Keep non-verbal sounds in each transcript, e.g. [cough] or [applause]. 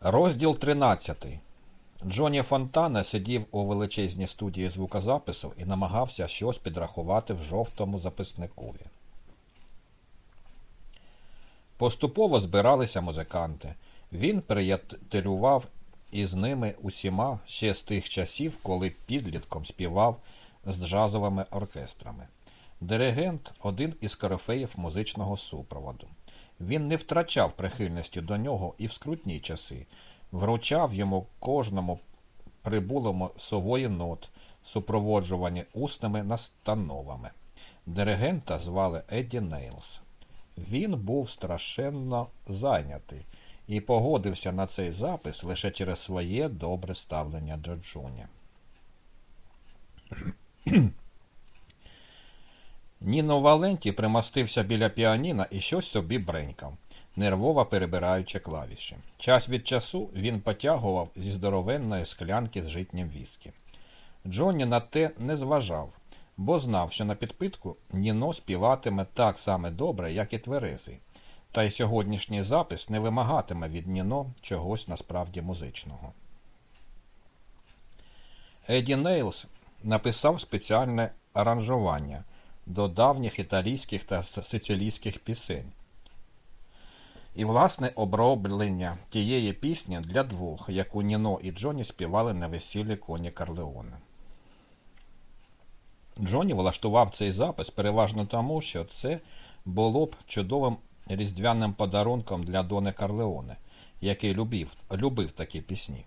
Розділ 13. Джоні Фонтана сидів у величезній студії звукозапису і намагався щось підрахувати в жовтому записникові. Поступово збиралися музиканти. Він приятелював із ними усіма ще з тих часів, коли підлітком співав з джазовими оркестрами. Диригент один із корифеїв музичного супроводу. Він не втрачав прихильності до нього і в скрутні часи, вручав йому кожному прибулому сувої нот, супроводжувані усними настановами. Диригента звали Едді Нейлс. Він був страшенно зайнятий і погодився на цей запис лише через своє добре ставлення до Джонні. Ніно Валенті примостився біля піаніна і щось собі бренькав, нервово перебираючи клавіші. Час від часу він потягував зі здоровенної склянки з житнім віскі. Джонні на те не зважав, бо знав, що на підпитку Ніно співатиме так само добре, як і тверезий. Та й сьогоднішній запис не вимагатиме від Ніно чогось насправді музичного. Еді Нейлс написав спеціальне аранжування до давніх італійських та сицилійських пісень. І, власне, оброблення тієї пісні для двох, яку Ніно і Джоні співали на весіллі коні Карлеоне. Джоні влаштував цей запис переважно тому, що це було б чудовим різдвяним подарунком для Дони Карлеоне, який любив, любив такі пісні.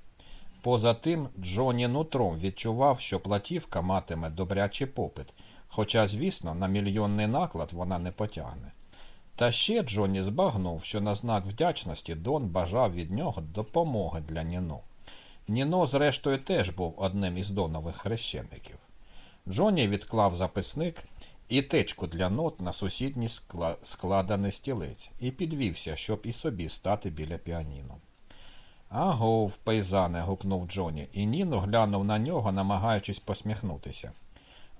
Поза тим, Джоні нутром відчував, що платівка матиме добрячий попит, хоча, звісно, на мільйонний наклад вона не потягне. Та ще Джоні збагнув, що на знак вдячності Дон бажав від нього допомоги для Ніно. Ніно, зрештою, теж був одним із донових хрещеників. Джоні відклав записник і течку для нот на сусідній складений стілець і підвівся, щоб і собі стати біля піаніно. Агов, пейзане. гукнув Джоні, і Ніно глянув на нього, намагаючись посміхнутися.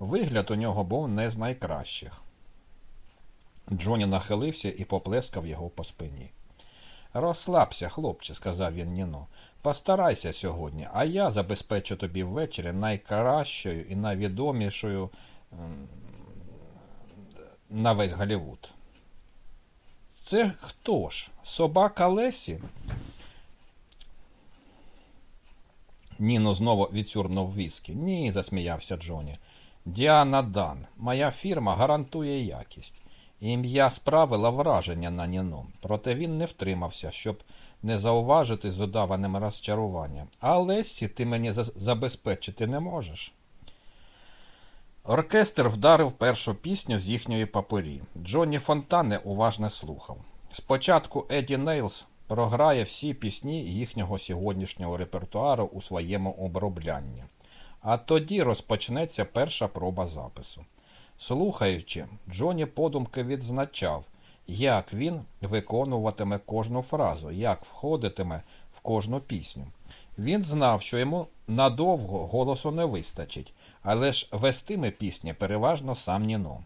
Вигляд у нього був не з найкращих. Джоні нахилився і поплескав його по спині. Розслабся, хлопче, сказав він Ніно. Постарайся сьогодні, а я забезпечу тобі ввечері найкращою і найвідомішою на весь Голлівуд. Це хто ж? Собака Лесі? Ніно знову відсюрнув віскі. Ні, засміявся Джоні. Діана Дан, моя фірма гарантує якість. Ім'я справила враження на Ніно, проте він не втримався, щоб не зауважити з удаваним розчаруванням. А Лесі ти мені забезпечити не можеш. Оркестр вдарив першу пісню з їхньої папері. Джонні Фонтане уважно слухав. Спочатку Еді Нейлс програє всі пісні їхнього сьогоднішнього репертуару у своєму оброблянні, а тоді розпочнеться перша проба запису. Слухаючи, Джоні подумки відзначав, як він виконуватиме кожну фразу, як входитиме в кожну пісню. Він знав, що йому надовго голосу не вистачить, але ж вестиме пісні переважно сам Ніно.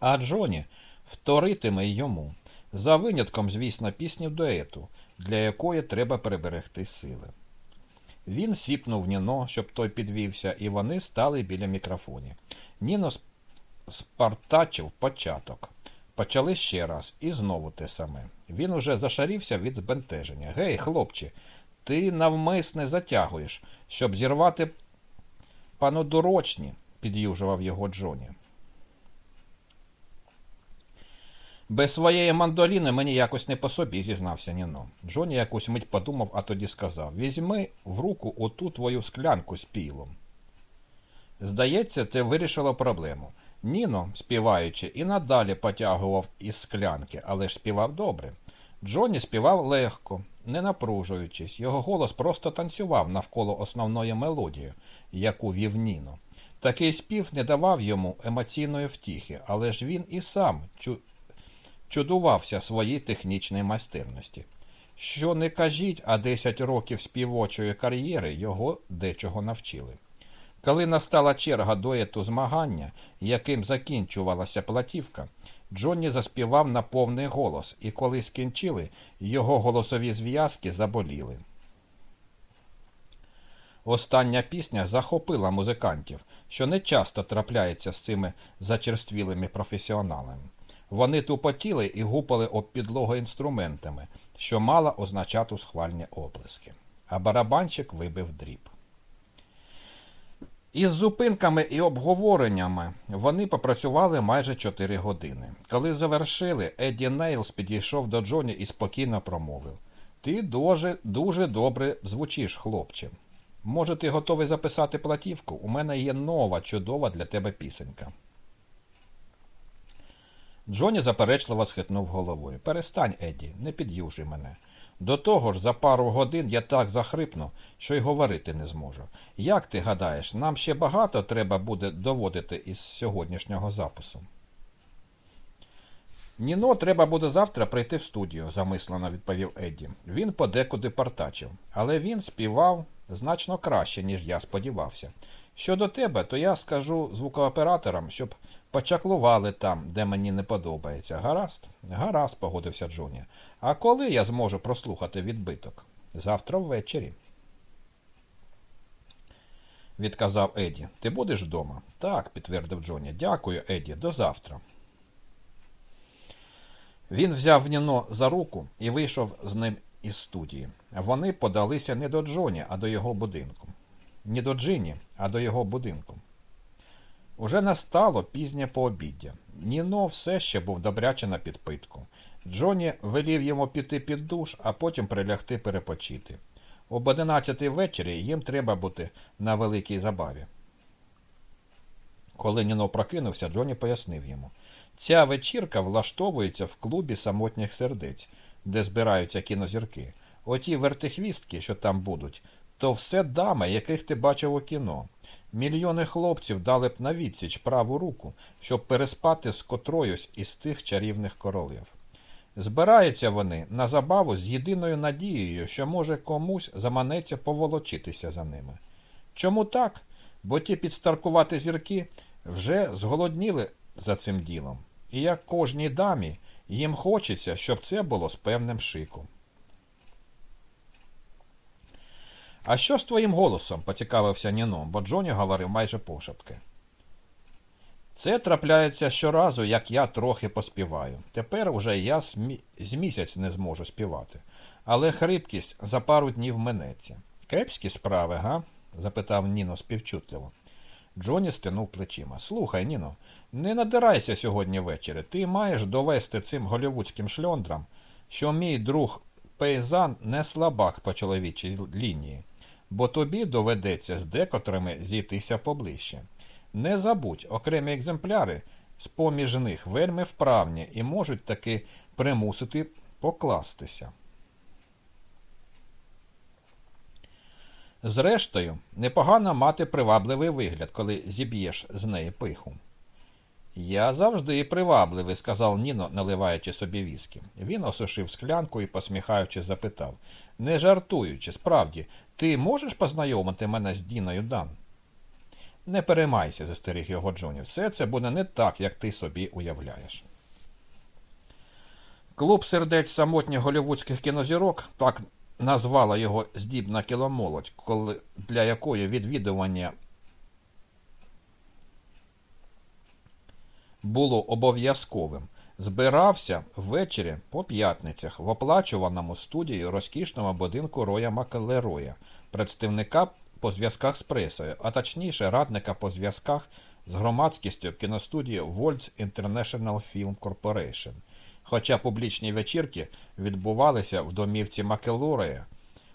А Джоні вторитиме йому, за винятком, звісно, пісні дуету, для якої треба приберегти сили. Він сіпнув Ніно, щоб той підвівся, і вони стали біля мікрофонів. Ніно спартачив початок. Почали ще раз, і знову те саме. Він уже зашарівся від збентеження. Гей, хлопче, ти навмисне затягуєш, щоб зірвати панодорочні, під'южував його Джоні. Без своєї мандоліни мені якось не по собі, зізнався Ніно. Джоні якусь мить подумав, а тоді сказав Візьми в руку оту твою склянку з пілом. Здається, це вирішило проблему. Ніно, співаючи, і надалі потягував із склянки, але ж співав добре. Джоні співав легко, не напружуючись, його голос просто танцював навколо основної мелодії, яку вів Ніно. Такий спів не давав йому емоційної втіхи, але ж він і сам чудувався своїй технічній майстерності. Що не кажіть, а 10 років співочої кар'єри його дечого навчили. Коли настала черга дуету змагання, яким закінчувалася платівка, Джонні заспівав на повний голос, і коли скінчили, його голосові зв'язки заболіли. Остання пісня захопила музикантів, що не часто трапляється з цими зачерствілими професіоналами. Вони тупотіли і гупали об підлогу інструментами, що мала означати схвальні оплески. А барабанщик вибив дріб. Із зупинками і обговореннями вони попрацювали майже 4 години. Коли завершили, Едді Нейлс підійшов до Джоні і спокійно промовив Ти дуже, дуже добре звучиш, хлопче. Може, ти готовий записати платівку? У мене є нова, чудова для тебе пісенька. Джоні заперечливо схитнув головою. Перестань, Едді, не під'южуй мене. До того ж, за пару годин я так захрипну, що й говорити не зможу. Як ти гадаєш, нам ще багато треба буде доводити із сьогоднішнього запису? Ніно треба буде завтра прийти в студію, замислено відповів Едді. Він подекуди партачив, але він співав значно краще, ніж я сподівався. Щодо тебе, то я скажу звукооператорам, щоб почаклували там, де мені не подобається. Гаразд? Гаразд, погодився Джоні. А коли я зможу прослухати відбиток? Завтра ввечері. Відказав Еді. Ти будеш вдома? Так, підтвердив Джоні. Дякую, Еді, до завтра. Він взяв Ніно за руку і вийшов з ним із студії. Вони подалися не до Джоні, а до його будинку. Не до Джині, а до його будинку. Уже настало пізнє пообіддя. Ніно все ще був добряче на підпитку. Джоні велів йому піти під душ, а потім прилягти перепочити. Об одинадцятій ввечері їм треба бути на великій забаві. Коли Ніно прокинувся, Джоні пояснив йому. Ця вечірка влаштовується в клубі самотніх сердець, де збираються кінозірки. Оті вертихвістки, що там будуть, то все дами, яких ти бачив у кіно. Мільйони хлопців дали б на відсіч праву руку, щоб переспати з котроюсь із тих чарівних королів. Збираються вони на забаву з єдиною надією, що, може, комусь заманеться поволочитися за ними. Чому так? Бо ті підстаркувати зірки вже зголодніли за цим ділом, і як кожній дамі їм хочеться, щоб це було з певним шиком. А що з твоїм голосом? поцікавився Ніно, бо Джоні говорив майже пошепки. Це трапляється щоразу, як я трохи поспіваю. Тепер уже я з місяць не зможу співати. Але хрипкість за пару днів минеться. Кепські справи, га? запитав Ніно співчутливо. Джоні стинув плечима. Слухай, Ніно, не надирайся сьогодні ввечері. Ти маєш довести цим голівудським шльондрам, що мій друг Пейзан не слабак по чоловічій лінії бо тобі доведеться з декотрими зійтися поближче. Не забудь, окремі екземпляри з поміж них вельми вправні і можуть таки примусити покластися. Зрештою, непогано мати привабливий вигляд, коли зіб'єш з неї пиху. Я завжди привабливий, сказав Ніно, наливаючи собі віскі. Він осушив склянку і, посміхаючись, запитав Не жартуючи, справді, ти можеш познайомити мене з Діною Дан? Не переймайся, застеріг його Джоні. Все це буде не так, як ти собі уявляєш. Клуб сердець самотніх голівудських кінозірок так назвала його здібна кіломолодь, коли для якої відвідування було обов'язковим, збирався ввечері по п'ятницях в оплачуваному студії розкішному будинку Роя Макелероя, представника по зв'язках з пресою, а точніше радника по зв'язках з громадськістю кіностудії Waltz International Film Corporation. Хоча публічні вечірки відбувалися в домівці Макелорея,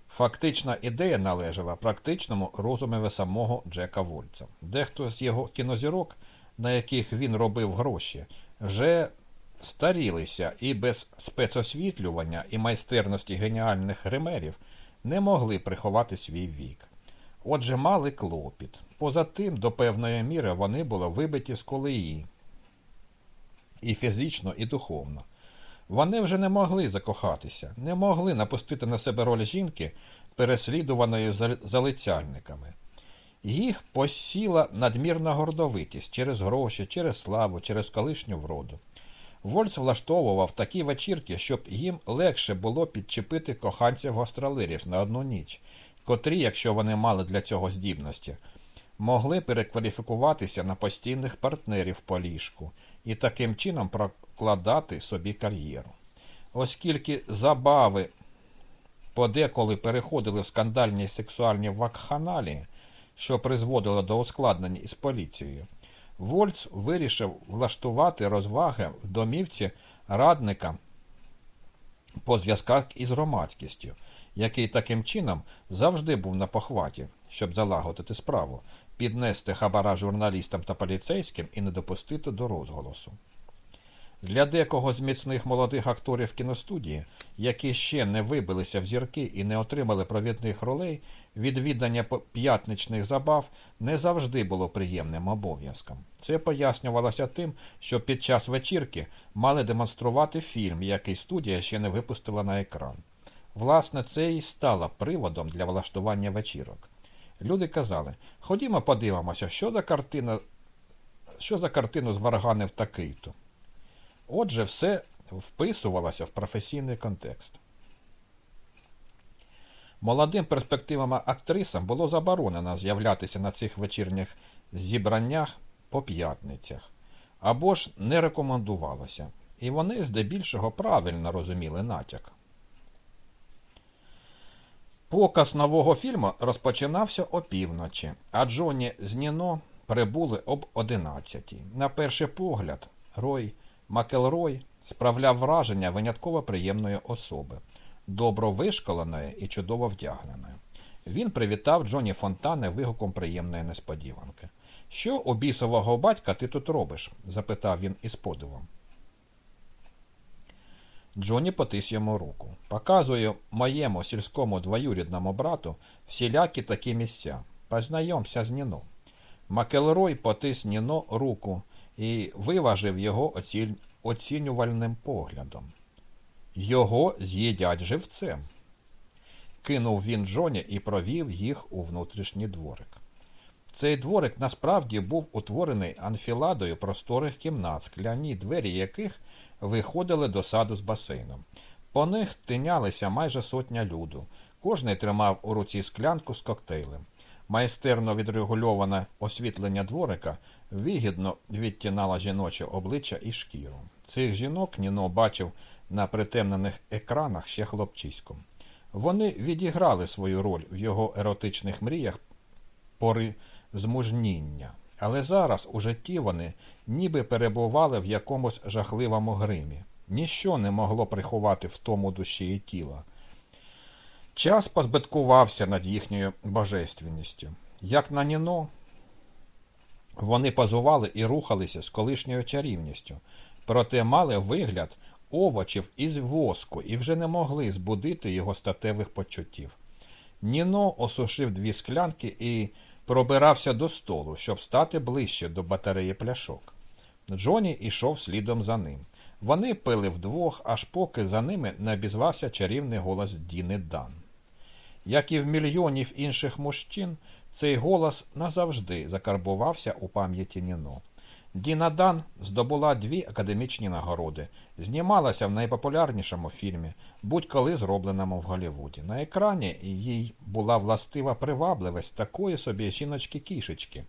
фактична ідея належала практичному розумові самого Джека Вольца. Дехто з його кінозірок на яких він робив гроші, вже старілися і без спецосвітлювання і майстерності геніальних гримерів не могли приховати свій вік. Отже, мали клопіт. Поза тим, до певної міри вони були вибиті з колеї і фізично, і духовно. Вони вже не могли закохатися, не могли напустити на себе роль жінки, переслідуваної залицяльниками. Їх посіла надмірна гордовитість через гроші, через славу, через колишню вроду. Вольц влаштовував такі вечірки, щоб їм легше було підчепити коханців гостролирів на одну ніч, котрі, якщо вони мали для цього здібності, могли перекваліфікуватися на постійних партнерів по ліжку і таким чином прокладати собі кар'єру. Оскільки забави подеколи переходили в скандальні сексуальні вакханалії, що призводило до ускладнень із поліцією, Вольц вирішив влаштувати розваги в домівці радника по зв'язках із громадськістю, який таким чином завжди був на похваті, щоб залагодити справу, піднести хабара журналістам та поліцейським і не допустити до розголосу. Для декого з міцних молодих акторів кіностудії, які ще не вибилися в зірки і не отримали провідних ролей, відвідання п'ятничних забав не завжди було приємним обов'язком. Це пояснювалося тим, що під час вечірки мали демонструвати фільм, який студія ще не випустила на екран. Власне, це і стало приводом для влаштування вечірок. Люди казали: ходімо, подивимося, що за картина, що за картину зварганив такий-то. Отже, все вписувалося в професійний контекст. Молодим перспективам актрисам було заборонено з'являтися на цих вечірніх зібраннях по п'ятницях або ж не рекомендувалося, і вони здебільшого правильно розуміли натяк. Показ нового фільму розпочинався опівночі, а Джоні з Ніно прибули об 11 На перший погляд, Рой Макелрой справляв враження винятково приємної особи, добро вишколеної і чудово вдягненої. Він привітав Джоні Фонтане вигуком приємної несподіванки. Що у бісового батька ти тут робиш? запитав він із подивом. Джоні потис йому руку. Показую моєму сільському двоюрідному брату всілякі такі місця. Познайомся з Ніно. Макелрой потис Ніно руку і виважив його оцінювальним поглядом. Його з'їдять живцем. Кинув він Джоні і провів їх у внутрішній дворик. Цей дворик насправді був утворений анфіладою просторих кімнат, скляні двері яких виходили до саду з басейном. По них тинялися майже сотня люду. Кожний тримав у руці склянку з коктейлем. Майстерно відрегульоване освітлення дворика вигідно відтінало жіноче обличчя і шкіру. Цих жінок Ніно бачив на притемнених екранах ще хлопчиськом. Вони відіграли свою роль в його еротичних мріях пори змужніння, але зараз у житті вони ніби перебували в якомусь жахливому гримі. Ніщо не могло приховати в тому душі і тіла. Час позбиткувався над їхньою божественністю. Як на Ніно, вони позували і рухалися з колишньою чарівністю, проте мали вигляд овочів із воску і вже не могли збудити його статевих почуттів. Ніно осушив дві склянки і пробирався до столу, щоб стати ближче до батареї пляшок. Джоні йшов слідом за ним. Вони пили вдвох, аж поки за ними не обізвався чарівний голос Діни Дан. Як і в мільйонів інших мужчин, цей голос назавжди закарбувався у пам'яті Ніно. Діна Дан здобула дві академічні нагороди, знімалася в найпопулярнішому фільмі, будь-коли зробленому в Голлівуді. На екрані їй була властива привабливість такої собі жіночки-кішечки,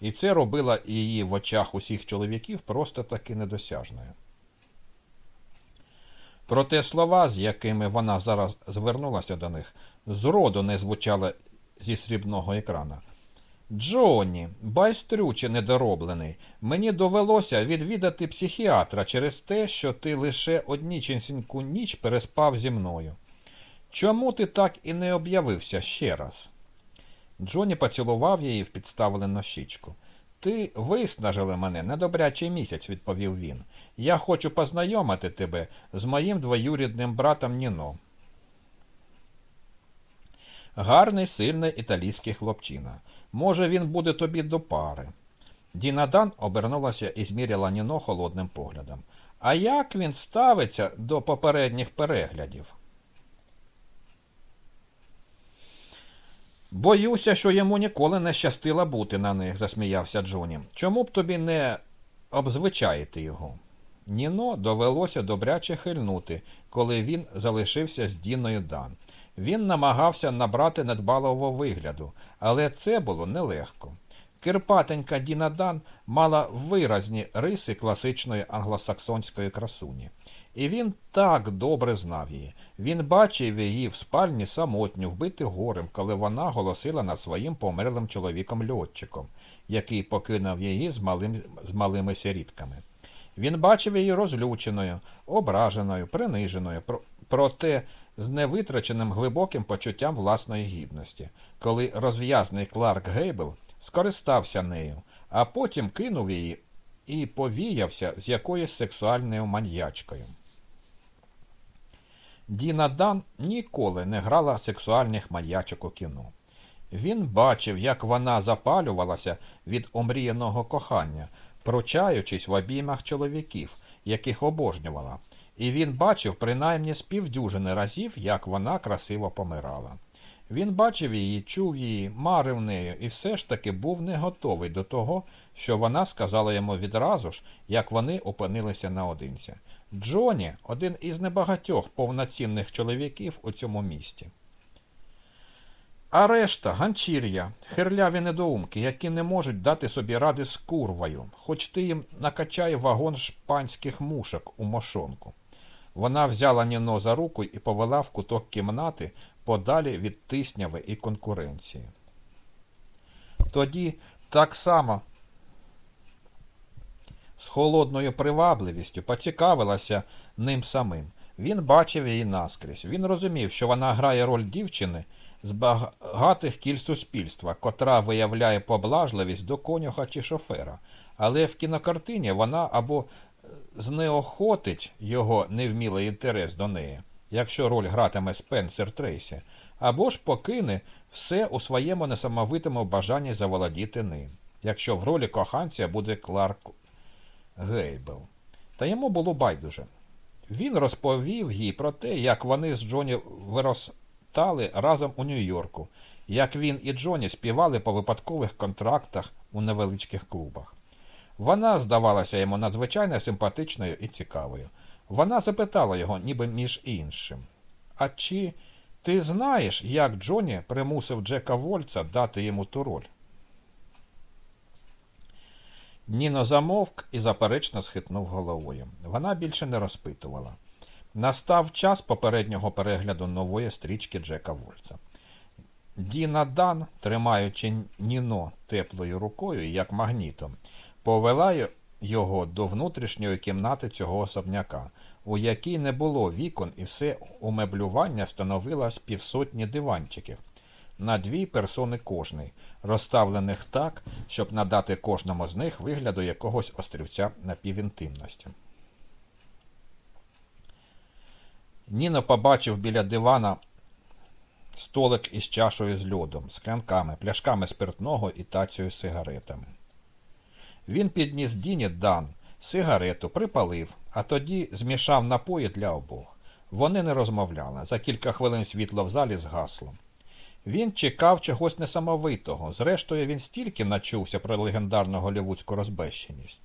і це робило її в очах усіх чоловіків просто таки недосяжною. Проте слова, з якими вона зараз звернулася до них, зроду не звучали зі срібного екрана. Джоні, байстрюче недороблений, мені довелося відвідати психіатра через те, що ти лише одніченьку ніч переспав зі мною. Чому ти так і не об'явився ще раз? Джоні поцілував її в підставлену щічку. Ти виснажили мене на добрячий місяць, відповів він. Я хочу познайомити тебе з моїм двоюрідним братом Ніно. Гарний, сильний італійський хлопчина. Може, він буде тобі до пари. Діна Дан обернулася і зміряла Ніно холодним поглядом. А як він ставиться до попередніх переглядів? Боюся, що йому ніколи не щастило бути на них, засміявся Джоні. Чому б тобі не обзвичаїти його? Ніно довелося добряче хильнути, коли він залишився з Діною Дан. Він намагався набрати недбалого вигляду, але це було нелегко. Кирпатенька Діна Дан мала виразні риси класичної англосаксонської красуні. І він так добре знав її. Він бачив її в спальні самотню, вбити горем, коли вона голосила над своїм померлим чоловіком льотчиком, який покинув її з, малим, з малими сирітками. Він бачив її розлюченою, ображеною, приниженою, проте з невитраченим глибоким почуттям власної гідності, коли розв'язний Кларк Гейбл скористався нею, а потім кинув її і повіявся з якоюсь сексуальною маньячкою. Діна Дан ніколи не грала сексуальних маньячок у кіно. Він бачив, як вона запалювалася від омріяного кохання, прочаючись в обіймах чоловіків, яких обожнювала, і він бачив принаймні з півдюжини разів, як вона красиво помирала. Він бачив її, чув її, марив нею і все ж таки був не готовий до того, що вона сказала йому відразу ж, як вони опинилися наодинці. Джоні один із небагатьох повноцінних чоловіків у цьому місті. А решта ганчір'я, хирляві недоумки, які не можуть дати собі ради з курвою, хоч ти їм накачай вагон шпанських мушок у мошонку. Вона взяла Ніно за руку і повела в куток кімнати подалі від тисняви і конкуренції. Тоді так само з холодною привабливістю поцікавилася ним самим. Він бачив її наскрізь. Він розумів, що вона грає роль дівчини з багатих кіль суспільства, котра виявляє поблажливість до конюха чи шофера. Але в кінокартині вона або знеохотить його невмілий інтерес до неї, якщо роль гратиме Спенсер Трейсі, або ж покине все у своєму несамовитому бажанні заволодіти ним, якщо в ролі коханця буде Кларк Гейбл. Та йому було байдуже. Він розповів їй про те, як вони з Джоні виростали разом у Нью-Йорку, як він і Джоні співали по випадкових контрактах у невеличких клубах. Вона здавалася йому надзвичайно симпатичною і цікавою. Вона запитала його, ніби між іншим. А чи ти знаєш, як Джоні примусив Джека Вольца дати йому ту роль? Ніно замовк і заперечно схитнув головою. Вона більше не розпитувала. Настав час попереднього перегляду нової стрічки Джека Вольца. Діна Дан, тримаючи Ніно теплою рукою, як магнітом, повела його до внутрішньої кімнати цього особняка, у якій не було вікон, і все умеблювання становило з півсотні диванчиків на дві персони кожний, розставлених так, щоб надати кожному з них вигляду якогось острівця напівінтимності. Ніно побачив біля дивана столик із чашою з льодом, склянками, пляшками спиртного і тацею з сигаретами. Він підніс Діні Дан, сигарету, припалив, а тоді змішав напої для обох. Вони не розмовляли. За кілька хвилин світло в залі згасло. Він чекав чогось несамовитого. Зрештою, він стільки начувся про легендарну голівудську розбещеність.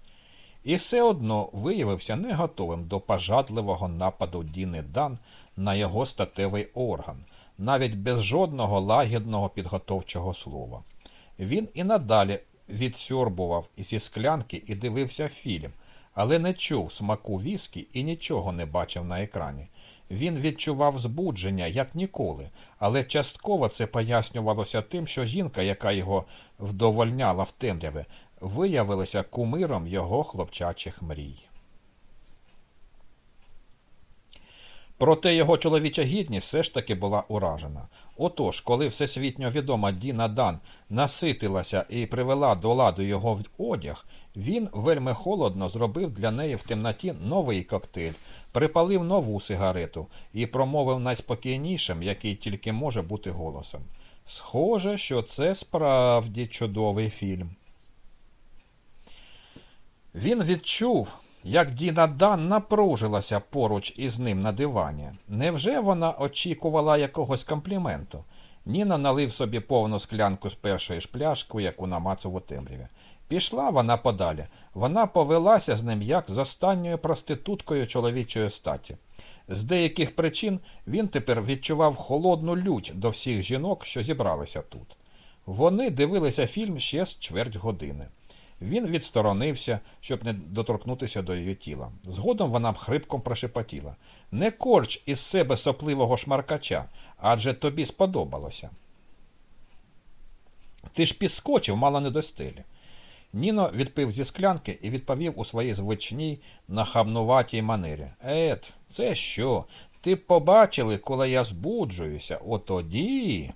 І все одно виявився не готовим до пожадливого нападу Діни Дан на його статевий орган, навіть без жодного лагідного підготовчого слова. Він і надалі відсьорбував зі склянки і дивився фільм, але не чув смаку віскі і нічого не бачив на екрані. Він відчував збудження, як ніколи, але частково це пояснювалося тим, що жінка, яка його вдовольняла в темряві, виявилася кумиром його хлопчачих мрій. Проте його чоловіча гідність все ж таки була уражена. Отож, коли всесвітньо відома Діна Дан наситилася і привела до ладу його одяг, він вельми холодно зробив для неї в темноті новий коктейль, припалив нову сигарету і промовив найспокійнішим, який тільки може бути голосом. Схоже, що це справді чудовий фільм. Він відчув, як Діна Дан напружилася поруч із ним на дивані. Невже вона очікувала якогось компліменту? Ніна налив собі повну склянку з першої ж пляшки, яку намацав у темряві. Пішла вона подалі. Вона повелася з ним як з останньою проституткою чоловічої статі. З деяких причин він тепер відчував холодну лють до всіх жінок, що зібралися тут. Вони дивилися фільм ще з чверть години. Він відсторонився, щоб не доторкнутися до її тіла. Згодом вона хрипком прошепотіла Не корч із себе сопливого шмаркача, адже тобі сподобалося. Ти ж підскочив, мало не до стелі. Ніно відпив зі склянки і відповів у своїй звичній нахабнуватій манері. Ет, це що? Ти побачили, коли я збуджуюся, отоді.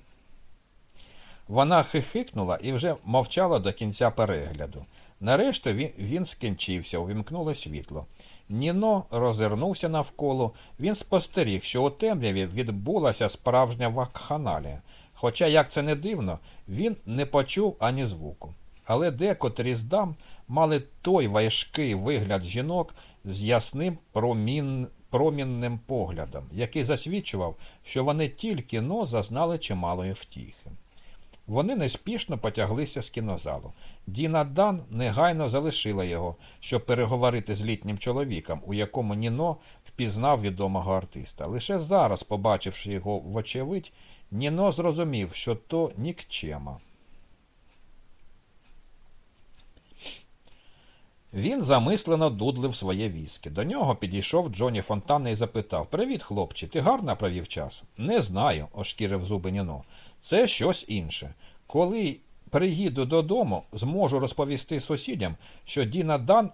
Вона хихикнула і вже мовчала до кінця перегляду. Нарешті він, він скінчився, увімкнуло світло. Ніно розвернувся навколо, він спостеріг, що у темряві відбулася справжня вакханалія. Хоча, як це не дивно, він не почув ані звуку. Але декотрі з дам мали той важкий вигляд жінок з ясним промін... промінним поглядом, який засвідчував, що вони тільки но зазнали чималої втіхи. Вони неспішно потяглися з кінозалу. Діна Дан негайно залишила його, щоб переговорити з літнім чоловіком, у якому Ніно впізнав відомого артиста. Лише зараз, побачивши його вочевидь, Ніно зрозумів, що то нікчема. Він замислено дудлив своє віскі. До нього підійшов Джоні Фонтана і запитав Привіт, хлопче, ти гарно провів час? Не знаю, ошкірив зуби Ніно. Це щось інше. Коли приїду додому, зможу розповісти сусідям, що Діна Дан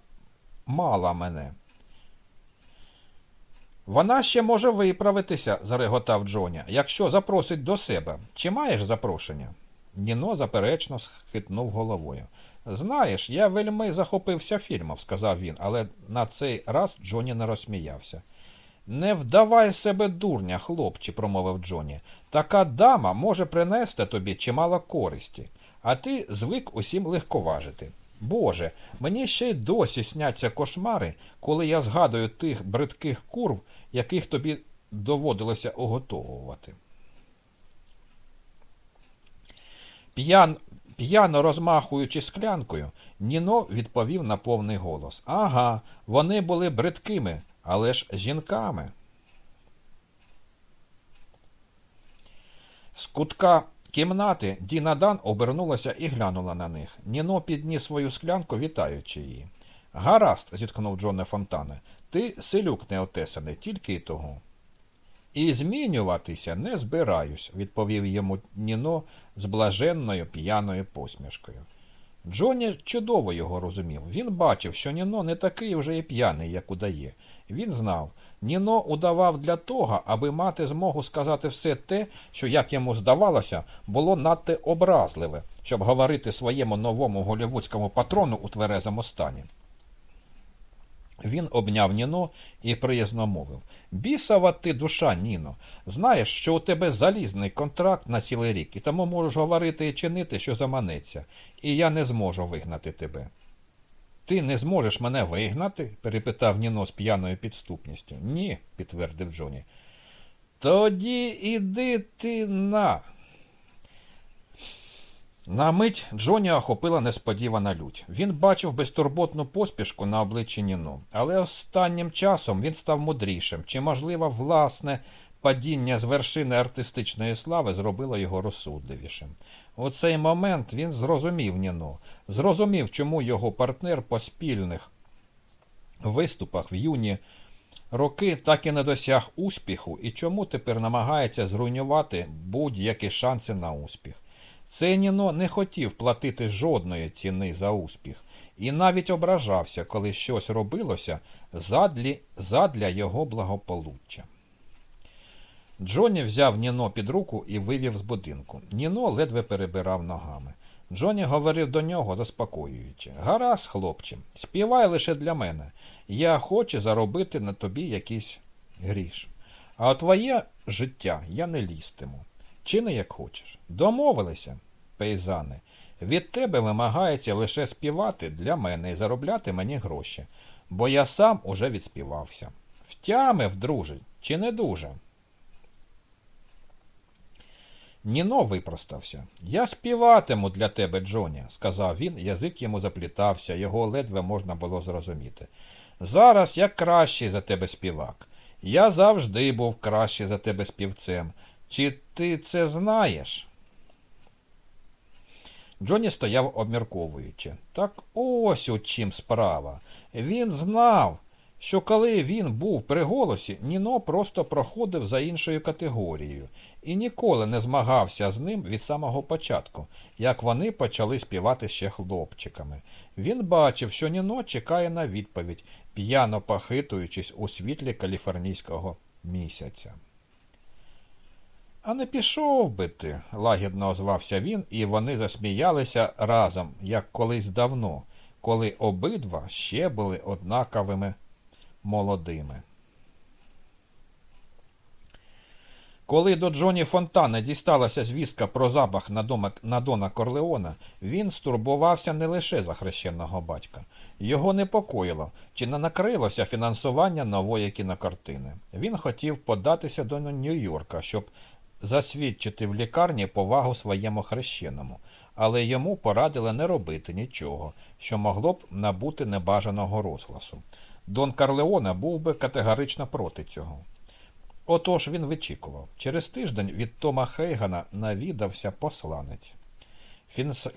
мала мене. Вона ще може виправитися, зареготав Джоня, якщо запросить до себе. Чи маєш запрошення? Ніно заперечно схитнув головою. Знаєш, я вельми захопився фільмом, сказав він, але на цей раз Джоні не розсміявся. Не вдавай себе дурня, хлопче, промовив Джоні. Така дама може принести тобі чимало користі, а ти звик усім легковажити. Боже, мені ще й досі сняться кошмари, коли я згадую тих бридких курв, яких тобі доводилося оготовувати. П'ян, п'яно розмахуючи склянкою, Ніно відповів на повний голос Ага, вони були бридкими, але ж жінками. З кутка кімнати Діна Дан обернулася і глянула на них. Ніно підніс свою склянку, вітаючи її. Гаразд, зіткнув Джоне Фонтане, ти селюк неотесаний, тільки й того. І змінюватися не збираюсь, відповів йому Ніно з блаженною п'яною посмішкою. Джоні чудово його розумів. Він бачив, що Ніно не такий вже і п'яний, як удає. Він знав, Ніно удавав для того, аби мати змогу сказати все те, що, як йому здавалося, було надто образливе, щоб говорити своєму новому голівудському патрону у тверезому стані. Він обняв Ніно і приязно мовив Бісова ти душа, Ніно. Знаєш, що у тебе залізний контракт на цілий рік, і тому можеш говорити і чинити, що заманеться, і я не зможу вигнати тебе. Ти не зможеш мене вигнати? перепитав Ніно з п'яною підступністю. Ні, підтвердив Джоні. Тоді іди ти на. На мить Джоні охопила несподівана лють. Він бачив безтурботну поспішку на обличчі Ніно, але останнім часом він став мудрішим, чи, можливо, власне падіння з вершини артистичної слави зробило його розсудливішим. У цей момент він зрозумів Ніно, зрозумів, чому його партнер по спільних виступах в юні роки так і не досяг успіху і чому тепер намагається зруйнувати будь-які шанси на успіх. Ценіно не хотів платити жодної ціни за успіх і навіть ображався, коли щось робилося задлі, задля його благополуччя. Джоні взяв Ніно під руку і вивів з будинку. Ніно ледве перебирав ногами. Джоні говорив до нього, заспокоюючи Гаразд, хлопче, співай лише для мене. Я хочу заробити на тобі якийсь гріш. А твоє життя я не лістиму. Чини, як хочеш. Домовилися, пейзани. Від тебе вимагається лише співати для мене і заробляти мені гроші, бо я сам уже відспівався. Втямив, друже, чи не дуже? Ніно випростався. Я співатиму для тебе, Джоні, сказав він, язик йому заплітався, його ледве можна було зрозуміти. Зараз я кращий за тебе співак. Я завжди був кращий за тебе співцем. Чи ти це знаєш? Джоні стояв обмірковуючи. Так ось у чим справа. Він знав, що коли він був при голосі, Ніно просто проходив за іншою категорією і ніколи не змагався з ним від самого початку, як вони почали співати ще хлопчиками. Він бачив, що Ніно чекає на відповідь, п'яно похитуючись у світлі каліфорнійського місяця. А не пішов би ти, лагідно озвався він, і вони засміялися разом, як колись давно, коли обидва ще були однаковими молодими. Коли до Джоні Фонтана дісталася звістка про запах на, дома, на Дона Корлеона, він стурбувався не лише за хрещеного батька. Його непокоїло, чи не накрилося фінансування нової кінокартини. Він хотів податися до Нью-Йорка, щоб засвідчити в лікарні повагу своєму хрещеному, але йому порадили не робити нічого, що могло б набути небажаного розгласу. Дон Карлеона був би категорично проти цього. Отож він вичікував. Через тиждень від Тома Хейгана навідався посланець.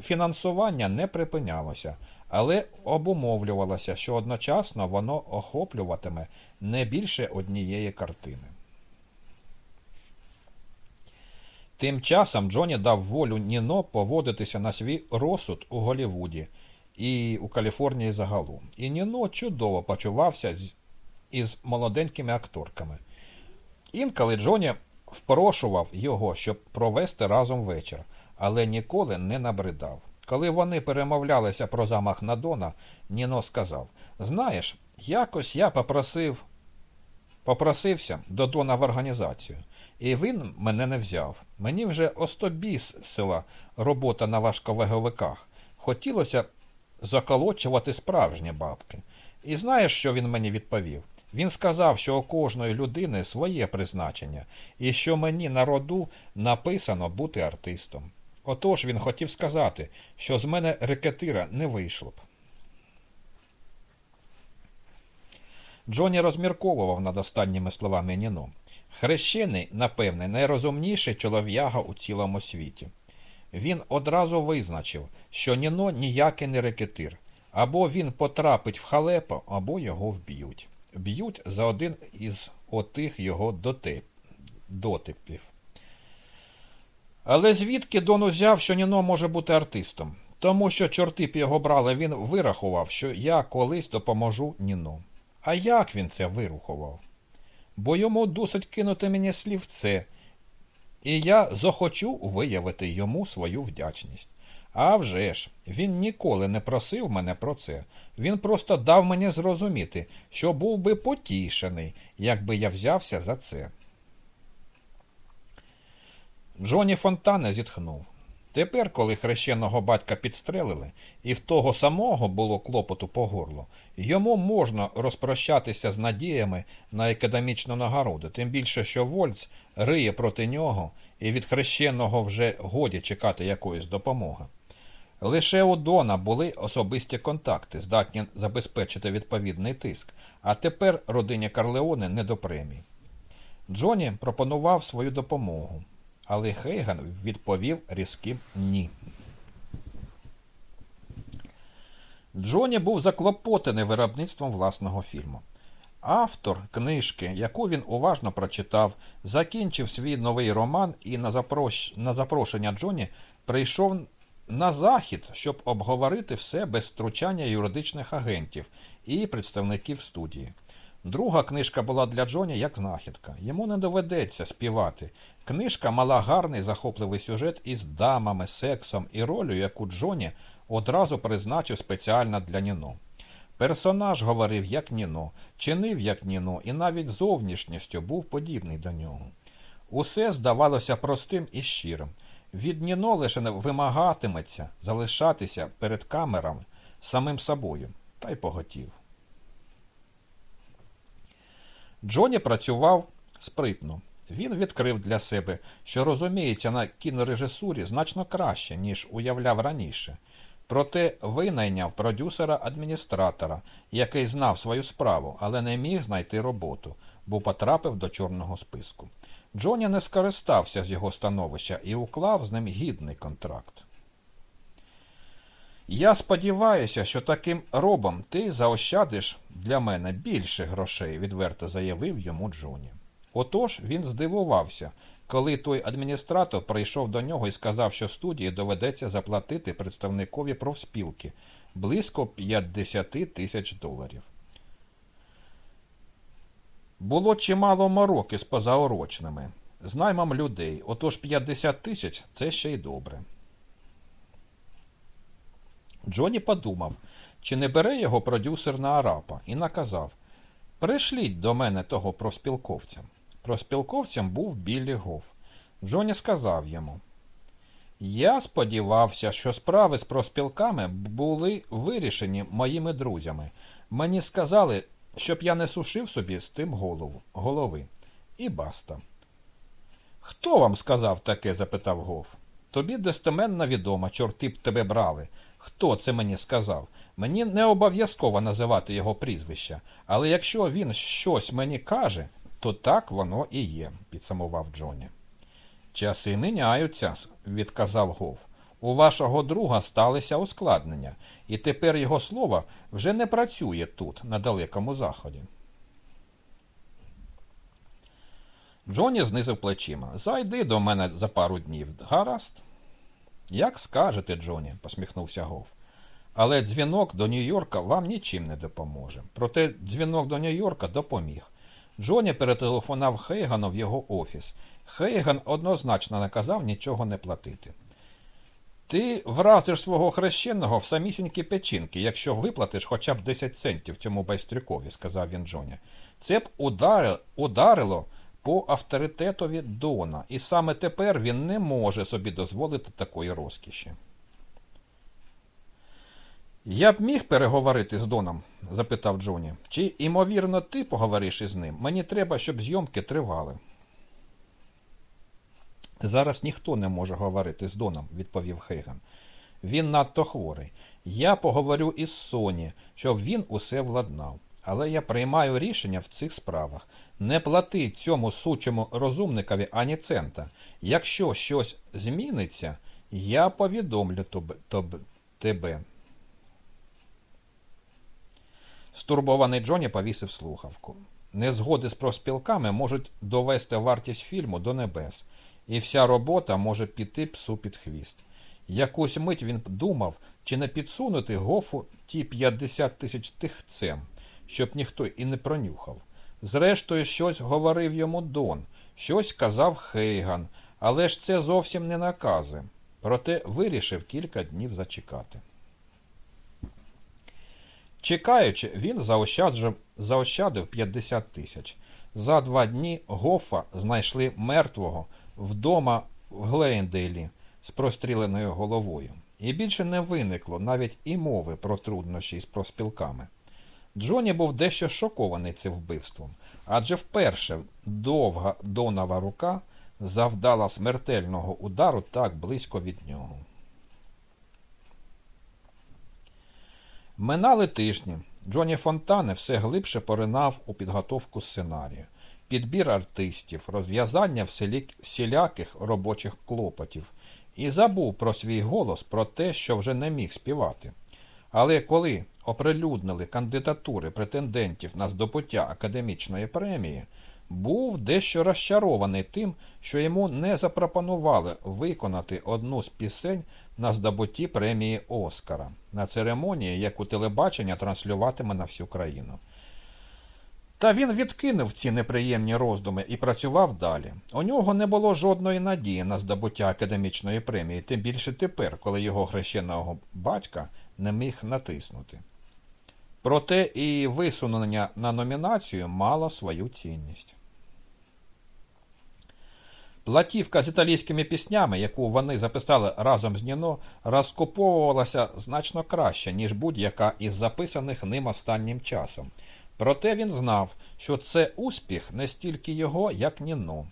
Фінансування не припинялося, але обумовлювалося, що одночасно воно охоплюватиме не більше однієї картини. Тим часом Джоні дав волю Ніно поводитися на свій розсуд у Голівуді і у Каліфорнії загалом. І Ніно чудово почувався із молоденькими акторками. Інколи Джоні впрошував його, щоб провести разом вечір, але ніколи не набридав. Коли вони перемовлялися про замах на Дона, Ніно сказав Знаєш, якось я попросив, попросився до Дона в організацію, і він мене не взяв. Мені вже остобіс села робота на важковеговиках. Хотілося заколочувати справжні бабки. І знаєш, що він мені відповів? Він сказав, що у кожної людини своє призначення, і що мені на роду написано бути артистом. Отож він хотів сказати, що з мене рекетира не вийшло б. Джоні розмірковував над останніми словами Ніно. Хрещений, напевне, найрозумніший чолов'яга у цілому світі. Він одразу визначив, що Ніно ніякий не рекетир. Або він потрапить в халепо, або його вб'ють. Б'ють за один із отих його дотип... дотипів. Але звідки Дон узяв, що Ніно може бути артистом? Тому що чорти б його брали, він вирахував, що я колись допоможу Ніно. А як він це вирахував? Бо йому досить кинути мені слівце, і я захочу виявити йому свою вдячність. А вже ж, він ніколи не просив мене про це. Він просто дав мені зрозуміти, що був би потішений, якби я взявся за це. Джоні Фонтане зітхнув. Тепер, коли хрещеного батька підстрелили, і в того самого було клопоту по горло, йому можна розпрощатися з надіями на академічну нагороду, тим більше, що Вольц риє проти нього, і від хрещеного вже годі чекати якоїсь допомоги. Лише у Дона були особисті контакти, здатні забезпечити відповідний тиск, а тепер родині Карлеоне не до премії. Джоні пропонував свою допомогу але Хейган відповів різким ні. Джоні був заклопотаний виробництвом власного фільму. Автор книжки, яку він уважно прочитав, закінчив свій новий роман і на, запрош... на запрошення Джоні прийшов на захід, щоб обговорити все без втручання юридичних агентів і представників студії. Друга книжка була для Джоні як знахідка. Йому не доведеться співати. Книжка мала гарний захопливий сюжет із дамами, сексом і ролью, яку Джоні одразу призначив спеціально для Ніно. Персонаж говорив як Ніно, чинив як Ніно, і навіть зовнішністю був подібний до нього. Усе здавалося простим і щирим. Від Ніно лише не вимагатиметься залишатися перед камерами самим собою, та й поготів. Джоні працював спритно. Він відкрив для себе, що розуміється на кінорежисурі значно краще, ніж уявляв раніше. Проте винайняв продюсера-адміністратора, який знав свою справу, але не міг знайти роботу, бо потрапив до чорного списку. Джоні не скористався з його становища і уклав з ним гідний контракт. Я сподіваюся, що таким робом ти заощадиш для мене більше грошей, відверто заявив йому Джоні. Отож він здивувався, коли той адміністратор прийшов до нього і сказав, що студії доведеться заплатити представникові профспілки близько 50 тисяч доларів. Було чимало мороки з позаурочними, з наймом людей, отож 50 тисяч це ще й добре. Джоні подумав, чи не бере його продюсер на арапа, і наказав Пришліть до мене того проспілковця. Проспілковцем був Біллі Гоф. Джоні сказав йому Я сподівався, що справи з проспілками були вирішені моїми друзями. Мені сказали, щоб я не сушив собі з тим голову, голови. І баста. Хто вам сказав таке? запитав Гоф. Тобі достеменно відомо, чорти б тебе брали. Хто це мені сказав? Мені не обов'язково називати його прізвище, але якщо він щось мені каже, то так воно і є, підсумував Джоні. Часи міняються, відказав Гов. У вашого друга сталися ускладнення, і тепер його слово вже не працює тут, на далекому заході. Джоні знизив плечима. Зайди до мене за пару днів. Гаразд. Як скажете, Джоні, посміхнувся Гов. Але дзвінок до Нью-Йорка вам нічим не допоможе. Проте дзвінок до Нью-Йорка допоміг. Джоні перетелефонував Хейгану в його офіс. Хейган однозначно наказав нічого не платити. Ти вразиш свого хрещеного в самісінькі печінки, якщо виплатиш хоча б 10 центів цьому байстрюкові, сказав він Джоні. Це б ударило, ударило по авторитетові Дона, і саме тепер він не може собі дозволити такої розкіші. Я б міг переговорити з Доном? запитав Джоні. Чи, імовірно, ти поговориш із ним? Мені треба, щоб зйомки тривали. Зараз ніхто не може говорити з Доном, відповів Хейган. Він надто хворий. Я поговорю із Соні, щоб він усе владнав. Але я приймаю рішення в цих справах. Не плати цьому сучому розумникові ані цента. Якщо щось зміниться, я повідомлю тебе. Стурбований Джоні повісив слухавку. Незгоди з проспілками можуть довести вартість фільму до небес, і вся робота може піти псу під хвіст. Якусь мить він думав, чи не підсунути гофу ті 50 тисяч тихцем, щоб ніхто і не пронюхав. Зрештою, щось говорив йому Дон, щось казав Хейган, але ж це зовсім не накази. Проте вирішив кілька днів зачекати. Чекаючи, він заощадив, заощадив 50 тисяч. За два дні Гофа знайшли мертвого вдома в Глейндейлі з простріленою головою. І більше не виникло навіть і мови про труднощі з проспілками. Джоні був дещо шокований цим вбивством, адже вперше довга донова рука завдала смертельного удару так близько від нього. Минали тижні. Джоні Фонтане все глибше поринав у підготовку сценарію, підбір артистів, розв'язання всіляких робочих клопотів і забув про свій голос, про те, що вже не міг співати. Але коли оприлюднили кандидатури претендентів на здобуття академічної премії, був дещо розчарований тим, що йому не запропонували виконати одну з пісень на здобутті премії Оскара на церемонії, яку телебачення транслюватиме на всю країну. Та він відкинув ці неприємні роздуми і працював далі. У нього не було жодної надії на здобуття академічної премії, тим більше тепер, коли його хрещеного батька не міг натиснути. Проте і висунення на номінацію мало свою цінність. Платівка з італійськими піснями, яку вони записали разом з Ніно, розкуповувалася значно краще, ніж будь-яка із записаних ним останнім часом. Проте він знав, що це успіх не стільки його, як Ніно.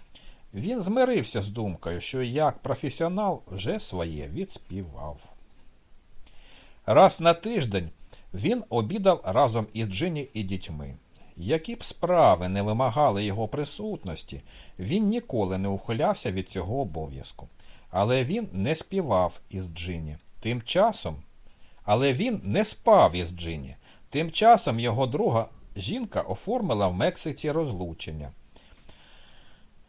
Він змирився з думкою, що як професіонал вже своє відспівав. Раз на тиждень він обідав разом із Джині і дітьми. Які б справи не вимагали його присутності, він ніколи не ухилявся від цього обов'язку. Але він не співав із Джині. Тим часом, але він не спав із Джині. Тим часом його друга жінка оформила в Мексиці розлучення.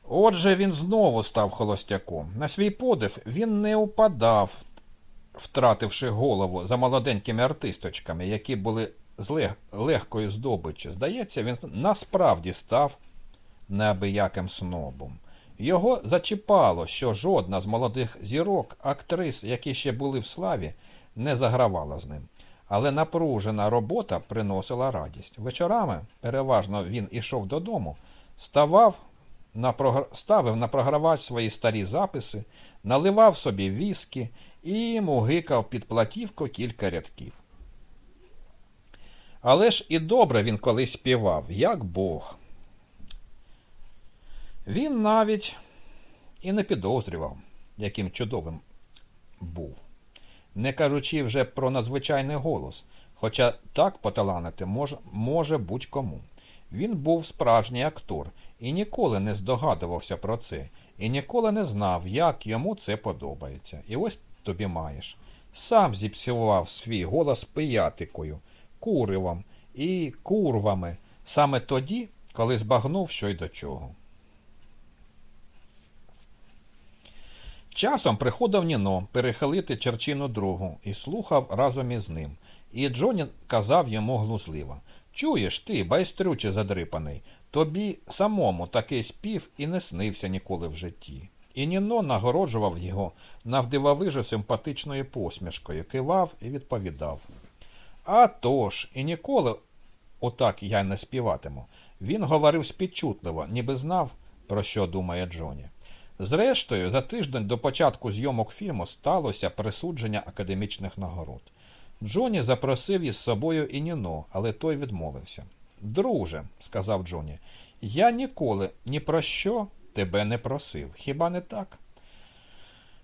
Отже, він знову став холостяком. На свій подив він не упадав, втративши голову за молоденькими артисточками, які були з лег... легкою здобиччю. Здається, він насправді став неабияким снобом. Його зачіпало, що жодна з молодих зірок, актрис, які ще були в славі, не загравала з ним. Але напружена робота приносила радість. Вечорами, переважно, він ішов додому, ставав на прогр... ставив на програвач свої старі записи, наливав собі віскі і мугикав під платівку кілька рядків. Але ж і добре він колись співав, як Бог. Він навіть і не підозрював, яким чудовим був, не кажучи вже про надзвичайний голос, хоча так поталанити може, може будь-кому. Він був справжній актор і ніколи не здогадувався про це, і ніколи не знав, як йому це подобається. І ось тобі маєш. Сам зіпсував свій голос пиятикою, куривом і курвами саме тоді, коли збагнув, що й до чого. Часом приходив Ніно перехилити черчину другу і слухав разом із ним. І Джоні казав йому глузливо Чуєш ти, байстрюче задрипаний, тобі самому такий спів і не снився ніколи в житті. І Ніно нагороджував його навдивовижу симпатичною посмішкою, кивав і відповідав. «А тож, і ніколи отак я не співатиму. Він говорив спідчутливо, ніби знав, про що думає Джоні. Зрештою, за тиждень до початку зйомок фільму сталося присудження академічних нагород. Джоні запросив із собою і Ніно, але той відмовився. Друже, сказав Джоні, я ніколи ні про що тебе не просив. Хіба не так?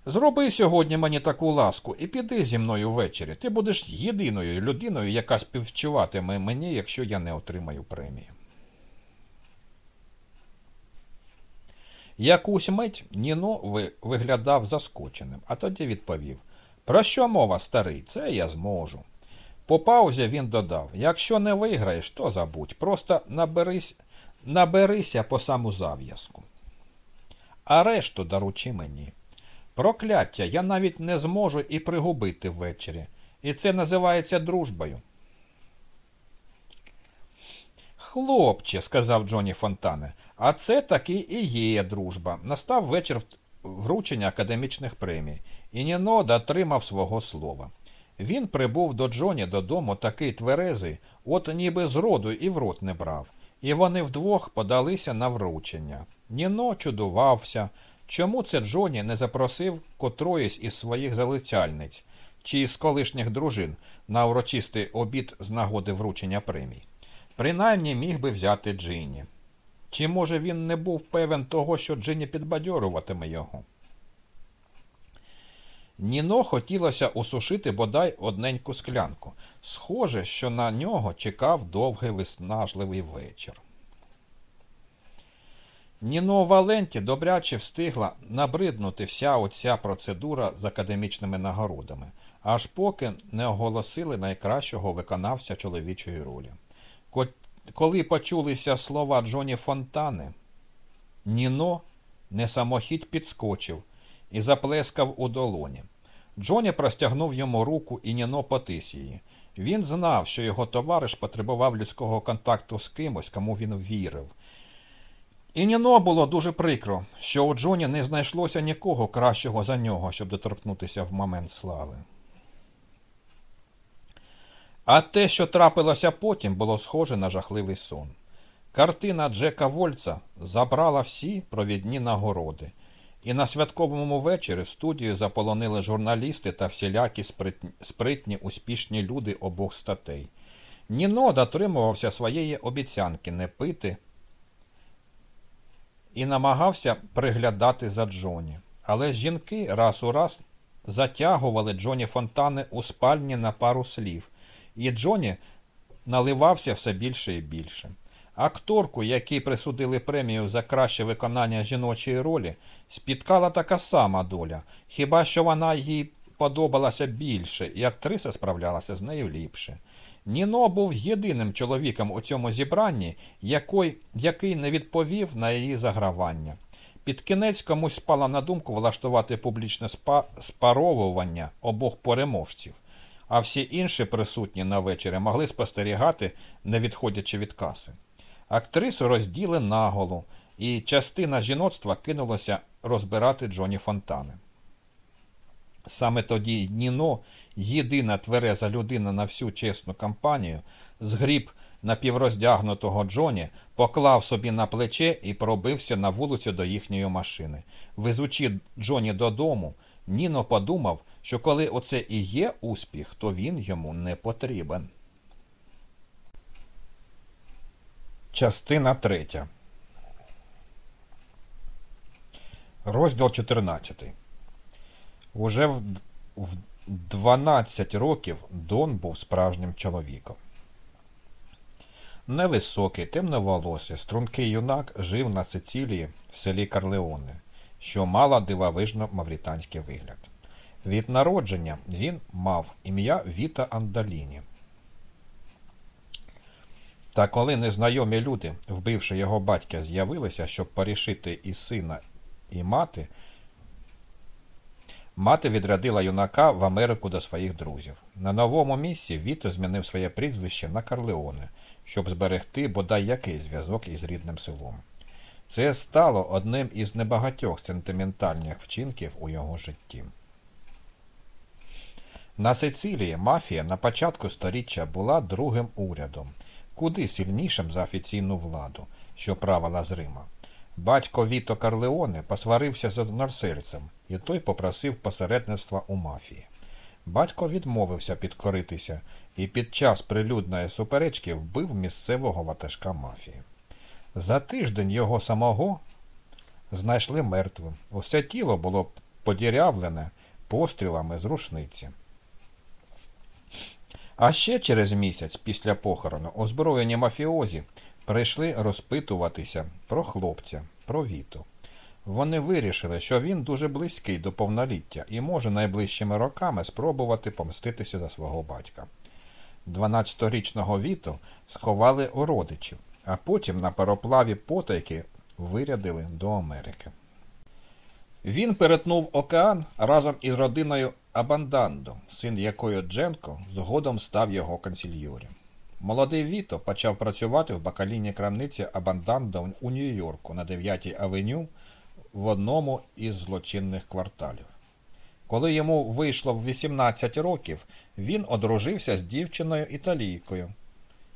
Зроби сьогодні мені таку ласку і піди зі мною ввечері. Ти будеш єдиною людиною, яка співчуватиме мені, якщо я не отримаю премії. Якусь мить Ніно виглядав заскоченим, а тоді відповів Про що мова, старий? Це я зможу. По паузі він додав Якщо не виграєш, то забудь. Просто наберись, наберися по саму зав'язку. А решту доручи мені. Прокляття, я навіть не зможу і пригубити ввечері. І це називається дружбою. Хлопче, сказав Джоні Фонтане, а це таки і є дружба. Настав вечір вручення академічних премій, і Ніно дотримав свого слова. Він прибув до Джоні додому такий тверезий, от ніби з роду і в рот не брав, і вони вдвох подалися на вручення. Ніно чудувався, чому це Джоні не запросив котроїсь із своїх залицяльниць чи з колишніх дружин на урочистий обід з нагоди вручення премій. Принаймні міг би взяти Джині. Чи, може, він не був певен того, що Джині підбадьорюватиме його? Ніно хотілося осушити бодай одненьку склянку. Схоже, що на нього чекав довгий виснажливий вечір. Ніно Валенті добряче встигла набриднути вся оця процедура з академічними нагородами, аж поки не оголосили найкращого виконавця чоловічої ролі. Коли почулися слова Джоні Фонтани, Ніно не самохідь підскочив і заплескав у долоні. Джоні простягнув йому руку і Ніно потис її. Він знав, що його товариш потребував людського контакту з кимось, кому він вірив. І Ніно було дуже прикро, що у Джоні не знайшлося нікого кращого за нього, щоб доторкнутися в момент слави. А те, що трапилося потім, було схоже на жахливий сон. Картина Джека Вольца забрала всі провідні нагороди, і на святковому вечорі студію заполонили журналісти та всілякі спритні, спритні успішні люди обох статей. Ніно дотримувався своєї обіцянки не пити і намагався приглядати за Джоні. Але жінки раз у раз затягували Джоні Фонтане у спальні на пару слів, і Джоні наливався все більше і більше. Акторку, якій присудили премію за краще виконання жіночої ролі, спіткала така сама доля, хіба що вона їй подобалася більше, і актриса справлялася з нею ліпше. Ніно був єдиним чоловіком у цьому зібранні, який, який не відповів на її загравання. Під кінець комусь спала на думку влаштувати публічне спа спаровування обох переможців, а всі інші присутні на вечері могли спостерігати, не відходячи від каси. Актрису розділи наголу, і частина жіноцтва кинулася розбирати Джоні Фонтани. Саме тоді Ніно, єдина твереза людина на всю чесну кампанію, згріб напівроздягнутого Джоні, поклав собі на плече і пробився на вулицю до їхньої машини. Везучи Джоні додому, Ніно подумав, що коли оце і є успіх, то він йому не потрібен. Частина третя. Розділ 14. Уже в, в 12 років Дон був справжнім чоловіком. Невисокий, темноволосий, стрункий юнак жив на Сицилії в селі Карлеоне, що мала дивовижно мавританський вигляд. Від народження він мав ім'я Віта Андаліні. Та коли незнайомі люди, вбивши його батька, з'явилися, щоб порішити і сина, і мати, мати відрядила юнака в Америку до своїх друзів. На новому місці Віто змінив своє прізвище на Карлеоне, щоб зберегти бодай якийсь зв'язок із рідним селом. Це стало одним із небагатьох сентиментальних вчинків у його житті. На Сицилії мафія на початку сторіччя була другим урядом, куди сильнішим за офіційну владу, що правила з Рима. Батько Віто Карлеоне посварився з односельцем, і той попросив посередництва у мафії. Батько відмовився підкоритися і під час прилюдної суперечки вбив місцевого ватажка мафії. За тиждень його самого знайшли мертвим. Усе тіло було подірявлене пострілами з рушниці. А ще через місяць після похорону озброєні мафіозі прийшли розпитуватися про хлопця, про віту. Вони вирішили, що він дуже близький до повноліття і може найближчими роками спробувати помститися за свого батька. 12-річного віту сховали у родичів, а потім на пароплаві потайки вирядили до Америки. Він перетнув океан разом із родиною Абандандо, син якої Дженко згодом став його консільйором. Молодий Віто почав працювати в бакалійній крамниці Абандандо у Нью-Йорку на 9-й авеню в одному із злочинних кварталів. Коли йому вийшло в 18 років, він одружився з дівчиною італійкою,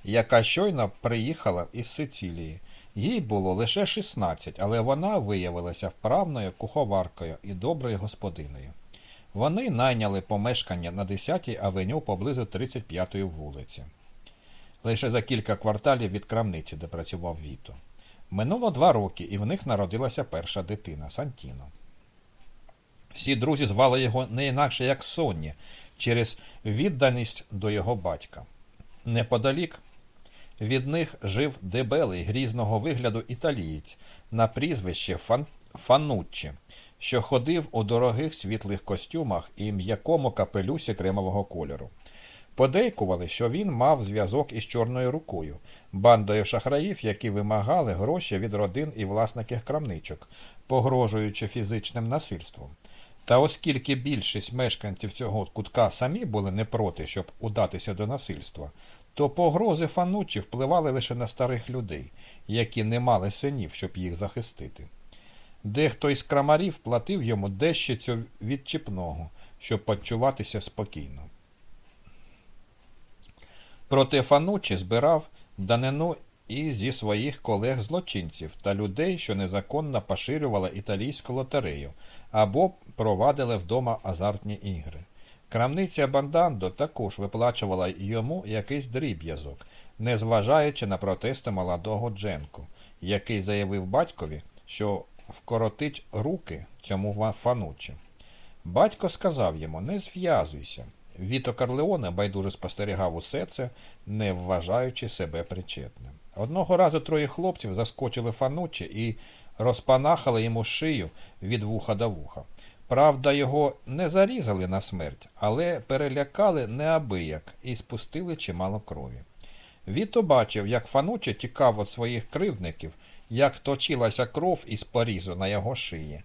яка щойно приїхала із Сицилії. Їй було лише 16, але вона виявилася вправною куховаркою і доброю господиною. Вони найняли помешкання на 10-й авеню поблизу 35-ї вулиці. Лише за кілька кварталів від крамниці, де працював Віто. Минуло два роки, і в них народилася перша дитина Сантіно. Всі друзі звали його не інакше як Сонні через відданість до його батька. Неподалік від них жив дебелий грізного вигляду італієць на прізвище Фан... Фануччі, що ходив у дорогих світлих костюмах і м'якому капелюсі кремового кольору. Подейкували, що він мав зв'язок із чорною рукою, бандою шахраїв, які вимагали гроші від родин і власників крамничок, погрожуючи фізичним насильством. Та оскільки більшість мешканців цього кутка самі були не проти, щоб удатися до насильства, то погрози фанучі впливали лише на старих людей, які не мали синів, щоб їх захистити. Дехто із крамарів платив йому дещо відчіпного, щоб почуватися спокійно. Проте Фанучі збирав данину і зі своїх колег-злочинців та людей, що незаконно поширювали італійську лотерею або провадили вдома азартні ігри. Крамниця Бандандо також виплачувала йому якийсь дріб'язок, незважаючи на протести молодого Дженку, який заявив батькові, що вкоротить руки цьому Фануччі. Батько сказав йому не зв'язуйся. Віто Карлеоне байдуже спостерігав усе це, не вважаючи себе причетним. Одного разу троє хлопців заскочили Фануччі і розпанахали йому шию від вуха до вуха. Правда, його не зарізали на смерть, але перелякали неабияк і спустили чимало крові. Віто бачив, як Фануччі тікав від своїх кривдників, як точилася кров із порізу на його шиї.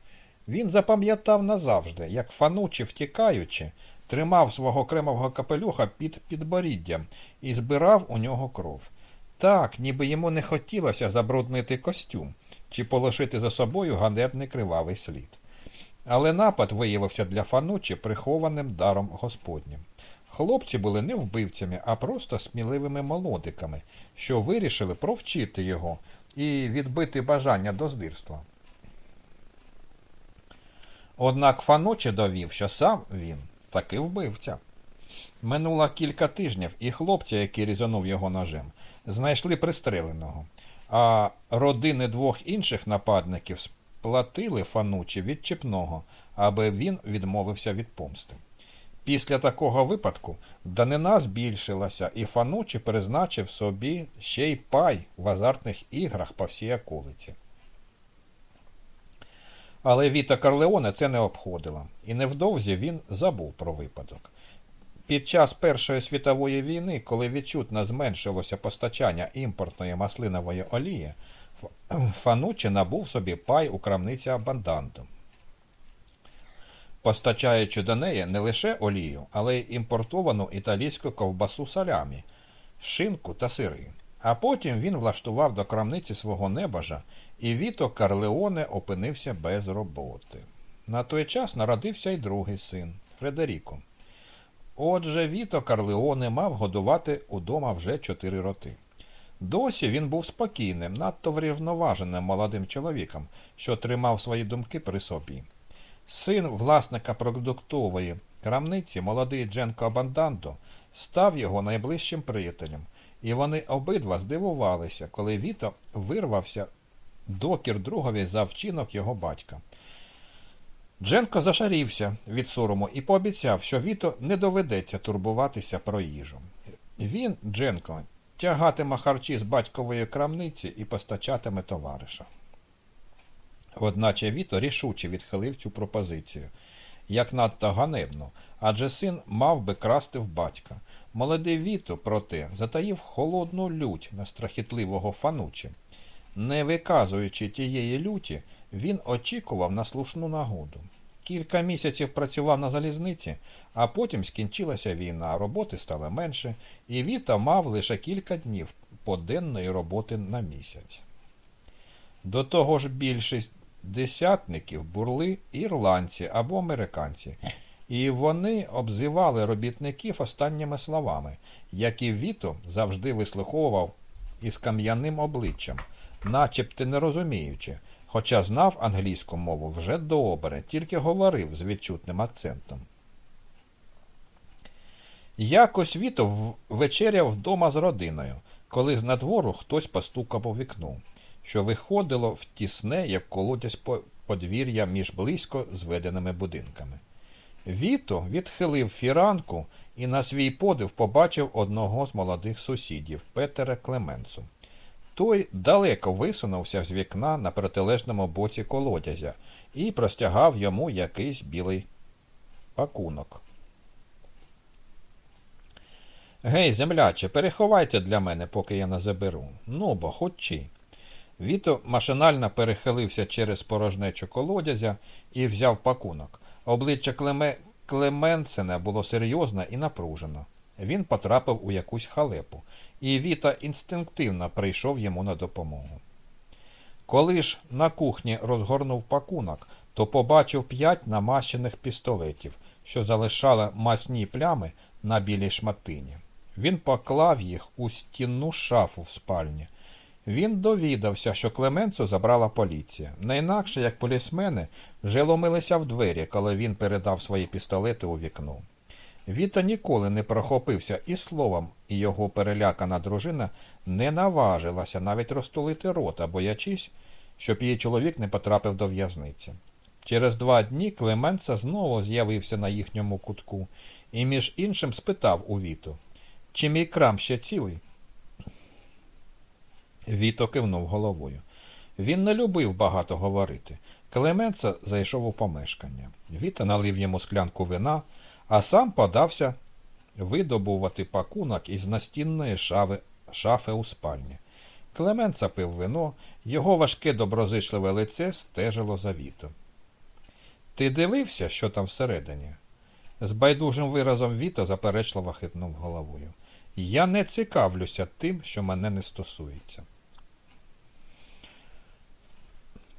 Він запам'ятав назавжди, як Фануччі, втікаючи, тримав свого кремового капелюха під підборіддям і збирав у нього кров. Так, ніби йому не хотілося забруднити костюм чи полишити за собою ганебний кривавий слід. Але напад виявився для Фануччі прихованим даром Господнім. Хлопці були не вбивцями, а просто сміливими молодиками, що вирішили провчити його і відбити бажання до здирства. Однак Фануччі довів, що сам він таки вбивця. Минуло кілька тижнів, і хлопця, який різанув його ножем, знайшли пристреленого, а родини двох інших нападників сплатили Фанучі відчіпного, аби він відмовився від помсти. Після такого випадку данина збільшилася, і Фанучі призначив собі ще й пай в азартних іграх по всій околиці. Але Віта Карлеоне це не обходило, і невдовзі він забув про випадок. Під час Першої світової війни, коли відчутно зменшилося постачання імпортної маслинової олії, Ф- [clears throat] Фануччі набув собі пай у крамниці Абанданту, постачаючи до неї не лише олію, але й імпортовану італійську ковбасу салямі, шинку та сири. А потім він влаштував до крамниці свого небажа, і Віто Карлеоне опинився без роботи. На той час народився й другий син Фредеріко. Отже, Віто Карлеоне мав годувати удома вже чотири роки. Досі він був спокійним, надто врівноваженим молодим чоловіком, що тримав свої думки при собі. Син власника продуктової крамниці, молодий Дженко Абандандо, став його найближчим приятелем, і вони обидва здивувалися, коли Віто вирвався докір другові за вчинок його батька. Дженко зашарівся від сорому і пообіцяв, що Віто не доведеться турбуватися про їжу. Він, Дженко, тягатиме харчі з батькової крамниці і постачатиме товариша. Одначе Віто рішуче відхилив цю пропозицію, як надто ганебно, адже син мав би красти в батька. Молодий Віто, проте, затаїв холодну лють на страхітливого фанучі. Не виказуючи тієї люті, він очікував на слушну нагоду. Кілька місяців працював на залізниці, а потім скінчилася війна, роботи стало менше, і Віта мав лише кілька днів поденної роботи на місяць. До того ж, більшість десятників були ірландці або американці, і вони обзивали робітників останніми словами, які Віто завжди вислуховував із кам'яним обличчям, начебто не розуміючи, хоча знав англійську мову вже добре, тільки говорив з відчутним акцентом. Якось Віто вечеряв вдома з родиною, коли з надвору хтось постукав у вікно, що виходило в тісне, як колодязь подвір'я між близько зведеними будинками. Віто відхилив фіранку і на свій подив побачив одного з молодих сусідів Петера Клеменцу. Той далеко висунувся з вікна на протилежному боці колодязя і простягав йому якийсь білий пакунок. Гей, земляче, переховайте для мене, поки я не заберу. Ну бо хочі. Віто машинально перехилився через порожнечу колодязя і взяв пакунок. Обличчя Клеме... Клеменцена було серйозне і напружено. Він потрапив у якусь халепу, і Віта інстинктивно прийшов йому на допомогу. Коли ж на кухні розгорнув пакунок, то побачив п'ять намащених пістолетів, що залишали масні плями на білій шматині. Він поклав їх у стінну шафу в спальні. Він довідався, що Клеменцу забрала поліція. Не інакше, як полісмени, вже ломилися в двері, коли він передав свої пістолети у вікно. Віта ніколи не прохопився і словом, і його перелякана дружина не наважилася навіть розтулити рота, боячись, щоб її чоловік не потрапив до в'язниці. Через два дні Клеменца знову з'явився на їхньому кутку і між іншим спитав у Віту, чи мій крам ще цілий? Віто кивнув головою. Він не любив багато говорити. Клеменца зайшов у помешкання. Віта налив йому склянку вина, а сам подався видобувати пакунок із настінної шави, шафи у спальні. Клеменца пив вино, його важке доброзичливе лице стежило за Віто. Ти дивився, що там всередині? З байдужим виразом Віта заперечливо хитнув головою. Я не цікавлюся тим, що мене не стосується.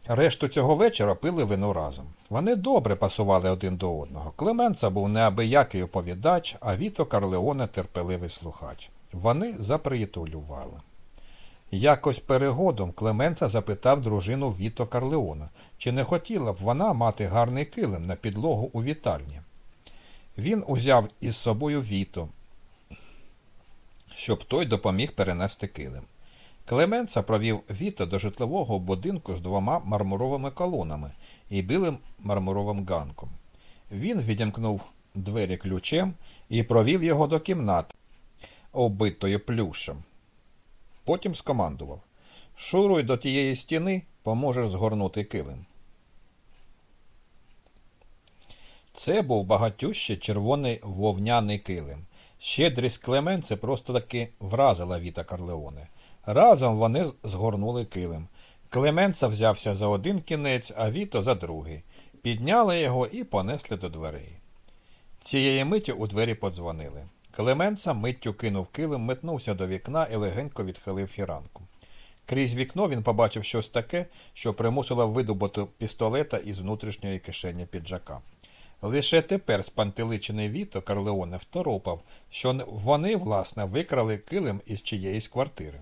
Решту цього вечора пили вино разом. Вони добре пасували один до одного. Клеменца був неабиякий оповідач, а Віто Карлеоне терпеливий слухач. Вони заприятелювали. Якось перегодом Клеменца запитав дружину Віто Карлеона, чи не хотіла б вона мати гарний килим на підлогу у вітальні. Він узяв із собою Віто, щоб той допоміг перенести килим. Клеменца провів Віто до житлового будинку з двома мармуровими колонами і білим мармуровим ганком. Він відімкнув двері ключем і провів його до кімнати, оббитої плюшем. Потім скомандував Шуруй до тієї стіни, поможеш згорнути килим. Це був багатющий червоний вовняний килим. Щедрість Клеменце просто таки вразила Віта Карлеоне. Разом вони згорнули килим. Клеменца взявся за один кінець, а Віто за другий. Підняли його і понесли до дверей. Цієї миті у двері подзвонили. Клеменца миттю кинув килим, метнувся до вікна і легенько відхилив фіранку. Крізь вікно він побачив щось таке, що примусило видобути пістолета із внутрішньої кишені піджака. Лише тепер спантеличений Віто Карлеоне второпав, що вони, власне, викрали килим із чиєїсь квартири.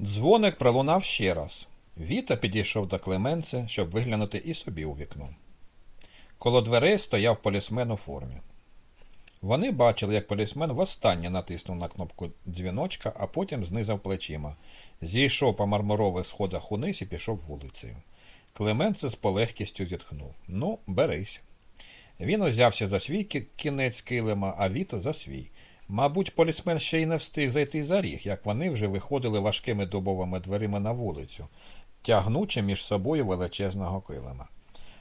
Дзвоник пролунав ще раз. Віта підійшов до Клеменце, щоб виглянути і собі у вікно. Коло дверей стояв полісмен у формі. Вони бачили, як полісмен востаннє натиснув на кнопку дзвіночка, а потім знизав плечима, зійшов по мармурових сходах униз і пішов вулицею. Клеменце з полегкістю зітхнув. Ну, берись. Він узявся за свій кінець килима, а Віто за свій. Мабуть, полісмен ще й не встиг зайти за ріг, як вони вже виходили важкими дубовими дверима на вулицю, тягнучи між собою величезного килима.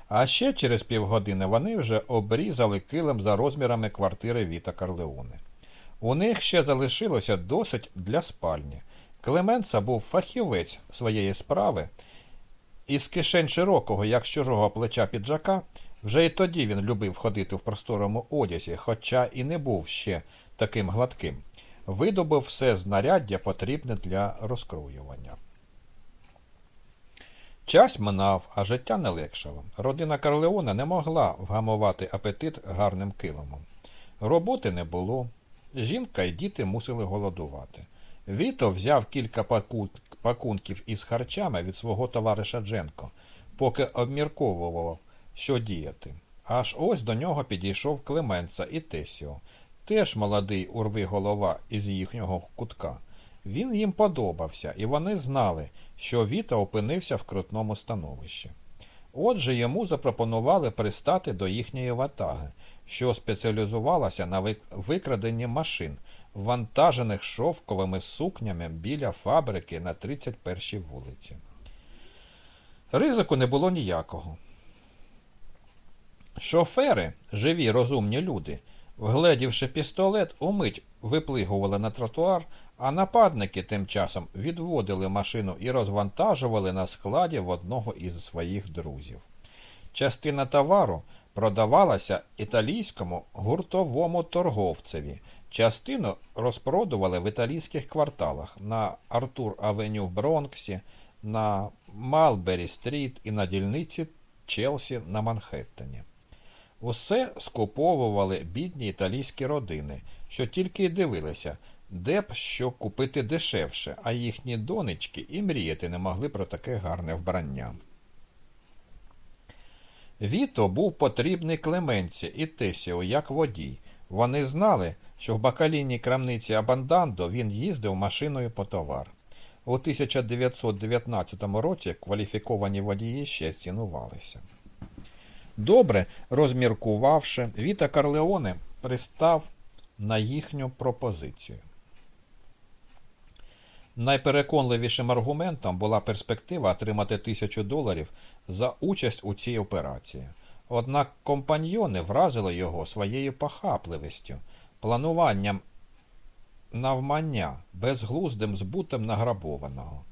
А ще через півгодини вони вже обрізали килим за розмірами квартири Віта Карлеоне. У них ще залишилося досить для спальні. Клеменца був фахівець своєї справи, і з кишень широкого, як з чужого плеча піджака, вже й тоді він любив ходити в просторому одязі, хоча і не був ще таким гладким. Видобив все знаряддя потрібне для розкроювання. Час минав, а життя не легшало. Родина Карлеона не могла вгамувати апетит гарним килимом. Роботи не було. Жінка і діти мусили голодувати. Віто взяв кілька пакунків із харчами від свого товариша Дженко, поки обмірковував, що діяти. Аж ось до нього підійшов Клеменца і Тесіо, теж молодий урви голова із їхнього кутка. Він їм подобався, і вони знали, що Віта опинився в крутному становищі. Отже, йому запропонували пристати до їхньої ватаги, що спеціалізувалася на викраденні машин, вантажених шовковими сукнями біля фабрики на 31-й вулиці. Ризику не було ніякого. Шофери, живі розумні люди, вгледівши пістолет, умить виплигували на тротуар, а нападники тим часом відводили машину і розвантажували на складі в одного із своїх друзів. Частина товару продавалася італійському гуртовому торговцеві, частину розпродували в італійських кварталах на Артур Авеню в Бронксі, на Малбері Стріт і на дільниці Челсі на Манхеттені. Усе скуповували бідні італійські родини, що тільки й дивилися, де б що купити дешевше, а їхні донечки і мріяти не могли про таке гарне вбрання. Віто був потрібний Клеменці і Тесіо як водій. Вони знали, що в бакалійній крамниці Абандандо він їздив машиною по товар. У 1919 році кваліфіковані водії ще цінувалися. Добре розміркувавши, Віта Карлеоне пристав на їхню пропозицію. Найпереконливішим аргументом була перспектива отримати тисячу доларів за участь у цій операції. Однак компаньйони вразили його своєю похапливістю, плануванням навмання, безглуздим збутом награбованого.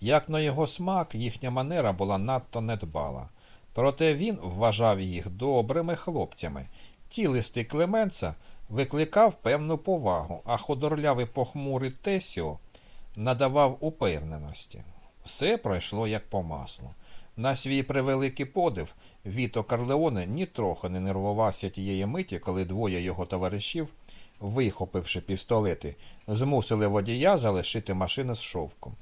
Як на його смак, їхня манера була надто недбала. Проте він вважав їх добрими хлопцями. Тілистий Клеменца викликав певну повагу, а ходорлявий похмурий Тесіо надавав упевненості. Все пройшло як по маслу. На свій превеликий подив Віто Карлеоне нітрохи не нервувався тієї миті, коли двоє його товаришів, вихопивши пістолети, змусили водія залишити машину з шовком.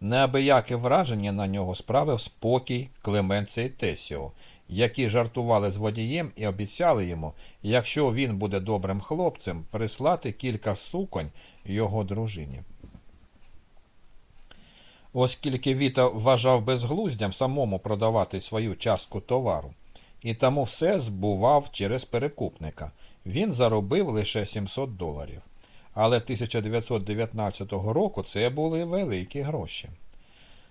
Неабияке враження на нього справив спокій Клеменце і Тесіо, які жартували з водієм і обіцяли йому, якщо він буде добрим хлопцем, прислати кілька суконь його дружині. Оскільки Віта вважав безглуздям самому продавати свою частку товару, і тому все збував через перекупника, він заробив лише 700 доларів. Але 1919 року це були великі гроші.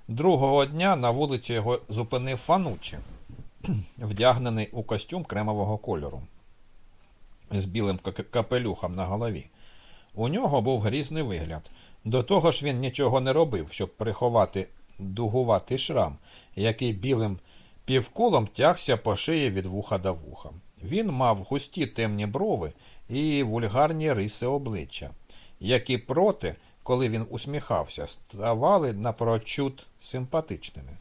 Другого дня на вулиці його зупинив Фанучі, [clears throat] вдягнений у костюм кремового кольору з білим капелюхом на голові. У нього був грізний вигляд. До того ж він нічого не робив, щоб приховати дугуватий шрам, який білим півколом тягся по шиї від вуха до вуха. Він мав густі темні брови і вульгарні риси обличчя, які проти, коли він усміхався, ставали напрочуд симпатичними.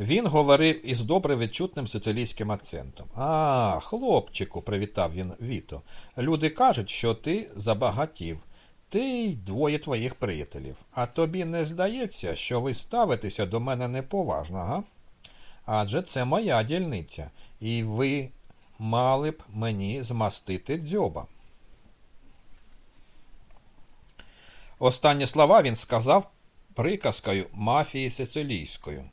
Він говорив із добре відчутним сицилійським акцентом. А, хлопчику, привітав він Віто. Люди кажуть, що ти забагатів. Ти й двоє твоїх приятелів. А тобі не здається, що ви ставитеся до мене неповажно, га? Адже це моя дільниця, і ви мали б мені змастити дзьоба. Останні слова він сказав приказкою мафії сицилійською.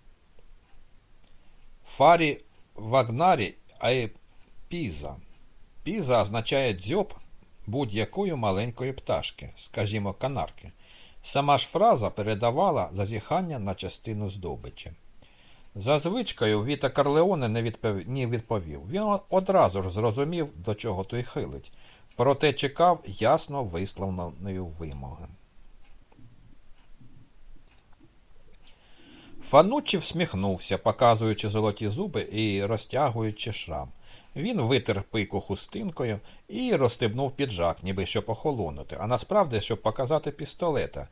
Фарі вагнарі ай піза. Піза означає дзьоб будь-якої маленької пташки, скажімо, канарки. Сама ж фраза передавала зазіхання на частину здобичі. За звичкою Віта Карлеоне не відповів, не відповів. Він одразу ж зрозумів, до чого той хилить, проте чекав ясно висловленої вимоги. Фануччі всміхнувся, показуючи золоті зуби і розтягуючи шрам. Він витер пику хустинкою і розстебнув піджак, ніби щоб охолонути, а насправді, щоб показати пістолета,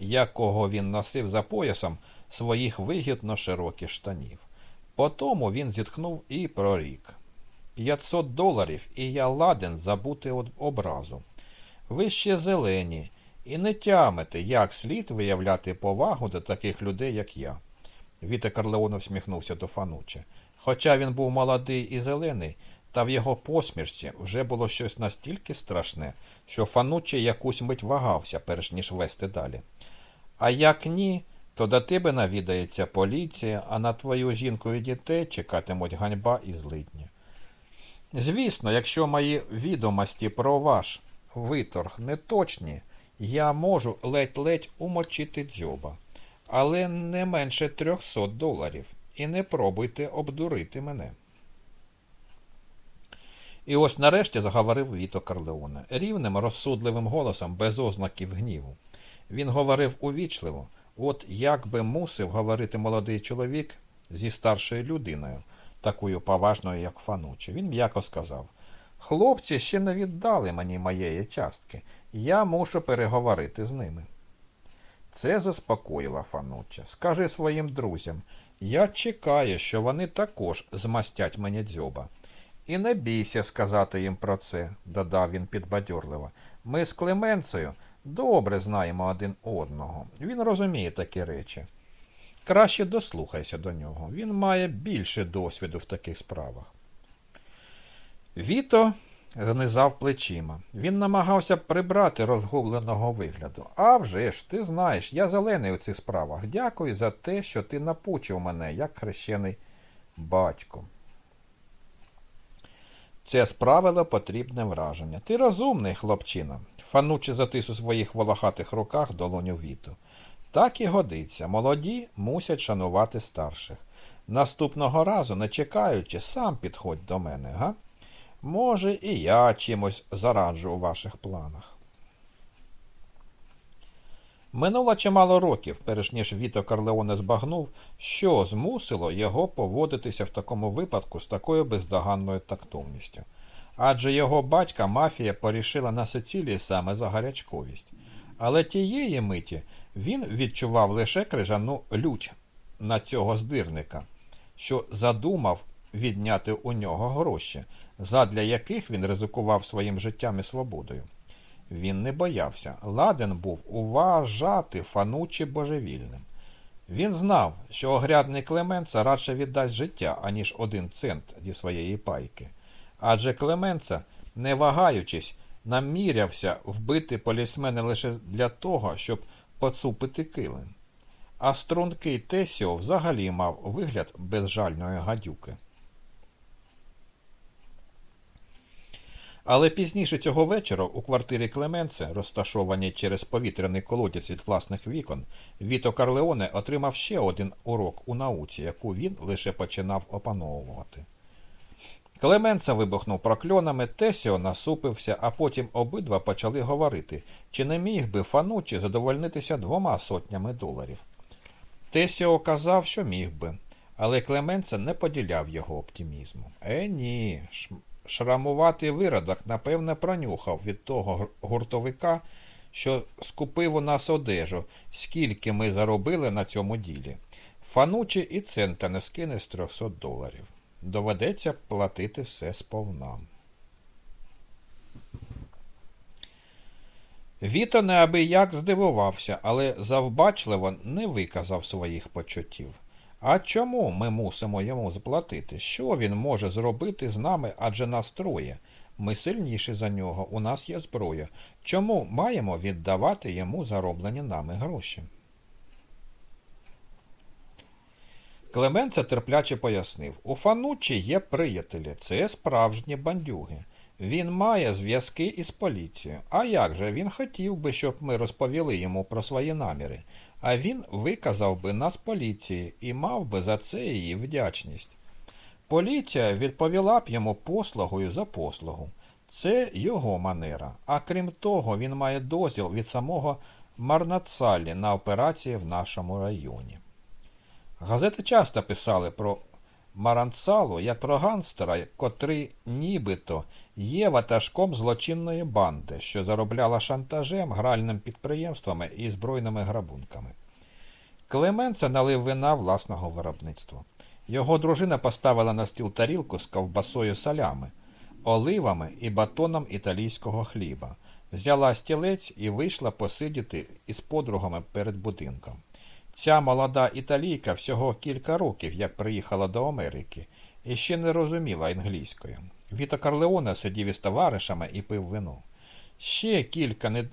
якого він носив за поясом своїх вигідно широких штанів. Потому він зітхнув і прорік. П'ятсот доларів, і я ладен забути образу. Ви ще зелені, і не тямите, як слід виявляти повагу до таких людей, як я. Віта Карлеоне всміхнувся до Фануче. Хоча він був молодий і зелений, та в його посмішці вже було щось настільки страшне, що Фануче якусь мить вагався, перш ніж вести далі. А як ні, то до тебе навідається поліція, а на твою жінку і дітей чекатимуть ганьба і злидні. Звісно, якщо мої відомості про ваш виторг не точні, я можу ледь-ледь умочити дзьоба але не менше трьохсот доларів. І не пробуйте обдурити мене. І ось нарешті заговорив Віто Карлеоне рівним, розсудливим голосом, без ознаків гніву. Він говорив увічливо, от як би мусив говорити молодий чоловік зі старшою людиною, такою поважною, як Фанучі. Він м'яко сказав Хлопці ще не віддали мені моєї частки, я мушу переговорити з ними. Це заспокоїла Фанучча. Скажи своїм друзям, я чекаю, що вони також змастять мені дзьоба. І не бійся сказати їм про це, додав він підбадьорливо. Ми з Клеменцею добре знаємо один одного. Він розуміє такі речі. Краще дослухайся до нього. Він має більше досвіду в таких справах. Віто знизав плечима. Він намагався прибрати розгубленого вигляду. А вже ж, ти знаєш, я зелений у цих справах. Дякую за те, що ти напучив мене, як хрещений батько. Це справило потрібне враження. Ти розумний, хлопчина. Фанучи затис у своїх волохатих руках долоню віту. Так і годиться. Молоді мусять шанувати старших. Наступного разу, не чекаючи, сам підходь до мене, га? Може, і я чимось зараджу у ваших планах. Минуло чимало років, перш ніж Віто Карлеоне збагнув, що змусило його поводитися в такому випадку з такою бездоганною тактовністю. Адже його батька мафія порішила на Сицилії саме за гарячковість. Але тієї миті він відчував лише крижану лють на цього здирника, що задумав відняти у нього гроші, задля яких він ризикував своїм життям і свободою. Він не боявся. Ладен був уважати фанучі божевільним. Він знав, що огрядний Клеменца радше віддасть життя, аніж один цент зі своєї пайки. Адже Клеменца, не вагаючись, намірявся вбити полісмени лише для того, щоб поцупити килим. А стрункий Тесіо взагалі мав вигляд безжальної гадюки. Але пізніше цього вечора у квартирі Клеменце, розташованій через повітряний колодязь від власних вікон, Віто Карлеоне отримав ще один урок у науці, яку він лише починав опановувати. Клеменце вибухнув прокльонами, Тесіо насупився, а потім обидва почали говорити, чи не міг би Фанучі задовольнитися двома сотнями доларів. Тесіо казав, що міг би, але Клеменце не поділяв його оптимізму. Е, ні, шрамуватий виродок, напевне, пронюхав від того гуртовика, що скупив у нас одежу, скільки ми заробили на цьому ділі. Фанучі і цента не скине з 300 доларів. Доведеться платити все сповна. Віто неабияк здивувався, але завбачливо не виказав своїх почуттів. А чому ми мусимо йому заплатити? Що він може зробити з нами, адже нас троє? Ми сильніші за нього, у нас є зброя. Чому маємо віддавати йому зароблені нами гроші? Клеменце терпляче пояснив у Фанучі є приятелі, це справжні бандюги. Він має зв'язки із поліцією. А як же він хотів би, щоб ми розповіли йому про свої наміри? А він виказав би нас поліції і мав би за це її вдячність. Поліція відповіла б йому послугою за послугу. Це його манера. А крім того, він має дозвіл від самого Марнацалі на операції в нашому районі. Газети часто писали про Маранцалу як про ганстера, котрий нібито є ватажком злочинної банди, що заробляла шантажем, гральним підприємствами і збройними грабунками. Клеменце налив вина власного виробництва. Його дружина поставила на стіл тарілку з ковбасою солями, оливами і батоном італійського хліба, взяла стілець і вийшла посидіти із подругами перед будинком. Ця молода італійка всього кілька років, як приїхала до Америки, і ще не розуміла англійською. Віто Карлеоне сидів із товаришами і пив вино. Ще кілька не...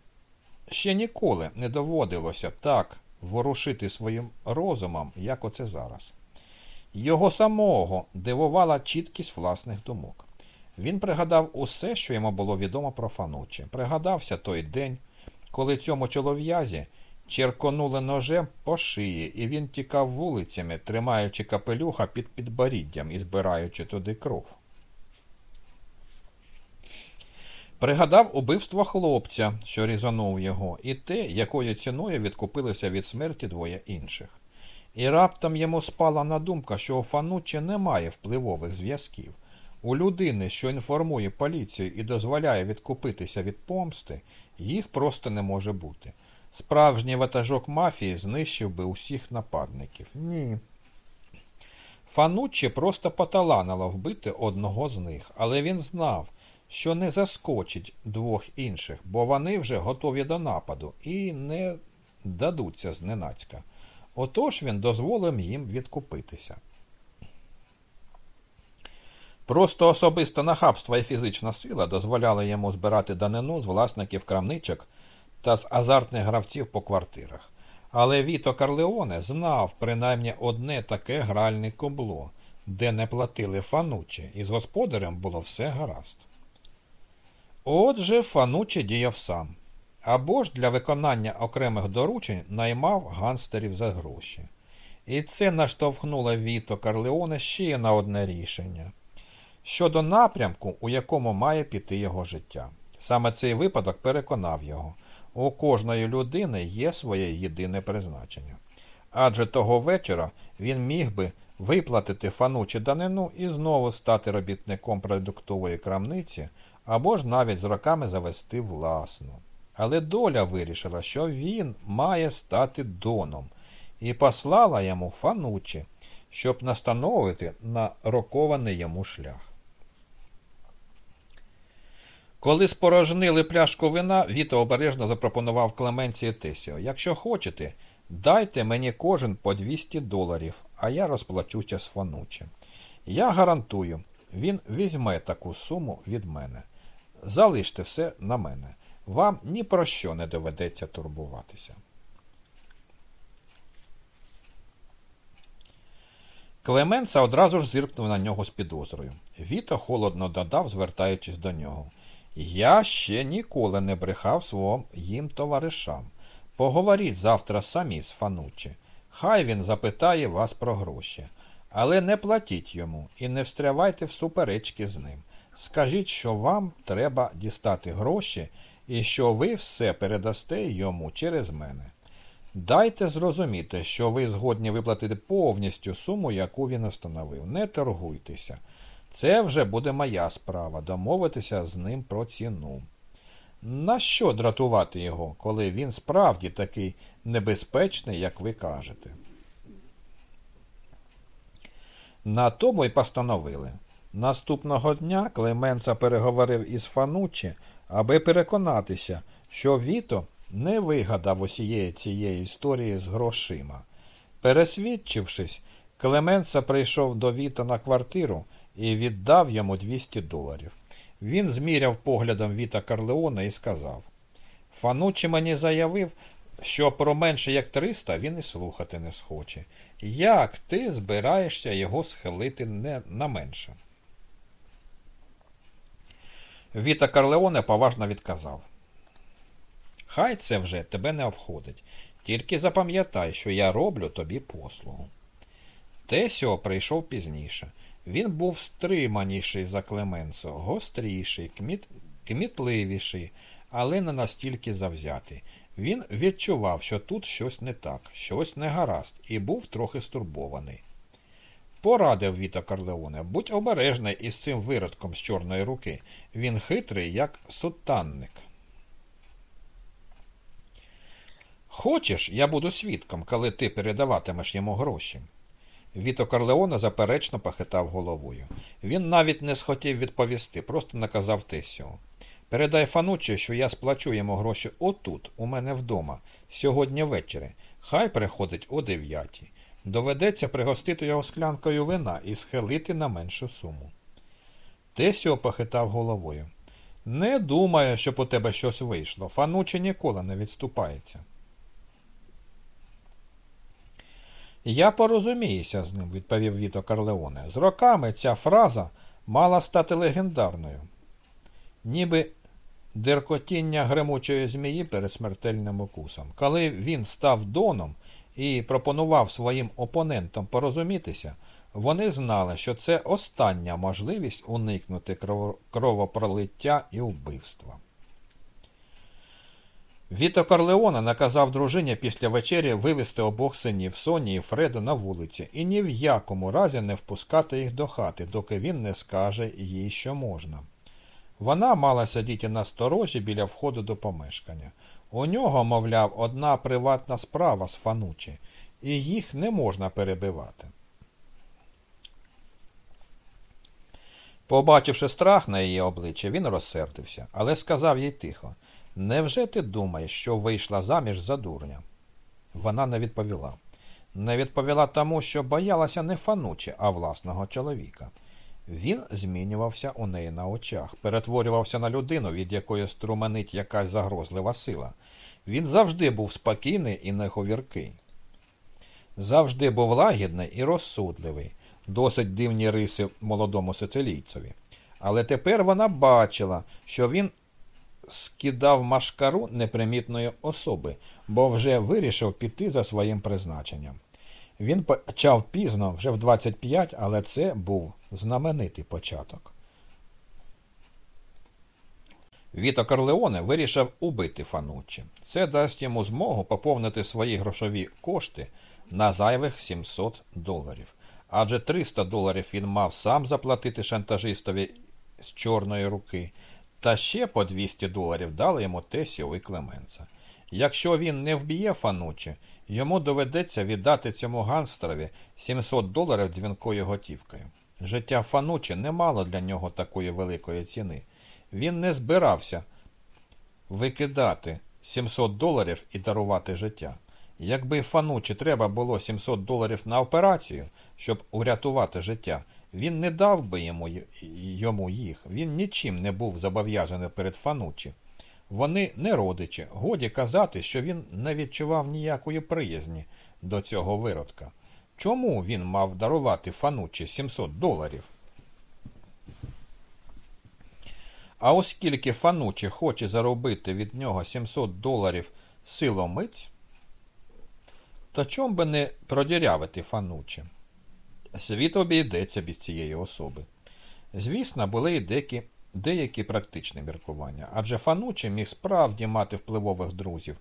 ще ніколи не доводилося так ворушити своїм розумом, як оце зараз. Його самого дивувала чіткість власних думок. Він пригадав усе, що йому було відомо про Фанучі. Пригадався той день, коли цьому чолов'язі черконули ножем по шиї, і він тікав вулицями, тримаючи капелюха під підборіддям і збираючи туди кров. Пригадав убивство хлопця, що різанув його, і те, якою ціною відкупилися від смерті двоє інших. І раптом йому спала на думка, що у Фанучі немає впливових зв'язків. У людини, що інформує поліцію і дозволяє відкупитися від помсти, їх просто не може бути. Справжній ватажок мафії знищив би усіх нападників. Ні. Фануччі просто поталанило вбити одного з них, але він знав, що не заскочить двох інших, бо вони вже готові до нападу і не дадуться зненацька. Отож він дозволив їм відкупитися. Просто особисте нахабство і фізична сила дозволяли йому збирати данину з власників крамничок та з азартних гравців по квартирах. Але Віто Карлеоне знав принаймні одне таке гральне кубло, де не платили фанучі, і з господарем було все гаразд. Отже, фанучі діяв сам. Або ж для виконання окремих доручень наймав ганстерів за гроші. І це наштовхнуло Віто Карлеоне ще на одне рішення щодо напрямку, у якому має піти його життя. Саме цей випадок переконав його, у кожної людини є своє єдине призначення. Адже того вечора він міг би виплатити фанучі данину і знову стати робітником продуктової крамниці, або ж навіть з роками завести власну. Але доля вирішила, що він має стати доном, і послала йому фанучі, щоб настановити на рокований йому шлях. Коли спорожнили пляшку вина, Віто обережно запропонував Клеменції Тесіо. Якщо хочете, дайте мені кожен по 200 доларів, а я розплачуся з Фанучем. Я гарантую, він візьме таку суму від мене. Залиште все на мене. Вам ні про що не доведеться турбуватися. Клеменца одразу ж зиркнув на нього з підозрою. Віто холодно додав, звертаючись до нього. Я ще ніколи не брехав своїм товаришам. Поговоріть завтра самі з Фанучі. Хай він запитає вас про гроші. Але не платіть йому і не встрявайте в суперечки з ним. Скажіть, що вам треба дістати гроші і що ви все передасте йому через мене. Дайте зрозуміти, що ви згодні виплатити повністю суму, яку він установив. Не торгуйтеся. Це вже буде моя справа домовитися з ним про ціну. На що дратувати його, коли він справді такий небезпечний, як ви кажете? На тому й постановили. Наступного дня Клеменца переговорив із Фанучі, аби переконатися, що Віто не вигадав усієї цієї історії з грошима. Пересвідчившись, Клеменца прийшов до Віто на квартиру і віддав йому 200 доларів. Він зміряв поглядом Віта Карлеона і сказав Фанучі мені заявив, що про менше як 300 він і слухати не схоче. Як ти збираєшся його схилити не на менше? Віта Карлеоне поважно відказав. Хай це вже тебе не обходить. Тільки запам'ятай, що я роблю тобі послугу. Тесіо прийшов пізніше. Він був стриманіший за Клеменцо, гостріший, кміт... кмітливіший, але не настільки завзятий. Він відчував, що тут щось не так, щось не гаразд, і був трохи стурбований. Порадив Віта Карлеоне, будь обережний із цим виродком з чорної руки. Він хитрий, як сутанник. Хочеш, я буду свідком, коли ти передаватимеш йому гроші. Віто Карлеона заперечно похитав головою. Він навіть не схотів відповісти, просто наказав Тесіо. Передай Фанучі, що я сплачу йому гроші отут, у мене вдома, сьогодні ввечері. Хай приходить о дев'ятій. Доведеться пригостити його склянкою вина і схилити на меншу суму. Тесіо похитав головою. Не думаю, щоб у тебе щось вийшло. Фанучі ніколи не відступається. Я порозуміюся з ним, відповів Віто Карлеоне. З роками ця фраза мала стати легендарною, ніби деркотіння гремучої змії перед смертельним укусом. Коли він став доном і пропонував своїм опонентам порозумітися, вони знали, що це остання можливість уникнути кровопролиття і вбивства. Віто Корлеона наказав дружині після вечері вивезти обох синів Соні і Фреда на вулиці і ні в якому разі не впускати їх до хати, доки він не скаже їй, що можна. Вона мала сидіти на сторожі біля входу до помешкання. У нього, мовляв, одна приватна справа з Фанучі, і їх не можна перебивати. Побачивши страх на її обличчя, він розсердився, але сказав їй тихо Невже ти думаєш, що вийшла заміж за дурня? Вона не відповіла. Не відповіла тому, що боялася не фанучі, а власного чоловіка. Він змінювався у неї на очах, перетворювався на людину, від якої струменить якась загрозлива сила. Він завжди був спокійний і неговіркий. Завжди був лагідний і розсудливий, досить дивні риси молодому сицилійцеві. Але тепер вона бачила, що він скидав машкару непримітної особи, бо вже вирішив піти за своїм призначенням. Він почав пізно, вже в 25, але це був знаменитий початок. Віто Корлеоне вирішив убити Фануччі. Це дасть йому змогу поповнити свої грошові кошти на зайвих 700 доларів. Адже 300 доларів він мав сам заплатити шантажистові з чорної руки, та ще по 200 доларів дали йому Тесіо і Клеменца. Якщо він не вб'є Фанучі, йому доведеться віддати цьому ганстерові 700 доларів дзвінкою готівкою. Життя Фанучі не мало для нього такої великої ціни. Він не збирався викидати 700 доларів і дарувати життя. Якби Фанучі треба було 700 доларів на операцію, щоб урятувати життя, він не дав би йому йому їх. Він нічим не був зобов'язаний перед Фанучі. Вони не родичі. Годі казати, що він не відчував ніякої приязні до цього виродка. Чому він мав дарувати Фанучі 700 доларів? А оскільки Фанучі хоче заробити від нього 700 доларів силомиць, то чом би не продірявити Фанучі? Світ обійдеться від цієї особи. Звісно, були й деякі, деякі практичні міркування, адже Фанучі міг справді мати впливових друзів,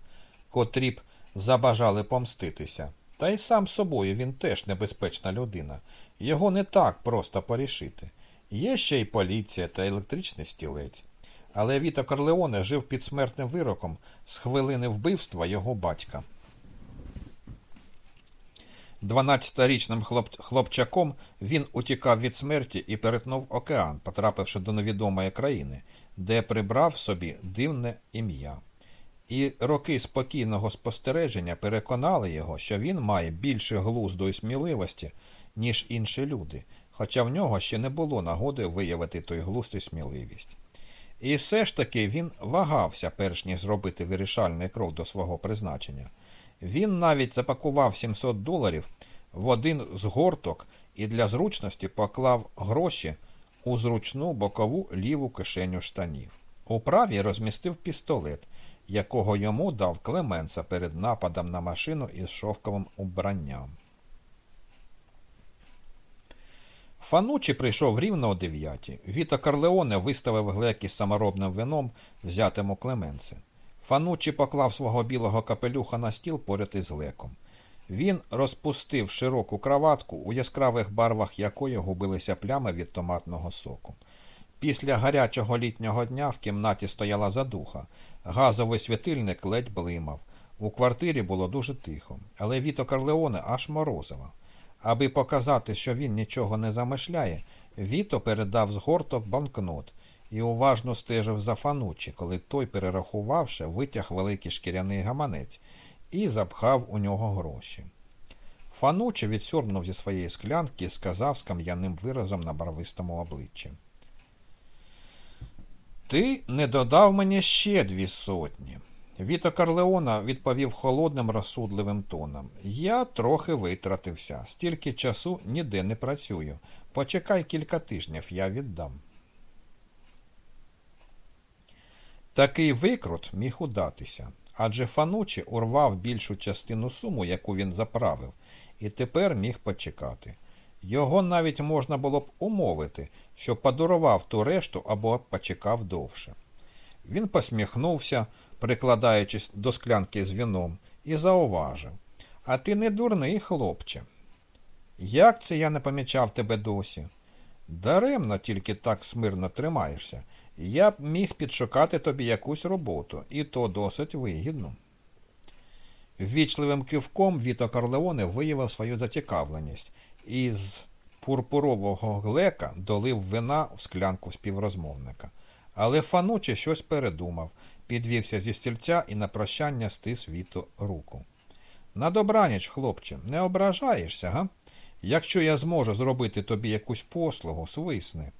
котрі б забажали помститися. Та й сам собою він теж небезпечна людина. Його не так просто порішити. Є ще й поліція та електричний стілець. Але Віто Корлеоне жив під смертним вироком з хвилини вбивства його батька. 12-річним хлоп... хлопчаком він утікав від смерті і перетнув океан, потрапивши до невідомої країни, де прибрав собі дивне ім'я. І роки спокійного спостереження переконали його, що він має більше глузду і сміливості, ніж інші люди, хоча в нього ще не було нагоди виявити той глузд і сміливість. І все ж таки він вагався, перш ніж зробити вирішальний крок до свого призначення. Він навіть запакував 700 доларів в один з горток і для зручності поклав гроші у зручну бокову ліву кишеню штанів. У правій розмістив пістолет, якого йому дав Клеменса перед нападом на машину із шовковим убранням. Фанучі прийшов рівно о дев'ятій. Віто Карлеоне виставив глеки з саморобним вином, взятим у Клеменце. Фанучі поклав свого білого капелюха на стіл поряд із глеком. Він розпустив широку краватку, у яскравих барвах якої губилися плями від томатного соку. Після гарячого літнього дня в кімнаті стояла задуха, газовий світильник ледь блимав. У квартирі було дуже тихо, але Віто Карлеоне аж морозило. Аби показати, що він нічого не замишляє, Віто передав з горток банкнот і уважно стежив за Фанучі, коли той, перерахувавши, витяг великий шкіряний гаманець і запхав у нього гроші. Фанучі відсорбнув зі своєї склянки і сказав з кам'яним виразом на барвистому обличчі. Ти не додав мені ще дві сотні. Віто Карлеона відповів холодним розсудливим тоном. Я трохи витратився, стільки часу ніде не працюю. Почекай кілька тижнів, я віддам. Такий викрут міг удатися, адже Фанучі урвав більшу частину суму, яку він заправив, і тепер міг почекати. Його навіть можна було б умовити, що подарував ту решту або почекав довше. Він посміхнувся, прикладаючись до склянки з віном, і зауважив А ти не дурний, хлопче. Як це я не помічав тебе досі? Даремно тільки так смирно тримаєшся. Я б міг підшукати тобі якусь роботу, і то досить вигідно. Ввічливим кивком Віто Карлеоне виявив свою зацікавленість і з пурпурового глека долив вина в склянку співрозмовника. Але Фанучі щось передумав, підвівся зі стільця і на прощання стис Віто руку. На добраніч, хлопче, не ображаєшся, га? Якщо я зможу зробити тобі якусь послугу, свисни.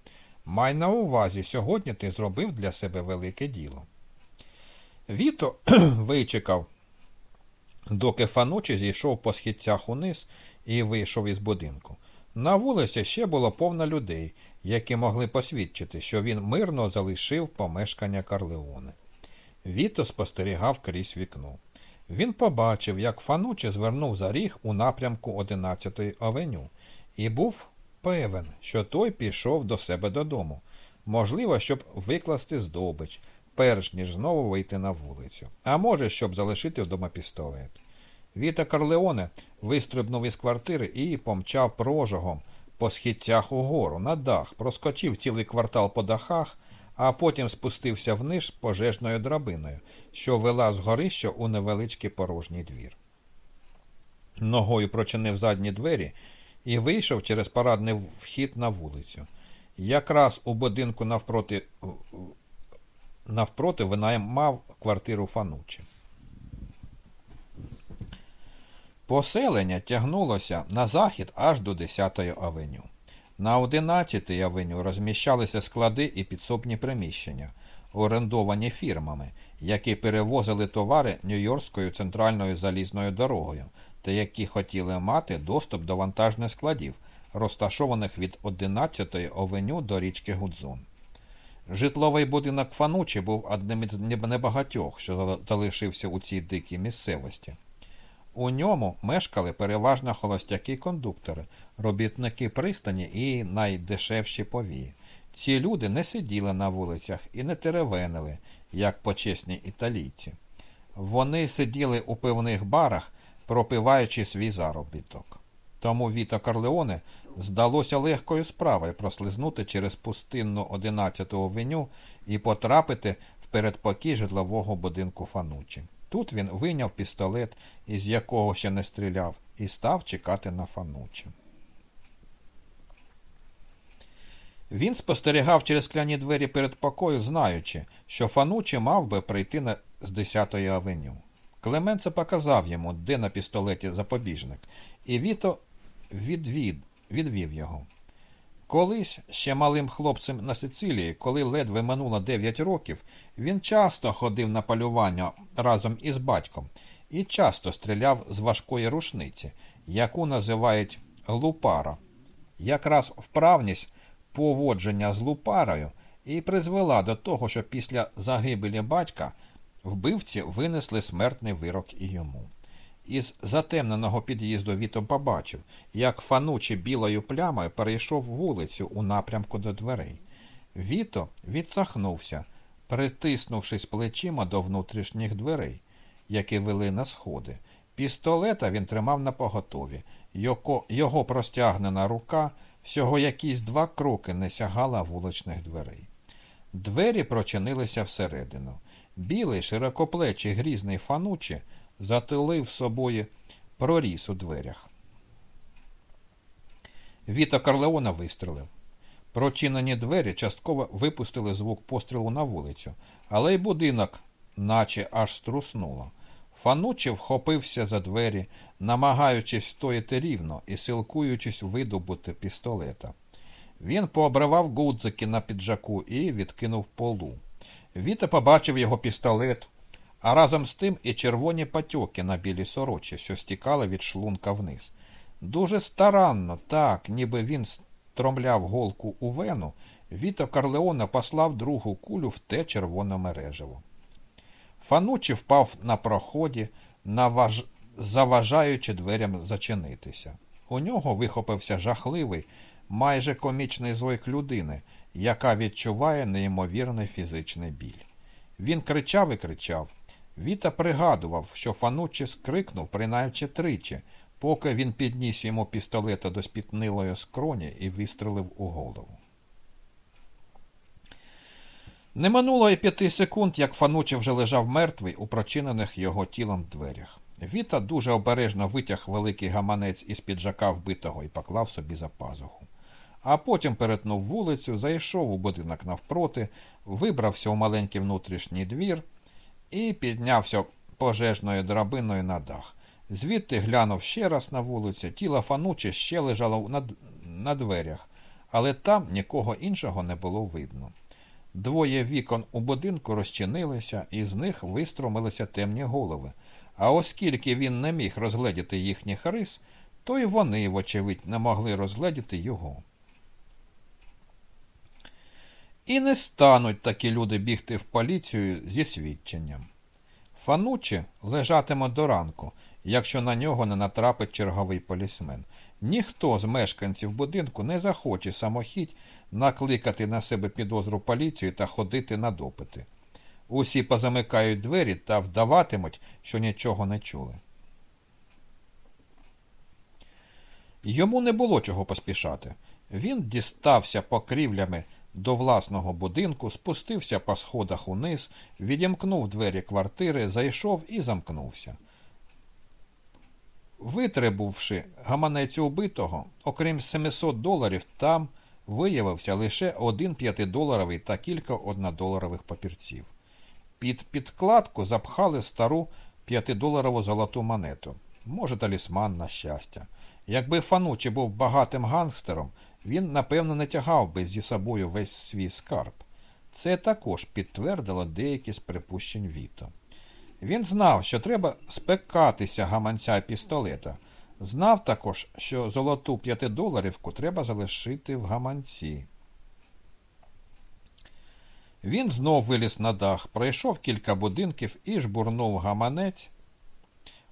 Май на увазі, сьогодні ти зробив для себе велике діло. Віто [clears throat] вичекав, доки Фанучі зійшов по східцях униз і вийшов із будинку. На вулиці ще було повно людей, які могли посвідчити, що він мирно залишив помешкання Карлеоне. Віто спостерігав крізь вікно. Він побачив, як Фануче звернув за ріг у напрямку 11-ї авеню, і був певен, що той пішов до себе додому, можливо, щоб викласти здобич, перш ніж знову вийти на вулицю, а може, щоб залишити вдома пістолет. Віта Карлеоне вистрибнув із квартири і помчав прожогом по східцях угору на дах, проскочив цілий квартал по дахах, а потім спустився вниз пожежною драбиною, що вела з горища у невеличкий порожній двір. Ногою прочинив задні двері і вийшов через парадний вхід на вулицю. Якраз у будинку навпроти навпроти винаймав квартиру Фанучі. Поселення тягнулося на захід аж до 10-ї авеню. На 11-й авеню розміщалися склади і підсобні приміщення, орендовані фірмами, які перевозили товари Нью-Йоркською центральною залізною дорогою та які хотіли мати доступ до вантажних складів, розташованих від 11-ї авеню до річки Гудзон. Житловий будинок Фанучі був одним із небагатьох, що залишився у цій дикій місцевості. У ньому мешкали переважно холостяки-кондуктори, робітники пристані і найдешевші повії. Ці люди не сиділи на вулицях і не теревенили, як почесні італійці. Вони сиділи у певних барах, пропиваючи свій заробіток. Тому Віто Карлеоне здалося легкою справою прослизнути через пустинну 11-ту веню і потрапити в передпокій житлового будинку Фанучі. Тут він вийняв пістолет, із якого ще не стріляв, і став чекати на Фанучі. Він спостерігав через скляні двері перед покою, знаючи, що Фанучі мав би прийти з 10-ї авеню. Клеменце показав йому, де на пістолеті запобіжник, і Віто відвід, відвів його. Колись ще малим хлопцем на Сицилії, коли ледве минуло 9 років, він часто ходив на полювання разом із батьком і часто стріляв з важкої рушниці, яку називають лупара. Якраз вправність поводження з лупарою і призвела до того, що після загибелі батька вбивці винесли смертний вирок і йому. Із затемненого під'їзду Віто побачив, як фанучи білою плямою перейшов вулицю у напрямку до дверей. Віто відсахнувся, притиснувшись плечима до внутрішніх дверей, які вели на сходи. Пістолета він тримав на поготові. Його простягнена рука всього якісь два кроки не сягала вуличних дверей. Двері прочинилися всередину. Білий, широкоплечий грізний фанучі затулив собою проріс у дверях. Віта Карлеона вистрелив. Прочинені двері частково випустили звук пострілу на вулицю, але й будинок, наче аж струснуло. Фанучі вхопився за двері, намагаючись стояти рівно і силкуючись видобути пістолета. Він пообривав гудзики на піджаку і відкинув полу. Віта побачив його пістолет, а разом з тим і червоні патьоки на білій сорочі, що стікали від шлунка вниз. Дуже старанно, так, ніби він стромляв голку у вену, Віто Карлеона послав другу кулю в те червоне мережево. Фанучі впав на проході, наваж... заважаючи дверям зачинитися. У нього вихопився жахливий, майже комічний зойк людини, яка відчуває неймовірний фізичний біль. Він кричав і кричав. Віта пригадував, що Фанучі скрикнув принаймні тричі, поки він підніс йому пістолета до спітнилої скроні і вистрелив у голову. Не минуло і п'яти секунд, як Фанучі вже лежав мертвий у прочинених його тілом дверях. Віта дуже обережно витяг великий гаманець із піджака вбитого і поклав собі за пазуху. А потім перетнув вулицю, зайшов у будинок навпроти, вибрався у маленький внутрішній двір і піднявся пожежною драбиною на дах. Звідти глянув ще раз на вулицю, тіло Фанучі ще лежало на, на дверях, але там нікого іншого не було видно. Двоє вікон у будинку розчинилися, і з них виструмилися темні голови. А оскільки він не міг розгледіти їхніх рис, то й вони, вочевидь, не могли розгледіти його. І не стануть такі люди бігти в поліцію зі свідченням. Фанучі лежатиме до ранку, якщо на нього не натрапить черговий полісмен. Ніхто з мешканців будинку не захоче самохідь накликати на себе підозру поліцію та ходити на допити. Усі позамикають двері та вдаватимуть, що нічого не чули. Йому не було чого поспішати. Він дістався покрівлями до власного будинку, спустився по сходах униз, відімкнув двері квартири, зайшов і замкнувся. Витребувши гаманець убитого, окрім 700 доларів, там виявився лише один п'ятидоларовий та кілька однодоларових папірців. Під підкладку запхали стару п'ятидоларову золоту монету. Може, талісман на щастя. Якби Фанучі був багатим гангстером, він, напевно, не тягав би зі собою весь свій скарб. Це також підтвердило деякі з припущень Віто. Він знав, що треба спекатися гаманця пістолета. Знав також, що золоту п'ятидоларівку треба залишити в гаманці. Він знов виліз на дах, пройшов кілька будинків і жбурнув гаманець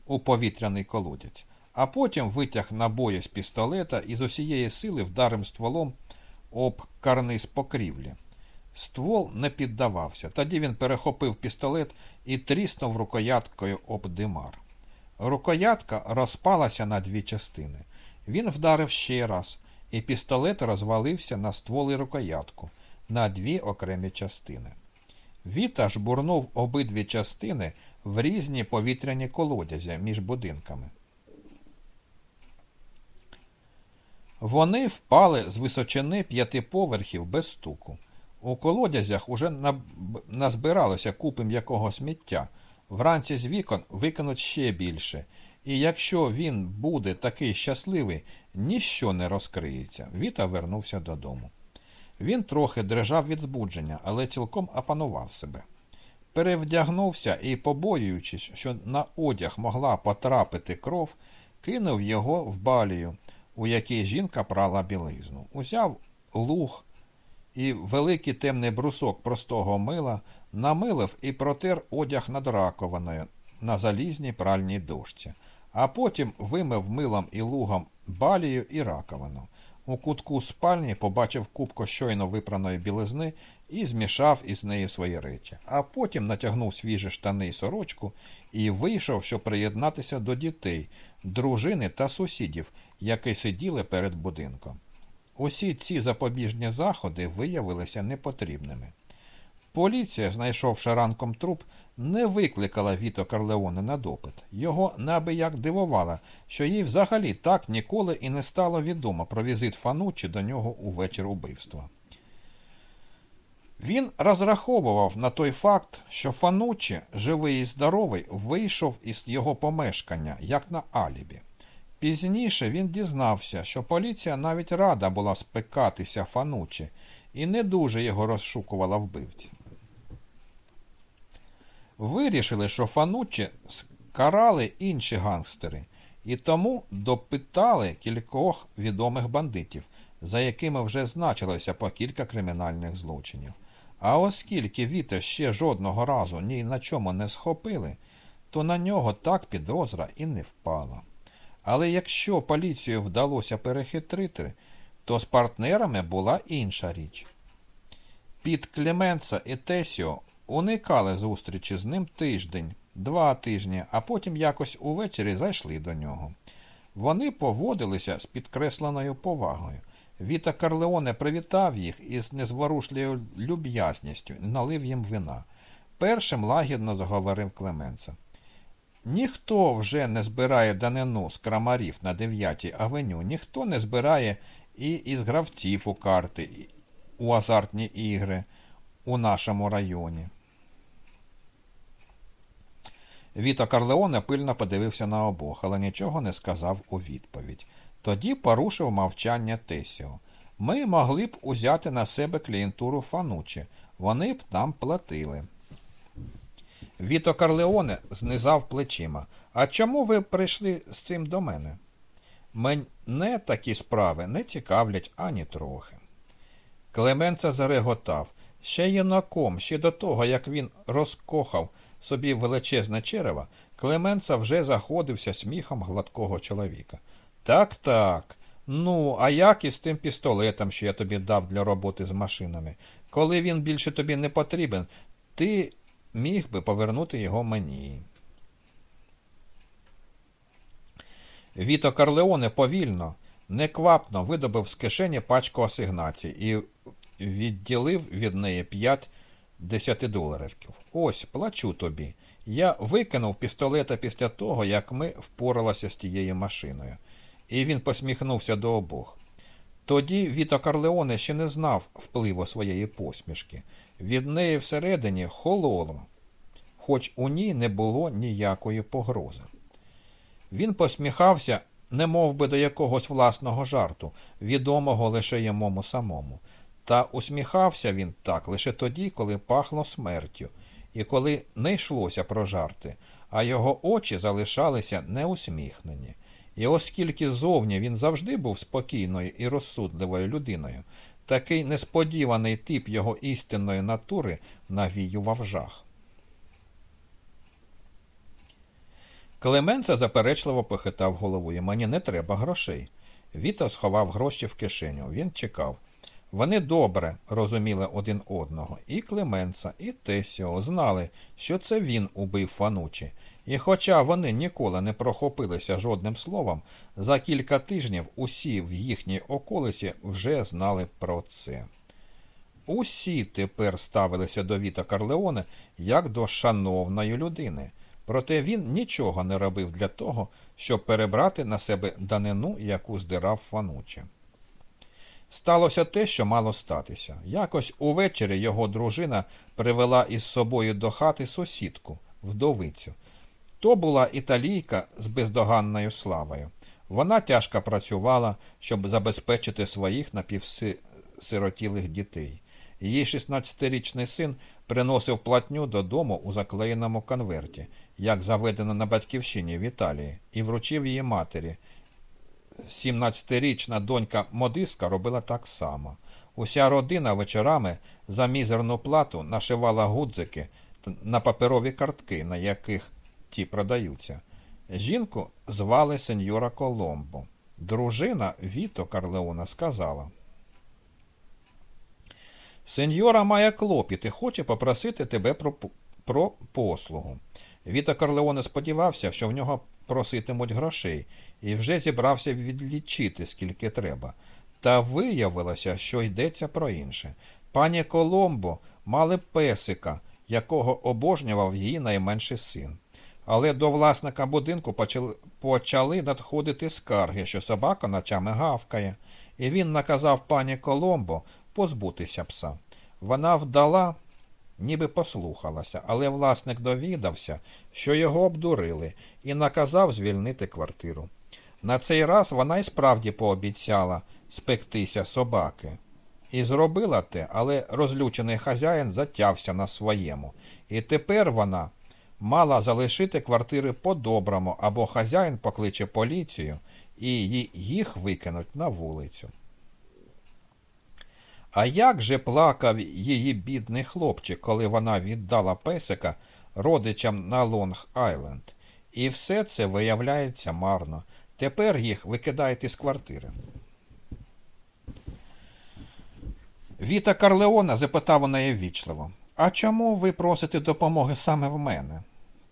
у повітряний колодязь а потім витяг набої з пістолета і з усієї сили вдарив стволом об карниз покрівлі. Ствол не піддавався. Тоді він перехопив пістолет і тріснув рукояткою об димар. Рукоятка розпалася на дві частини. Він вдарив ще раз, і пістолет розвалився на ствол і рукоятку на дві окремі частини. Віта жбурнув обидві частини в різні повітряні колодязі між будинками. Вони впали з височини п'яти поверхів без стуку. У колодязях уже назбиралося купи м'якого сміття. Вранці з вікон викинуть ще більше. І якщо він буде такий щасливий, ніщо не розкриється. Віта вернувся додому. Він трохи дрижав від збудження, але цілком опанував себе. Перевдягнувся і, побоюючись, що на одяг могла потрапити кров, кинув його в балію у якій жінка прала білизну. Узяв луг і великий темний брусок простого мила, намилив і протер одяг над раковиною на залізній пральній дошці, а потім вимив милом і лугом балію і раковину. У кутку спальні побачив кубко щойно випраної білизни і змішав із нею свої речі, а потім натягнув свіжі штани й сорочку і вийшов, щоб приєднатися до дітей, дружини та сусідів, які сиділи перед будинком. Усі ці запобіжні заходи виявилися непотрібними. Поліція, знайшовши ранком труп, не викликала Віто Карлеоне на допит. Його набияк дивувала, що їй взагалі так ніколи і не стало відомо про візит Фанучі до нього у вечір убивства. Він розраховував на той факт, що Фанучі, живий і здоровий, вийшов із його помешкання, як на алібі. Пізніше він дізнався, що поліція навіть рада була спекатися Фанучі і не дуже його розшукувала вбивці. Вирішили, що Фанучі скарали інші гангстери, і тому допитали кількох відомих бандитів, за якими вже значилося по кілька кримінальних злочинів. А оскільки Віта ще жодного разу ні на чому не схопили, то на нього так підозра і не впала. Але якщо поліцію вдалося перехитрити, то з партнерами була інша річ. Під Клеменца і Тесіо уникали зустрічі з ним тиждень, два тижні, а потім якось увечері зайшли до нього. Вони поводилися з підкресленою повагою. Віта Карлеоне привітав їх із незворушливою люб'язністю налив їм вина. Першим лагідно заговорив Клеменца. Ніхто вже не збирає данину з крамарів на 9-й авеню, ніхто не збирає і із гравців у карти, у азартні ігри у нашому районі. Віто Карлеоне пильно подивився на обох, але нічого не сказав у відповідь. Тоді порушив мовчання Тесіо. Ми могли б узяти на себе клієнтуру Фанучі. Вони б нам платили. Віто Карлеоне знизав плечима. А чому ви прийшли з цим до мене? Мене такі справи не цікавлять ані трохи. Клеменца зареготав. Ще юнаком, ще до того, як він розкохав собі величезне черево, Клеменца вже заходився сміхом гладкого чоловіка. Так, так. Ну, а як із тим пістолетом, що я тобі дав для роботи з машинами? Коли він більше тобі не потрібен, ти міг би повернути його мені. Віто Карлеоне повільно, неквапно видобив з кишені пачку асигнацій і відділив від неї п'ять десятидоларівків. Ось, плачу тобі. Я викинув пістолета після того, як ми впоралися з тією машиною. І він посміхнувся до обох. Тоді Віто Карлеоне ще не знав впливу своєї посмішки. Від неї всередині хололо, хоч у ній не було ніякої погрози. Він посміхався, не мов би до якогось власного жарту, відомого лише йому самому. Та усміхався він так лише тоді, коли пахло смертю, і коли не йшлося про жарти, а його очі залишалися неусміхнені. І оскільки зовні він завжди був спокійною і розсудливою людиною, такий несподіваний тип його істинної натури навіював жах. Клеменце заперечливо похитав головою. Мені не треба грошей. Віта сховав гроші в кишеню. Він чекав. Вони добре розуміли один одного. І Клеменца, і Тесіо знали, що це він убив Фанучі. І хоча вони ніколи не прохопилися жодним словом, за кілька тижнів усі в їхній околиці вже знали про це. Усі тепер ставилися до Віта Карлеоне як до шановної людини. Проте він нічого не робив для того, щоб перебрати на себе данину, яку здирав Фануче. Сталося те, що мало статися. Якось увечері його дружина привела із собою до хати сусідку, вдовицю. То була італійка з бездоганною славою. Вона тяжко працювала, щоб забезпечити своїх напівсиротілих дітей. Її 16-річний син приносив платню додому у заклеєному конверті, як заведено на батьківщині в Італії, і вручив її матері. 17-річна донька модистка робила так само. Уся родина вечорами за мізерну плату нашивала гудзики на паперові картки, на яких ті продаються. Жінку звали сеньора Коломбо. Дружина Віто Карлеона сказала. Сеньора має клопіт і хоче попросити тебе про про послугу. Віта Карлеоне сподівався, що в нього проситимуть грошей, і вже зібрався відлічити, скільки треба. Та виявилося, що йдеться про інше. Пані Коломбо мали песика, якого обожнював її найменший син. Але до власника будинку почали, надходити скарги, що собака ночами гавкає, і він наказав пані Коломбо позбутися пса. Вона вдала, ніби послухалася, але власник довідався, що його обдурили, і наказав звільнити квартиру. На цей раз вона й справді пообіцяла спектися собаки. І зробила те, але розлючений хазяїн затявся на своєму, і тепер вона мала залишити квартири по-доброму, або хазяїн покличе поліцію і їх викинуть на вулицю. А як же плакав її бідний хлопчик, коли вона віддала песика родичам на Лонг Айленд? І все це виявляється марно. Тепер їх викидають із квартири. Віта Карлеона запитав у неї ввічливо. А чому ви просите допомоги саме в мене?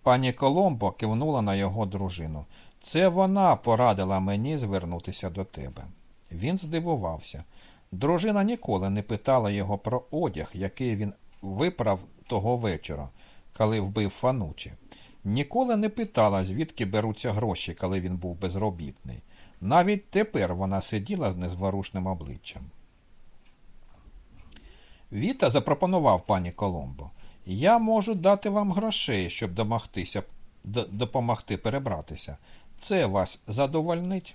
Пані Коломбо кивнула на його дружину. Це вона порадила мені звернутися до тебе. Він здивувався. Дружина ніколи не питала його про одяг, який він виправ того вечора, коли вбив Фанучі. Ніколи не питала, звідки беруться гроші, коли він був безробітний. Навіть тепер вона сиділа з незворушним обличчям. Віта запропонував пані Коломбо. Я можу дати вам грошей, щоб домогтися допомогти перебратися. Це вас задовольнить?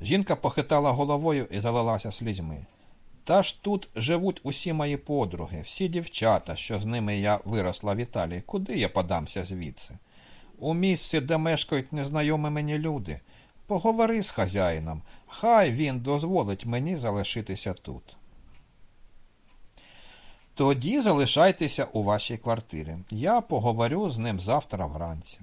Жінка похитала головою і залилася слізьми. Та ж тут живуть усі мої подруги, всі дівчата, що з ними я виросла в Італії. Куди я подамся звідси? У місці, де мешкають незнайомі мені люди. Поговори з хазяїном, хай він дозволить мені залишитися тут. Тоді залишайтеся у вашій квартирі. Я поговорю з ним завтра вранці.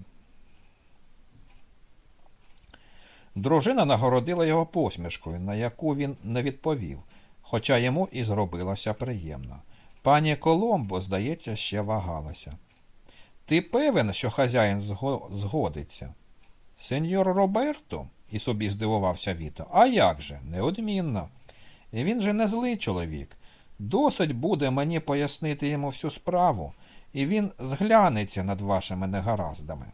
Дружина нагородила його посмішкою, на яку він не відповів, хоча йому і зробилося приємно. Пані Коломбо, здається, ще вагалася. Ти певен, що хазяїн згодиться? Сеньор Роберто? і собі здивувався Віто. А як же? Неодмінно. Він же не злий чоловік. Досить буде мені пояснити йому всю справу, і він зглянеться над вашими негараздами.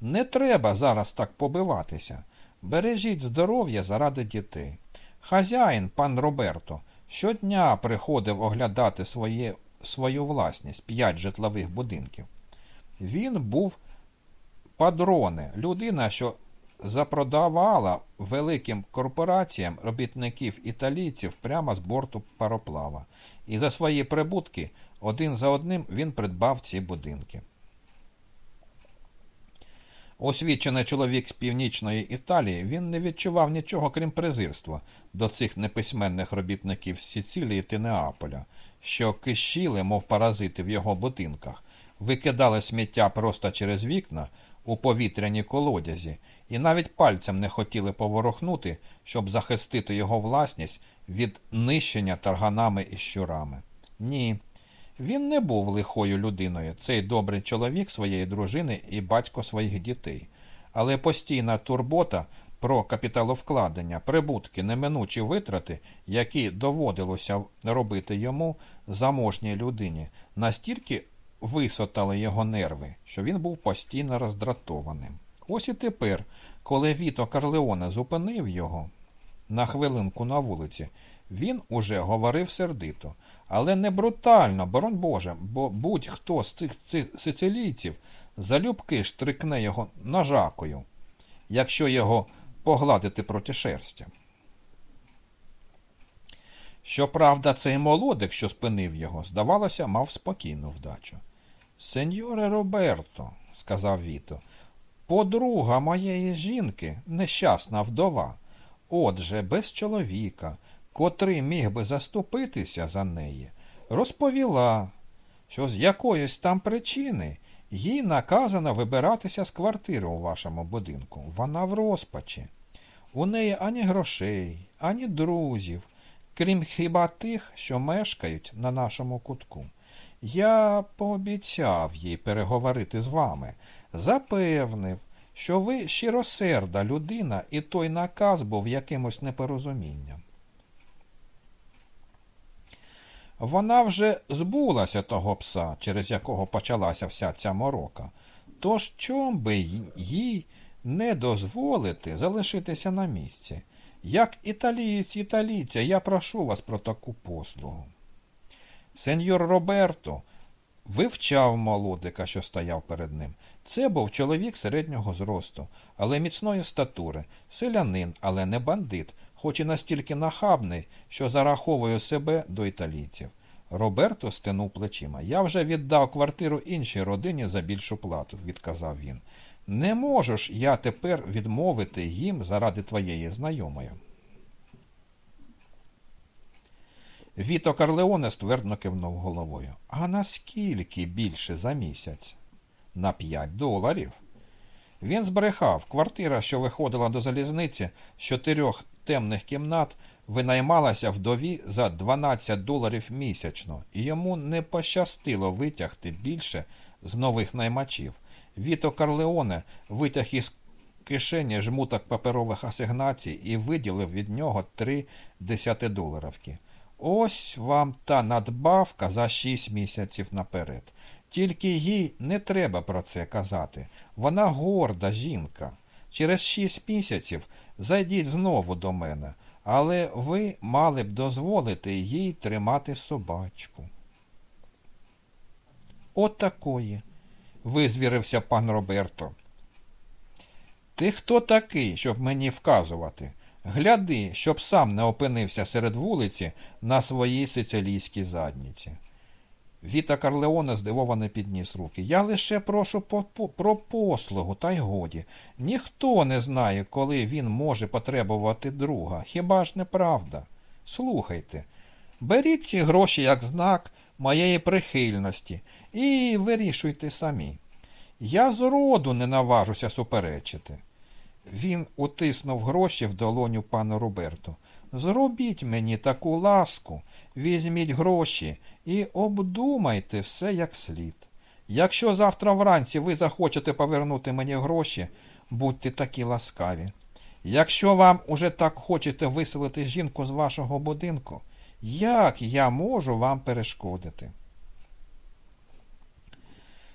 Не треба зараз так побиватися. Бережіть здоров'я заради дітей. Хазяїн, пан Роберто, щодня приходив оглядати своє, свою власність п'ять житлових будинків. Він був падроне, людина, що запродавала великим корпораціям робітників італійців прямо з борту пароплава, і за свої прибутки один за одним він придбав ці будинки. Освічений чоловік з північної Італії, він не відчував нічого крім презирства до цих неписьменних робітників з Сіцилії та Неаполя, що кишіли, мов паразити в його будинках, викидали сміття просто через вікна у повітряні колодязі і навіть пальцем не хотіли поворухнути, щоб захистити його власність від нищення тарганами і щурами. Ні. Він не був лихою людиною, цей добрий чоловік своєї дружини і батько своїх дітей, але постійна турбота про капіталовкладення, прибутки, неминучі витрати, які доводилося робити йому заможній людині, настільки висотали його нерви, що він був постійно роздратованим. Ось і тепер, коли Віто Карлеоне зупинив його на хвилинку на вулиці, він уже говорив сердито, але не брутально, боронь Боже, бо будь-хто з цих, цих сицилійців залюбки штрикне його нажакою, якщо його погладити проти шерстя. Щоправда, цей молодик, що спинив його, здавалося, мав спокійну вдачу. Сеньоре Роберто, сказав Віто, подруга моєї жінки нещасна вдова. Отже, без чоловіка, котрий міг би заступитися за неї, розповіла, що з якоїсь там причини їй наказано вибиратися з квартири у вашому будинку. Вона в розпачі. У неї ані грошей, ані друзів, крім хіба тих, що мешкають на нашому кутку. Я пообіцяв їй переговорити з вами, запевнив, що ви щиросерда людина, і той наказ був якимось непорозумінням. Вона вже збулася того пса, через якого почалася вся ця морока. Тож чом би їй не дозволити залишитися на місці? Як італієць італійця, я прошу вас про таку послугу. Сеньор Роберто вивчав молодика, що стояв перед ним. Це був чоловік середнього зросту, але міцної статури, селянин, але не бандит, хоч і настільки нахабний, що зараховує себе до італійців. Роберто стенув плечима. Я вже віддав квартиру іншій родині за більшу плату, відказав він. Не можу ж я тепер відмовити їм заради твоєї знайомої. Віто Карлеоне ствердно кивнув головою. А наскільки більше за місяць? На п'ять доларів. Він збрехав. Квартира, що виходила до залізниці з чотирьох темних кімнат, винаймалася вдові за 12 доларів місячно, і йому не пощастило витягти більше з нових наймачів. Віто Карлеоне витяг із кишені жмуток паперових асигнацій і виділив від нього три десятидоларовки. Ось вам та надбавка за шість місяців наперед. Тільки їй не треба про це казати. Вона горда жінка. Через шість місяців зайдіть знову до мене, але ви мали б дозволити їй тримати собачку. От такої. визвірився пан Роберто. Ти хто такий, щоб мені вказувати? Гляди, щоб сам не опинився серед вулиці на своїй сицилійській задніці. Віта Карлеоне здивовано підніс руки. Я лише прошу про послугу, та й годі. Ніхто не знає, коли він може потребувати друга. Хіба ж не правда? Слухайте, беріть ці гроші як знак моєї прихильності і вирішуйте самі. Я зроду не наважуся суперечити. Він утиснув гроші в долоню пана Роберту. Зробіть мені таку ласку, візьміть гроші і обдумайте все як слід. Якщо завтра вранці ви захочете повернути мені гроші, будьте такі ласкаві. Якщо вам уже так хочете виселити жінку з вашого будинку, як я можу вам перешкодити?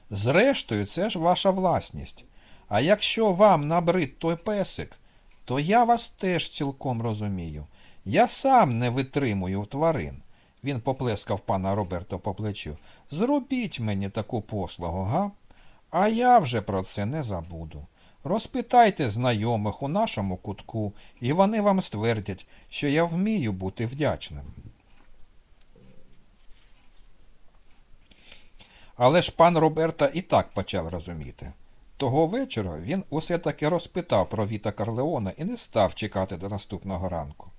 Зрештою, це ж ваша власність. А якщо вам набрид той песик, то я вас теж цілком розумію. Я сам не витримую тварин. Він поплескав пана Роберто по плечу. Зробіть мені таку послугу, га? А я вже про це не забуду. Розпитайте знайомих у нашому кутку, і вони вам ствердять, що я вмію бути вдячним. Але ж пан Роберта і так почав розуміти. Того вечора він усе таки розпитав про Віта Карлеона і не став чекати до наступного ранку.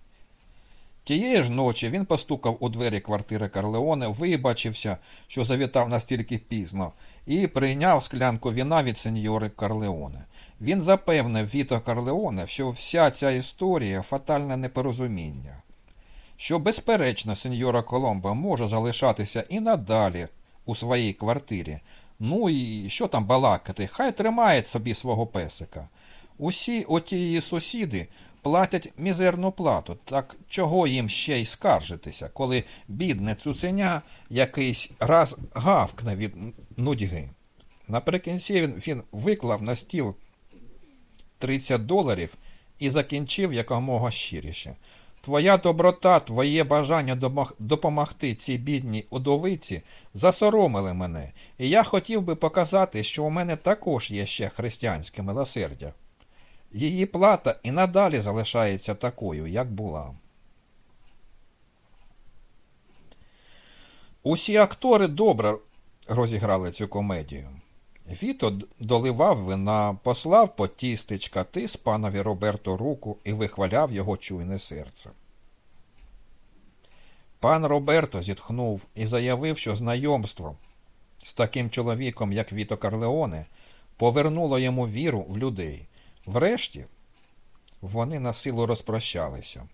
Тієї ж ночі він постукав у двері квартири Карлеоне, вибачився, що завітав настільки пізно, і прийняв склянку віна від сеньори Карлеоне. Він запевнив Віто Карлеоне, що вся ця історія фатальне непорозуміння, що, безперечно, сеньора Коломба може залишатися і надалі у своїй квартирі. Ну і що там балакати, хай тримає собі свого песика. Усі оті її сусіди платять мізерну плату, так чого їм ще й скаржитися, коли бідне цуценя якийсь раз гавкне від нудьги. Наприкінці він, він виклав на стіл 30 доларів і закінчив якомога щиріше. Твоя доброта, твоє бажання допомогти цій бідній удовиці засоромили мене, і я хотів би показати, що у мене також є ще християнське милосердя. Її плата і надалі залишається такою, як була. Усі актори добре розіграли цю комедію. Віто доливав вина, послав по тістечка, тис панові Роберто руку і вихваляв його чуйне серце. Пан Роберто зітхнув і заявив, що знайомство з таким чоловіком, як Віто Карлеоне, повернуло йому віру в людей. Врешті вони на силу розпрощалися.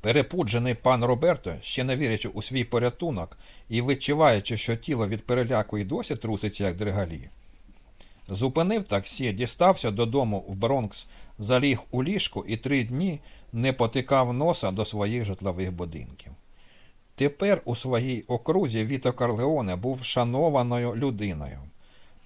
Перепуджений пан Роберто, ще не вірячи у свій порятунок і відчуваючи, що тіло від переляку і досі труситься, як дригалі, зупинив таксі, дістався додому в Бронкс, заліг у ліжку і три дні не потикав носа до своїх житлових будинків. Тепер у своїй окрузі Віто Карлеоне був шанованою людиною.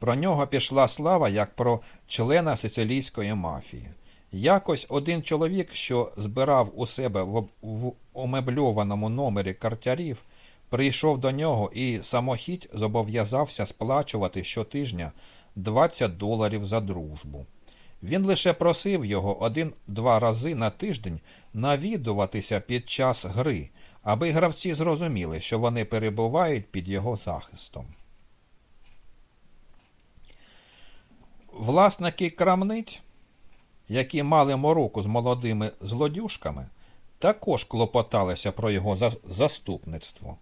Про нього пішла слава як про члена сицилійської мафії. Якось один чоловік, що збирав у себе в, в омебльованому номері картярів, прийшов до нього і самохідь зобов'язався сплачувати щотижня 20 доларів за дружбу. Він лише просив його один-два рази на тиждень навідуватися під час гри, аби гравці зрозуміли, що вони перебувають під його захистом. Власники крамниць які мали мороку з молодими злодюшками, також клопоталися про його заступництво.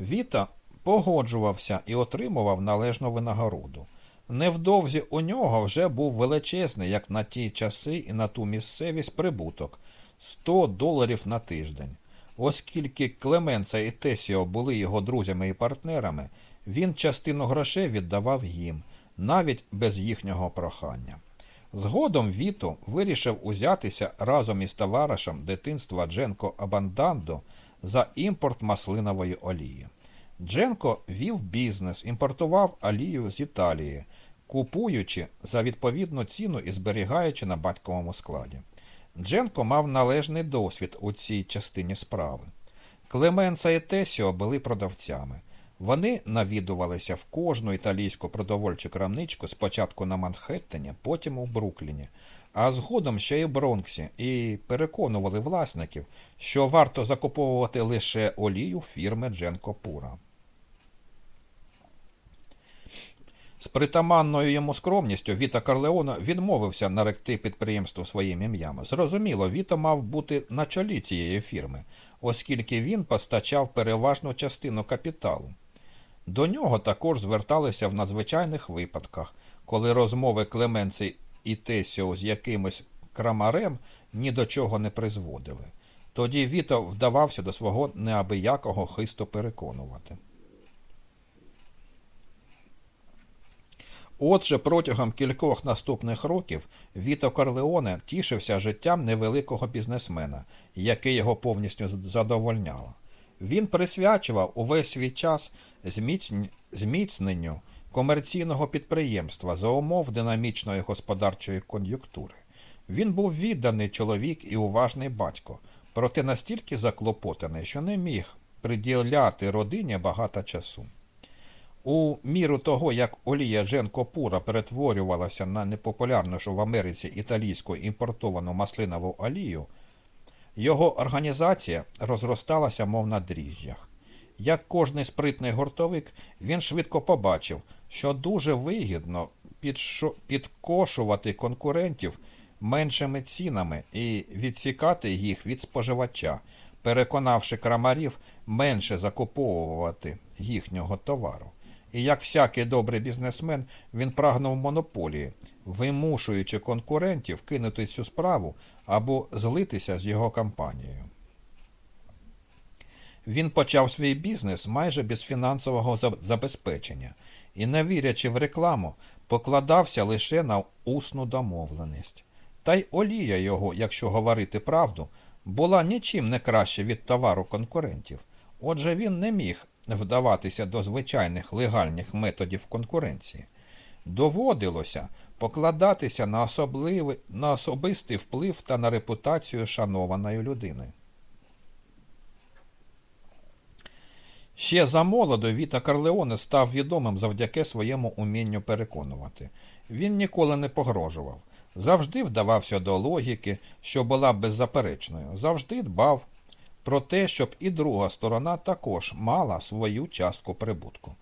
Віта погоджувався і отримував належну винагороду. Невдовзі у нього вже був величезний, як на ті часи і на ту місцевість прибуток 100 доларів на тиждень. Оскільки Клеменца і Тесіо були його друзями і партнерами, він частину грошей віддавав їм, навіть без їхнього прохання. Згодом Віто вирішив узятися разом із товаришем дитинства Дженко Абандандо за імпорт маслинової олії. Дженко вів бізнес, імпортував олію з Італії, купуючи за відповідну ціну і зберігаючи на батьковому складі. Дженко мав належний досвід у цій частині справи. Клеменца і Тесіо були продавцями. Вони навідувалися в кожну італійську продовольчу крамничку спочатку на Манхеттені, потім у Брукліні, а згодом ще й в Бронксі, і переконували власників, що варто закуповувати лише олію фірми Дженко Пура. З притаманною йому скромністю Віта Карлеона відмовився наректи підприємство своїм ім'ям. Зрозуміло, Віта мав бути на чолі цієї фірми, оскільки він постачав переважну частину капіталу. До нього також зверталися в надзвичайних випадках, коли розмови Клеменци і Тесіо з якимось крамарем ні до чого не призводили. Тоді Віто вдавався до свого неабиякого хисту переконувати. Отже, протягом кількох наступних років Віто Корлеоне тішився життям невеликого бізнесмена, яке його повністю задовольняло. Він присвячував увесь свій час зміцненню комерційного підприємства за умов динамічної господарчої кон'юнктури. Він був відданий чоловік і уважний батько, проте настільки заклопотаний, що не міг приділяти родині багато часу. У міру того, як олія Дженко Пура перетворювалася на непопулярнішу в Америці італійську імпортовану маслинову олію, його організація розросталася, мов на дріжджах. Як кожний спритний гуртовик, він швидко побачив, що дуже вигідно підкошувати конкурентів меншими цінами і відсікати їх від споживача, переконавши крамарів менше закуповувати їхнього товару. І як всякий добрий бізнесмен, він прагнув монополії, вимушуючи конкурентів кинути цю справу або злитися з його компанією. Він почав свій бізнес майже без фінансового забезпечення і, не вірячи в рекламу, покладався лише на усну домовленість. Та й олія його, якщо говорити правду, була нічим не краще від товару конкурентів. Отже, він не міг вдаватися до звичайних легальних методів конкуренції. Доводилося покладатися на, особливий, на особистий вплив та на репутацію шанованої людини. Ще за молоду Віта Карлеоне став відомим завдяки своєму умінню переконувати. Він ніколи не погрожував, завжди вдавався до логіки, що була беззаперечною, завжди дбав про те, щоб і друга сторона також мала свою частку прибутку.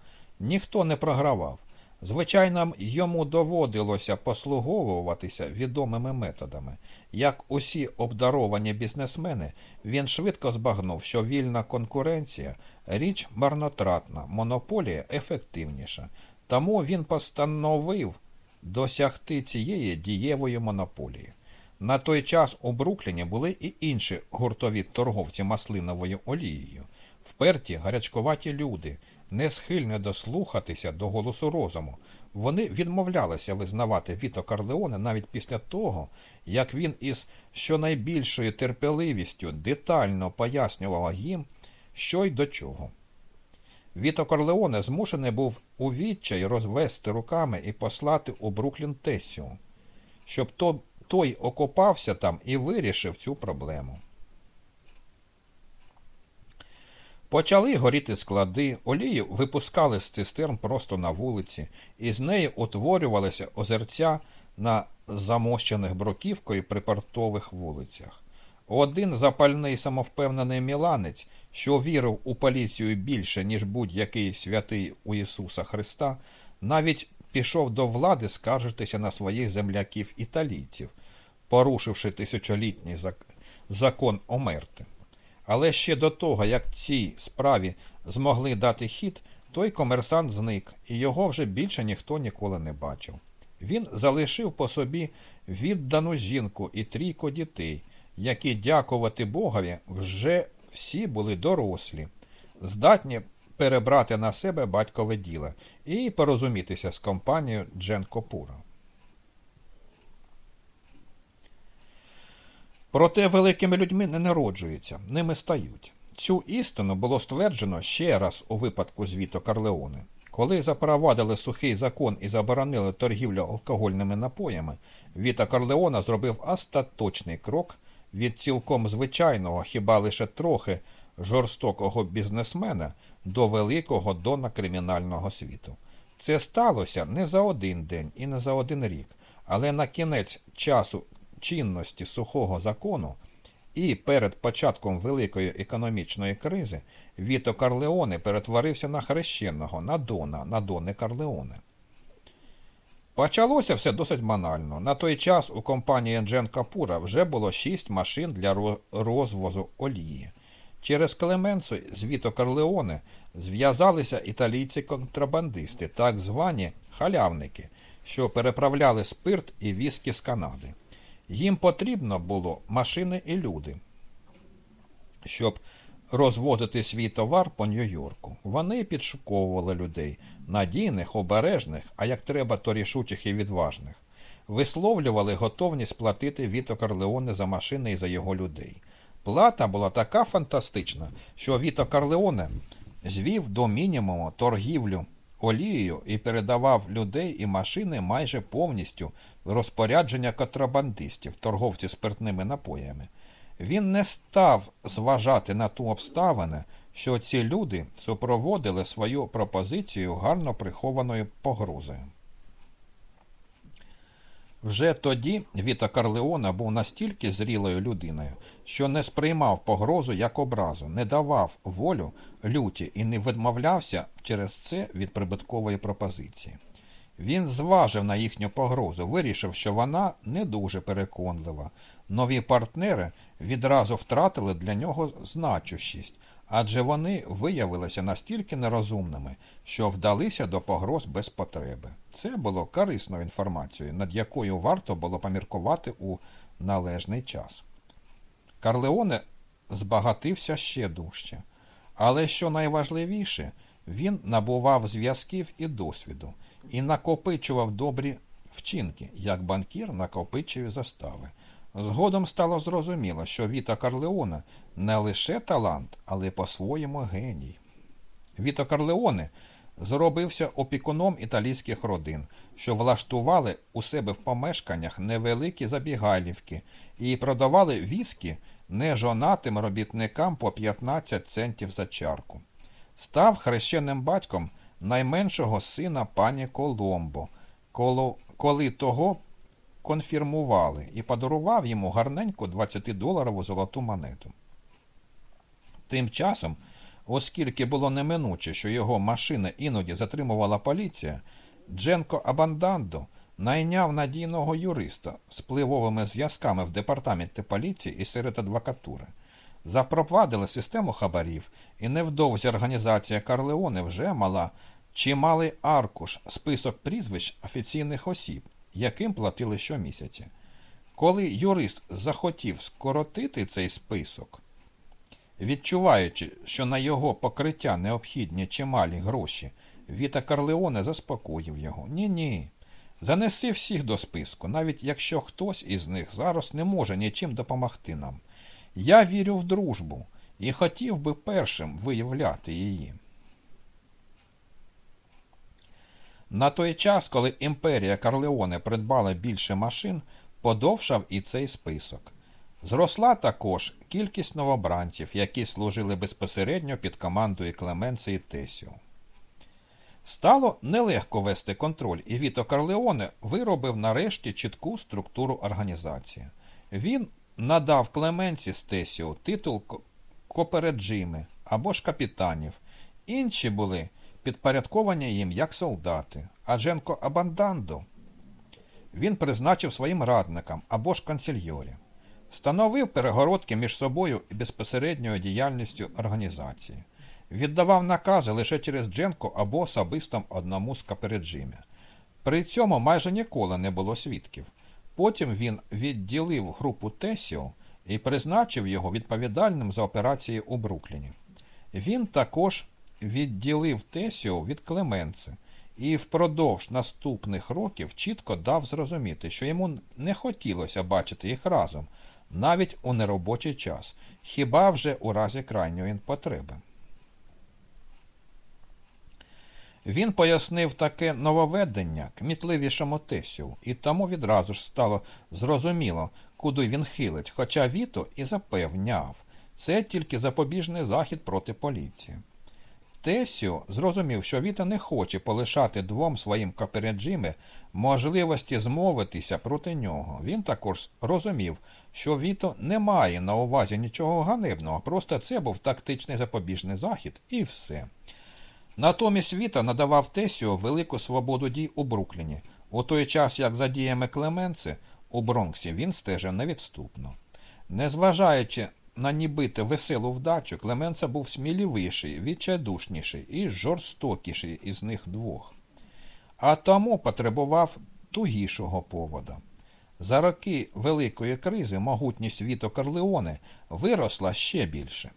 Ніхто не програвав. Звичайно, йому доводилося послуговуватися відомими методами. Як усі обдаровані бізнесмени, він швидко збагнув, що вільна конкуренція річ марнотратна, монополія ефективніша. Тому він постановив досягти цієї дієвої монополії. На той час у Брукліні були і інші гуртові торговці маслиновою олією, вперті гарячкуваті люди, не схильні дослухатися до голосу розуму. Вони відмовлялися визнавати Віто Карлеоне навіть після того, як він із щонайбільшою терпеливістю детально пояснював їм, що й до чого. Віто Корлеоне змушений був у відчай розвести руками і послати у Бруклін Тесіо, щоб то той окопався там і вирішив цю проблему. Почали горіти склади, олію випускали з цистерн просто на вулиці, і з неї утворювалися озерця на замощених бруківкою припортових вулицях. Один запальний самовпевнений міланець, що вірив у поліцію більше, ніж будь-який святий у Ісуса Христа, навіть пішов до влади скаржитися на своїх земляків італійців, порушивши тисячолітній закон Омерти. Але ще до того, як цій справі змогли дати хід, той комерсант зник, і його вже більше ніхто ніколи не бачив. Він залишив по собі віддану жінку і трійко дітей, які, дякувати Богові, вже всі були дорослі, здатні перебрати на себе батькове діло і порозумітися з компанією Джен Копура. Проте великими людьми не народжуються, ними стають. Цю істину було стверджено ще раз у випадку звіту Карлеоне. Коли запровадили сухий закон і заборонили торгівлю алкогольними напоями, Віта Карлеона зробив остаточний крок від цілком звичайного, хіба лише трохи жорстокого бізнесмена до великого дона кримінального світу. Це сталося не за один день і не за один рік, але на кінець часу чинності сухого закону і перед початком великої економічної кризи Віто Карлеоне перетворився на хрещеного, на Дона, на Доне Карлеоне. Почалося все досить банально. На той час у компанії Джен Капура вже було шість машин для розвозу олії. Через Клеменцо з Віто Карлеоне зв'язалися італійці-контрабандисти, так звані халявники, що переправляли спирт і віскі з Канади. Їм потрібно було машини і люди, щоб розвозити свій товар по Нью-Йорку. Вони підшуковували людей надійних, обережних, а як треба, то рішучих і відважних. Висловлювали готовність платити Віто Карлеоне за машини і за його людей. Плата була така фантастична, що Віто Карлеоне звів до мінімуму торгівлю олією і передавав людей і машини майже повністю розпорядження контрабандистів, торговців спиртними напоями. Він не став зважати на ту обставину, що ці люди супроводили свою пропозицію гарно прихованою погрозою. Вже тоді Віта Карлеона був настільки зрілою людиною, що не сприймав погрозу як образу, не давав волю люті і не відмовлявся через це від прибуткової пропозиції. Він зважив на їхню погрозу, вирішив, що вона не дуже переконлива. Нові партнери відразу втратили для нього значущість, адже вони виявилися настільки нерозумними, що вдалися до погроз без потреби. Це було корисною інформацією, над якою варто було поміркувати у належний час. Карлеоне збагатився ще дужче. Але що найважливіше, він набував зв'язків і досвіду і накопичував добрі вчинки, як банкір накопичує застави. Згодом стало зрозуміло, що Віта Карлеоне не лише талант, але по-своєму геній. Віто Карлеоне зробився опікуном італійських родин, що влаштували у себе в помешканнях невеликі забігайлівки і продавали віскі нежонатим робітникам по 15 центів за чарку. Став хрещеним батьком найменшого сина пані Коломбо, коли того конфірмували і подарував йому гарненьку 20-доларову золоту монету. Тим часом, оскільки було неминуче, що його машина іноді затримувала поліція, Дженко Абандандо найняв надійного юриста з пливовими зв'язками в департаменті поліції і серед адвокатури. Запровадили систему хабарів, і невдовзі організація Карлеоне вже мала чималий аркуш список прізвищ офіційних осіб, яким платили щомісяця. Коли юрист захотів скоротити цей список, відчуваючи, що на його покриття необхідні чималі гроші, Віта Карлеоне заспокоїв його. Ні, ні. Занеси всіх до списку, навіть якщо хтось із них зараз не може нічим допомогти нам. Я вірю в дружбу і хотів би першим виявляти її. На той час, коли імперія Карлеоне придбала більше машин, подовшав і цей список. Зросла також кількість новобранців, які служили безпосередньо під командою Клеменції Тесіо. Стало нелегко вести контроль, і Віто Карлеоне виробив нарешті чітку структуру організації. Він надав Клеменці з Тесіо титул копереджими або ж капітанів. Інші були підпорядковані їм як солдати, а Дженко Абандандо він призначив своїм радникам або ж консільйорі, становив перегородки між собою і безпосередньою діяльністю організації, віддавав накази лише через Дженко або особисто одному з капереджимя. При цьому майже ніколи не було свідків. Потім він відділив групу Тесіо і призначив його відповідальним за операції у Брукліні. Він також відділив Тесіо від Клеменце і впродовж наступних років чітко дав зрозуміти, що йому не хотілося бачити їх разом, навіть у неробочий час, хіба вже у разі крайньої потреби. Він пояснив таке нововведення кмітливішому Тесію, і тому відразу ж стало зрозуміло, куди він хилить, хоча Віто і запевняв, Це тільки запобіжний захід проти поліції. Тесіо зрозумів, що Віта не хоче полишати двом своїм капереджими можливості змовитися проти нього. Він також розумів, що Віто не має на увазі нічого ганебного, просто це був тактичний запобіжний захід і все. Натомість Віта надавав Тесіо велику свободу дій у Брукліні, у той час, як за діями Клеменци у Бронксі він стежив невідступно. Незважаючи на нібито веселу вдачу, Клеменца був сміливіший, відчайдушніший і жорстокіший із них двох, а тому потребував тугішого повода. За роки великої кризи могутність Віто Карлеоне виросла ще більше.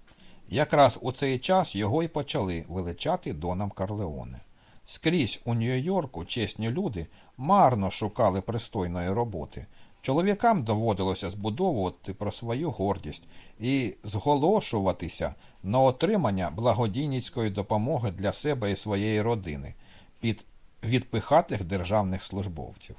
Якраз у цей час його й почали величати Доном Карлеоне. Скрізь у Нью-Йорку чесні люди марно шукали пристойної роботи. Чоловікам доводилося збудовувати про свою гордість і зголошуватися на отримання благодійницької допомоги для себе і своєї родини під відпихатих державних службовців.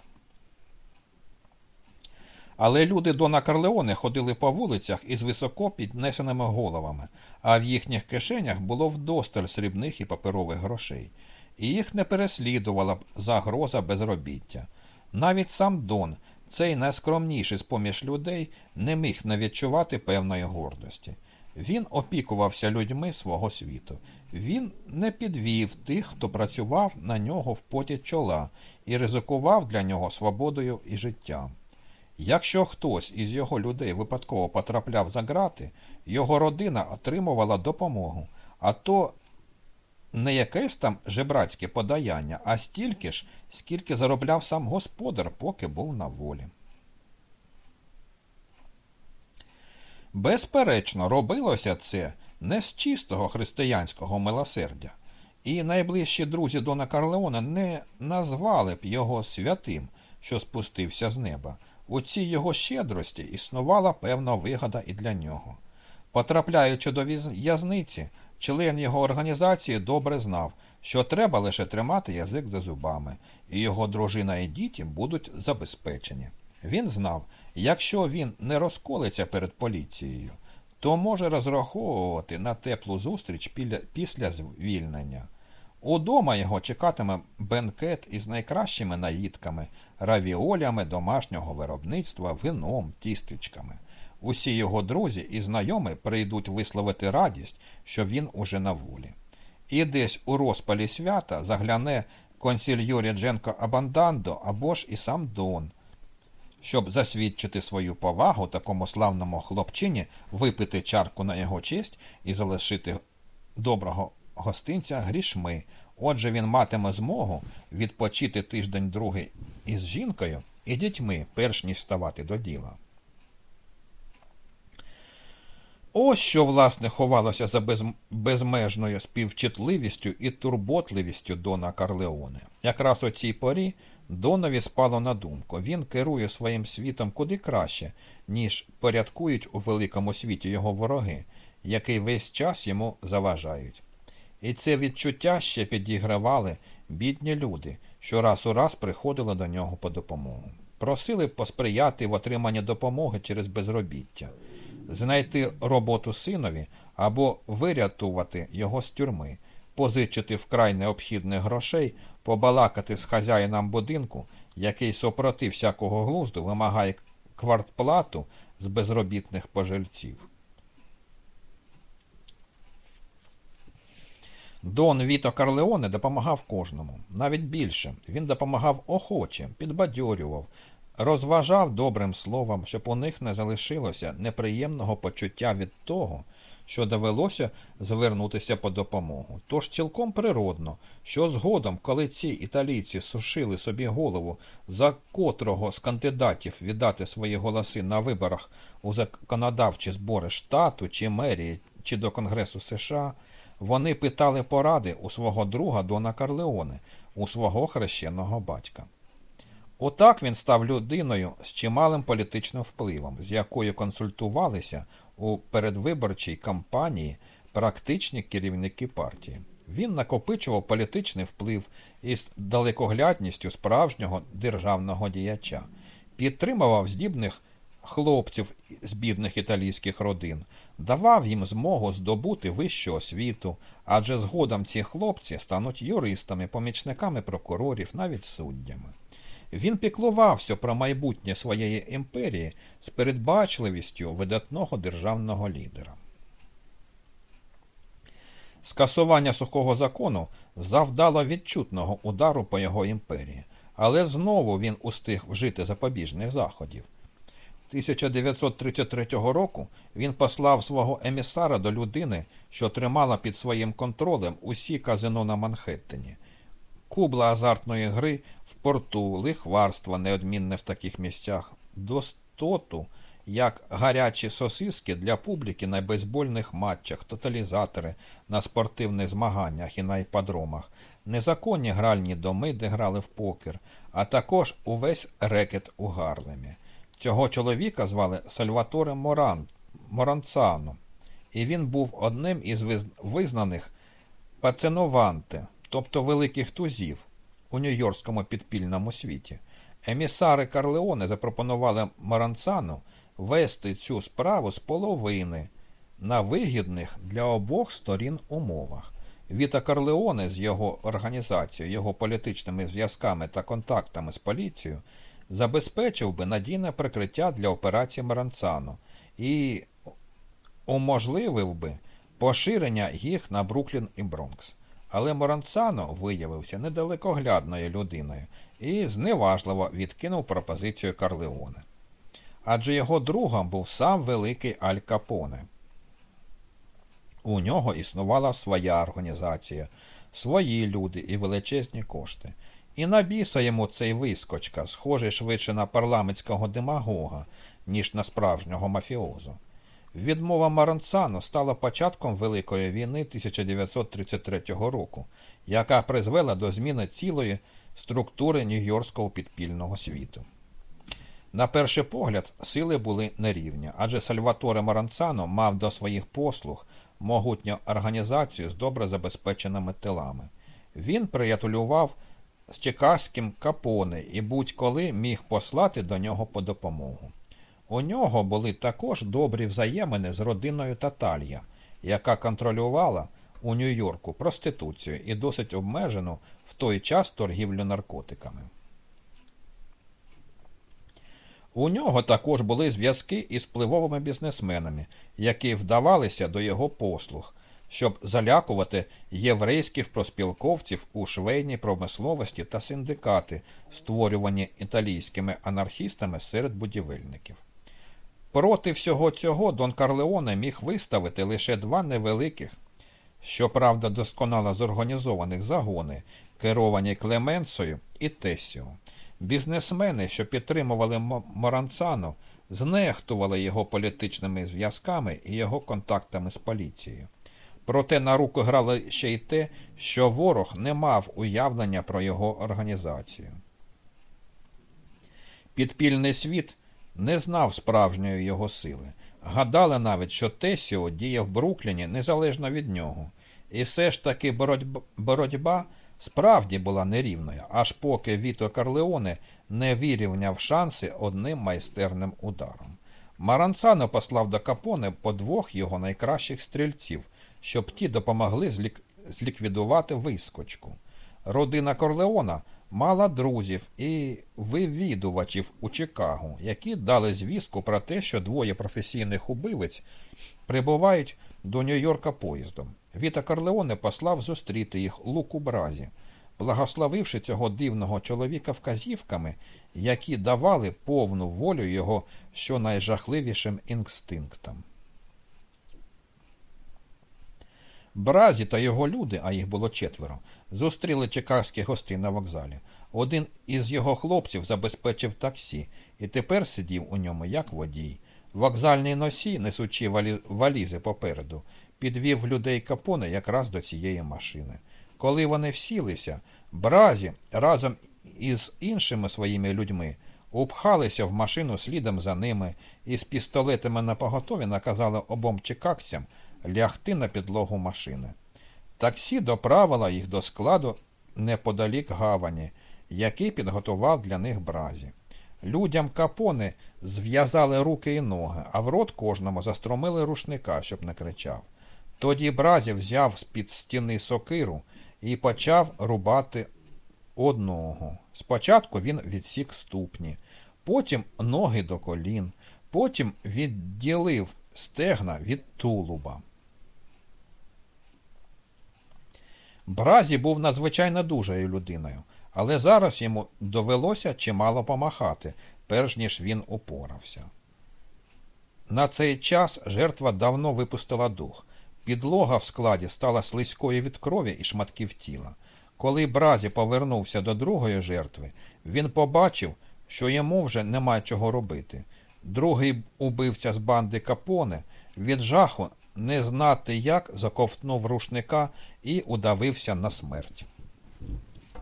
Але люди Дона Карлеоне ходили по вулицях із високо піднесеними головами, а в їхніх кишенях було вдосталь срібних і паперових грошей, і їх не переслідувала б загроза безробіття. Навіть сам Дон, цей найскромніший з поміж людей, не міг не відчувати певної гордості. Він опікувався людьми свого світу. Він не підвів тих, хто працював на нього в поті чола і ризикував для нього свободою і життям. Якщо хтось із його людей випадково потрапляв за грати, його родина отримувала допомогу, а то не якесь там жебрацьке подаяння, а стільки ж, скільки заробляв сам господар, поки був на волі. Безперечно, робилося це не з чистого християнського милосердя, і найближчі друзі Дона Карлеона не назвали б його святим, що спустився з неба. У цій його щедрості існувала певна вигода і для нього. Потрапляючи до в'язниці, член його організації добре знав, що треба лише тримати язик за зубами, і його дружина і діти будуть забезпечені. Він знав, якщо він не розколиться перед поліцією, то може розраховувати на теплу зустріч після звільнення. Удома його чекатиме бенкет із найкращими наїдками, равіолями домашнього виробництва, вином, тістечками. Усі його друзі і знайомі прийдуть висловити радість, що він уже на волі. І десь у розпалі свята загляне консільюрі Дженко Абандандо або ж і сам Дон, щоб засвідчити свою повагу такому славному хлопчині, випити чарку на його честь і залишити доброго гостинця грішми. Отже, він матиме змогу відпочити тиждень другий із жінкою і дітьми, перш ніж ставати до діла. Ось що, власне, ховалося за без... безмежною співчутливістю і турботливістю Дона Карлеоне. Якраз у цій порі Донові спало на думку він керує своїм світом куди краще, ніж порядкують у великому світі його вороги, який весь час йому заважають. І це відчуття ще підігравали бідні люди, що раз у раз приходили до нього по допомогу. Просили посприяти в отриманні допомоги через безробіття, знайти роботу синові або вирятувати його з тюрми, позичити вкрай необхідних грошей, побалакати з хазяїном будинку, який супроти всякого глузду вимагає квартплату з безробітних пожильців. Дон Віто Карлеоне допомагав кожному, навіть більше. Він допомагав охоче, підбадьорював, розважав добрим словом, щоб у них не залишилося неприємного почуття від того, що довелося звернутися по допомогу. Тож цілком природно, що згодом, коли ці італійці сушили собі голову, за котрого з кандидатів віддати свої голоси на виборах у законодавчі збори штату чи мерії, чи до Конгресу США. Вони питали поради у свого друга Дона Карлеоне, у свого хрещеного батька. Отак він став людиною з чималим політичним впливом, з якою консультувалися у передвиборчій кампанії практичні керівники партії. Він накопичував політичний вплив із далекоглядністю справжнього державного діяча, підтримував здібних хлопців з бідних італійських родин, давав їм змогу здобути вищу освіту, адже згодом ці хлопці стануть юристами, помічниками прокурорів, навіть суддями. Він піклувався про майбутнє своєї імперії з передбачливістю видатного державного лідера. Скасування сухого закону завдало відчутного удару по його імперії, але знову він устиг вжити запобіжних заходів. 1933 року він послав свого емісара до людини, що тримала під своїм контролем усі казино на Манхеттені. Кубла азартної гри в порту, лихварства неодмінне в таких місцях, достоту, як гарячі сосиски для публіки на бейсбольних матчах, тоталізатори на спортивних змаганнях і на іпподромах, незаконні гральні доми, де грали в покер, а також увесь рекет у Гарлемі. Цього чоловіка звали Сальваторе Моран, Моранцано, і він був одним із визнаних паценованте, тобто великих тузів у нью-йоркському підпільному світі. Емісари Карлеоне запропонували Моранцану вести цю справу з половини на вигідних для обох сторін умовах. Віта Карлеоне з його організацією, його політичними зв'язками та контактами з поліцією забезпечив би надійне прикриття для операції Маранцано і уможливив би поширення їх на Бруклін і Бронкс. Але Моранцано виявився недалекоглядною людиною і зневажливо відкинув пропозицію Карлеоне. Адже його другом був сам великий Аль Капоне. У нього існувала своя організація, свої люди і величезні кошти. І на біса йому цей вискочка, схожий швидше на парламентського демагога, ніж на справжнього мафіозу. Відмова Маранцано стала початком Великої війни 1933 року, яка призвела до зміни цілої структури Нью-Йоркського підпільного світу. На перший погляд, сили були нерівні, адже Сальваторе Маранцано мав до своїх послуг могутню організацію з добре забезпеченими тилами. Він приятелював з чекаським капоне і будь-коли міг послати до нього по допомогу. У нього були також добрі взаємини з родиною Таталья, яка контролювала у Нью-Йорку проституцію і досить обмежену в той час торгівлю наркотиками. У нього також були зв'язки із впливовими бізнесменами, які вдавалися до його послуг, щоб залякувати єврейських проспілковців у швейній промисловості та синдикати, створювані італійськими анархістами серед будівельників. Проти всього цього Дон Карлеоне міг виставити лише два невеликих, щоправда, досконало зорганізованих загони, керовані Клеменцею і Тесіо. Бізнесмени, що підтримували Моранцано, знехтували його політичними зв'язками і його контактами з поліцією. Проте на руку грало ще й те, що ворог не мав уявлення про його організацію. Підпільний світ не знав справжньої його сили. Гадали навіть, що Тесіо діє в Брукліні незалежно від нього. І все ж таки боротьба, боротьба справді була нерівною, аж поки Віто Карлеоне не вирівняв шанси одним майстерним ударом. Маранцано послав до Капоне по двох його найкращих стрільців, щоб ті допомогли злік... зліквідувати вискочку. Родина Корлеона мала друзів і вивідувачів у Чикаго, які дали звістку про те, що двоє професійних убивець прибувають до Нью-Йорка поїздом. Віта Корлеоне послав зустріти їх луку бразі, благословивши цього дивного чоловіка вказівками, які давали повну волю його щонайжахливішим інстинктам. Бразі та його люди, а їх було четверо, зустріли чекарських гостей на вокзалі. Один із його хлопців забезпечив таксі і тепер сидів у ньому як водій. Вокзальний носій, несучи валі... валізи попереду, підвів людей капоне якраз до цієї машини. Коли вони всілися, бразі разом із іншими своїми людьми упхалися в машину слідом за ними і з пістолетами на поготові наказали обом чекакцям лягти на підлогу машини. Таксі доправила їх до складу неподалік гавані, який підготував для них бразі. Людям капони зв'язали руки і ноги, а в рот кожному застромили рушника, щоб не кричав. Тоді Бразі взяв з-під стіни сокиру і почав рубати одного. Спочатку він відсік ступні, потім ноги до колін, потім відділив стегна від тулуба. Бразі був надзвичайно дужою людиною, але зараз йому довелося чимало помахати, перш ніж він упорався. На цей час жертва давно випустила дух. Підлога в складі стала слизькою від крові і шматків тіла. Коли Бразі повернувся до другої жертви, він побачив, що йому вже нема чого робити. Другий убивця з банди Капоне від жаху не знати як заковтнув рушника і удавився на смерть.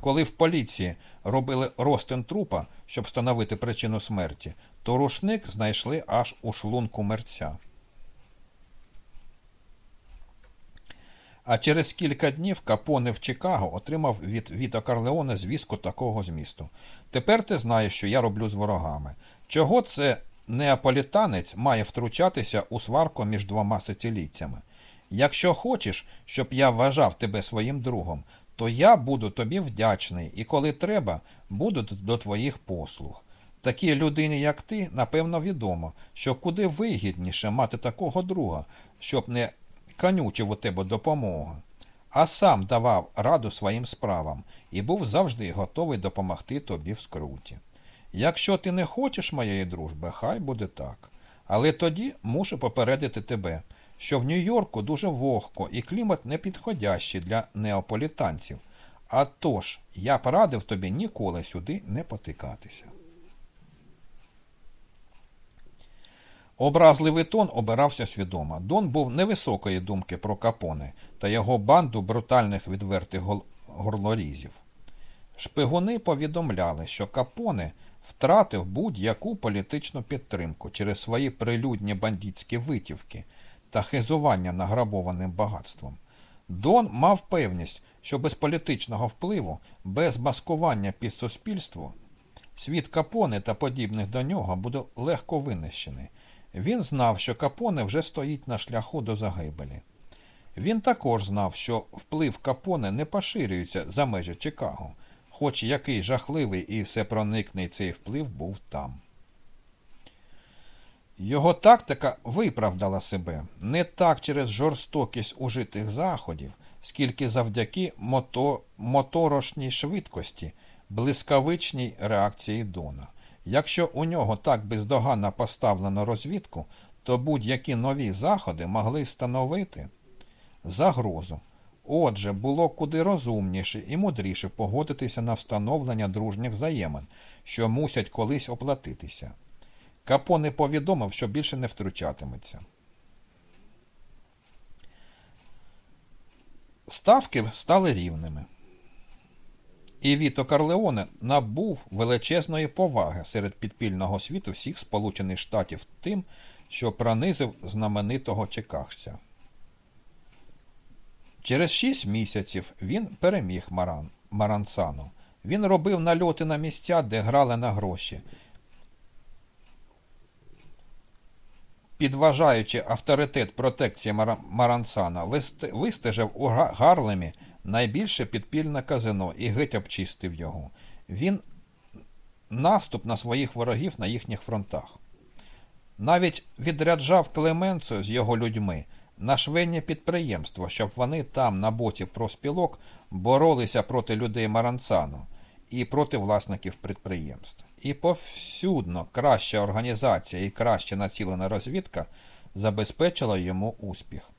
Коли в поліції робили розтин трупа, щоб встановити причину смерті, то рушник знайшли аж у шлунку мерця. А через кілька днів Капоне в Чикаго отримав від Віта Карлеоне звістку такого змісту. Тепер ти знаєш, що я роблю з ворогами. Чого це неаполітанець має втручатися у сварку між двома сицилійцями? Якщо хочеш, щоб я вважав тебе своїм другом, то я буду тобі вдячний і, коли треба, буду до твоїх послуг. Такій людині, як ти, напевно, відомо, що куди вигідніше мати такого друга, щоб не канючив у тебе допомогу, а сам давав раду своїм справам і був завжди готовий допомогти тобі в скруті. Якщо ти не хочеш моєї дружби, хай буде так. Але тоді мушу попередити тебе, що в Нью-Йорку дуже вогко і клімат непідходящий для неаполітанців. А тож, я б радив тобі ніколи сюди не потикатися. Образливий тон обирався свідомо. Дон був невисокої думки про капони та його банду брутальних відвертих горлорізів. Шпигуни повідомляли, що Капоне втратив будь-яку політичну підтримку через свої прилюдні бандитські витівки та хизування награбованим багатством. Дон мав певність, що без політичного впливу, без маскування під суспільство, світ Капоне та подібних до нього буде легко винищений. Він знав, що Капоне вже стоїть на шляху до загибелі. Він також знав, що вплив Капоне не поширюється за межі Чикаго, хоч який жахливий і всепроникний цей вплив був там. Його тактика виправдала себе не так через жорстокість ужитих заходів, скільки завдяки мото... моторошній швидкості, блискавичній реакції Дона. Якщо у нього так бездоганно поставлено розвідку, то будь-які нові заходи могли становити загрозу. Отже, було куди розумніше і мудріше погодитися на встановлення дружніх взаємин, що мусять колись оплатитися. Капоне повідомив, що більше не втручатиметься. Ставки стали рівними. І Віто Карлеоне набув величезної поваги серед підпільного світу всіх Сполучених Штатів тим, що пронизив знаменитого чекахця. Через шість місяців він переміг Маран, Маранцану. Він робив нальоти на місця, де грали на гроші. Підважаючи авторитет протекції Маранцана, вистежив у Гарлемі найбільше підпільне казино і геть обчистив його. Він наступ на своїх ворогів на їхніх фронтах. Навіть відряджав Клеменцо з його людьми на швейні підприємства, щоб вони там, на боці проспілок, боролися проти людей Маранцану і проти власників підприємств. І повсюдно краща організація і краще націлена розвідка забезпечила йому успіх.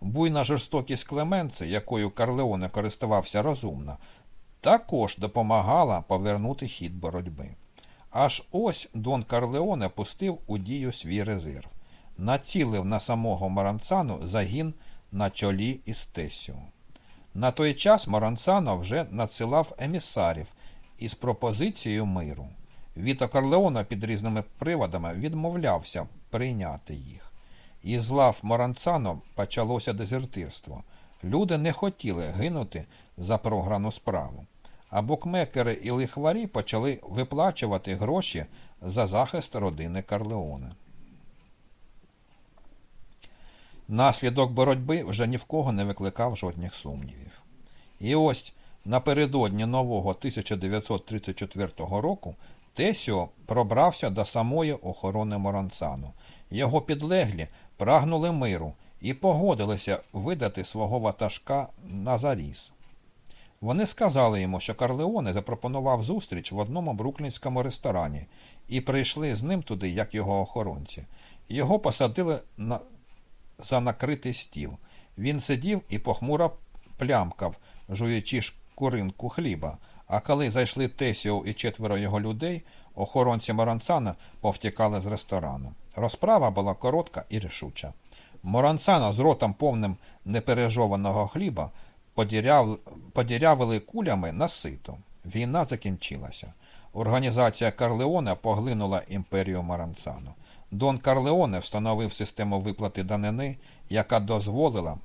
Буйна жорстокість Клеменци, якою Карлеоне користувався розумно, також допомагала повернути хід боротьби. Аж ось Дон Карлеоне пустив у дію свій резерв, націлив на самого Маранцану загін на чолі із Тесіо. На той час Маранцано вже надсилав емісарів із пропозицією миру. Віто Карлеона під різними приводами відмовлявся прийняти їх. Із лав Моранцано почалося дезертирство. Люди не хотіли гинути за програну справу. а букмекери і лихварі почали виплачувати гроші за захист родини Карлеоне. Наслідок боротьби вже ні в кого не викликав жодних сумнівів. І ось напередодні нового 1934 року Тесіо пробрався до самої охорони Моранцану. Його підлеглі прагнули миру і погодилися видати свого ватажка на заріз. Вони сказали йому, що Карлеоне запропонував зустріч в одному бруклінському ресторані і прийшли з ним туди, як його охоронці. Його посадили на... за накритий стіл. Він сидів і похмуро плямкав, жуючи шкуринку хліба. А коли зайшли Тесіо і четверо його людей, охоронці Моранцана повтікали з ресторану. Розправа була коротка і рішуча. Моранцана з ротом повним непережованого хліба подіряв... подірявили кулями на сито. Війна закінчилася. Організація Карлеоне поглинула імперію Моранцану. Дон Карлеоне встановив систему виплати данини, яка дозволила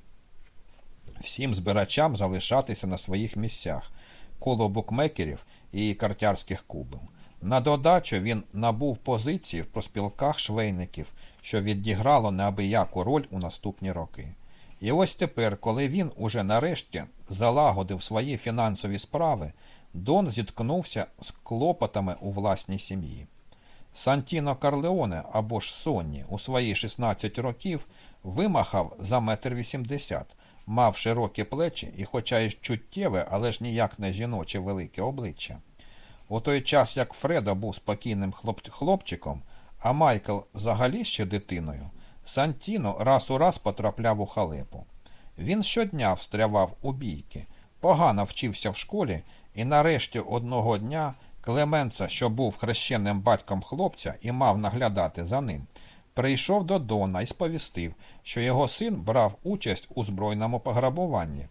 всім збирачам залишатися на своїх місцях, коло букмекерів і картярських кубел. На додачу він набув позиції в проспілках швейників, що відіграло неабияку роль у наступні роки. І ось тепер, коли він уже нарешті залагодив свої фінансові справи, Дон зіткнувся з клопотами у власній сім'ї. Сантіно Карлеоне або ж Сонні у свої 16 років вимахав за метр вісімдесят, мав широкі плечі і, хоча й чуттєве, але ж ніяк не жіноче велике обличчя. У той час, як Фредо був спокійним хлоп... хлопчиком, а Майкл взагалі ще дитиною, Сантіно раз у раз потрапляв у халепу. Він щодня встрявав у бійки, погано вчився в школі, і нарешті одного дня Клеменца, що був хрещеним батьком хлопця і мав наглядати за ним, прийшов до Дона і сповістив, що його син брав участь у збройному пограбуванні.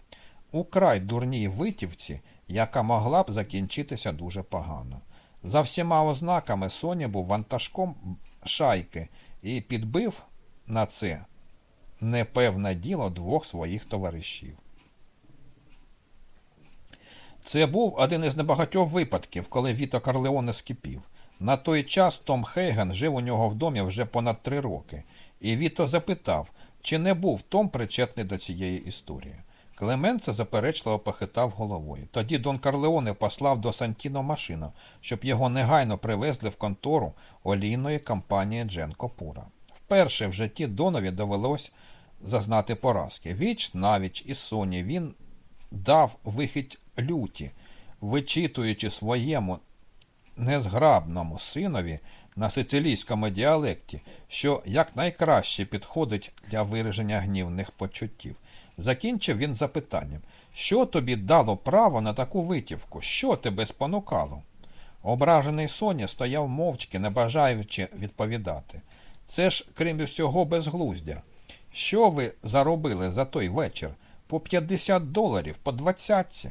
У край дурній витівці, яка могла б закінчитися дуже погано. За всіма ознаками Соня був вантажком шайки і підбив на це непевне діло двох своїх товаришів. Це був один із небагатьох випадків, коли Віто Карлеоне скипів. На той час Том Хейген жив у нього в домі вже понад три роки, і Віто запитав, чи не був Том причетний до цієї історії. Клеменце заперечливо похитав головою. Тоді Дон Карлеоне послав до Сантіно машину, щоб його негайно привезли в контору олійної компанії Дженко Пура. Вперше в житті Донові довелось зазнати поразки. Віч навіч і Соні він дав вихід люті, вичитуючи своєму незграбному синові на сицилійському діалекті, що якнайкраще підходить для вираження гнівних почуттів. Закінчив він запитанням, що тобі дало право на таку витівку? Що тебе спонукало? Ображений Соня стояв мовчки, не бажаючи відповідати. Це ж, крім усього, безглуздя. Що ви заробили за той вечір? По 50 доларів, по двадцятці?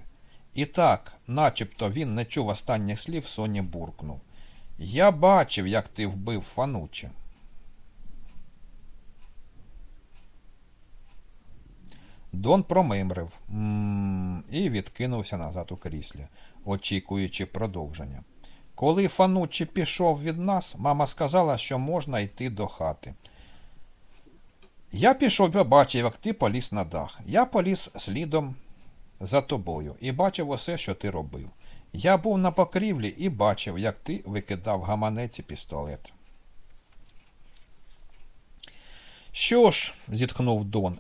І так, начебто він не чув останніх слів, Соні буркнув. Я бачив, як ти вбив Фануче. Дон промимрив і відкинувся назад у кріслі, очікуючи продовження. Коли Фануччі пішов від нас, мама сказала, що можна йти до хати. Я пішов побачив, як ти поліз на дах. Я поліз слідом за тобою і бачив усе, що ти робив. Я був на покрівлі і бачив, як ти викидав гаманеці пістолет. Що ж, зітхнув Дон,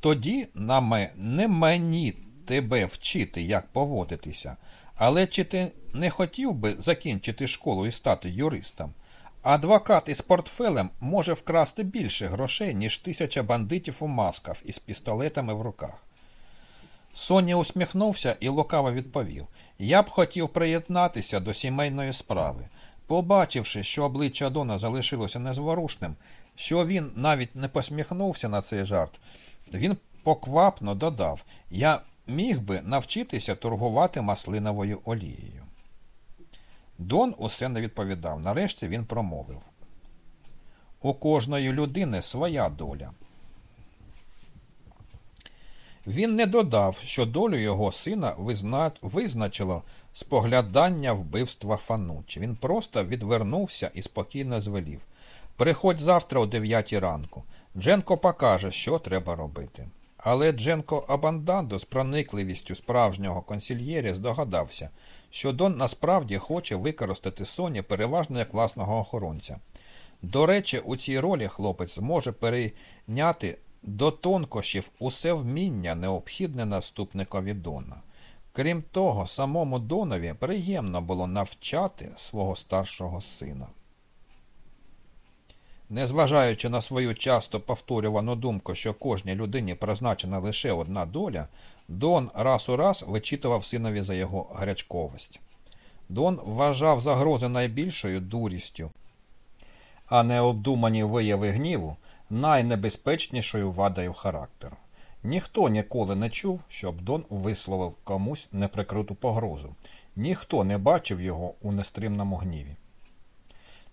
тоді на ме, не мені тебе вчити, як поводитися, але чи ти не хотів би закінчити школу і стати юристом? Адвокат із портфелем може вкрасти більше грошей, ніж тисяча бандитів у масках із пістолетами в руках. Соня усміхнувся і лукаво відповів Я б хотів приєднатися до сімейної справи. Побачивши, що обличчя Дона залишилося незворушним, що він навіть не посміхнувся на цей жарт, він поквапно додав Я міг би навчитися торгувати маслиновою олією. Дон усе не відповідав. Нарешті він промовив У кожної людини своя доля. Він не додав, що долю його сина визна... визначило споглядання вбивства Фанучі. Він просто відвернувся і спокійно звелів. Приходь завтра о 9 ранку. Дженко покаже, що треба робити. Але Дженко Абандандо з проникливістю справжнього консільєрі здогадався, що Дон насправді хоче використати Соні переважно як власного охоронця. До речі, у цій ролі хлопець зможе перейняти до тонкощів усе вміння, необхідне наступникові Дона. Крім того, самому Донові приємно було навчати свого старшого сина. Незважаючи на свою часто повторювану думку, що кожній людині призначена лише одна доля, Дон раз у раз вичитував синові за його гарячковість. Дон вважав загрози найбільшою дурістю, а необдумані вияви гніву найнебезпечнішою вадою характеру. Ніхто ніколи не чув, щоб Дон висловив комусь неприкриту погрозу, ніхто не бачив його у нестримному гніві.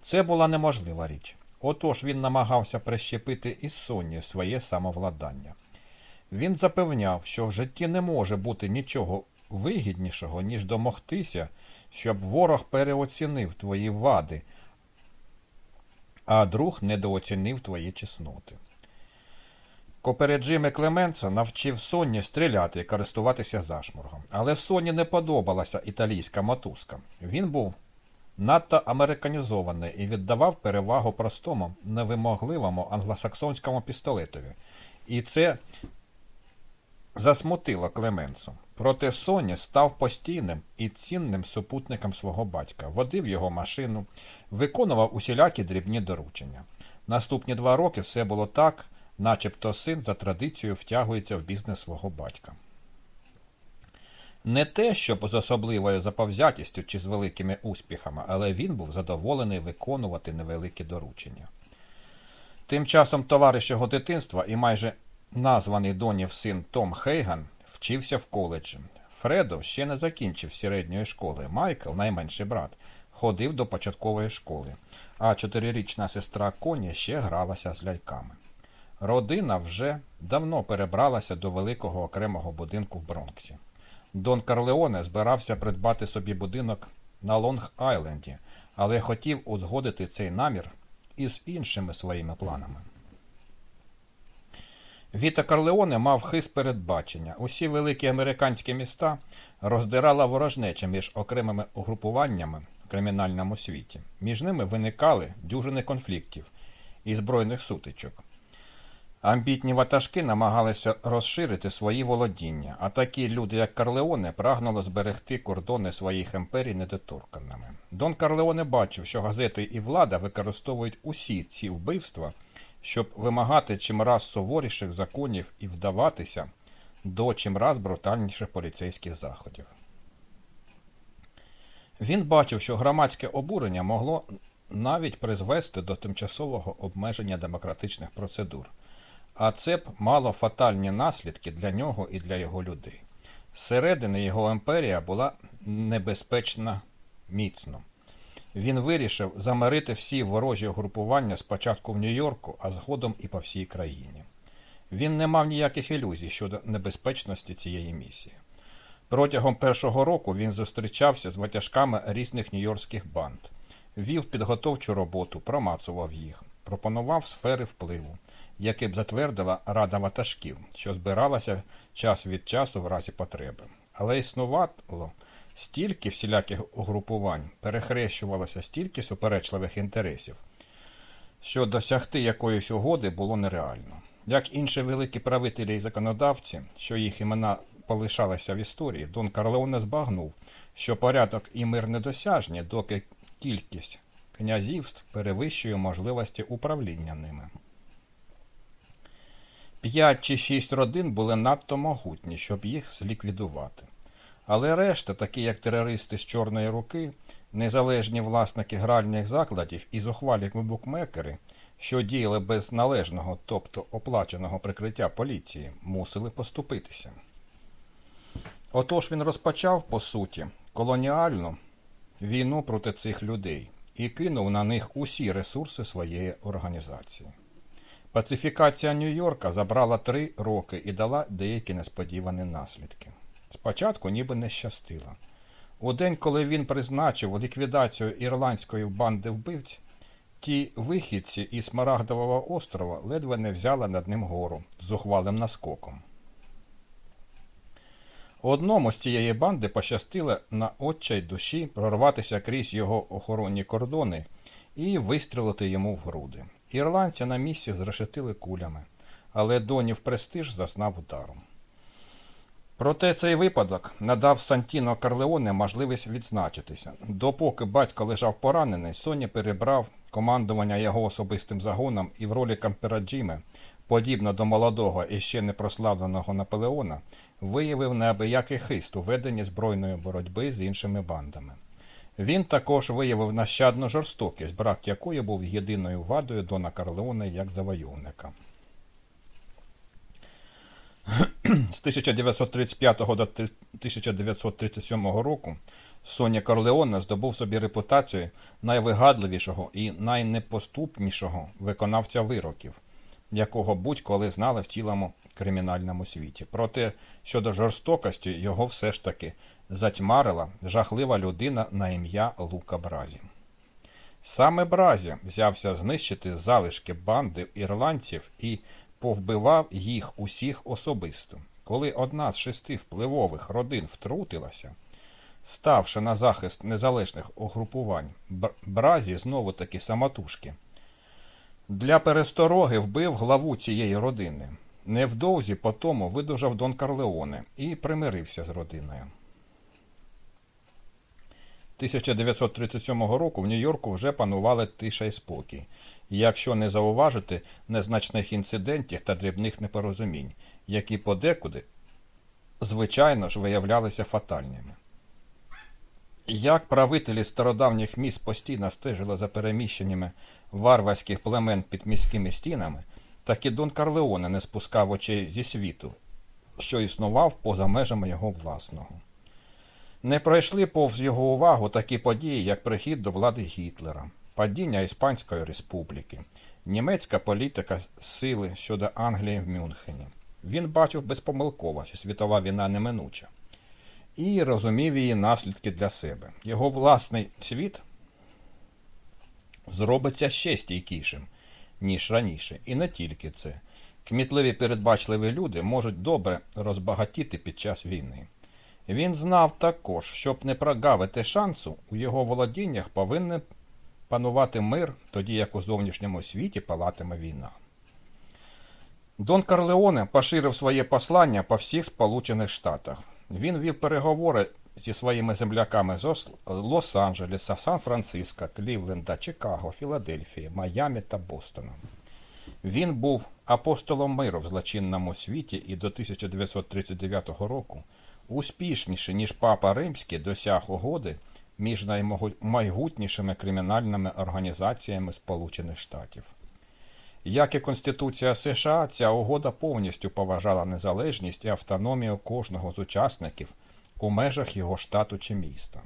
Це була неможлива річ. Отож він намагався прищепити із Соні своє самовладання. Він запевняв, що в житті не може бути нічого вигіднішого, ніж домогтися, щоб ворог переоцінив твої вади, а друг недооцінив твої чесноти. Копереджиме Клеменца навчив Сонні стріляти і користуватися зашморгом. Але Соні не подобалася італійська мотузка. Він був надто американізований і віддавав перевагу простому, невимогливому англосаксонському пістолетові. І це засмутило Клеменцу. Проте Соні став постійним і цінним супутником свого батька, водив його машину, виконував усілякі дрібні доручення. Наступні два роки все було так, начебто син за традицією втягується в бізнес свого батька. Не те, щоб з особливою заповзятістю чи з великими успіхами, але він був задоволений виконувати невеликі доручення. Тим часом товариш його дитинства і майже названий донів син Том Хейган вчився в коледжі. Фредо ще не закінчив середньої школи. Майкл, найменший брат, ходив до початкової школи, а чотирирічна сестра Коні ще гралася з ляльками. Родина вже давно перебралася до великого окремого будинку в Бронксі. Дон Карлеоне збирався придбати собі будинок на Лонг Айленді, але хотів узгодити цей намір із іншими своїми планами. Віта Карлеоне мав хист передбачення. Усі великі американські міста роздирала ворожнеча між окремими угрупуваннями в кримінальному світі. Між ними виникали дюжини конфліктів і збройних сутичок. Амбітні ватажки намагалися розширити свої володіння, а такі люди, як Карлеоне, прагнули зберегти кордони своїх імперій недоторканими. Дон Карлеоне бачив, що газети і влада використовують усі ці вбивства, щоб вимагати чимраз суворіших законів і вдаватися до чимраз брутальніших поліцейських заходів. Він бачив, що громадське обурення могло навіть призвести до тимчасового обмеження демократичних процедур а це б мало фатальні наслідки для нього і для його людей. Зсередини його імперія була небезпечна міцно. Він вирішив замирити всі ворожі угрупування спочатку в Нью-Йорку, а згодом і по всій країні. Він не мав ніяких ілюзій щодо небезпечності цієї місії. Протягом першого року він зустрічався з ватяжками різних нью-йоркських банд, вів підготовчу роботу, промацував їх, пропонував сфери впливу, яке б затвердила рада ватажків, що збиралася час від часу в разі потреби. Але існувало стільки всіляких угрупувань, перехрещувалося стільки суперечливих інтересів, що досягти якоїсь угоди було нереально. Як інші великі правителі і законодавці, що їх імена полишалися в історії, Дон Карлеоне збагнув, що порядок і мир недосяжні, доки кількість князівств перевищує можливості управління ними. П'ять чи шість родин були надто могутні, щоб їх зліквідувати. Але решта, такі як терористи з Чорної руки, незалежні власники гральних закладів і зухвалі букмекери, що діяли без належного, тобто оплаченого прикриття поліції, мусили поступитися. Отож він розпочав, по суті, колоніальну війну проти цих людей і кинув на них усі ресурси своєї організації. Пацифікація Нью-Йорка забрала три роки і дала деякі несподівані наслідки. Спочатку ніби не щастило. У день, коли він призначив ліквідацію ірландської банди вбивць, ті вихідці із Смарагдового острова ледве не взяли над ним гору з зухвалим наскоком. Одному з цієї банди пощастило на отчай душі прорватися крізь його охоронні кордони і вистрілити йому в груди. Ірландця на місці зрешетили кулями, але Донів престиж зазнав ударом. Проте цей випадок надав Сантіно Карлеоне можливість відзначитися. Допоки батько лежав поранений, Соні перебрав командування його особистим загоном і в ролі кампераджіми, подібно до молодого і ще не прославленого Наполеона, виявив неабиякий хист у веденні збройної боротьби з іншими бандами. Він також виявив нащадну жорстокість, брак якої був єдиною вадою Дона Карлеона як завойовника. З 1935 до 1937 року Соня Корлеоне здобув собі репутацію найвигадливішого і найнепоступнішого виконавця вироків, якого будь-коли знали в цілому кримінальному світі. Проте щодо жорстокості його все ж таки затьмарила жахлива людина на ім'я Лука Бразі. Саме Бразі взявся знищити залишки банди ірландців і повбивав їх усіх особисто. Коли одна з шести впливових родин втрутилася, ставши на захист незалежних угрупувань, Бразі знову таки самотужки. Для перестороги вбив главу цієї родини. Невдовзі по тому видужав Дон Карлеоне і примирився з родиною. 1937 року в Нью-Йорку вже панували тиша і спокій, якщо не зауважити незначних інцидентів та дрібних непорозумінь, які подекуди, звичайно ж, виявлялися фатальними. Як правителі стародавніх міст постійно стежили за переміщеннями варварських племен під міськими стінами, так і Дон Карлеоне не спускав очей зі світу, що існував поза межами його власного. Не пройшли повз його увагу такі події, як прихід до влади Гітлера, падіння Іспанської республіки, німецька політика сили щодо Англії в Мюнхені. Він бачив безпомилково, що світова війна неминуча, і розумів її наслідки для себе. Його власний світ зробиться ще стійкішим, ніж раніше. І не тільки це. Кмітливі передбачливі люди можуть добре розбагатіти під час війни. Він знав також, щоб не прогавити шансу, у його володіннях повинен панувати мир, тоді як у зовнішньому світі палатиме війна. Дон Карлеоне поширив своє послання по всіх Сполучених Штатах. Він вів переговори зі своїми земляками з Лос-Анджелеса, Сан-Франциско, Клівленда, Чикаго, Філадельфії, Майамі та Бостона. Він був апостолом миру в злочинному світі і до 1939 року успішніше, ніж папа Римський досяг угоди між наймайгутнішими кримінальними організаціями Сполучених Штатів. Як і Конституція США, ця угода повністю поважала незалежність і автономію кожного з учасників у межах його штату чи міста.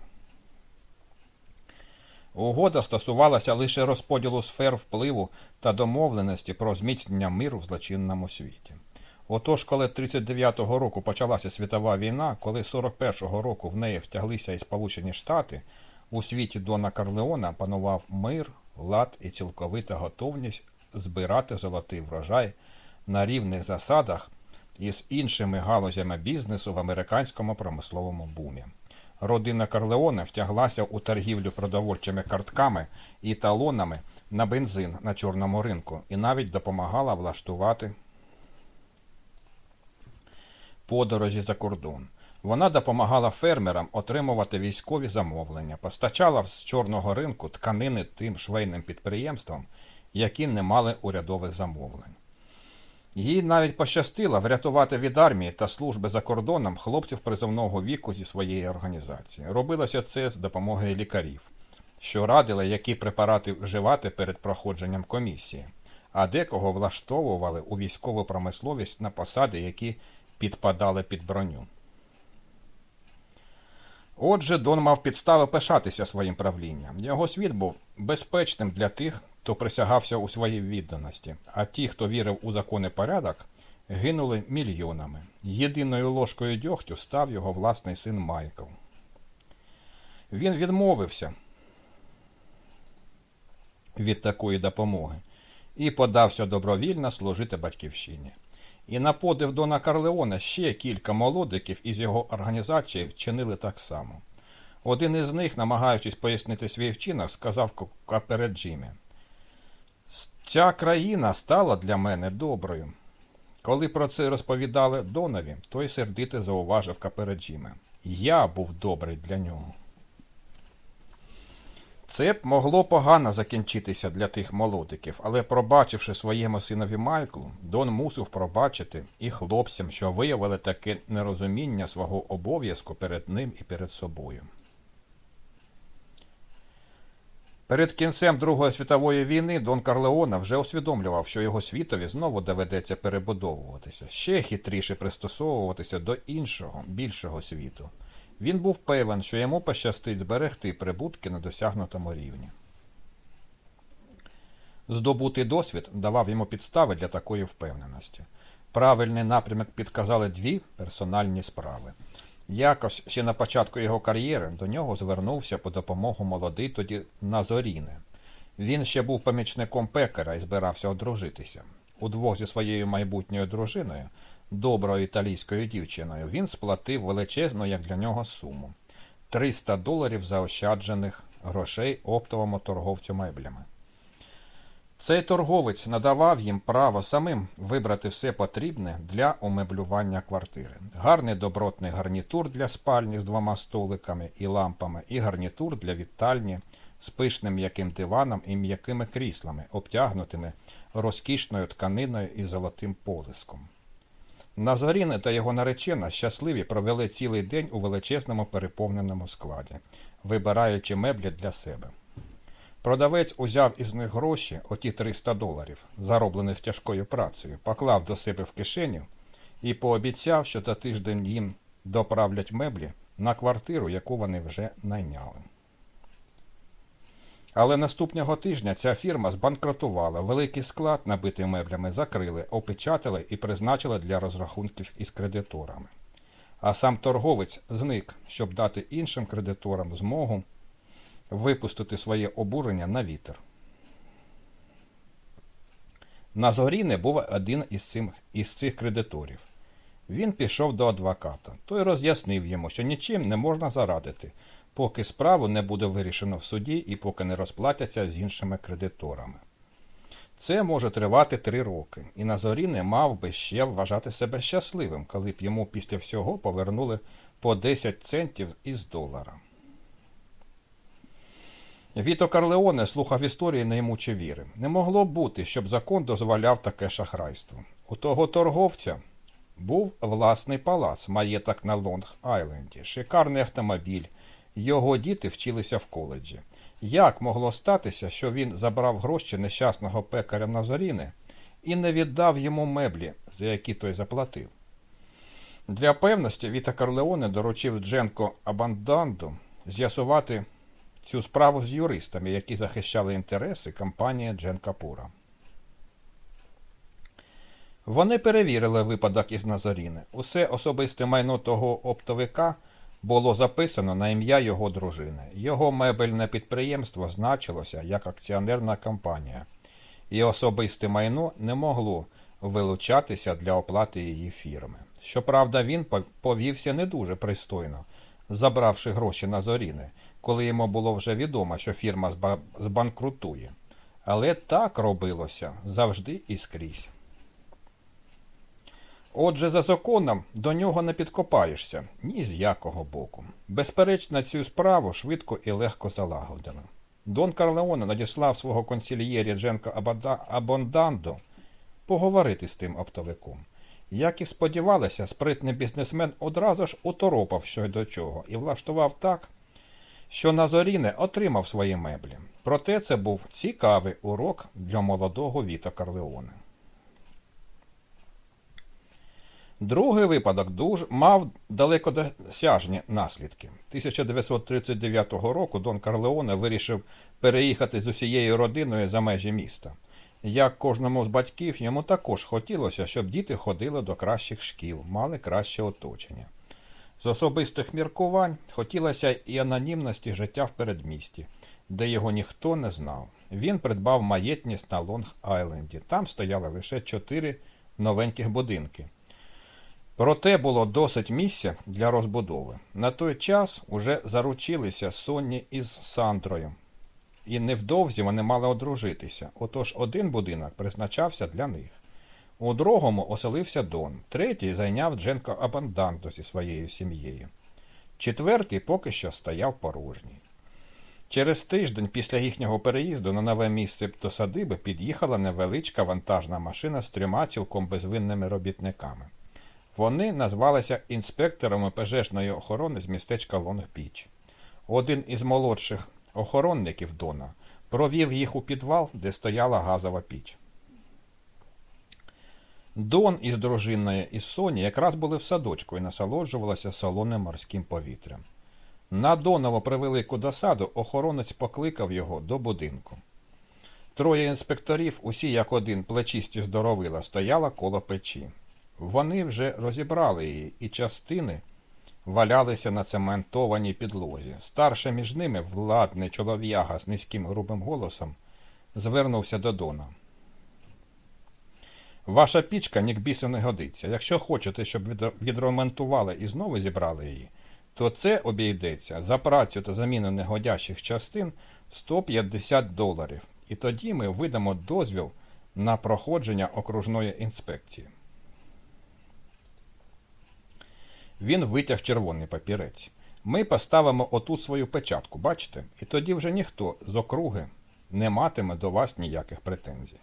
Угода стосувалася лише розподілу сфер впливу та домовленості про зміцнення миру в злочинному світі. Отож, коли 39-го року почалася світова війна, коли 41-го року в неї втяглися і Сполучені Штати, у світі Дона Карлеона панував мир, лад і цілковита готовність збирати золотий врожай на рівних засадах із іншими галузями бізнесу в американському промисловому бумі. Родина Карлеоне втяглася у торгівлю продовольчими картками і талонами на бензин на чорному ринку і навіть допомагала влаштувати подорожі за кордон. Вона допомагала фермерам отримувати військові замовлення, постачала з чорного ринку тканини тим швейним підприємствам, які не мали урядових замовлень. Їй навіть пощастило врятувати від армії та служби за кордоном хлопців призовного віку зі своєї організації. Робилося це з допомогою лікарів, що радили, які препарати вживати перед проходженням комісії, а декого влаштовували у військову промисловість на посади, які підпадали під броню. Отже, Дон мав підстави пишатися своїм правлінням. Його світ був безпечним для тих, хто присягався у своїй відданості, а ті, хто вірив у законний порядок, гинули мільйонами. Єдиною ложкою дьогтю став його власний син Майкл. Він відмовився від такої допомоги і подався добровільно служити батьківщині. І на подив Дона Карлеона ще кілька молодиків із його організації вчинили так само. Один із них, намагаючись пояснити свій вчинок, сказав Капереджимі, Ця країна стала для мене доброю. Коли про це розповідали Донові, той сердито зауважив Капереджіме. Я був добрий для нього. Це б могло погано закінчитися для тих молодиків, але, пробачивши своєму синові Майклу, Дон мусив пробачити і хлопцям, що виявили таке нерозуміння свого обов'язку перед ним і перед собою. Перед кінцем Другої світової війни Дон Карлеона вже усвідомлював, що його світові знову доведеться перебудовуватися, ще хитріше пристосовуватися до іншого, більшого світу. Він був певен, що йому пощастить зберегти прибутки на досягнутому рівні. Здобутий досвід давав йому підстави для такої впевненості. Правильний напрямок підказали дві персональні справи. Якось ще на початку його кар'єри до нього звернувся по допомогу молодий тоді Назоріне. Він ще був помічником пекаря і збирався одружитися. Удвох зі своєю майбутньою дружиною доброю італійською дівчиною, він сплатив величезну, як для нього, суму 300 доларів заощаджених грошей оптовому торговцю меблями. Цей торговець надавав їм право самим вибрати все потрібне для умеблювання квартири. Гарний добротний гарнітур для спальні з двома столиками і лампами, і гарнітур для вітальні з пишним м'яким диваном і м'якими кріслами, обтягнутими розкішною тканиною і золотим полиском. Назаріне та його наречена щасливі провели цілий день у величезному переповненому складі, вибираючи меблі для себе. Продавець узяв із них гроші, оті 300 доларів, зароблених тяжкою працею, поклав до себе в кишеню і пообіцяв, що за тиждень їм доправлять меблі на квартиру, яку вони вже найняли. Але наступного тижня ця фірма збанкрутувала, великий склад, набитий меблями, закрили, опечатали і призначили для розрахунків із кредиторами. А сам торговець зник, щоб дати іншим кредиторам змогу випустити своє обурення на вітер. Назоріне був один із, цим, із цих кредиторів. Він пішов до адвоката. Той роз'яснив йому, що нічим не можна зарадити, поки справу не буде вирішено в суді і поки не розплатяться з іншими кредиторами. Це може тривати три роки, і Назорі не мав би ще вважати себе щасливим, коли б йому після всього повернули по 10 центів із долара. Віто Карлеоне слухав історії неймуче віри. Не могло бути, щоб закон дозволяв таке шахрайство. У того торговця був власний палац, маєток на Лонг Айленді, шикарний автомобіль, його діти вчилися в коледжі. Як могло статися, що він забрав гроші нещасного пекаря Назаріни і не віддав йому меблі, за які той заплатив? Для певності Віта Карлеоне доручив Дженко Абанданду з'ясувати цю справу з юристами, які захищали інтереси компанії Джен Капура. Вони перевірили випадок із Назаріни. Усе особисте майно того оптовика було записано на ім'я його дружини. Його мебельне підприємство значилося як акціонерна компанія, і особисте майно не могло вилучатися для оплати її фірми. Щоправда, він повівся не дуже пристойно, забравши гроші на зоріни, коли йому було вже відомо, що фірма збанкрутує. Але так робилося завжди і скрізь. Отже, за законом до нього не підкопаєшся ні з якого боку. Безперечно, цю справу швидко і легко залагодили. Дон Карлеоне надіслав свого консільєрі Дженка Абондандо поговорити з тим оптовиком. Як і сподівалися, спритний бізнесмен одразу ж уторопав що й до чого і влаштував так, що Назоріне отримав свої меблі. Проте це був цікавий урок для молодого Віта Карлеоне. Другий випадок дуж мав далекодосяжні наслідки. 1939 року Дон Карлеоне вирішив переїхати з усією родиною за межі міста. Як кожному з батьків, йому також хотілося, щоб діти ходили до кращих шкіл, мали краще оточення. З особистих міркувань хотілося і анонімності життя в передмісті, де його ніхто не знав. Він придбав маєтність на Лонг-Айленді. Там стояли лише чотири новеньких будинки. Проте було досить місця для розбудови. На той час уже заручилися Сонні із Сандрою, і невдовзі вони мали одружитися. Отож один будинок призначався для них. У другому оселився Дон, третій зайняв Дженко Абанданто зі своєю сім'єю. Четвертий поки що стояв порожній. Через тиждень після їхнього переїзду на нове місце до садиби під'їхала невеличка вантажна машина з трьома цілком безвинними робітниками. Вони назвалися інспекторами пожежної охорони з містечка Лонгбіч. Один із молодших охоронників Дона провів їх у підвал, де стояла газова піч. Дон із дружиною і Соні якраз були в садочку і насолоджувалися солоним морським повітрям. На Донову превелику досаду охоронець покликав його до будинку. Троє інспекторів, усі як один плечисті здоровила, стояла коло печі. Вони вже розібрали її, і частини валялися на цементованій підлозі. Старше між ними, владний чолов'яга з низьким грубим голосом, звернувся до Дона. Ваша пічка ні к бісу не годиться. Якщо хочете, щоб відремонтували і знову зібрали її, то це обійдеться за працю та заміну негодящих частин 150 доларів. І тоді ми видамо дозвіл на проходження окружної інспекції. Він витяг червоний папірець. Ми поставимо отут свою печатку, бачите? І тоді вже ніхто з округи не матиме до вас ніяких претензій.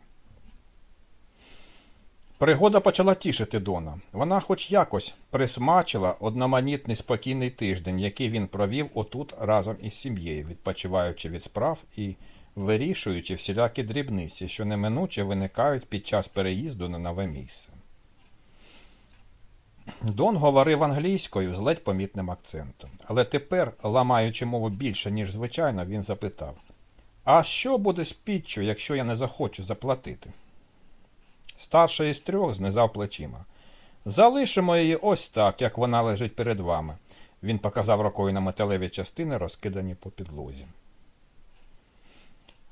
Пригода почала тішити Дона. Вона хоч якось присмачила одноманітний спокійний тиждень, який він провів отут разом із сім'єю, відпочиваючи від справ і вирішуючи всілякі дрібниці, що неминуче виникають під час переїзду на нове місце. Дон говорив англійською з ледь помітним акцентом, але тепер, ламаючи мову більше, ніж звичайно, він запитав: А що буде з піччю, якщо я не захочу заплатити? Старший із трьох знизав плечима. Залишимо її ось так, як вона лежить перед вами. Він показав рукою на металеві частини, розкидані по підлозі.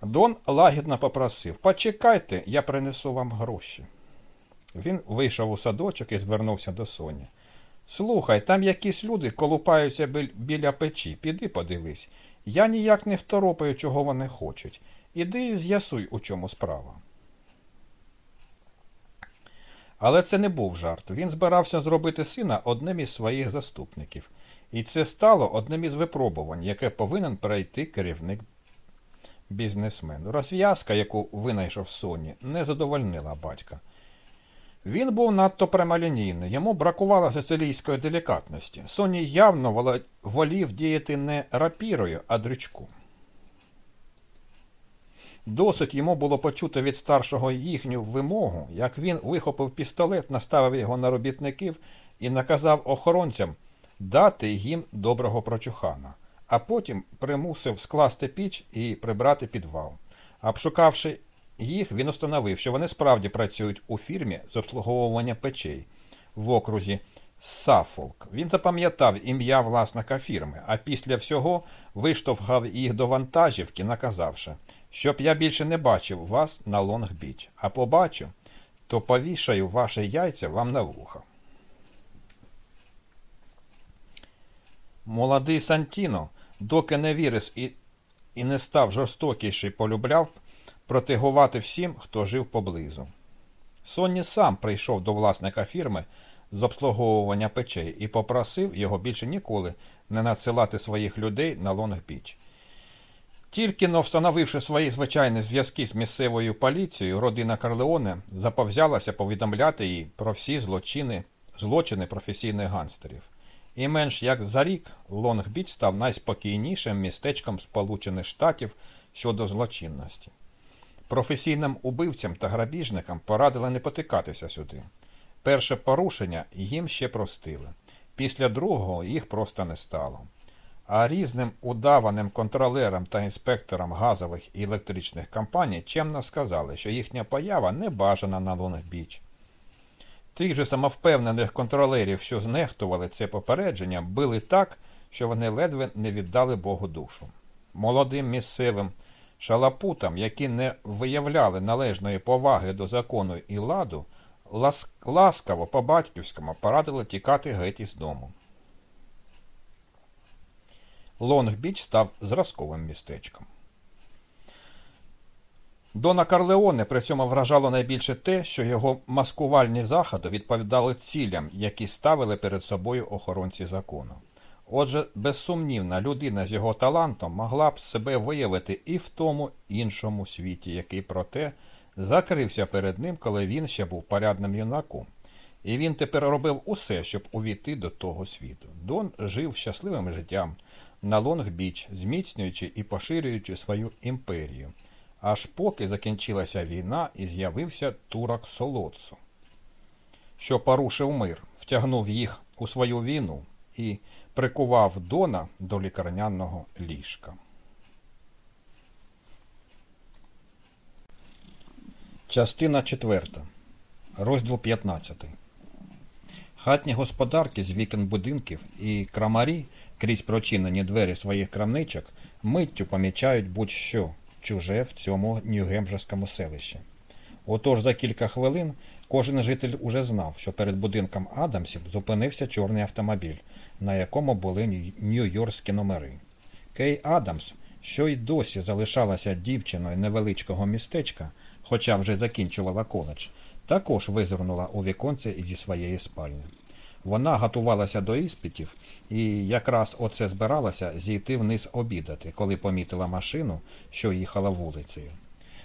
Дон лагідно попросив Почекайте, я принесу вам гроші. Він вийшов у садочок і звернувся до Соні. Слухай, там якісь люди колупаються біля печі. Піди подивись. Я ніяк не второпаю, чого вони хочуть. Іди і з'ясуй, у чому справа. Але це не був жарт. Він збирався зробити сина одним із своїх заступників. І це стало одним із випробувань, яке повинен перейти керівник бізнесмен. Розв'язка, яку винайшов Соні, не задовольнила батька. Він був надто прямолінійний, йому бракувало сицилійської делікатності. Соні явно волів діяти не рапірою, а дрючком. Досить йому було почути від старшого їхню вимогу, як він вихопив пістолет, наставив його на робітників і наказав охоронцям дати їм доброго прочухана, а потім примусив скласти піч і прибрати підвал. Обшукавши їх, він установив, що вони справді працюють у фірмі з обслуговування печей в окрузі Сафолк. Він запам'ятав ім'я власника фірми, а після всього виштовхав їх до вантажівки, наказавши – щоб я більше не бачив вас на Лонг-Біч, а побачу, то повішаю ваші яйця вам на вуха. Молодий Сантіно, доки не вірис і і не став жорстокіший, полюбляв протигувати всім, хто жив поблизу. Сонні сам прийшов до власника фірми з обслуговування печей і попросив його більше ніколи не надсилати своїх людей на Лонг-Біч. Тільки-но встановивши свої звичайні зв'язки з місцевою поліцією, родина Корлеоне заповзялася повідомляти їй про всі злочини, злочини професійних гангстерів. І менш як за рік Лонг-Біч став найспокійнішим містечком Сполучених Штатів щодо злочинності. Професійним убивцям та грабіжникам порадили не потикатися сюди. Перше порушення їм ще простили. Після другого їх просто не стало. А різним удаваним контролерам та інспекторам газових і електричних компаній чемно сказали, що їхня поява не бажана на Лонгбіч. Тих же самовпевнених контролерів, що знехтували це попередження, били так, що вони ледве не віддали Богу душу. Молодим місцевим шалапутам, які не виявляли належної поваги до закону і ладу, лас ласкаво по батьківському порадили тікати геть із дому. Лонг-Біч став зразковим містечком. Дона Карлеоне при цьому вражало найбільше те, що його маскувальні заходи відповідали цілям, які ставили перед собою охоронці закону. Отже, безсумнівна людина з його талантом могла б себе виявити і в тому іншому світі, який, проте, закрився перед ним, коли він ще був порядним юнаком. І він тепер робив усе, щоб увійти до того світу. Дон жив щасливим життям на Лонг-Біч, зміцнюючи і поширюючи свою імперію, аж поки закінчилася війна і з'явився турок Солоцу, що порушив мир, втягнув їх у свою війну і прикував Дона до лікарняного ліжка. Частина 4. Розділ 15. Хатні господарки з вікон будинків і крамарі крізь прочинені двері своїх крамничок миттю помічають будь-що чуже в цьому Нью-Гембжерському селищі. Отож за кілька хвилин кожен житель уже знав, що перед будинком Адамсів зупинився чорний автомобіль, на якому були нью-йоркські номери. Кей Адамс, що й досі залишалася дівчиною невеличкого містечка, хоча вже закінчувала коледж, також визирнула у віконце зі своєї спальні. Вона готувалася до іспитів і якраз оце збиралася зійти вниз обідати, коли помітила машину, що їхала вулицею.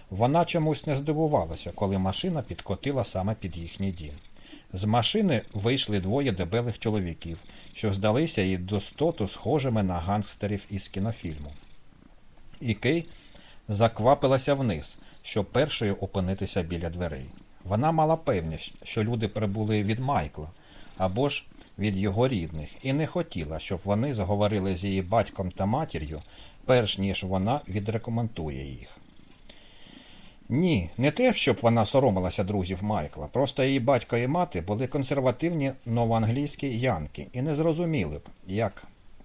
Вона чомусь не здивувалася, коли машина підкотила саме під їхній дім. З машини вийшли двоє дебелих чоловіків, що здалися їй достоту схожими на гангстерів із кінофільму. І Кей заквапилася вниз, щоб першою опинитися біля дверей. Вона мала певність, що люди прибули від Майкла або ж від його рідних, і не хотіла, щоб вони заговорили з її батьком та матір'ю, перш ніж вона відрекомендує їх. Ні, не те, щоб вона соромилася друзів Майкла. Просто її батько і мати були консервативні новоанглійські янки і не зрозуміли б, як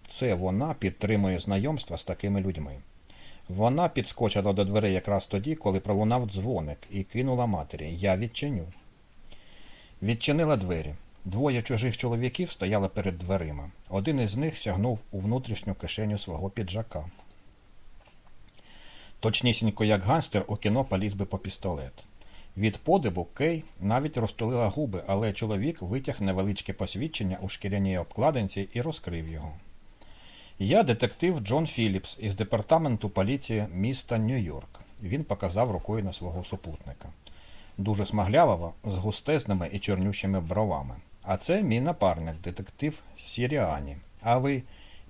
це вона підтримує знайомства з такими людьми. Вона підскочила до дверей якраз тоді, коли пролунав дзвоник, і кинула матері Я відчиню. Відчинила двері. Двоє чужих чоловіків стояли перед дверима. Один із них сягнув у внутрішню кишеню свого піджака. Точнісінько, як ганстер у кіно поліз би по пістолет. Від подибу Кей навіть розтулила губи, але чоловік витяг невеличке посвідчення у шкіряній обкладинці і розкрив його. Я детектив Джон Філіпс із департаменту поліції міста Нью-Йорк. Він показав рукою на свого супутника. Дуже смаглявого, з густезними і чорнющими бровами. А це мій напарник, детектив Сіріані. А ви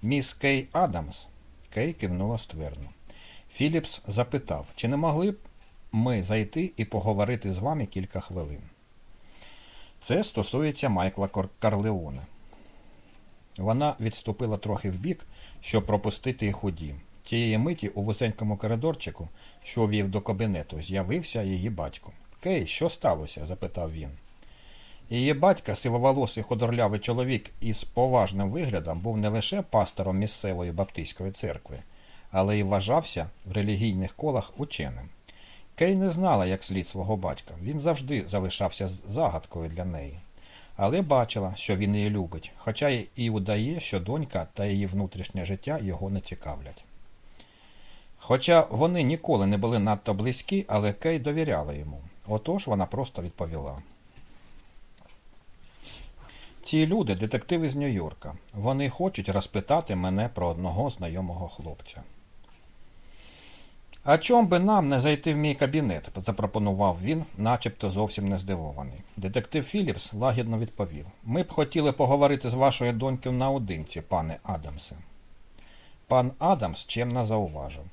міс Кей Адамс? Кей кивнула ствердно. Філіпс запитав, чи не могли б ми зайти і поговорити з вами кілька хвилин. Це стосується Майкла Карлеона. Вона відступила трохи вбік, щоб пропустити їх у дім. Тієї миті у вузенькому коридорчику, що вів до кабінету, з'явився її батько. Кей, що сталося? запитав він. Її батька, сивоволосий ходорлявий чоловік із поважним виглядом, був не лише пастором місцевої баптистської церкви, але й вважався в релігійних колах ученим. Кей не знала як слід свого батька. Він завжди залишався загадкою для неї. Але бачила, що він її любить, хоча і удає, що донька та її внутрішнє життя його не цікавлять. Хоча вони ніколи не були надто близькі, але Кей довіряла йому. Отож вона просто відповіла. Ці люди детективи з Нью-Йорка. Вони хочуть розпитати мене про одного знайомого хлопця. А чом би нам не зайти в мій кабінет? запропонував він, начебто зовсім не здивований. Детектив Філіпс лагідно відповів Ми б хотіли поговорити з вашою донькою наодинці, пане Адамсе. Пан Адамс чемно зауважив.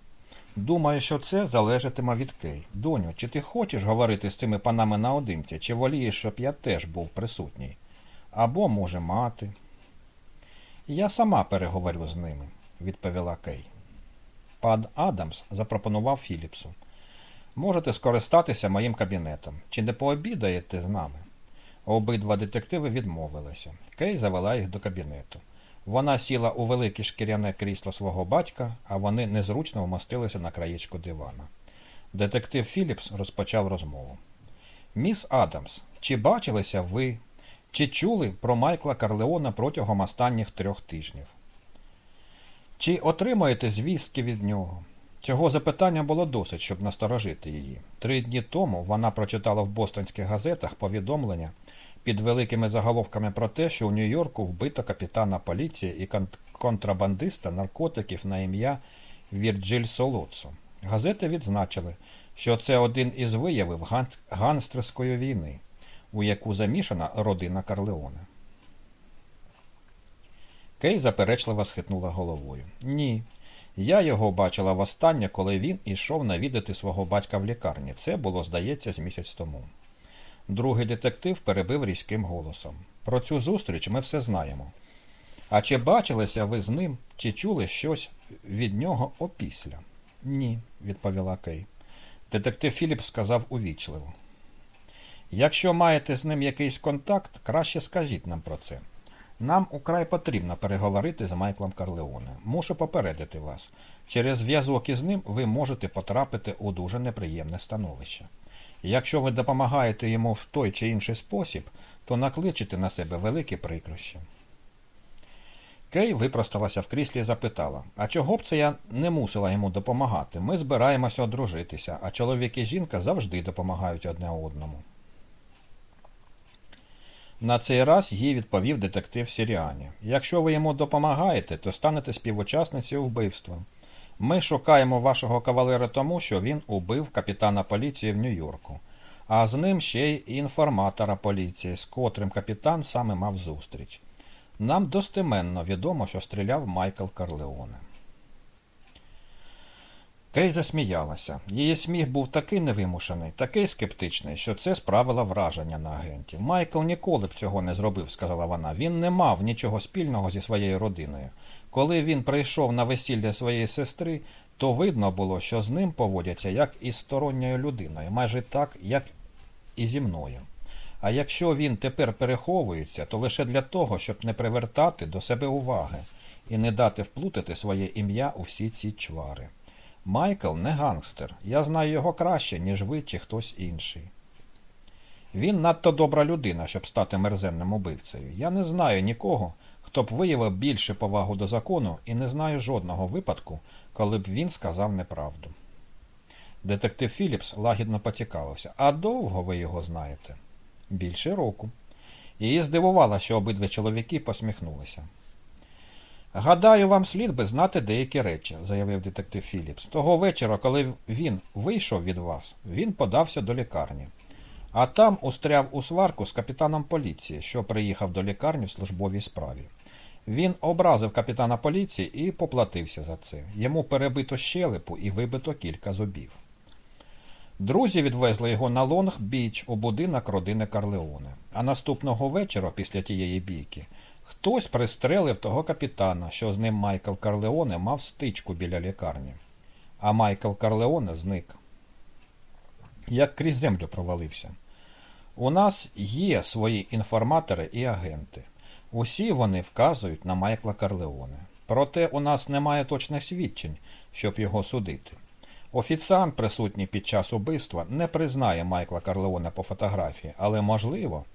Думаю, що це залежатиме від Кей. Доню, чи ти хочеш говорити з цими панами наодинці, чи волієш, щоб я теж був присутній? Або, може, мати. Я сама переговорю з ними, відповіла Кей. Пан Адамс запропонував Філіпсу. Можете скористатися моїм кабінетом. Чи не пообідаєте з нами? Обидва детективи відмовилися. Кей завела їх до кабінету. Вона сіла у велике шкіряне крісло свого батька, а вони незручно вмостилися на краєчку дивана. Детектив Філіпс розпочав розмову. Міс Адамс, чи бачилися ви, чи чули про Майкла Карлеона протягом останніх трьох тижнів? Чи отримуєте звістки від нього? Цього запитання було досить, щоб насторожити її. Три дні тому вона прочитала в бостонських газетах повідомлення під великими заголовками про те, що у Нью-Йорку вбито капітана поліції і контрабандиста наркотиків на ім'я Вірджиль Солоцо. Газети відзначили, що це один із виявів ганстерської війни, у яку замішана родина Карлеоне. Кей заперечливо схитнула головою. Ні. Я його бачила востаннє, коли він ішов навідати свого батька в лікарні. Це було, здається, з місяць тому. Другий детектив перебив різким голосом. Про цю зустріч ми все знаємо. А чи бачилися ви з ним, чи чули щось від нього опісля? Ні, відповіла Кей. Детектив Філіп сказав увічливо. Якщо маєте з ним якийсь контакт, краще скажіть нам про це. Нам украй потрібно переговорити з Майклом Карлеоне. Мушу попередити вас. Через зв'язок із ним ви можете потрапити у дуже неприємне становище. Якщо ви допомагаєте йому в той чи інший спосіб, то накличете на себе великі прикрощі. Кей випросталася в кріслі і запитала, а чого б це я не мусила йому допомагати? Ми збираємося одружитися, а чоловік і жінка завжди допомагають одне одному. На цей раз їй відповів детектив Сіріані. Якщо ви йому допомагаєте, то станете співучасницею вбивства. Ми шукаємо вашого кавалера тому, що він убив капітана поліції в Нью-Йорку, а з ним ще й інформатора поліції, з котрим капітан саме мав зустріч. Нам достеменно відомо, що стріляв Майкл Карлеоне. Кей засміялася. Її сміх був такий невимушений, такий скептичний, що це справило враження на агентів. Майкл ніколи б цього не зробив, сказала вона. Він не мав нічого спільного зі своєю родиною. Коли він прийшов на весілля своєї сестри, то видно було, що з ним поводяться як із сторонньою людиною, майже так, як і зі мною. А якщо він тепер переховується, то лише для того, щоб не привертати до себе уваги і не дати вплутати своє ім'я у всі ці чвари. Майкл не гангстер. Я знаю його краще, ніж ви чи хтось інший. Він надто добра людина, щоб стати мерзенним убивцею. Я не знаю нікого, хто б виявив більше повагу до закону і не знаю жодного випадку, коли б він сказав неправду. Детектив Філіпс лагідно поцікавився. А довго ви його знаєте? Більше року. Її здивувало, що обидва чоловіки посміхнулися. Гадаю, вам слід би знати деякі речі, заявив детектив Філіпс. Того вечора, коли він вийшов від вас, він подався до лікарні, а там устряв у сварку з капітаном поліції, що приїхав до лікарні в службовій справі. Він образив капітана поліції і поплатився за це. Йому перебито щелепу і вибито кілька зубів. Друзі відвезли його на Лонг Біч у будинок родини Карлеоне. А наступного вечора, після тієї бійки, хтось пристрелив того капітана, що з ним Майкл Карлеоне мав стичку біля лікарні. А Майкл Карлеоне зник. Як крізь землю провалився. У нас є свої інформатори і агенти. Усі вони вказують на Майкла Карлеоне. Проте у нас немає точних свідчень, щоб його судити. Офіціант, присутній під час убивства, не признає Майкла Карлеоне по фотографії, але можливо,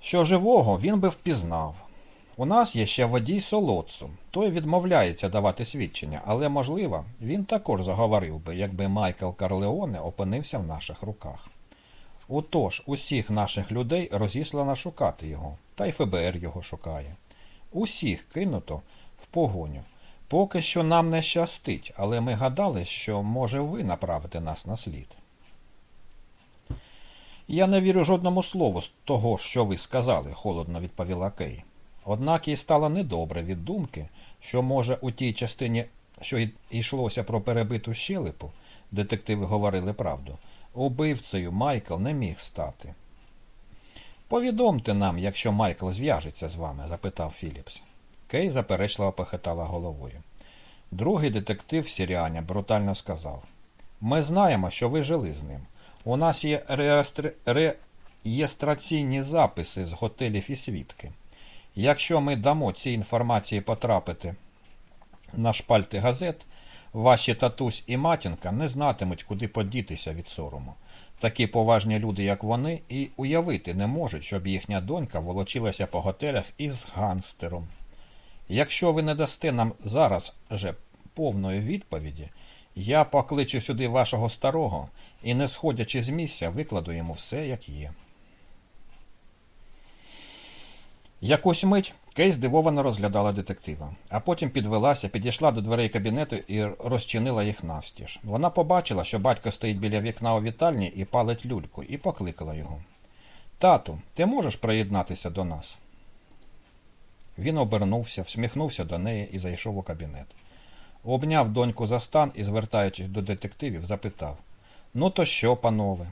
що живого він би впізнав. У нас є ще водій солодцу. Той відмовляється давати свідчення, але, можливо, він також заговорив би, якби Майкл Карлеоне опинився в наших руках. Отож, усіх наших людей розіслано шукати його, та й ФБР його шукає. Усіх кинуто в погоню. Поки що нам не щастить, але ми гадали, що, може, ви направите нас на слід. Я не вірю жодному слову з того, що ви сказали, холодно відповіла Кей. Однак їй стало недобре від думки, що, може, у тій частині що йшлося про перебиту щелепу, детективи говорили правду, убивцею Майкл не міг стати. Повідомте нам, якщо Майкл зв'яжеться з вами, запитав Філіпс. Кей заперечливо похитала головою. Другий детектив Сіріаня брутально сказав: Ми знаємо, що ви жили з ним. У нас є реєстраційні записи з готелів і свідки. Якщо ми дамо цій інформації потрапити на шпальти газет, ваші татусь і матінка не знатимуть, куди подітися від сорому. Такі поважні люди, як вони, і уявити не можуть, щоб їхня донька волочилася по готелях із гангстером. Якщо ви не дасте нам зараз же повної відповіді, я покличу сюди вашого старого і, не сходячи з місця, викладу йому все, як є. Якусь мить Кей здивовано розглядала детектива, а потім підвелася, підійшла до дверей кабінету і розчинила їх навстіж. Вона побачила, що батько стоїть біля вікна у вітальні і палить люльку, і покликала його. Тату, ти можеш приєднатися до нас? Він обернувся, всміхнувся до неї і зайшов у кабінет. Обняв доньку за стан і, звертаючись до детективів, запитав Ну, то що, панове?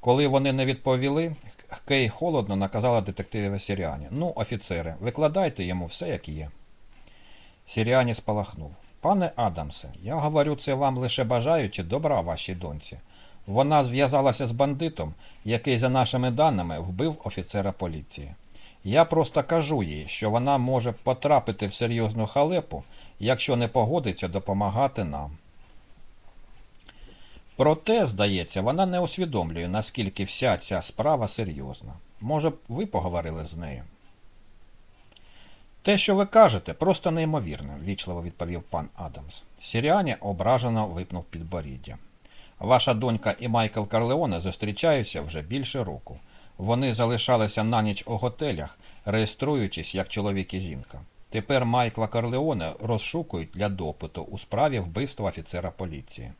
Коли вони не відповіли, Кей холодно наказала детективі Сіріані. Ну, офіцери, викладайте йому все, як є. Сіріані спалахнув. Пане Адамсе, я говорю це вам лише бажаючи добра вашій доньці. Вона зв'язалася з бандитом, який, за нашими даними, вбив офіцера поліції. Я просто кажу їй, що вона може потрапити в серйозну халепу, якщо не погодиться допомагати нам. Проте, здається, вона не усвідомлює, наскільки вся ця справа серйозна. Може б ви поговорили з нею? Те, що ви кажете, просто неймовірне, вічливо відповів пан Адамс. Сіріані ображено випнув підборіддя. Ваша донька і Майкл Карлеоне зустрічаються вже більше року. Вони залишалися на ніч у готелях, реєструючись як чоловік і жінка. Тепер Майкла Карлеоне розшукують для допиту у справі вбивства офіцера поліції.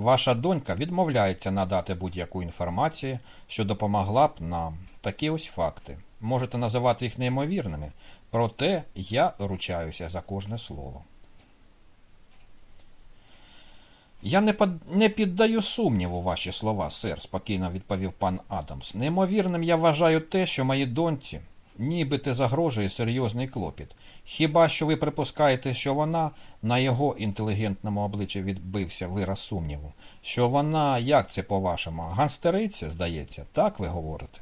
Ваша донька відмовляється надати будь-яку інформацію, що допомогла б нам. Такі ось факти. Можете називати їх неймовірними, проте я ручаюся за кожне слово. Я не, под... не піддаю сумніву ваші слова, сер, спокійно відповів пан Адамс. Неймовірним я вважаю те, що моїй доньці нібито загрожує серйозний клопіт. Хіба що ви припускаєте, що вона на його інтелігентному обличчі відбився вираз сумніву, що вона, як це по-вашому, ганстериця, здається, так ви говорите?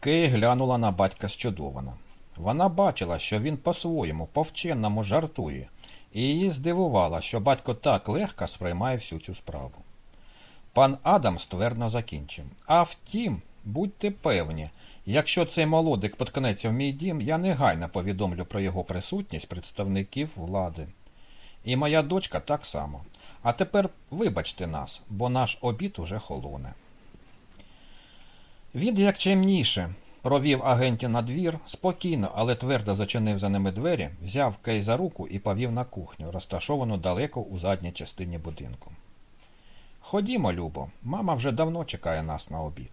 Кей глянула на батька зчудовано. Вона бачила, що він по-своєму повченному жартує, і її здивувало, що батько так легко сприймає всю цю справу. Пан Адам ствердно закінчив. А втім, будьте певні, якщо цей молодик поткнеться в мій дім, я негайно повідомлю про його присутність представників влади. І моя дочка так само. А тепер вибачте нас, бо наш обід уже холоне. Він як чемніше провів агентів на двір, спокійно, але твердо зачинив за ними двері, взяв Кей за руку і повів на кухню, розташовану далеко у задній частині будинку. Ходімо, Любо, мама вже давно чекає нас на обід.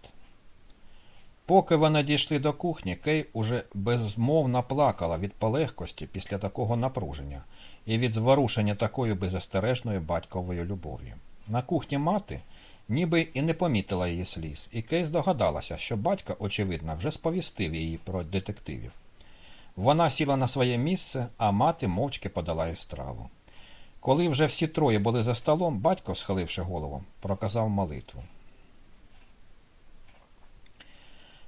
Поки вони дійшли до кухні, Кей уже безмовно плакала від полегкості після такого напруження і від зворушення такою беззастережною батьковою любов'ю. На кухні мати ніби і не помітила її сліз, і Кей здогадалася, що батько, очевидно, вже сповістив її про детективів. Вона сіла на своє місце, а мати мовчки подала їй страву. Коли вже всі троє були за столом, батько, схиливши голову, проказав молитву.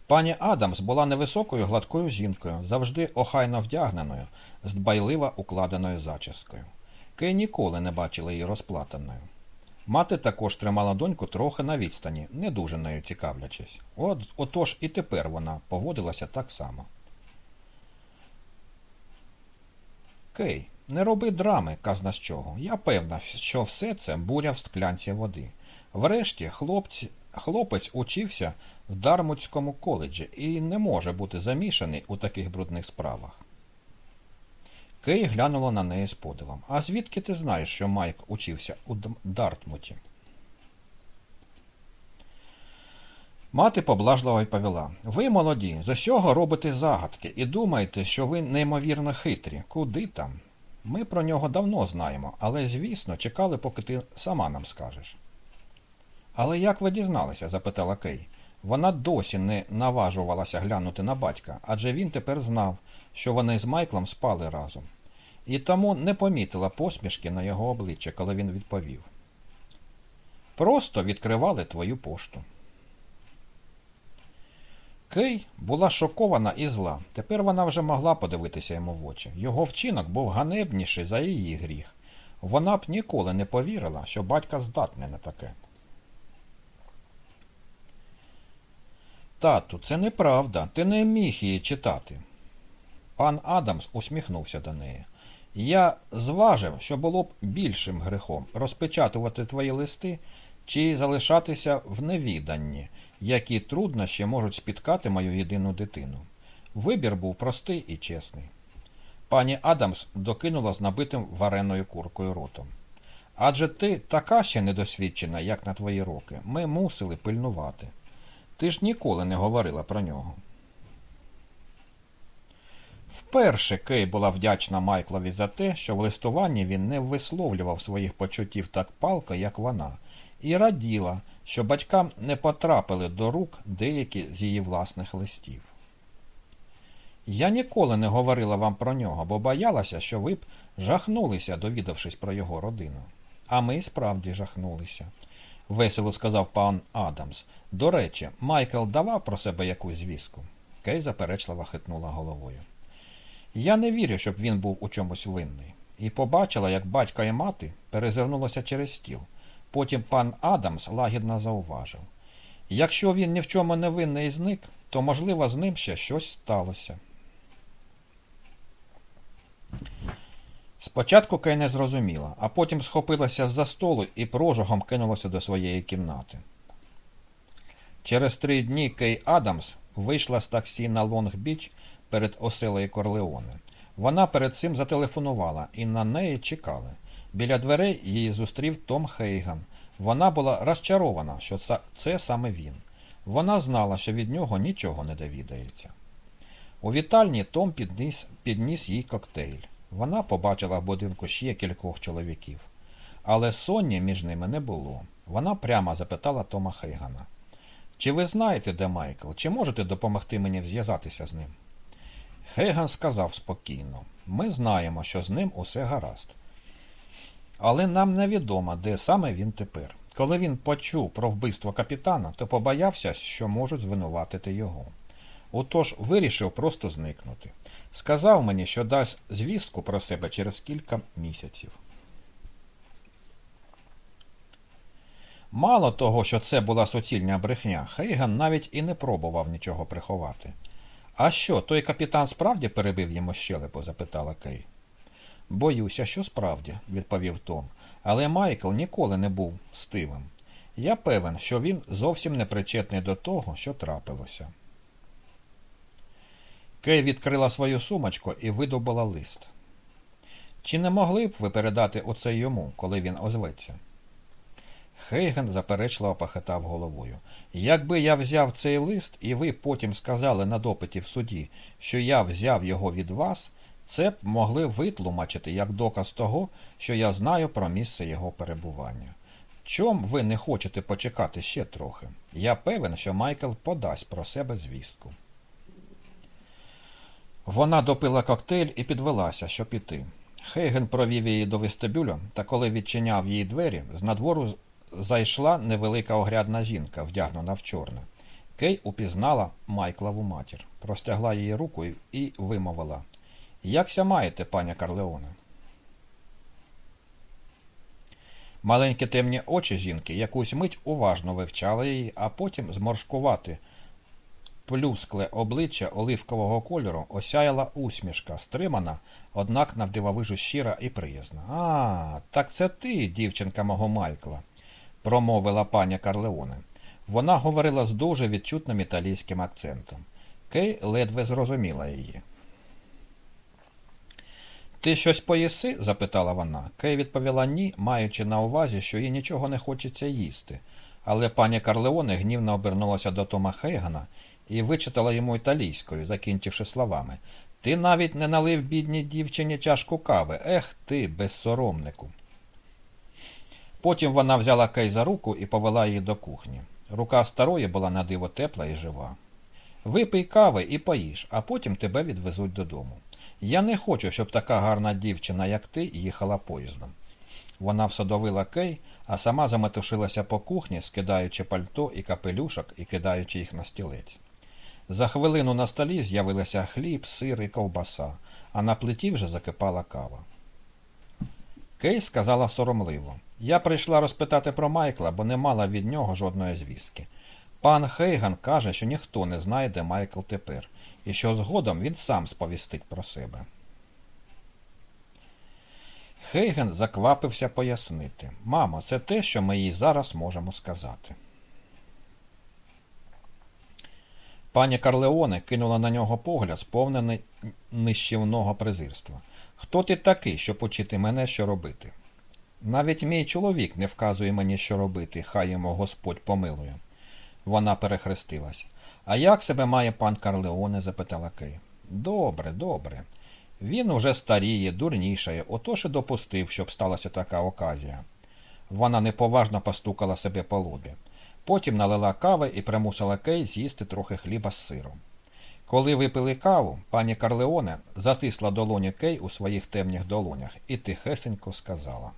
Пані Адамс була невисокою гладкою жінкою, завжди охайно вдягненою, з дбайливо укладеною зачіскою. Кей ніколи не бачила її розплатаною. Мати також тримала доньку трохи на відстані, не дуже нею цікавлячись. От, Отож і тепер вона поводилася так само. Кей, не роби драми, казна з чого. Я певна, що все це буря в склянці води. Врешті хлопці, хлопець учився в Дармутському коледжі і не може бути замішаний у таких брудних справах. Кей глянула на неї з подивом. А звідки ти знаєш, що Майк учився у Дартмуті? Мати поблажливо й повела. Ви, молоді, з усього робите загадки і думаєте, що ви неймовірно хитрі. Куди там? Ми про нього давно знаємо, але, звісно, чекали, поки ти сама нам скажеш. Але як ви дізналися? запитала Кей. Вона досі не наважувалася глянути на батька, адже він тепер знав, що вони з Майклом спали разом, і тому не помітила посмішки на його обличчя, коли він відповів. Просто відкривали твою пошту. Кей була шокована і зла. Тепер вона вже могла подивитися йому в очі. Його вчинок був ганебніший за її гріх. Вона б ніколи не повірила, що батька здатний на таке. Тату, це неправда. Ти не міг її читати. Пан Адамс усміхнувся до неї. Я зважив, що було б більшим грехом розпечатувати твої листи чи залишатися в невіданні, які труднощі можуть спіткати мою єдину дитину. Вибір був простий і чесний. Пані Адамс докинула з набитим вареною куркою ротом. Адже ти така ще недосвідчена, як на твої роки. Ми мусили пильнувати. Ти ж ніколи не говорила про нього. Вперше Кей була вдячна Майклові за те, що в листуванні він не висловлював своїх почуттів так палко, як вона, і раділа, що батькам не потрапили до рук деякі з її власних листів. Я ніколи не говорила вам про нього, бо боялася, що ви б жахнулися, довідавшись про його родину. А ми справді жахнулися, весело сказав пан Адамс. До речі, Майкл давав про себе якусь звістку. Кей заперечливо хитнула головою. Я не вірю, щоб він був у чомусь винний, і побачила, як батька і мати перезирнулися через стіл. Потім пан Адамс лагідно зауважив якщо він ні в чому не винний зник, то, можливо, з ним ще щось сталося. Спочатку Кей не зрозуміла, а потім схопилася з-за столу і прожогом кинулася до своєї кімнати. Через три дні Кей Адамс вийшла з таксі на Лонг-Біч перед оселею Корлеоне. Вона перед цим зателефонувала і на неї чекали. Біля дверей її зустрів Том Хейган. Вона була розчарована, що це саме він. Вона знала, що від нього нічого не довідається. У вітальні Том підніс, підніс їй коктейль. Вона побачила в будинку ще кількох чоловіків. Але Сонні між ними не було. Вона прямо запитала Тома Хейгана. Чи ви знаєте, де Майкл? Чи можете допомогти мені зв'язатися з ним? Хейган сказав спокійно ми знаємо, що з ним усе гаразд. Але нам невідомо, де саме він тепер. Коли він почув про вбивство капітана, то побоявся, що можуть звинуватити його. Отож вирішив просто зникнути. Сказав мені, що дасть звістку про себе через кілька місяців. Мало того, що це була суцільня брехня, Хейган навіть і не пробував нічого приховати. А що, той капітан справді перебив йому щелепу? запитала Кей. Боюся, що справді, відповів Том. Але Майкл ніколи не був стивим. Я певен, що він зовсім не причетний до того, що трапилося. Кей відкрила свою сумочку і видобула лист. Чи не могли б ви передати оце йому, коли він озветься? Хейген заперечливо похитав головою. Якби я взяв цей лист, і ви потім сказали на допиті в суді, що я взяв його від вас, це б могли витлумачити як доказ того, що я знаю про місце його перебування. Чом ви не хочете почекати ще трохи? Я певен, що Майкл подасть про себе звістку. Вона допила коктейль і підвелася, щоб піти. Хейген провів її до вестибюлю, та коли відчиняв її двері, з надвору зайшла невелика огрядна жінка, вдягнена в чорне. Кей упізнала Майклову матір, простягла її руку і вимовила Якся маєте, пані Карлеоне? Маленькі темні очі жінки якусь мить уважно вивчали її, а потім зморшкувати плюскле обличчя оливкового кольору осяяла усмішка, стримана, однак навдивовижу щира і приязна. А, так це ти, дівчинка мого Майкла промовила пані Карлеоне. Вона говорила з дуже відчутним італійським акцентом. Кей ледве зрозуміла її. Ти щось поїси? запитала вона. Кей відповіла ні, маючи на увазі, що їй нічого не хочеться їсти. Але пані Карлеоне гнівно обернулася до Тома Хейгана і вичитала йому італійською, закінчивши словами Ти навіть не налив бідній дівчині чашку кави. Ех ти, безсоромнику. Потім вона взяла Кей за руку і повела її до кухні. Рука старої була на диво тепла і жива. Випий кави і поїж, а потім тебе відвезуть додому. Я не хочу, щоб така гарна дівчина, як ти, їхала поїздом. Вона всадовила Кей, а сама заметушилася по кухні, скидаючи пальто і капелюшок і кидаючи їх на стілець. За хвилину на столі з'явилися хліб, сир і ковбаса, а на плиті вже закипала кава. Кей сказала соромливо Я прийшла розпитати про Майкла, бо не мала від нього жодної звістки. Пан Хейган каже, що ніхто не знає, де Майкл тепер, і що згодом він сам сповістить про себе. Хейген заквапився пояснити Мамо, це те, що ми їй зараз можемо сказати. Пані Карлеоне кинула на нього погляд, сповнений нищівного презирства. Хто ти такий, щоб учити мене, що робити? Навіть мій чоловік не вказує мені, що робити, хай йому Господь помилує. Вона перехрестилась. А як себе має пан Карлеоне? запитала Кей. Добре, добре. Він уже старіє, дурнішає, отож і допустив, щоб сталася така оказія. Вона неповажно постукала себе по лобі. Потім налила кави і примусила Кей з'їсти трохи хліба з сиром. Коли випили каву, пані Карлеоне затисла долоні Кей у своїх темних долонях і тихесенько сказала.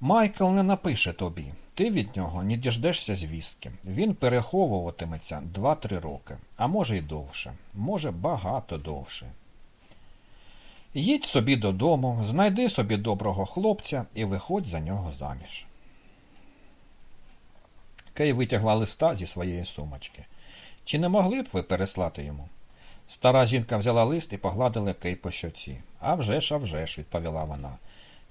Майкл не напише тобі. Ти від нього не діждешся звістки. Він переховуватиметься два-три роки, а може й довше, може багато довше. Їдь собі додому, знайди собі доброго хлопця і виходь за нього заміж. Кей витягла листа зі своєї сумочки. Чи не могли б ви переслати йому? Стара жінка взяла лист і погладила Кей по щоці. «А вже ж, а вже ж», – відповіла вона.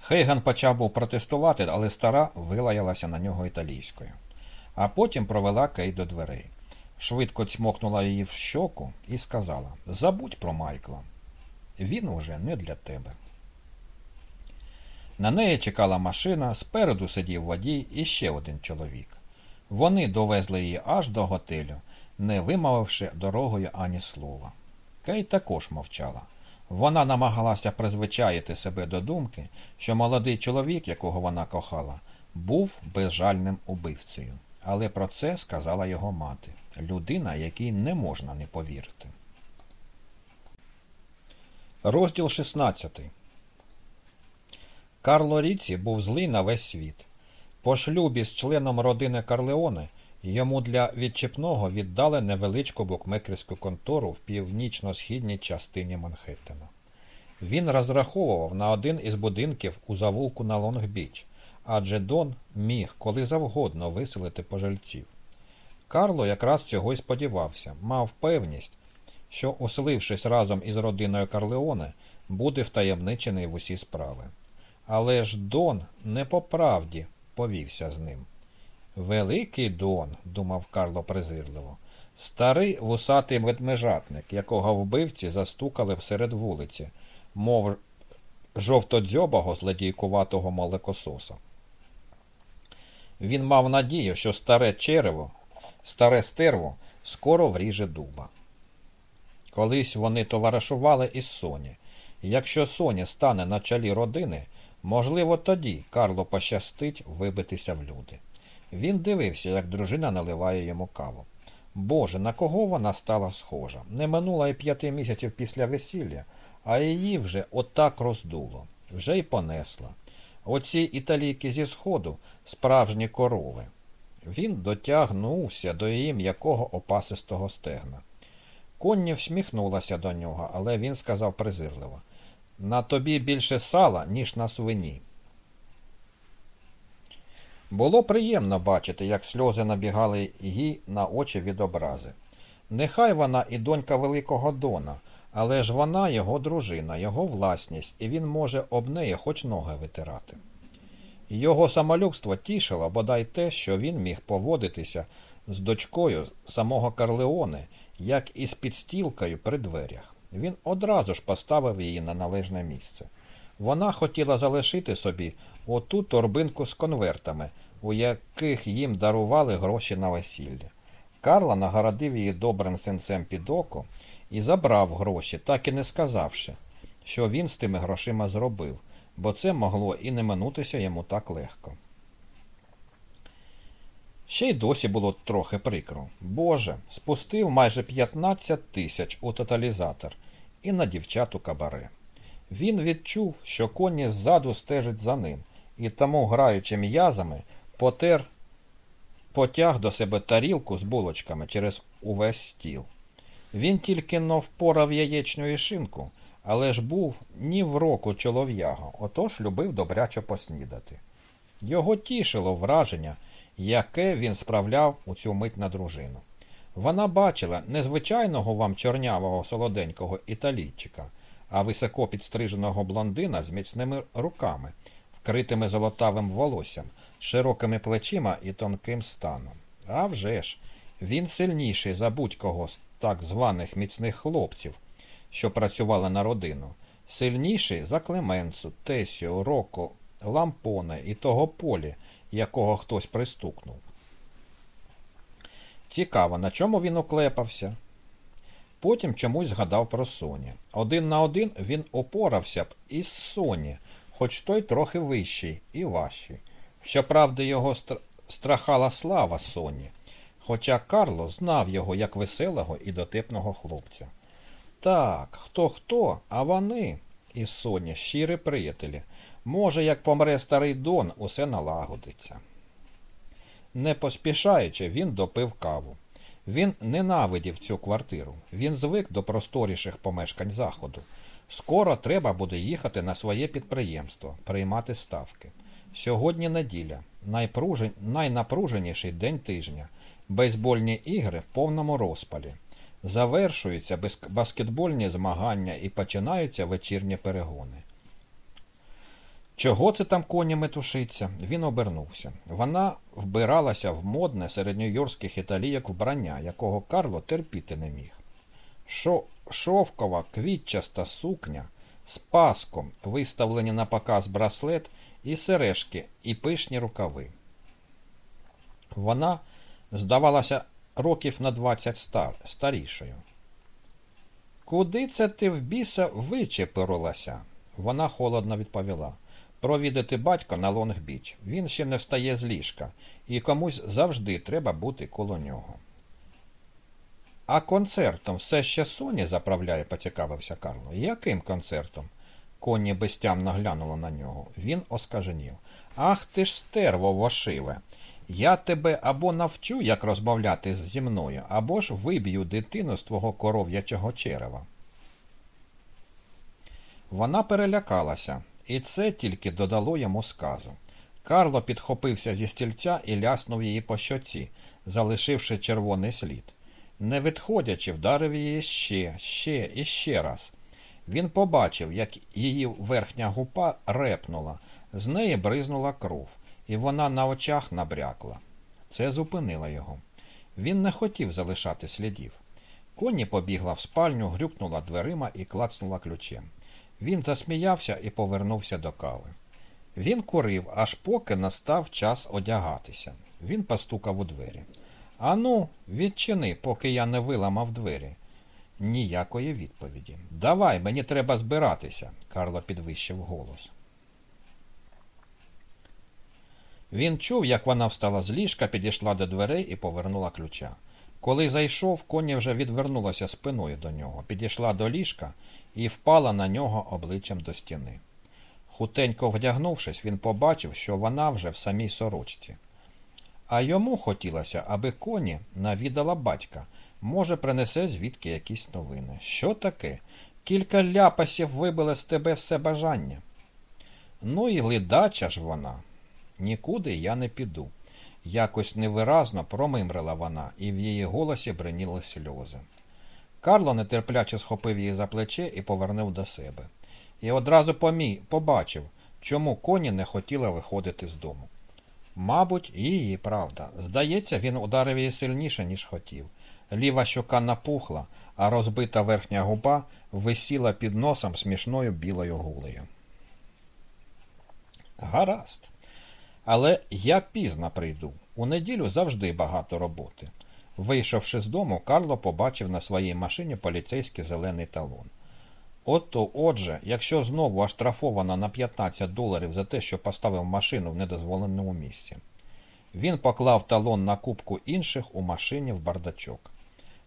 Хейган почав був протестувати, але стара вилаялася на нього італійською. А потім провела Кей до дверей. Швидко цмокнула її в щоку і сказала Забудь про Майкла. Він уже не для тебе. На неї чекала машина, спереду сидів водій і ще один чоловік. Вони довезли її аж до готелю, не вимовивши дорогою ані слова. Кей також мовчала. Вона намагалася призвичаїти себе до думки, що молодий чоловік, якого вона кохала, був безжальним убивцею. Але про це сказала його мати, людина, якій не можна не повірити. Розділ 16 Карло Ріці був злий на весь світ. По шлюбі з членом родини Карлеоне йому для відчіпного віддали невеличку букмекерську контору в північно-східній частині Манхеттена. Він розраховував на один із будинків у завулку на Лонг-Біч, адже Дон міг коли завгодно виселити пожильців. Карло якраз цього й сподівався, мав певність, що, оселившись разом із родиною Карлеоне, буде втаємничений в усі справи. Але ж Дон не по правді повівся з ним. Великий Дон, думав Карло презирливо, старий вусатий ведмежатник, якого вбивці застукали всеред вулиці, мов жовтодзьобого злодійкуватого молекососа. Він мав надію, що старе черево, старе стерво скоро вріже дуба. Колись вони товаришували із Соні. Якщо Соня стане на чолі родини, можливо, тоді Карло пощастить вибитися в люди. Він дивився, як дружина наливає йому каву. Боже, на кого вона стала схожа? Не минула й п'яти місяців після весілля, а її вже отак роздуло, вже й понесла. Оці італійки зі сходу справжні корови. Він дотягнувся до її м'якого опасистого стегна. Конні всміхнулася до нього, але він сказав презирливо На тобі більше сала, ніж на свині. Було приємно бачити, як сльози набігали їй на очі від образи. Нехай вона і донька Великого Дона, але ж вона його дружина, його власність, і він може об неї хоч ноги витирати. Його самолюбство тішило бодай те, що він міг поводитися з дочкою самого Карлеоне, як і з підстілкою при дверях. Він одразу ж поставив її на належне місце. Вона хотіла залишити собі оту торбинку з конвертами, у яких їм дарували гроші на весілля. Карла нагородив її добрим синцем під око і забрав гроші, так і не сказавши, що він з тими грошима зробив, бо це могло і не минутися йому так легко. Ще й досі було трохи прикро. Боже, спустив майже 15 тисяч у тоталізатор і на дівчат у кабаре. Він відчув, що коні ззаду стежить за ним, і тому, граючи м'язами, потер потяг до себе тарілку з булочками через увесь стіл. Він тільки но впорав яєчню і шинку, але ж був ні в року чолов'яга, отож любив добряче поснідати. Його тішило враження, яке він справляв у цю мить на дружину. Вона бачила не звичайного вам чорнявого солоденького італійчика, а високо підстриженого блондина з міцними руками, вкритими золотавим волоссям, широкими плечима і тонким станом. А вже ж, він сильніший за будь-кого з так званих міцних хлопців, що працювали на родину, сильніший за Клеменцу, Тесію, Роко, Лампоне і того полі, якого хтось пристукнув. Цікаво, на чому він оклепався. Потім чомусь згадав про Соні. Один на один він опорався б із Соні, хоч той трохи вищий і важчий. Щоправда, його страхала слава Соні, хоча Карло знав його як веселого і дотепного хлопця. Так, хто хто, а вони із Соні щирі приятелі. Може, як помре старий Дон, усе налагодиться. Не поспішаючи, він допив каву. Він ненавидів цю квартиру. Він звик до просторіших помешкань заходу. Скоро треба буде їхати на своє підприємство, приймати ставки. Сьогодні неділя, найпружен... найнапруженіший день тижня, бейсбольні ігри в повному розпалі. Завершуються баскетбольні змагання і починаються вечірні перегони. Чого це там коні метушиться? Він обернувся. Вона вбиралася в модне середньойорських італійок вбрання, якого Карло терпіти не міг. Шо... Шовкова квітчаста сукня з паском, виставлені на показ браслет і сережки, і пишні рукави. Вона здавалася років на двадцять стар... старішою. Куди це ти в біса вичепирилася? Вона холодно відповіла провідати батька на Лонгбіч. Він ще не встає з ліжка, і комусь завжди треба бути коло нього. А концертом все ще Соні заправляє, поцікавився Карло. Яким концертом? Коні безтямно глянула на нього. Він оскаженів. Ах ти ж стерво вошиве. Я тебе або навчу, як розмовляти зі мною, або ж виб'ю дитину з твого коров'ячого черева. Вона перелякалася. І це тільки додало йому сказу. Карло підхопився зі стільця і ляснув її по щоці, залишивши червоний слід. Не відходячи, вдарив її ще, ще і ще раз. Він побачив, як її верхня гупа репнула, з неї бризнула кров, і вона на очах набрякла. Це зупинило його. Він не хотів залишати слідів. Коні побігла в спальню, грюкнула дверима і клацнула ключем. Він засміявся і повернувся до кави. Він курив, аж поки настав час одягатися. Він постукав у двері. Ану, відчини, поки я не виламав двері. Ніякої відповіді. Давай, мені треба збиратися, Карло підвищив голос. Він чув, як вона встала з ліжка, підійшла до дверей і повернула ключа. Коли зайшов, коні вже відвернулася спиною до нього, підійшла до ліжка і впала на нього обличчям до стіни. Хутенько вдягнувшись, він побачив, що вона вже в самій сорочці. А йому хотілося, аби коні навідала батька, може, принесе звідки якісь новини. Що таке? Кілька ляпасів вибили з тебе все бажання. Ну і ледача ж вона. Нікуди я не піду. Якось невиразно промимрила вона, і в її голосі бриніли сльози. Карло нетерпляче схопив її за плече і повернув до себе. І одразу помі... побачив, чому коні не хотіла виходити з дому. Мабуть, її правда. Здається, він ударив її сильніше, ніж хотів. Ліва щока напухла, а розбита верхня губа висіла під носом смішною білою гулею. Гаразд. Але я пізно прийду. У неділю завжди багато роботи. Вийшовши з дому, Карло побачив на своїй машині поліцейський зелений талон. Ото, отже, якщо знову оштрафовано на 15 доларів за те, що поставив машину в недозволеному місці. Він поклав талон на кубку інших у машині в бардачок.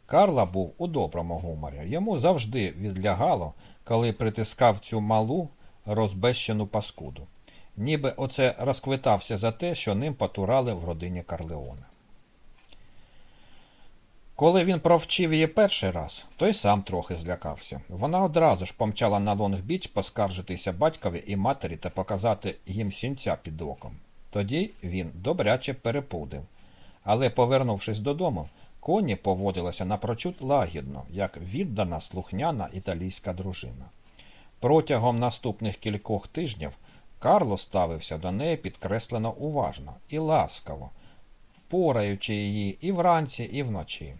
Карла був у доброму гуморі. Йому завжди відлягало, коли притискав цю малу розбещену паскуду. Ніби оце розквитався за те, що ним потурали в родині Карлеона. Коли він провчив її перший раз, той сам трохи злякався. Вона одразу ж помчала на Лонг-Біч поскаржитися батькові і матері та показати їм сінця під оком. Тоді він добряче перепудив. Але, повернувшись додому, коні поводилася напрочуд лагідно, як віддана слухняна італійська дружина. Протягом наступних кількох тижнів Карло ставився до неї підкреслено уважно і ласкаво, пораючи її і вранці, і вночі.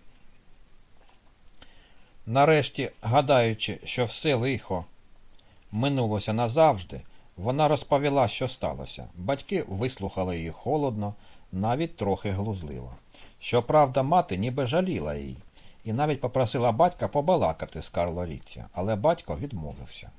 Нарешті, гадаючи, що все лихо минулося назавжди, вона розповіла, що сталося. Батьки вислухали її холодно, навіть трохи глузливо. Щоправда, мати ніби жаліла її, і навіть попросила батька побалакати з Карло Ріцці, але батько відмовився.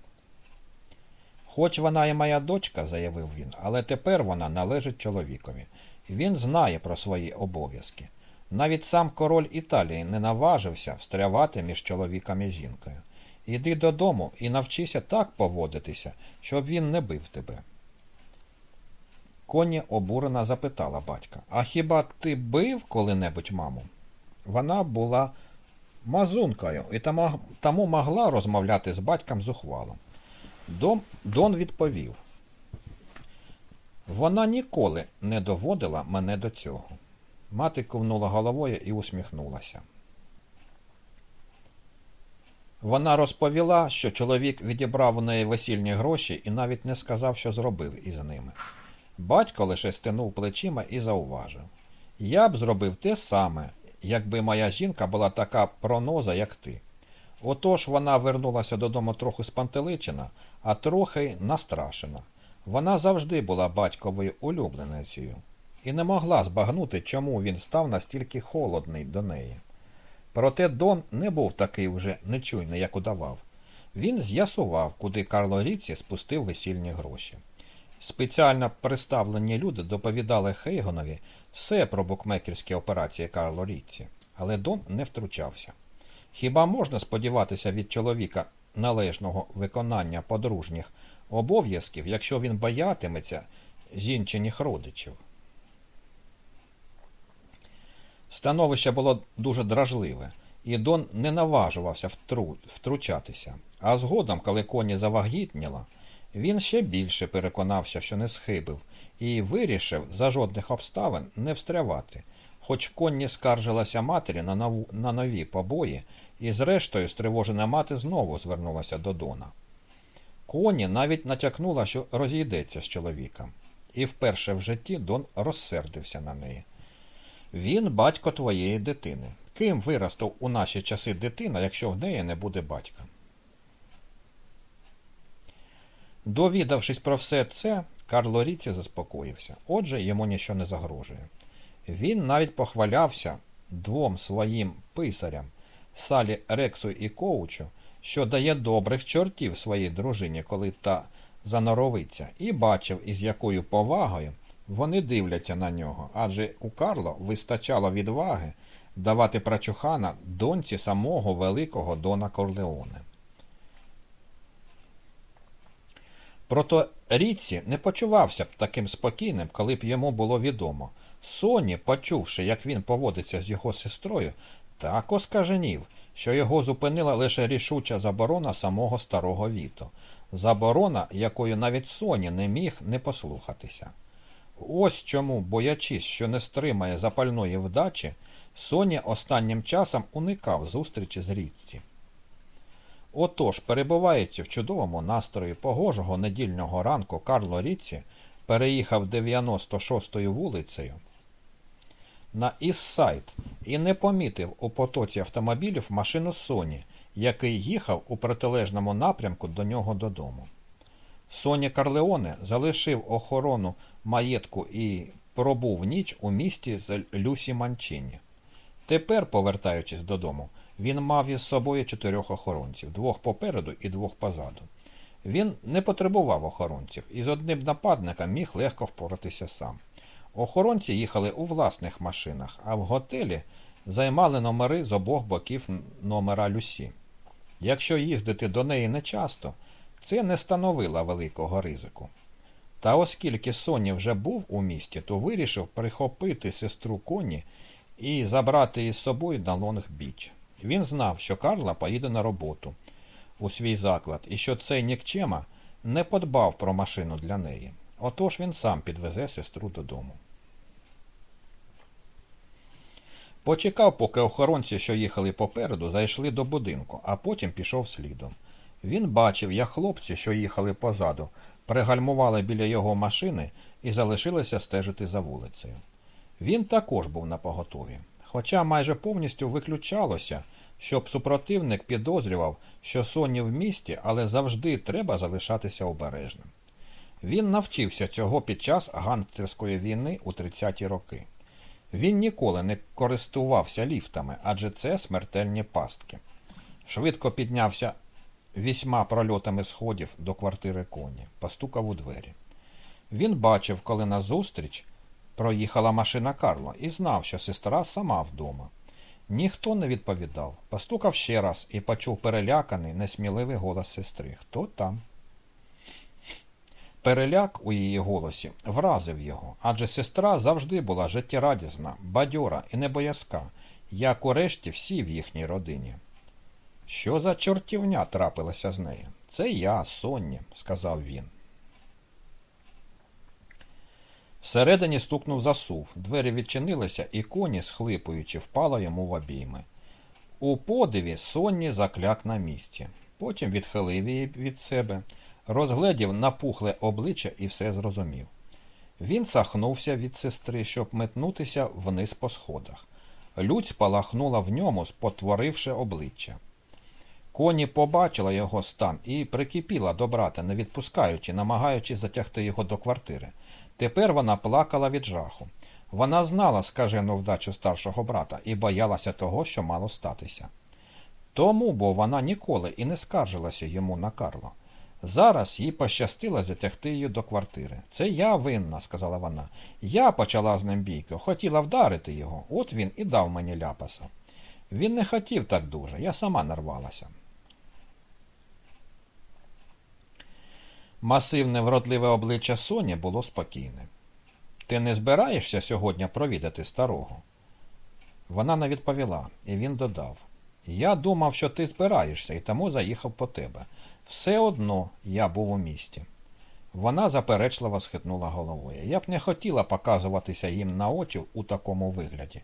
Хоч вона і моя дочка, заявив він, але тепер вона належить чоловікові. Він знає про свої обов'язки. Навіть сам король Італії не наважився встрявати між чоловіком і жінкою. Іди додому і навчися так поводитися, щоб він не бив тебе. Коні обурена запитала батька А хіба ти бив коли-небудь маму? Вона була мазункою і тому могла розмовляти з батьком зухвало. Дон, Дон відповів Вона ніколи не доводила мене до цього. Мати ковнула головою і усміхнулася. Вона розповіла, що чоловік відібрав у неї весільні гроші і навіть не сказав, що зробив із ними. Батько лише стинув плечима і зауважив Я б зробив те саме, якби моя жінка була така проноза, як ти. Отож вона вернулася додому трохи спантеличена, а трохи настрашена. Вона завжди була батьковою улюбленицею і не могла збагнути, чому він став настільки холодний до неї. Проте Дон не був такий вже нечуйний, як удавав. Він з'ясував, куди Карло Ріці спустив весільні гроші. Спеціально представлені люди доповідали Хейгонові все про букмекерські операції Карло Ріці, але Дон не втручався. Хіба можна сподіватися від чоловіка належного виконання подружніх обов'язків, якщо він боятиметься жінчиних родичів? Становище було дуже дражливе, і Дон не наважувався втру... втручатися. А згодом, коли коні завагітніла, він ще більше переконався, що не схибив, і вирішив за жодних обставин не встрявати, хоч конні скаржилася матері на, нов... на нові побої, і зрештою стривожена мати знову звернулася до Дона. Коні навіть натякнула, що розійдеться з чоловіком, і вперше в житті Дон розсердився на неї. Він батько твоєї дитини. Ким виростав у наші часи дитина, якщо в неї не буде батька? Довідавшись про все це, Карло Ріці заспокоївся. Отже, йому нічого не загрожує. Він навіть похвалявся двом своїм писарям Салі Рексу і Коучу, що дає добрих чортів своїй дружині, коли та заноровиться, і бачив, із якою повагою вони дивляться на нього, адже у Карло вистачало відваги давати прачухана доньці самого великого Дона Корлеоне. Прото Ріці не почувався б таким спокійним, коли б йому було відомо. Соні, почувши, як він поводиться з його сестрою, так оскаженів, що його зупинила лише рішуча заборона самого старого Віто, заборона, якою навіть Соні не міг не послухатися. Ось чому, боячись, що не стримає запальної вдачі, Соня останнім часом уникав зустрічі з рідці. Отож, перебуваючи в чудовому настрої погожого недільного ранку Карло Ріці переїхав 96-ю вулицею на Іссайд і не помітив у потоці автомобілів машину Соні, який їхав у протилежному напрямку до нього додому. Соні Карлеоне залишив охорону маєтку і пробув ніч у місті з Люсі Манчині. Тепер, повертаючись додому, він мав із собою чотирьох охоронців двох попереду і двох позаду. Він не потребував охоронців і з одним нападником міг легко впоратися сам. Охоронці їхали у власних машинах, а в готелі займали номери з обох боків номера Люсі. Якщо їздити до неї нечасто, це не становило великого ризику. Та оскільки Соні вже був у місті, то вирішив прихопити сестру коні і забрати із собою на лонг біч. Він знав, що Карла поїде на роботу у свій заклад і що цей нікчема не подбав про машину для неї. Отож він сам підвезе сестру додому. Почекав, поки охоронці, що їхали попереду, зайшли до будинку, а потім пішов слідом. Він бачив, як хлопці, що їхали позаду, пригальмували біля його машини і залишилися стежити за вулицею. Він також був на поготові, хоча майже повністю виключалося, щоб супротивник підозрював, що Соні в місті, але завжди треба залишатися обережним. Він навчився цього під час гангстерської війни у 30-ті роки. Він ніколи не користувався ліфтами, адже це смертельні пастки. Швидко піднявся вісьма прольотами сходів до квартири коні, постукав у двері. Він бачив, коли назустріч проїхала машина Карла і знав, що сестра сама вдома. Ніхто не відповідав. Постукав ще раз і почув переляканий, несміливий голос сестри. Хто там? Переляк у її голосі вразив його, адже сестра завжди була життєрадісна, бадьора і небоязка, як урешті всі в їхній родині. Що за чортівня трапилася з нею? Це я, Сонні, сказав він. Всередині стукнув засув, двері відчинилися, і коні, схлипуючи, впала йому в обійми. У подиві Сонні закляк на місці. Потім відхилив її від себе, розгледів напухле обличчя і все зрозумів. Він сахнувся від сестри, щоб метнутися вниз по сходах. Людь спалахнула в ньому, спотворивши обличчя. Коні побачила його стан і прикипіла до брата, не відпускаючи, намагаючись затягти його до квартири. Тепер вона плакала від жаху. Вона знала скажену вдачу старшого брата і боялася того, що мало статися. Тому бо вона ніколи і не скаржилася йому на Карло. Зараз їй пощастило затягти її до квартири. Це я винна, сказала вона. Я почала з ним бійку, хотіла вдарити його, от він і дав мені ляпаса. Він не хотів так дуже, я сама нарвалася. Масивне вродливе обличчя Соні було спокійне. Ти не збираєшся сьогодні провідати старого? Вона не відповіла, і він додав Я думав, що ти збираєшся, і тому заїхав по тебе. Все одно я був у місті. Вона заперечливо схитнула головою. Я б не хотіла показуватися їм на очі у такому вигляді.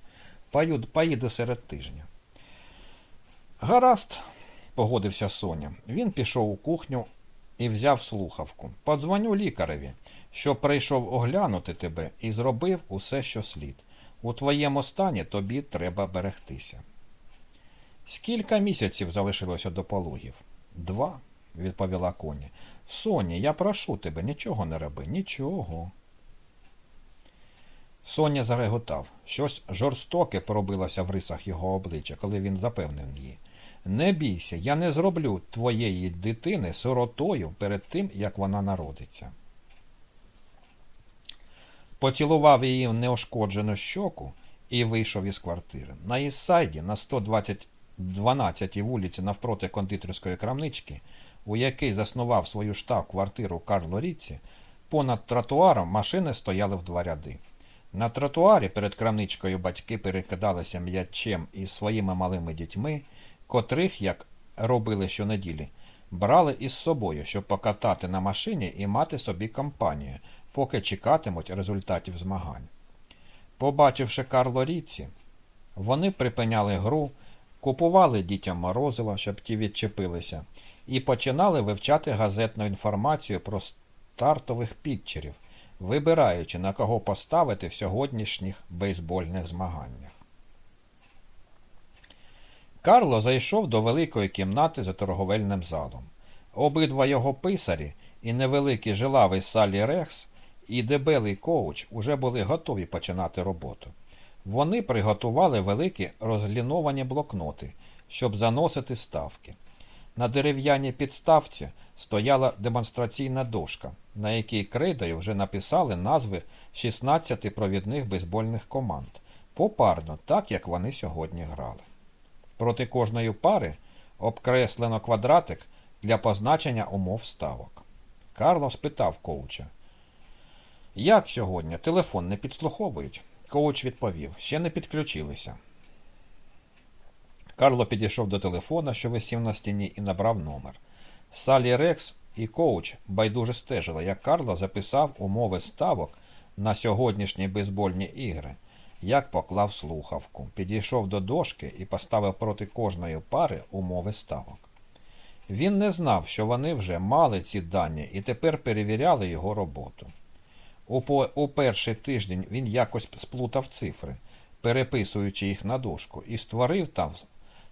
Поїду серед тижня. Гаразд, погодився Соня. Він пішов у кухню і взяв слухавку. Подзвоню лікареві, що прийшов оглянути тебе і зробив усе, що слід. У твоєму стані тобі треба берегтися. Скільки місяців залишилося до пологів? Два, відповіла коні. Соні, я прошу тебе, нічого не роби, нічого. Соня зареготав. Щось жорстоке пробилося в рисах його обличчя, коли він запевнив її. Не бійся, я не зроблю твоєї дитини сиротою перед тим, як вона народиться. Поцілував її в неошкоджену щоку і вийшов із квартири. На Іссайді, на 112 вулиці навпроти кондитерської крамнички, у якій заснував свою штаб-квартиру Карло Ріці, понад тротуаром машини стояли в два ряди. На тротуарі перед крамничкою батьки перекидалися м'ячем із своїми малими дітьми котрих, як робили щонеділі, брали із собою, щоб покатати на машині і мати собі компанію, поки чекатимуть результатів змагань. Побачивши Карло Ріці, вони припиняли гру, купували дітям морозиво, щоб ті відчепилися, і починали вивчати газетну інформацію про стартових підчерів, вибираючи, на кого поставити в сьогоднішніх бейсбольних змаганнях. Карло зайшов до великої кімнати за торговельним залом. Обидва його писарі і невеликий жилавий Салі Рекс, і дебелий коуч уже були готові починати роботу. Вони приготували великі розгліновані блокноти, щоб заносити ставки. На дерев'яній підставці стояла демонстраційна дошка, на якій крейдою вже написали назви 16 провідних бейсбольних команд, попарно, так як вони сьогодні грали. Проти кожної пари обкреслено квадратик для позначення умов ставок. Карло спитав коуча. Як сьогодні? Телефон не підслуховують? Коуч відповів, ще не підключилися. Карло підійшов до телефона, що висів на стіні, і набрав номер. Салі Рекс і коуч байдуже стежили, як Карло записав умови ставок на сьогоднішні бейсбольні ігри, як поклав слухавку, підійшов до дошки і поставив проти кожної пари умови ставок. Він не знав, що вони вже мали ці дані і тепер перевіряли його роботу. У, по, у перший тиждень він якось сплутав цифри, переписуючи їх на дошку, і створив там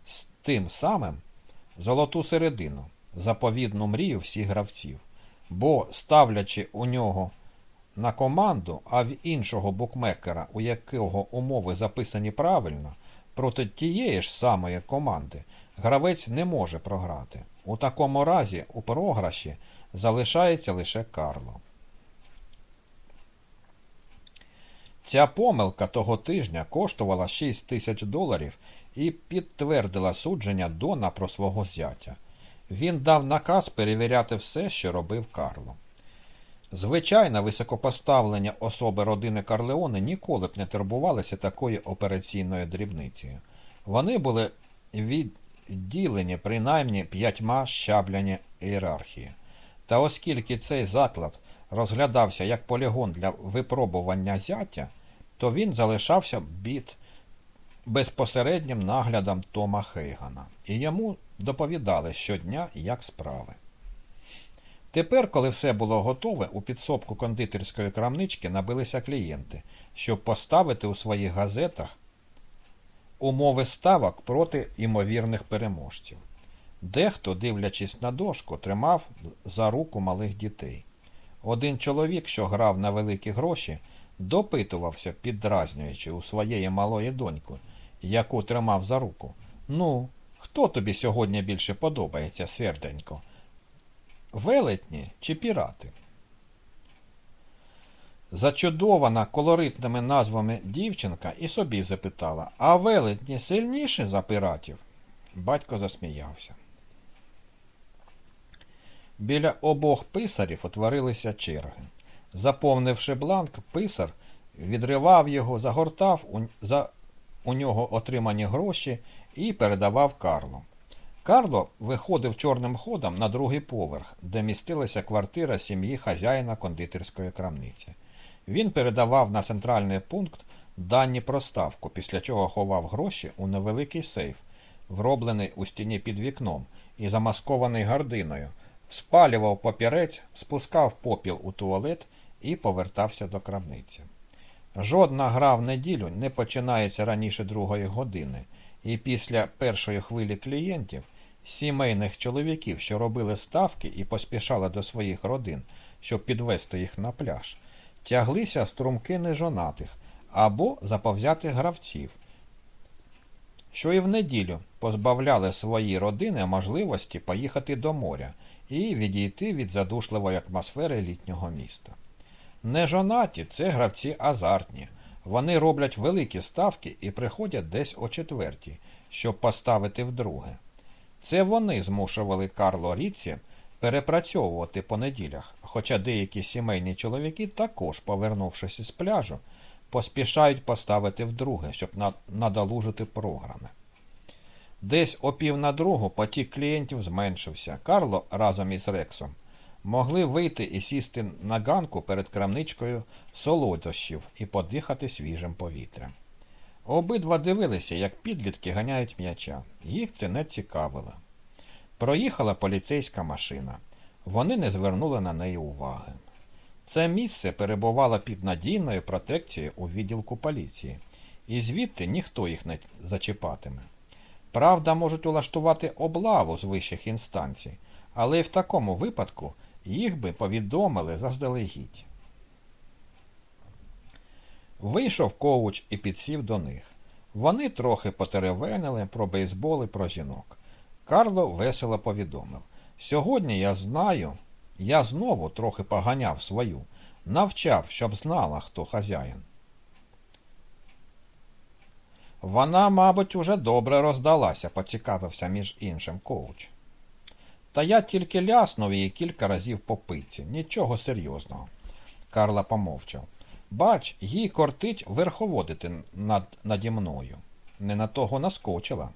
з тим самим золоту середину, заповідну мрію всіх гравців. Бо, ставлячи у нього на команду, а в іншого букмекера, у якого умови записані правильно, проти тієї ж самої команди гравець не може програти. У такому разі у програші залишається лише Карло. Ця помилка того тижня коштувала 6 тисяч доларів і підтвердила судження Дона про свого зятя. Він дав наказ перевіряти все, що робив Карло. Звичайно, високопоставлення особи родини Карлеоне ніколи б не турбувалися такою операційною дрібницею. Вони були відділені принаймні п'ятьма щабляні ієрархії. Та оскільки цей заклад розглядався як полігон для випробування зятя, то він залишався бід безпосереднім наглядом Тома Хейгана, і йому доповідали щодня, як справи. Тепер, коли все було готове, у підсобку кондитерської крамнички набилися клієнти, щоб поставити у своїх газетах умови ставок проти імовірних переможців. Дехто, дивлячись на дошку, тримав за руку малих дітей. Один чоловік, що грав на великі гроші, допитувався, піддразнюючи у своєї малої доньки, яку тримав за руку. Ну, хто тобі сьогодні більше подобається, сверденько? Велетні чи пірати? Зачудована колоритними назвами дівчинка і собі запитала, а велетні сильніші за пиратів? Батько засміявся. Біля обох писарів утворилися черги. Заповнивши бланк, писар відривав його, загортав у, за у нього отримані гроші і передавав Карлу. Карло виходив чорним ходом на другий поверх, де містилася квартира сім'ї хазяїна кондитерської крамниці. Він передавав на центральний пункт дані про ставку, після чого ховав гроші у невеликий сейф, вроблений у стіні під вікном і замаскований гардиною, спалював папірець, спускав попіл у туалет і повертався до крамниці. Жодна гра в неділю не починається раніше другої години, і після першої хвилі клієнтів, сімейних чоловіків, що робили ставки і поспішали до своїх родин, щоб підвести їх на пляж, тяглися струмки нежонатих або заповзятих гравців, що і в неділю позбавляли свої родини можливості поїхати до моря і відійти від задушливої атмосфери літнього міста. Нежонаті це гравці азартні. Вони роблять великі ставки і приходять десь о четвертій, щоб поставити вдруге. Це вони змушували Карло Ріці перепрацьовувати по неділях, хоча деякі сімейні чоловіки також, повернувшись із пляжу, поспішають поставити вдруге, щоб надолужити програми. Десь о пів на другу потік клієнтів зменшився. Карло разом із Рексом могли вийти і сісти на ганку перед крамничкою солодощів і подихати свіжим повітрям. Обидва дивилися, як підлітки ганяють м'яча. Їх це не цікавило. Проїхала поліцейська машина. Вони не звернули на неї уваги. Це місце перебувало під надійною протекцією у відділку поліції, і звідти ніхто їх не зачіпатиме. Правда, можуть улаштувати облаву з вищих інстанцій, але і в такому випадку їх би повідомили заздалегідь. Вийшов коуч і підсів до них. Вони трохи потеревенили про бейсбол і про жінок. Карло весело повідомив Сьогодні я знаю, я знову трохи поганяв свою, навчав, щоб знала, хто хазяїн. Вона, мабуть, уже добре роздалася, поцікавився між іншим коуч. Та я тільки ляснув її кілька разів по питці, нічого серйозного. Карла помовчав. Бач, їй кортить верховодити над, наді мною. Не на того наскочила.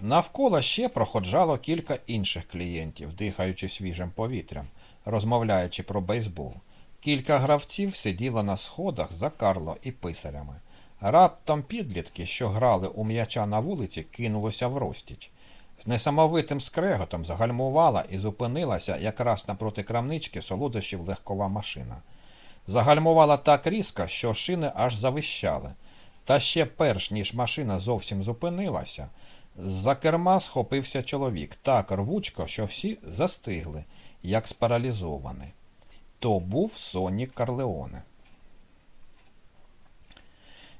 Навколо ще проходжало кілька інших клієнтів, дихаючи свіжим повітрям, розмовляючи про бейсбол. Кілька гравців сиділо на сходах за Карло і писарями. Раптом підлітки, що грали у м'яча на вулиці, кинулося в розтіч. З несамовитим скреготом загальмувала і зупинилася якраз напроти крамнички солодощів легкова машина. Загальмувала так різко, що шини аж завищали. Та ще перш ніж машина зовсім зупинилася, з-за керма схопився чоловік так рвучко, що всі застигли, як спаралізований. То був Сонік Карлеоне.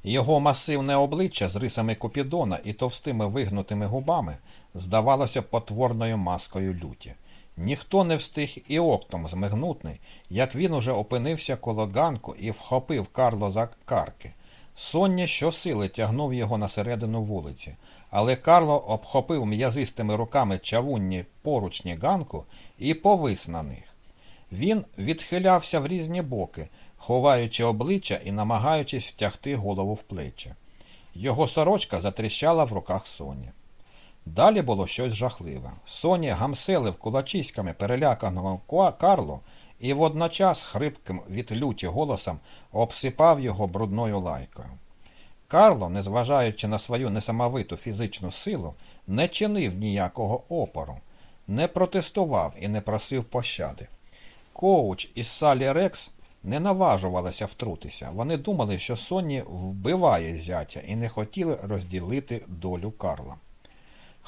Його масивне обличчя з рисами Купідона і товстими вигнутими губами здавалося потворною маскою люті. Ніхто не встиг і октом змигнути, як він уже опинився коло ганку і вхопив Карло за карки. Соння щосили тягнув його на середину вулиці, але Карло обхопив м'язистими руками чавунні поручні ганку і повис на них. Він відхилявся в різні боки, ховаючи обличчя і намагаючись втягти голову в плечі. Його сорочка затріщала в руках Соні. Далі було щось жахливе. Соні гамселив кулачиськами переляканого Карло і водночас хрипким від люті голосом обсипав його брудною лайкою. Карло, незважаючи на свою несамовиту фізичну силу, не чинив ніякого опору, не протестував і не просив пощади. Коуч і Салі Рекс не наважувалися втрутися. Вони думали, що Сонні вбиває зятя і не хотіли розділити долю Карла.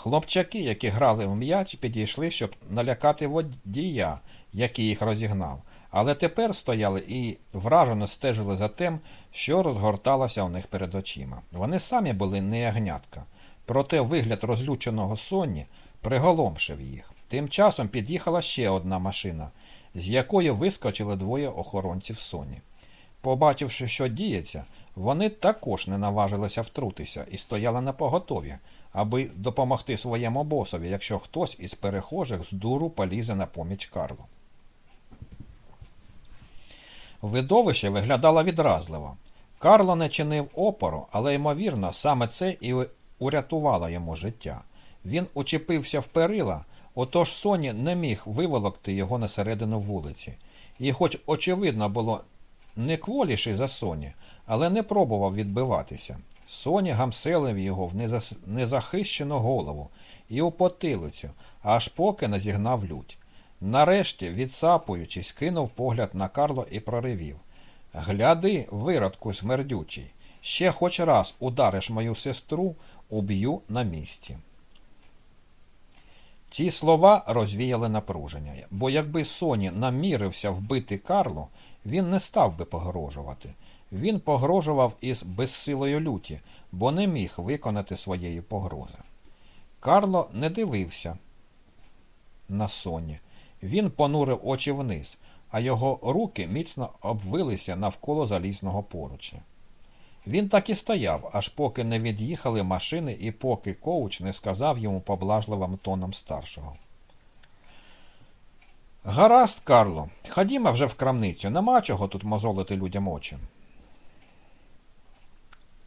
Хлопчаки, які грали в м'яч, підійшли, щоб налякати водія, який їх розігнав, але тепер стояли і вражено стежили за тим, що розгорталося у них перед очима. Вони самі були не ягнятка, проте вигляд розлюченого Сонні приголомшив їх. Тим часом під'їхала ще одна машина, з якої вискочили двоє охоронців Соні. Побачивши, що діється, вони також не наважилися втрутися і стояли на поготові, аби допомогти своєму босові, якщо хтось із перехожих з дуру полізе на поміч Карлу. Видовище виглядало відразливо. Карло не чинив опору, але, ймовірно, саме це і урятувало йому життя. Він учепився в перила, отож Соні не міг виволокти його на середину вулиці. І, хоч, очевидно, було не кволіший за Соні, але не пробував відбиватися. Соні гамселив його в незахищену голову і у потилицю, аж поки не зігнав лють. Нарешті, відсапуючись, кинув погляд на Карло і проривів. Гляди, виродку смердючий, ще хоч раз удариш мою сестру, уб'ю на місці. Ці слова розвіяли напруження, бо якби Соні намірився вбити Карло, він не став би погрожувати. Він погрожував із безсилою люті, бо не міг виконати своєї погрози. Карло не дивився на Соні. Він понурив очі вниз, а його руки міцно обвилися навколо залізного поручня. Він так і стояв, аж поки не від'їхали машини і поки коуч не сказав йому поблажливим тоном старшого. Гаразд, Карло, ходімо вже в крамницю, нема чого тут мозолити людям очі.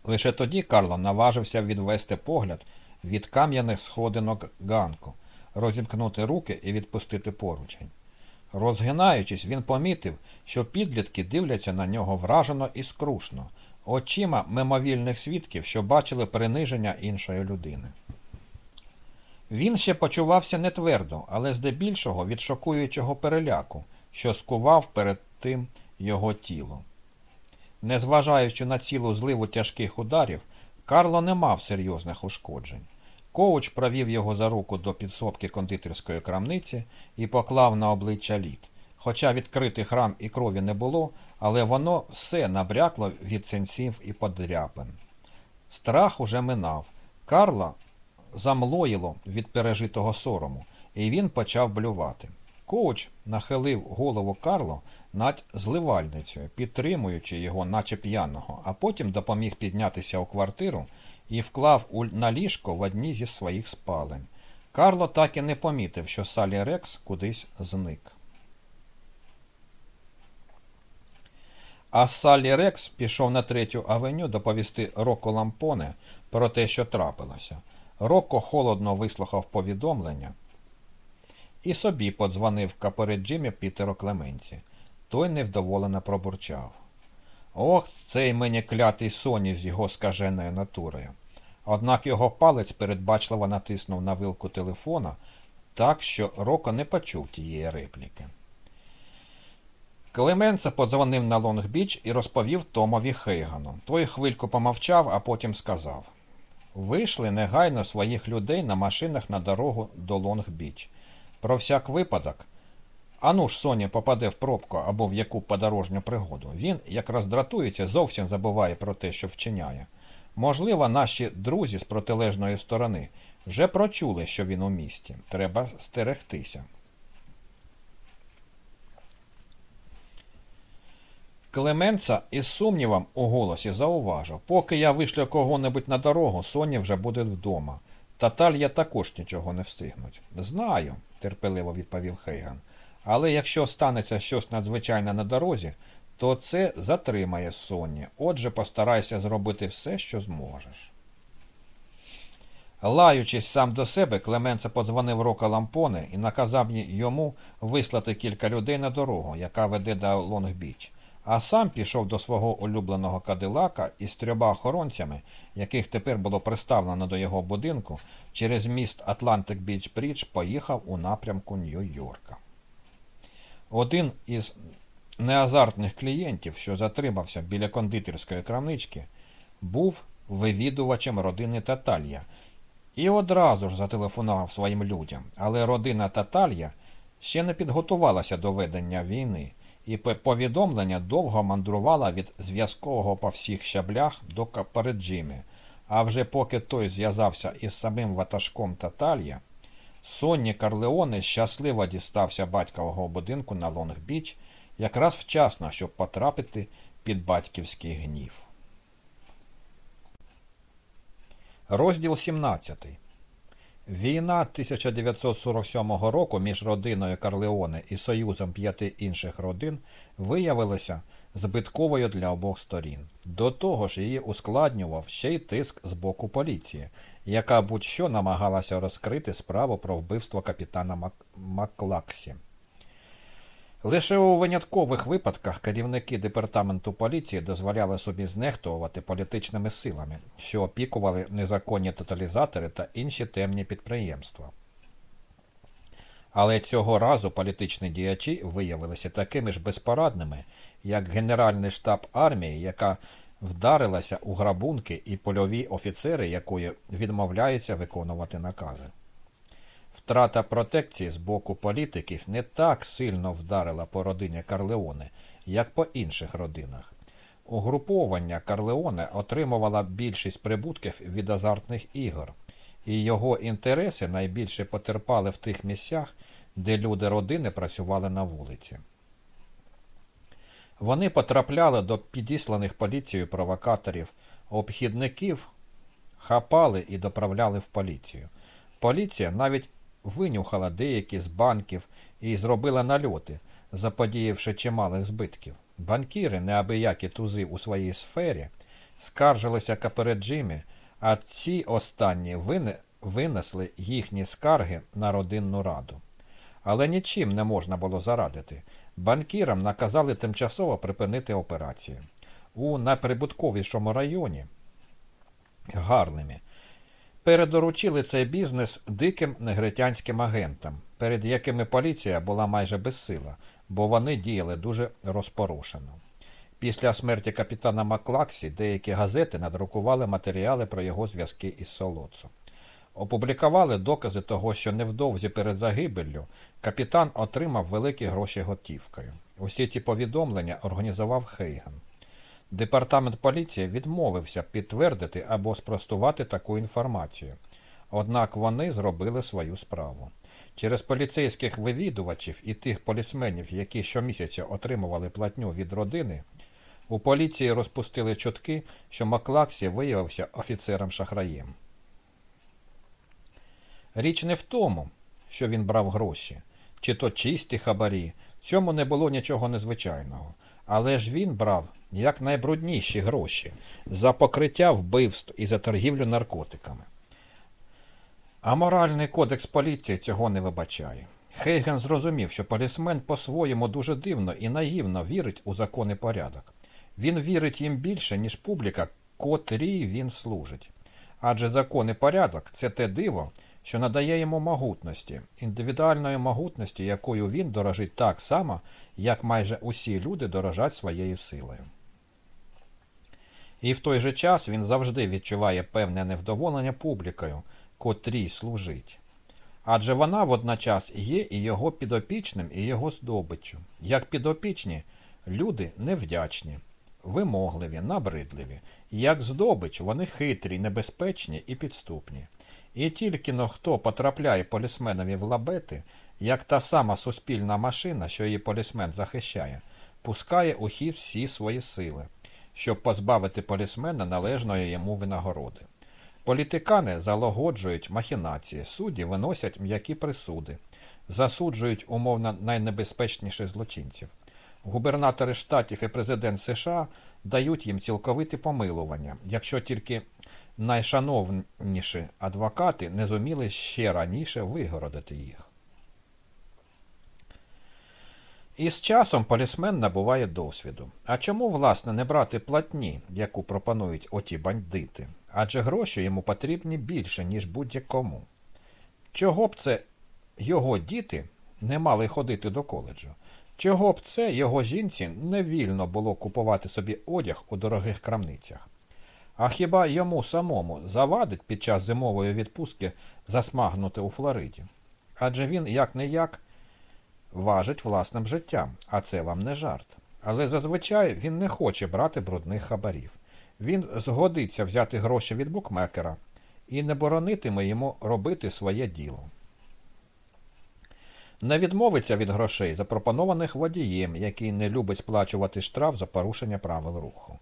Лише тоді Карло наважився відвести погляд від кам'яних сходинок ганку, розімкнути руки і відпустити поручень. Розгинаючись, він помітив, що підлітки дивляться на нього вражено і скрушно, очима мимовільних свідків, що бачили приниження іншої людини. Він ще почувався нетвердо, але здебільшого від шокуючого переляку, що скував перед тим його тіло. Незважаючи на цілу зливу тяжких ударів, Карло не мав серйозних ушкоджень. Коуч провів його за руку до підсобки кондитерської крамниці і поклав на обличчя лід. Хоча відкритих ран і крові не було, але воно все набрякло від сенців і подряпин. Страх уже минав. Карла замлоїло від пережитого сорому, і він почав блювати. Коуч нахилив голову Карло над зливальницею, підтримуючи його, наче п'яного, а потім допоміг піднятися у квартиру і вклав на ліжко в одній зі своїх спалень. Карло так і не помітив, що Салі Рекс кудись зник. А Саллі Рекс пішов на третю авеню доповісти Роко Лампоне про те, що трапилося. Роко холодно вислухав повідомлення і собі подзвонив капереджимі Пітеру Клеменці. Той невдоволено пробурчав. Ох, цей мені клятий Сонні з його скаженою натурою. Однак його палець передбачливо натиснув на вилку телефона так, що Роко не почув тієї репліки. Клеменца подзвонив на Лонг-Біч і розповів Томові Хейгану. Той хвильку помовчав, а потім сказав Вийшли негайно своїх людей на машинах на дорогу до Лонг-Біч. Про всяк випадок. Ану ж Соня попаде в пробку або в яку подорожню пригоду. Він, як роздратується, зовсім забуває про те, що вчиняє. Можливо, наші друзі з протилежної сторони вже прочули, що він у місті. Треба стерегтися. Клеменца із сумнівом у голосі зауважив, поки я вишлю кого-небудь на дорогу, Соня вже буде вдома. Таталья також нічого не встигнуть. Знаю, терпеливо відповів Хейган. Але якщо станеться щось надзвичайне на дорозі, то це затримає Сонні. Отже, постарайся зробити все, що зможеш. Лаючись сам до себе, Клеменце подзвонив Рока Лампоне і наказав йому вислати кілька людей на дорогу, яка веде до Лонгбіч а сам пішов до свого улюбленого кадилака і з трьома охоронцями, яких тепер було приставлено до його будинку, через міст Атлантик Біч Брідж поїхав у напрямку Нью-Йорка. Один із неазартних клієнтів, що затримався біля кондитерської крамнички, був вивідувачем родини Таталья і одразу ж зателефонував своїм людям, але родина Таталья ще не підготувалася до ведення війни і повідомлення довго мандрувало від зв'язкового по всіх щаблях до капореджиме, а вже поки той зв'язався із самим ватажком Таталья, Сонні Карлеоне щасливо дістався батькового будинку на Лонг-Біч якраз вчасно, щоб потрапити під батьківський гнів. Розділ 17 Війна 1947 року між родиною Карлеоне і союзом п'яти інших родин виявилася збитковою для обох сторін. До того ж, її ускладнював ще й тиск з боку поліції, яка будь-що намагалася розкрити справу про вбивство капітана Мак... Маклаксі. Лише у виняткових випадках керівники департаменту поліції дозволяли собі знехтувати політичними силами, що опікували незаконні тоталізатори та інші темні підприємства. Але цього разу політичні діячі виявилися такими ж безпорадними, як Генеральний штаб армії, яка вдарилася у грабунки і польові офіцери, якої відмовляються виконувати накази. Втрата протекції з боку політиків не так сильно вдарила по родині Карлеоне, як по інших родинах. Угруповання Карлеоне отримувало більшість прибутків від азартних ігор, і його інтереси найбільше потерпали в тих місцях, де люди родини працювали на вулиці. Вони потрапляли до підісланих поліцією провокаторів, обхідників хапали і доправляли в поліцію. Поліція навіть винюхала деякі з банків і зробила нальоти, заподіявши чималих збитків. Банкіри, неабиякі тузи у своїй сфері, скаржилися капереджимі, а ці останні винесли їхні скарги на родинну раду. Але нічим не можна було зарадити. Банкірам наказали тимчасово припинити операцію. У найприбутковішому районі Гарлемі передоручили цей бізнес диким негритянським агентам, перед якими поліція була майже безсила, бо вони діяли дуже розпорошено. Після смерті капітана Маклаксі деякі газети надрукували матеріали про його зв'язки із Солоцо. опублікували докази того, що невдовзі перед загибеллю капітан отримав великі гроші готівкою. Усі ці повідомлення організував Хейган. Департамент поліції відмовився підтвердити або спростувати таку інформацію. Однак вони зробили свою справу. Через поліцейських вивідувачів і тих полісменів, які щомісяця отримували платню від родини, у поліції розпустили чутки, що Маклаксі виявився офіцером шахраєм. Річ не в тому, що він брав гроші, чи то чисті хабарі, в цьому не було нічого незвичайного. Але ж він брав як найбрудніші гроші за покриття вбивств і за торгівлю наркотиками. А моральний кодекс поліції цього не вибачає. Хейген зрозумів, що полісмен по-своєму дуже дивно і наївно вірить у закон і порядок. Він вірить їм більше, ніж публіка, котрій він служить. Адже закон і порядок це те диво, що надає йому могутності, індивідуальної могутності, якою він дорожить так само, як майже усі люди дорожать своєю силою. І в той же час він завжди відчуває певне невдоволення публікою, котрій служить. Адже вона водночас є і його підопічним, і його здобиччю. Як підопічні, люди невдячні, вимогливі, набридливі, як здобич, вони хитрі, небезпечні і підступні. І тільки но хто потрапляє полісменові в лабети, як та сама суспільна машина, що її полісмен захищає, пускає у хід всі свої сили, щоб позбавити полісмена належної йому винагороди. Політикани залагоджують махінації, судді виносять м'які присуди, засуджують умовно найнебезпечніших злочинців. Губернатори штатів і президент США дають їм цілковите помилування, якщо тільки найшановніші адвокати не зуміли ще раніше вигородити їх. І з часом полісмен набуває досвіду. А чому, власне, не брати платні, яку пропонують оті бандити? Адже гроші йому потрібні більше, ніж будь-якому. Чого б це його діти не мали ходити до коледжу? Чого б це його жінці не вільно було купувати собі одяг у дорогих крамницях? А хіба йому самому завадить під час зимової відпустки засмагнути у Флориді? Адже він, як не як, важить власним життям, а це вам не жарт. Але зазвичай він не хоче брати брудних хабарів. Він згодиться взяти гроші від букмекера і не боронитиме йому робити своє діло. Не відмовиться від грошей, запропонованих водієм, який не любить сплачувати штраф за порушення правил руху.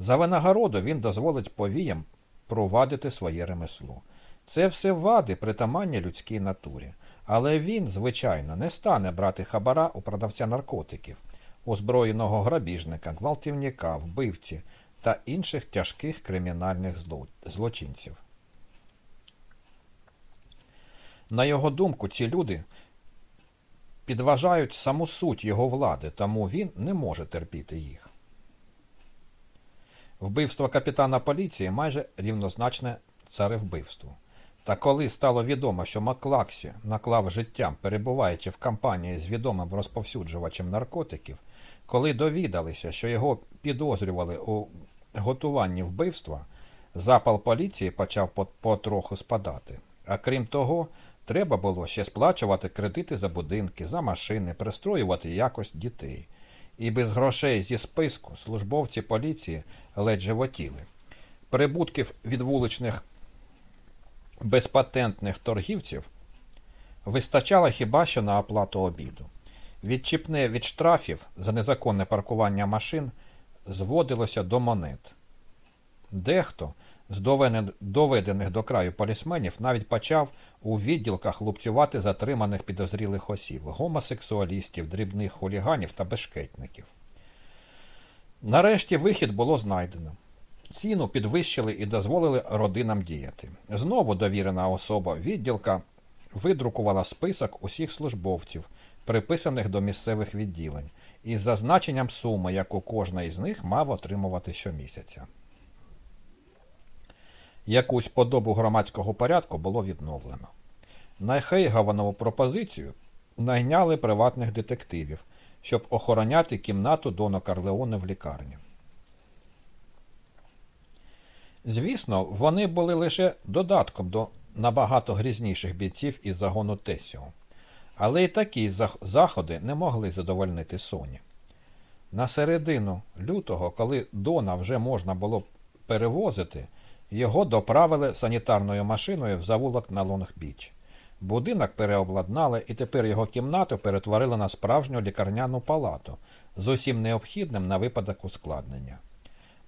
За винагороду він дозволить повіям провадити своє ремесло. Це все вади притаманні людській натурі. Але він, звичайно, не стане брати хабара у продавця наркотиків, озброєного грабіжника, гвалтівника, вбивці та інших тяжких кримінальних злочинців. На його думку, ці люди підважають саму суть його влади, тому він не може терпіти їх. Вбивство капітана поліції майже рівнозначне царевбивству. Та коли стало відомо, що Маклаксі наклав життям, перебуваючи в кампанії з відомим розповсюджувачем наркотиків, коли довідалися, що його підозрювали у готуванні вбивства, запал поліції почав потроху спадати. А крім того, треба було ще сплачувати кредити за будинки, за машини, пристроювати якось дітей. І без грошей зі списку службовці поліції ледь животіли. Прибутків від вуличних безпатентних торгівців вистачало хіба що на оплату обіду. Відчіпне від штрафів за незаконне паркування машин зводилося до монет. Дехто доведених до краю полісменів навіть почав у відділках лупцювати затриманих підозрілих осіб, гомосексуалістів, дрібних хуліганів та бешкетників. Нарешті вихід було знайдено. Ціну підвищили і дозволили родинам діяти. Знову довірена особа відділка видрукувала список усіх службовців, приписаних до місцевих відділень, із зазначенням суми, яку кожна із них мав отримувати щомісяця. Якусь подобу громадського порядку було відновлено. На Хейгаванову пропозицію найняли приватних детективів, щоб охороняти кімнату Дона Карлеоне в лікарні. Звісно, вони були лише додатком до набагато грізніших бійців із загону Тесіо. Але й такі заходи не могли задовольнити Соні. На середину лютого, коли Дона вже можна було перевозити, його доправили санітарною машиною в завулок на Лонгбіч. Будинок переобладнали і тепер його кімнату перетворили на справжню лікарняну палату з усім необхідним на випадок ускладнення.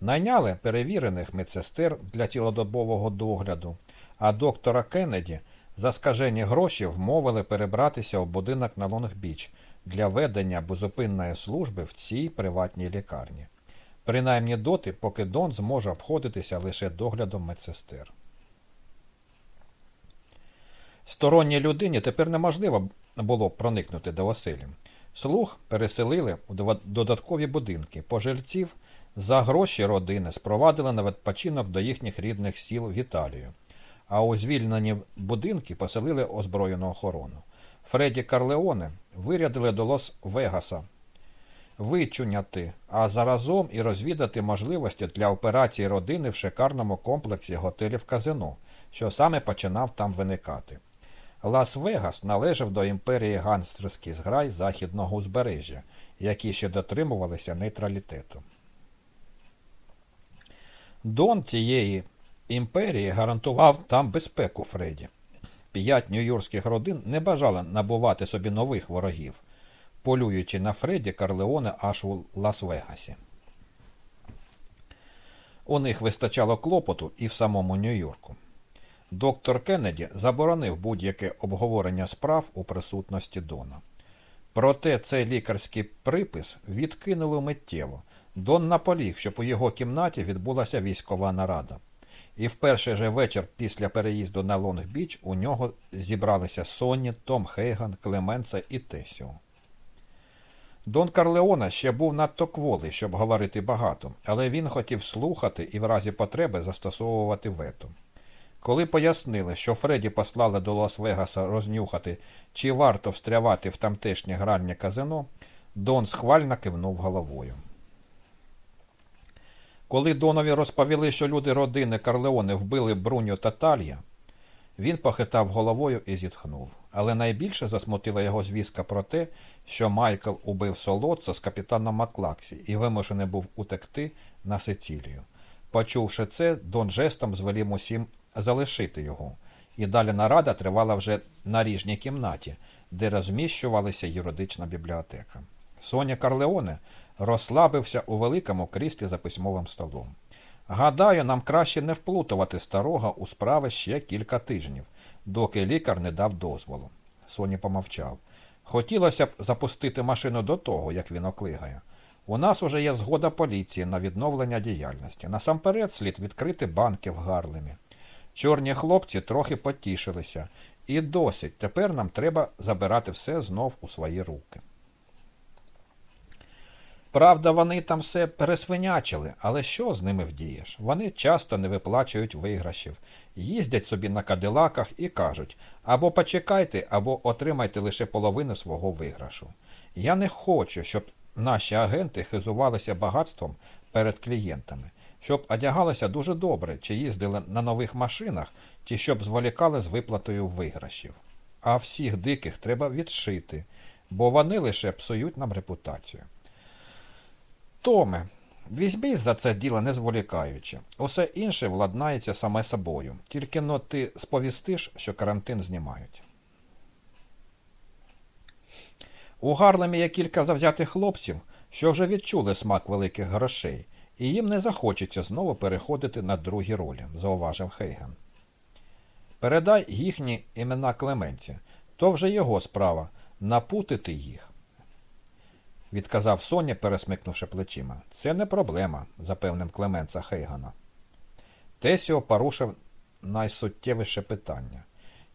Найняли перевірених медсестер для цілодобового догляду, а доктора Кеннеді за скажені гроші вмовили перебратися в будинок на Лонгбіч для ведення безупинної служби в цій приватній лікарні. Принаймні доти, поки Дон зможе обходитися лише доглядом медсестер. Сторонній людині тепер неможливо було проникнути до оселі. Слух переселили в додаткові будинки. Пожильців за гроші родини спровадили на відпочинок до їхніх рідних сіл в Італію, а у звільнені будинки поселили озброєну охорону. Фредді Карлеоне вирядили до Лос-Вегаса вичуняти, а заразом і розвідати можливості для операції родини в шикарному комплексі готелів казино, що саме починав там виникати. Лас-Вегас належав до імперії гангстерських зграй західного узбережжя, які ще дотримувалися нейтралітету. Дон цієї імперії гарантував там безпеку Фреді. П'ять нью-йоркських родин не бажали набувати собі нових ворогів, полюючи на Фредді Карлеоне аж у Лас-Вегасі. У них вистачало клопоту і в самому Нью-Йорку. Доктор Кеннеді заборонив будь-яке обговорення справ у присутності Дона. Проте цей лікарський припис відкинули миттєво. Дон наполіг, щоб у його кімнаті відбулася військова нарада. І в перший же вечір після переїзду на Лонг-Біч у нього зібралися Сонні, Том Хейган, Клеменца і Тесіо. Дон Корлеоне ще був надто кволий, щоб говорити багато, але він хотів слухати і в разі потреби застосовувати вето. Коли пояснили, що Фредді послали до Лас-Вегаса рознюхати, чи варто встрявати в тамтешнє гральне казино, Дон схвально кивнув головою. Коли Донові розповіли, що люди родини Карлеоне вбили Бруньо та Талья, він похитав головою і зітхнув. Але найбільше засмутила його звістка про те, що Майкл убив солодца з капітаном Маклаксі і вимушений був утекти на Сицилію. Почувши це, Дон жестом звелів усім залишити його, і далі нарада тривала вже на ріжній кімнаті, де розміщувалася юридична бібліотека. Соня Карлеоне розслабився у великому кріслі за письмовим столом. Гадаю, нам краще не вплутувати старого у справи ще кілька тижнів, доки лікар не дав дозволу. Соні помовчав. Хотілося б запустити машину до того, як він оклигає. У нас уже є згода поліції на відновлення діяльності. Насамперед слід відкрити банки в Гарлемі. Чорні хлопці трохи потішилися. І досить. Тепер нам треба забирати все знов у свої руки. Правда, вони там все пересвинячили, але що з ними вдієш? Вони часто не виплачують виграшів, їздять собі на кадилаках і кажуть або почекайте, або отримайте лише половину свого виграшу. Я не хочу, щоб наші агенти хизувалися багатством перед клієнтами, щоб одягалися дуже добре, чи їздили на нових машинах, чи щоб зволікали з виплатою виграшів. А всіх диких треба відшити, бо вони лише псують нам репутацію. Томе, візьмись за це діло не зволікаючи. Усе інше владнається саме собою. Тільки но ти сповістиш, що карантин знімають. У Гарлемі є кілька завзятих хлопців, що вже відчули смак великих грошей, і їм не захочеться знову переходити на другі ролі, зауважив Хейген. Передай їхні імена Клеменці, то вже його справа напутити їх відказав Соня, пересмикнувши плечима. Це не проблема, запевнив Клеменца Хейгана. Тесіо порушив найсуттєвіше питання.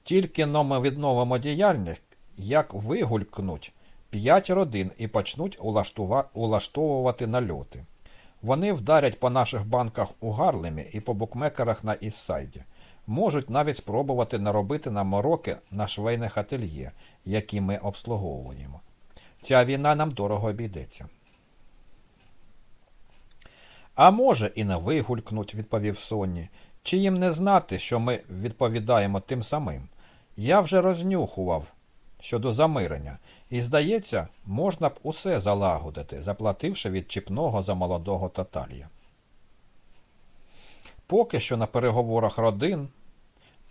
Тільки но ми відновимо діяльність, як вигулькнуть п'ять родин і почнуть улаштовувати нальоти. Вони вдарять по наших банках у Гарлемі і по букмекерах на Іссайді. Можуть навіть спробувати наробити нам мороки на швейних ательє, які ми обслуговуємо. Ця війна нам дорого обійдеться. А може, і не вигулькнуть, відповів Сонні. Чи їм не знати, що ми відповідаємо тим самим? Я вже рознюхував щодо замирення, і, здається, можна б усе залагодити, заплативши від чіпного за молодого таталія. Поки що на переговорах родин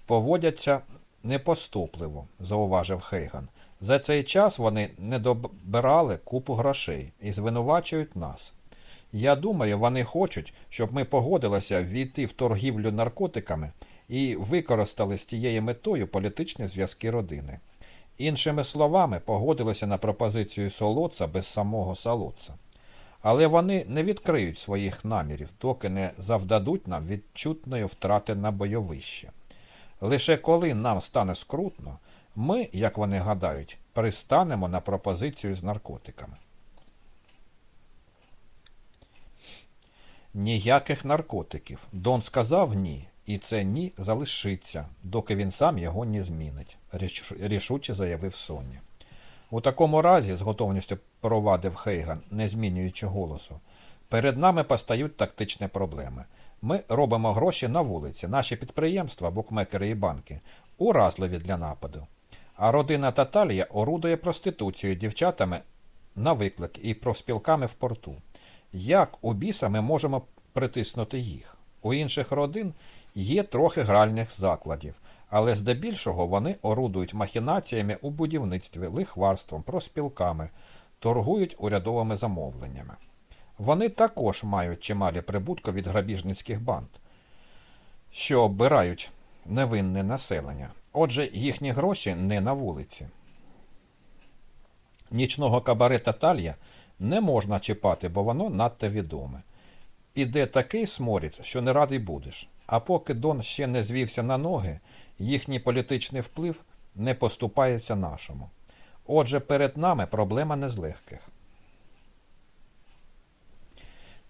поводяться непоступливо, зауважив Хейган. За цей час вони не добирали купу грошей і звинувачують нас. Я думаю, вони хочуть, щоб ми погодилися ввійти в торгівлю наркотиками і використали з тією метою політичні зв'язки родини. Іншими словами, погодилися на пропозицію солодца без самого солодца. Але вони не відкриють своїх намірів, доки не завдадуть нам відчутної втрати на бойовище. Лише коли нам стане скрутно, ми, як вони гадають, пристанемо на пропозицію з наркотиками. Ніяких наркотиків. Дон сказав ні, і це ні залишиться, доки він сам його не змінить, рішуче заявив Соні. У такому разі, з готовністю провадив Хейган, не змінюючи голосу, перед нами постають тактичні проблеми. Ми робимо гроші на вулиці, наші підприємства, букмекери і банки уразливі для нападу. А родина Таталія орудує проституцією дівчатами на виклик і профспілками в порту. Як у біса ми можемо притиснути їх? У інших родин є трохи гральних закладів, але здебільшого вони орудують махінаціями у будівництві, лихварством, проспілками, торгують урядовими замовленнями. Вони також мають чималі прибутки від грабіжницьких банд, що оббирають невинне населення. Отже, їхні гроші не на вулиці. Нічного кабарета Талія не можна чіпати, бо воно надто відоме. Піде такий сморід, що не радий будеш. А поки Дон ще не звівся на ноги, їхній політичний вплив не поступається нашому. Отже, перед нами проблема не з легких.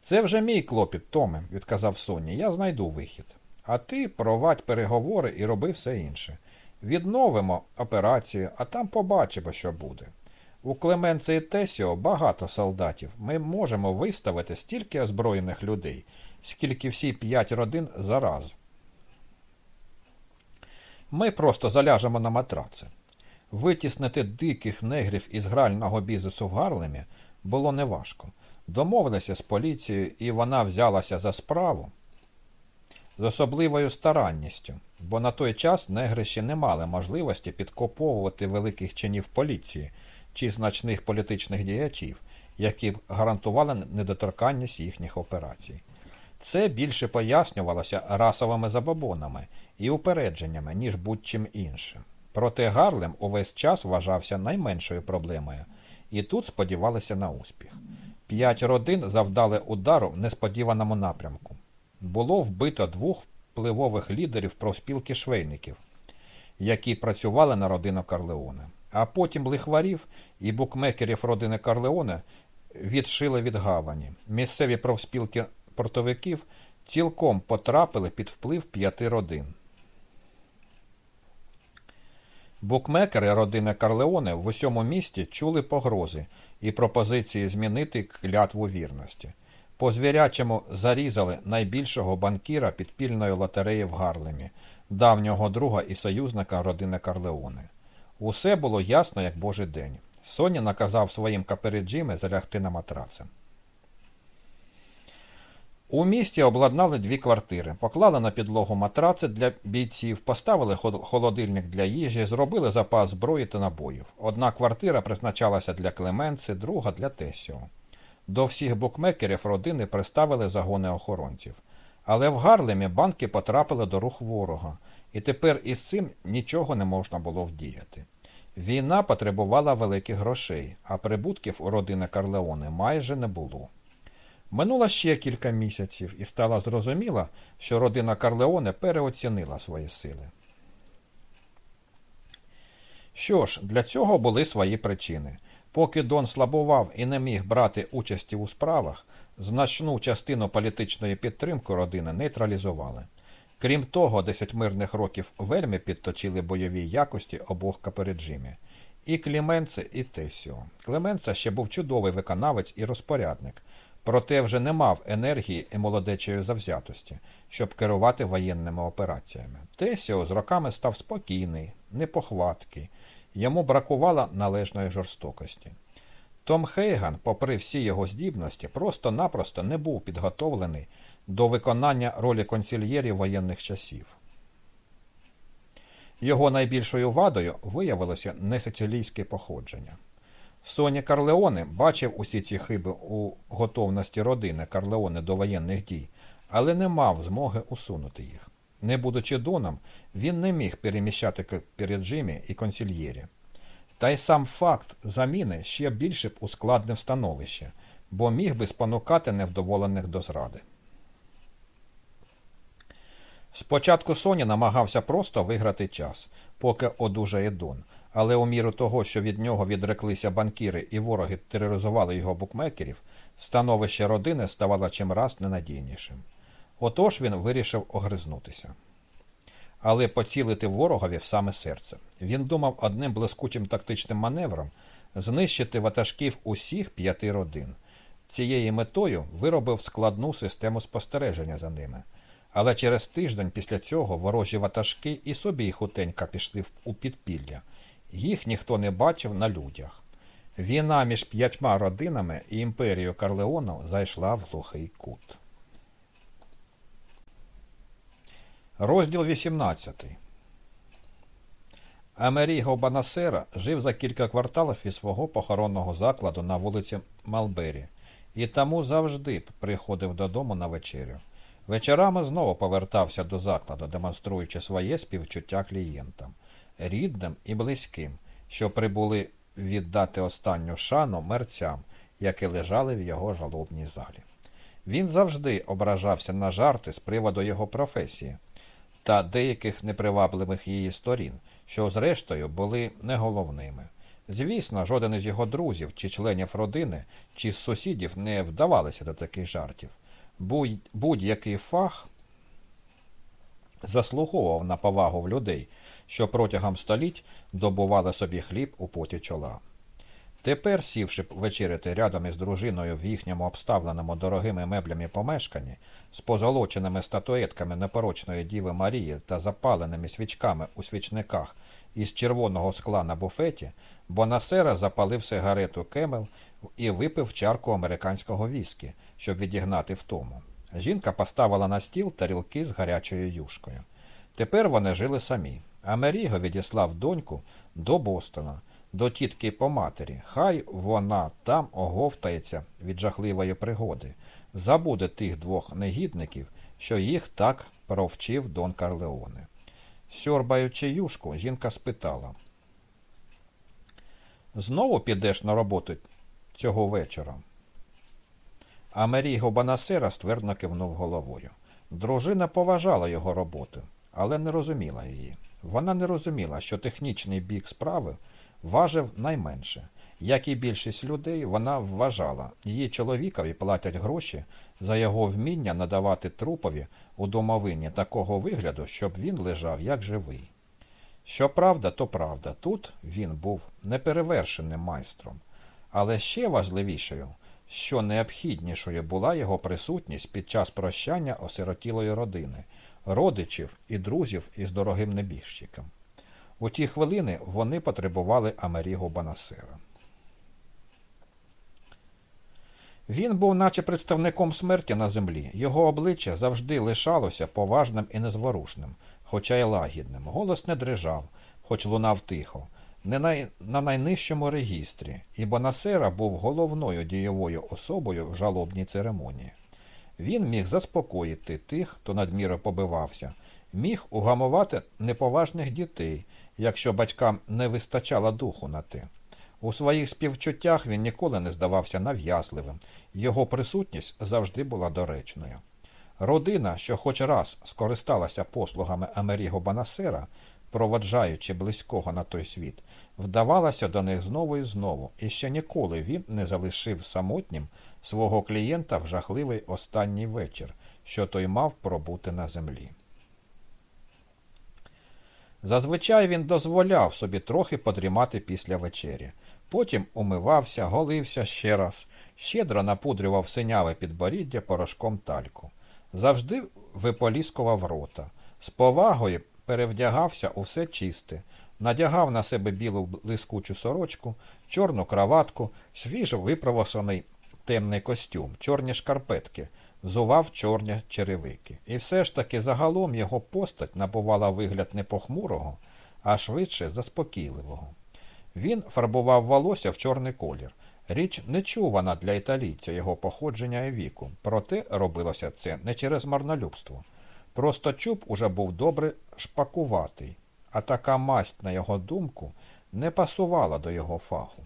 Це вже мій клопіт, Томе, відказав Соні. Я знайду вихід. А ти провадь переговори і роби все інше. Відновимо операцію, а там побачимо, що буде. У Клеменце і Тесіо багато солдатів. Ми можемо виставити стільки озброєних людей, скільки всі п'ять родин зараз. Ми просто заляжемо на матраци. Витіснити диких негрів із грального бізнесу в Гарлемі було неважко. Домовилися з поліцією, і вона взялася за справу з особливою старанністю, бо на той час негри ще не мали можливості підкоповувати великих чинів поліції чи значних політичних діячів, які б гарантували недоторканність їхніх операцій. Це більше пояснювалося расовими забобонами і упередженнями, ніж будь-чим іншим. Проте Гарлем увесь час вважався найменшою проблемою, і тут сподівалися на успіх. П'ять родин завдали удару в несподіваному напрямку. Було вбито двох впливових лідерів профспілки швейників, які працювали на родину Карлеоне. А потім лихварів і букмекерів родини Карлеоне відшили від гавані. Місцеві профспілки портовиків цілком потрапили під вплив п'яти родин. Букмекери родини Карлеоне в усьому місті чули погрози і пропозиції змінити клятву вірності. По звірячому зарізали найбільшого банкіра підпільної лотереї в Гарлемі, давнього друга і союзника родини Карлеоне. Усе було ясно, як божий день. Соні наказав своїм капереджіми залягти на матраце. У місті обладнали дві квартири, поклали на підлогу матраци для бійців, поставили холодильник для їжі, зробили запас зброї та набоїв. Одна квартира призначалася для Клеменци, друга для Тесіо. До всіх букмекерів родини приставили загони охоронців. Але в Гарлемі банки потрапили до рух ворога, і тепер із цим нічого не можна було вдіяти. Війна потребувала великих грошей, а прибутків у родини Карлеони майже не було. Минуло ще кілька місяців і стало зрозуміло, що родина Карлеоне переоцінила свої сили. Що ж, для цього були свої причини. Поки Дон слабував і не міг брати участі у справах, значну частину політичної підтримки родини нейтралізували. Крім того, десять мирних років вельми підточили бойові якості обох капереджимів. І Кліменце, і Тесіо. Клеменце ще був чудовий виконавець і розпорядник. проте вже не мав енергії і молодечої завзятості, щоб керувати воєнними операціями. Тесіо з роками став спокійний, непохваткий, йому бракувало належної жорстокості. Том Хейган, попри всі його здібності, просто-напросто не був підготовлений до виконання ролі консільєрів воєнних часів. Його найбільшою вадою виявилося несицилійське походження. Соні Карлеоне бачив усі ці хиби у готовності родини Карлеоне до воєнних дій, але не мав змоги усунути їх. Не будучи доном, він не міг переміщати переджимі і консільєрі. Та й сам факт заміни ще більше б ускладнив становище, бо міг би спонукати невдоволених до зради. Спочатку Соні намагався просто виграти час, поки одужає Дон, але у міру того, що від нього відреклися банкіри і вороги тероризували його букмекерів, становище родини ставало чимраз ненадійнішим. Отож він вирішив огризнутися. Але поцілити ворогові в саме серце. Він думав одним блискучим тактичним маневром знищити ватажків усіх п'яти родин. Цією метою виробив складну систему спостереження за ними. Але через тиждень після цього ворожі ватажки і собі хутенька пішли у підпілля. Їх ніхто не бачив на людях. Війна між п'ятьма родинами і імперією Карлеону зайшла в глухий кут. Розділ 18 Амеріго Банасера жив за кілька кварталів від свого похоронного закладу на вулиці Малбері і тому завжди приходив додому на вечерю. Вечорами знову повертався до закладу, демонструючи своє співчуття клієнтам, рідним і близьким, що прибули віддати останню шану мерцям, які лежали в його жалобній залі. Він завжди ображався на жарти з приводу його професії та деяких непривабливих її сторін, що, зрештою, були не головними. Звісно, жоден із його друзів, чи членів родини, чи з сусідів не вдавалися до таких жартів. Будь-який фах заслуговував на повагу в людей, що протягом століть добували собі хліб у поті чола. Тепер, сівши вечеряти рядом із дружиною в їхньому обставленому дорогими меблями помешканні, з позолоченими статуетками непорочної Діви Марії та запаленими свічками у свічниках із червоного скла на буфеті, Бонасера запалив сигарету Camel і випив чарку американського віскі, щоб відігнати втому. Жінка поставила на стіл тарілки з гарячою юшкою. Тепер вони жили самі. Амеріго відіслав доньку до Бостона до тітки по матері. Хай вона там оговтається від жахливої пригоди, забуде тих двох негідників, що їх так провчив Дон Карлеоне. Сьорбаючи юшку, жінка спитала. Знову підеш на роботу цього вечора? Амеріго Банасера ствердно кивнув головою. Дружина поважала його роботу, але не розуміла її. Вона не розуміла, що технічний бік справи важив найменше. Як і більшість людей, вона вважала, її чоловікові платять гроші за його вміння надавати трупові у домовині такого вигляду, щоб він лежав як живий. Що правда, то правда. Тут він був неперевершеним майстром. Але ще важливішою, що необхіднішою була його присутність під час прощання осиротілої родини, родичів і друзів із дорогим небіжчиком. У ті хвилини вони потребували Амеріго Банасера. Він був, наче представником смерті на землі. Його обличчя завжди лишалося поважним і незворушним, хоча й лагідним. Голос не дрижав, хоч лунав тихо, не най... на найнижчому регістрі, і Бонасера був головною дієвою особою в жалобній церемонії. Він міг заспокоїти тих, хто надміро побивався, міг угамувати неповажних дітей, якщо батькам не вистачало духу на те. У своїх співчуттях він ніколи не здавався нав'язливим, його присутність завжди була доречною. Родина, що хоч раз скористалася послугами Амеріго Банасера, проводжаючи близького на той світ, вдавалася до них знову і знову, і ще ніколи він не залишив самотнім свого клієнта в жахливий останній вечір, що той мав пробути на землі. Зазвичай він дозволяв собі трохи подрімати після вечері. Потім умивався, голився ще раз, щедро напудрював синяве підборіддя порошком тальку. Завжди виполіскував рота. З повагою перевдягався у все чисте, надягав на себе білу блискучу сорочку, чорну краватку, свіжо виправосаний темний костюм, чорні шкарпетки, взував чорні черевики. І все ж таки загалом його постать набувала вигляд не похмурого, а швидше заспокійливого. Він фарбував волосся в чорний колір. Річ нечувана для італійця його походження і віку, проте робилося це не через марнолюбство. Просто чуб уже був добре шпакуватий, а така масть, на його думку, не пасувала до його фаху.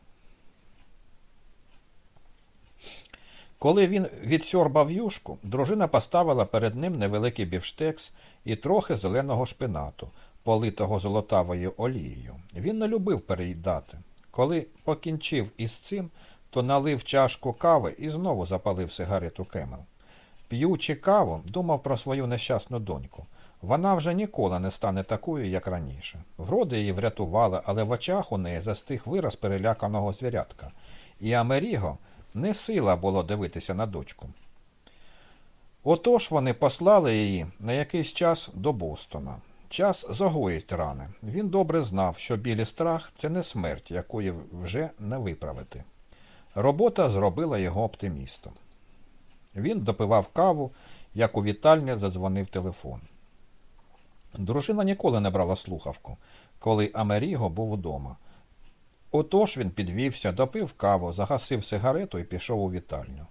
Коли він відсьорбав юшку, дружина поставила перед ним невеликий бівштекс і трохи зеленого шпинату, политого золотавою олією. Він не любив переїдати. Коли покінчив із цим, то налив чашку кави і знову запалив сигарету Кемел. П'ючи каву, думав про свою нещасну доньку. Вона вже ніколи не стане такою, як раніше. Вроди її врятували, але в очах у неї застиг вираз переляканого звірятка. І Амеріго не сила було дивитися на дочку. Отож вони послали її на якийсь час до Бостона. Час загоїть рани. Він добре знав, що білий страх це не смерть, якої вже не виправити. Робота зробила його оптимістом. Він допивав каву, як у вітальні задзвонив телефон. Дружина ніколи не брала слухавку, коли Амеріго був удома. Отож він підвівся, допив каву, загасив сигарету і пішов у вітальню.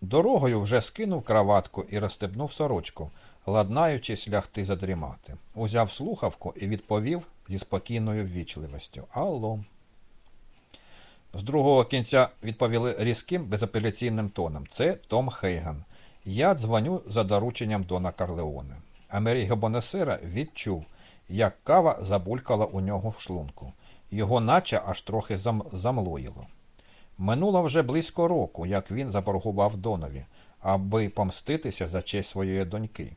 Дорогою вже скинув краватку і розстебнув сорочку, ладнаючись лягти задрімати. Узяв слухавку і відповів зі спокійною ввічливістю. Алло. З другого кінця відповіли різким безапеляційним тоном. Це Том Хейган. Я дзвоню за дорученням Дона Карлеоне. Америго Бонесера відчув, як кава забулькала у нього в шлунку. Його наче аж трохи зам... замлоїло. Минуло вже близько року, як він заборгував Донові, аби помститися за честь своєї доньки.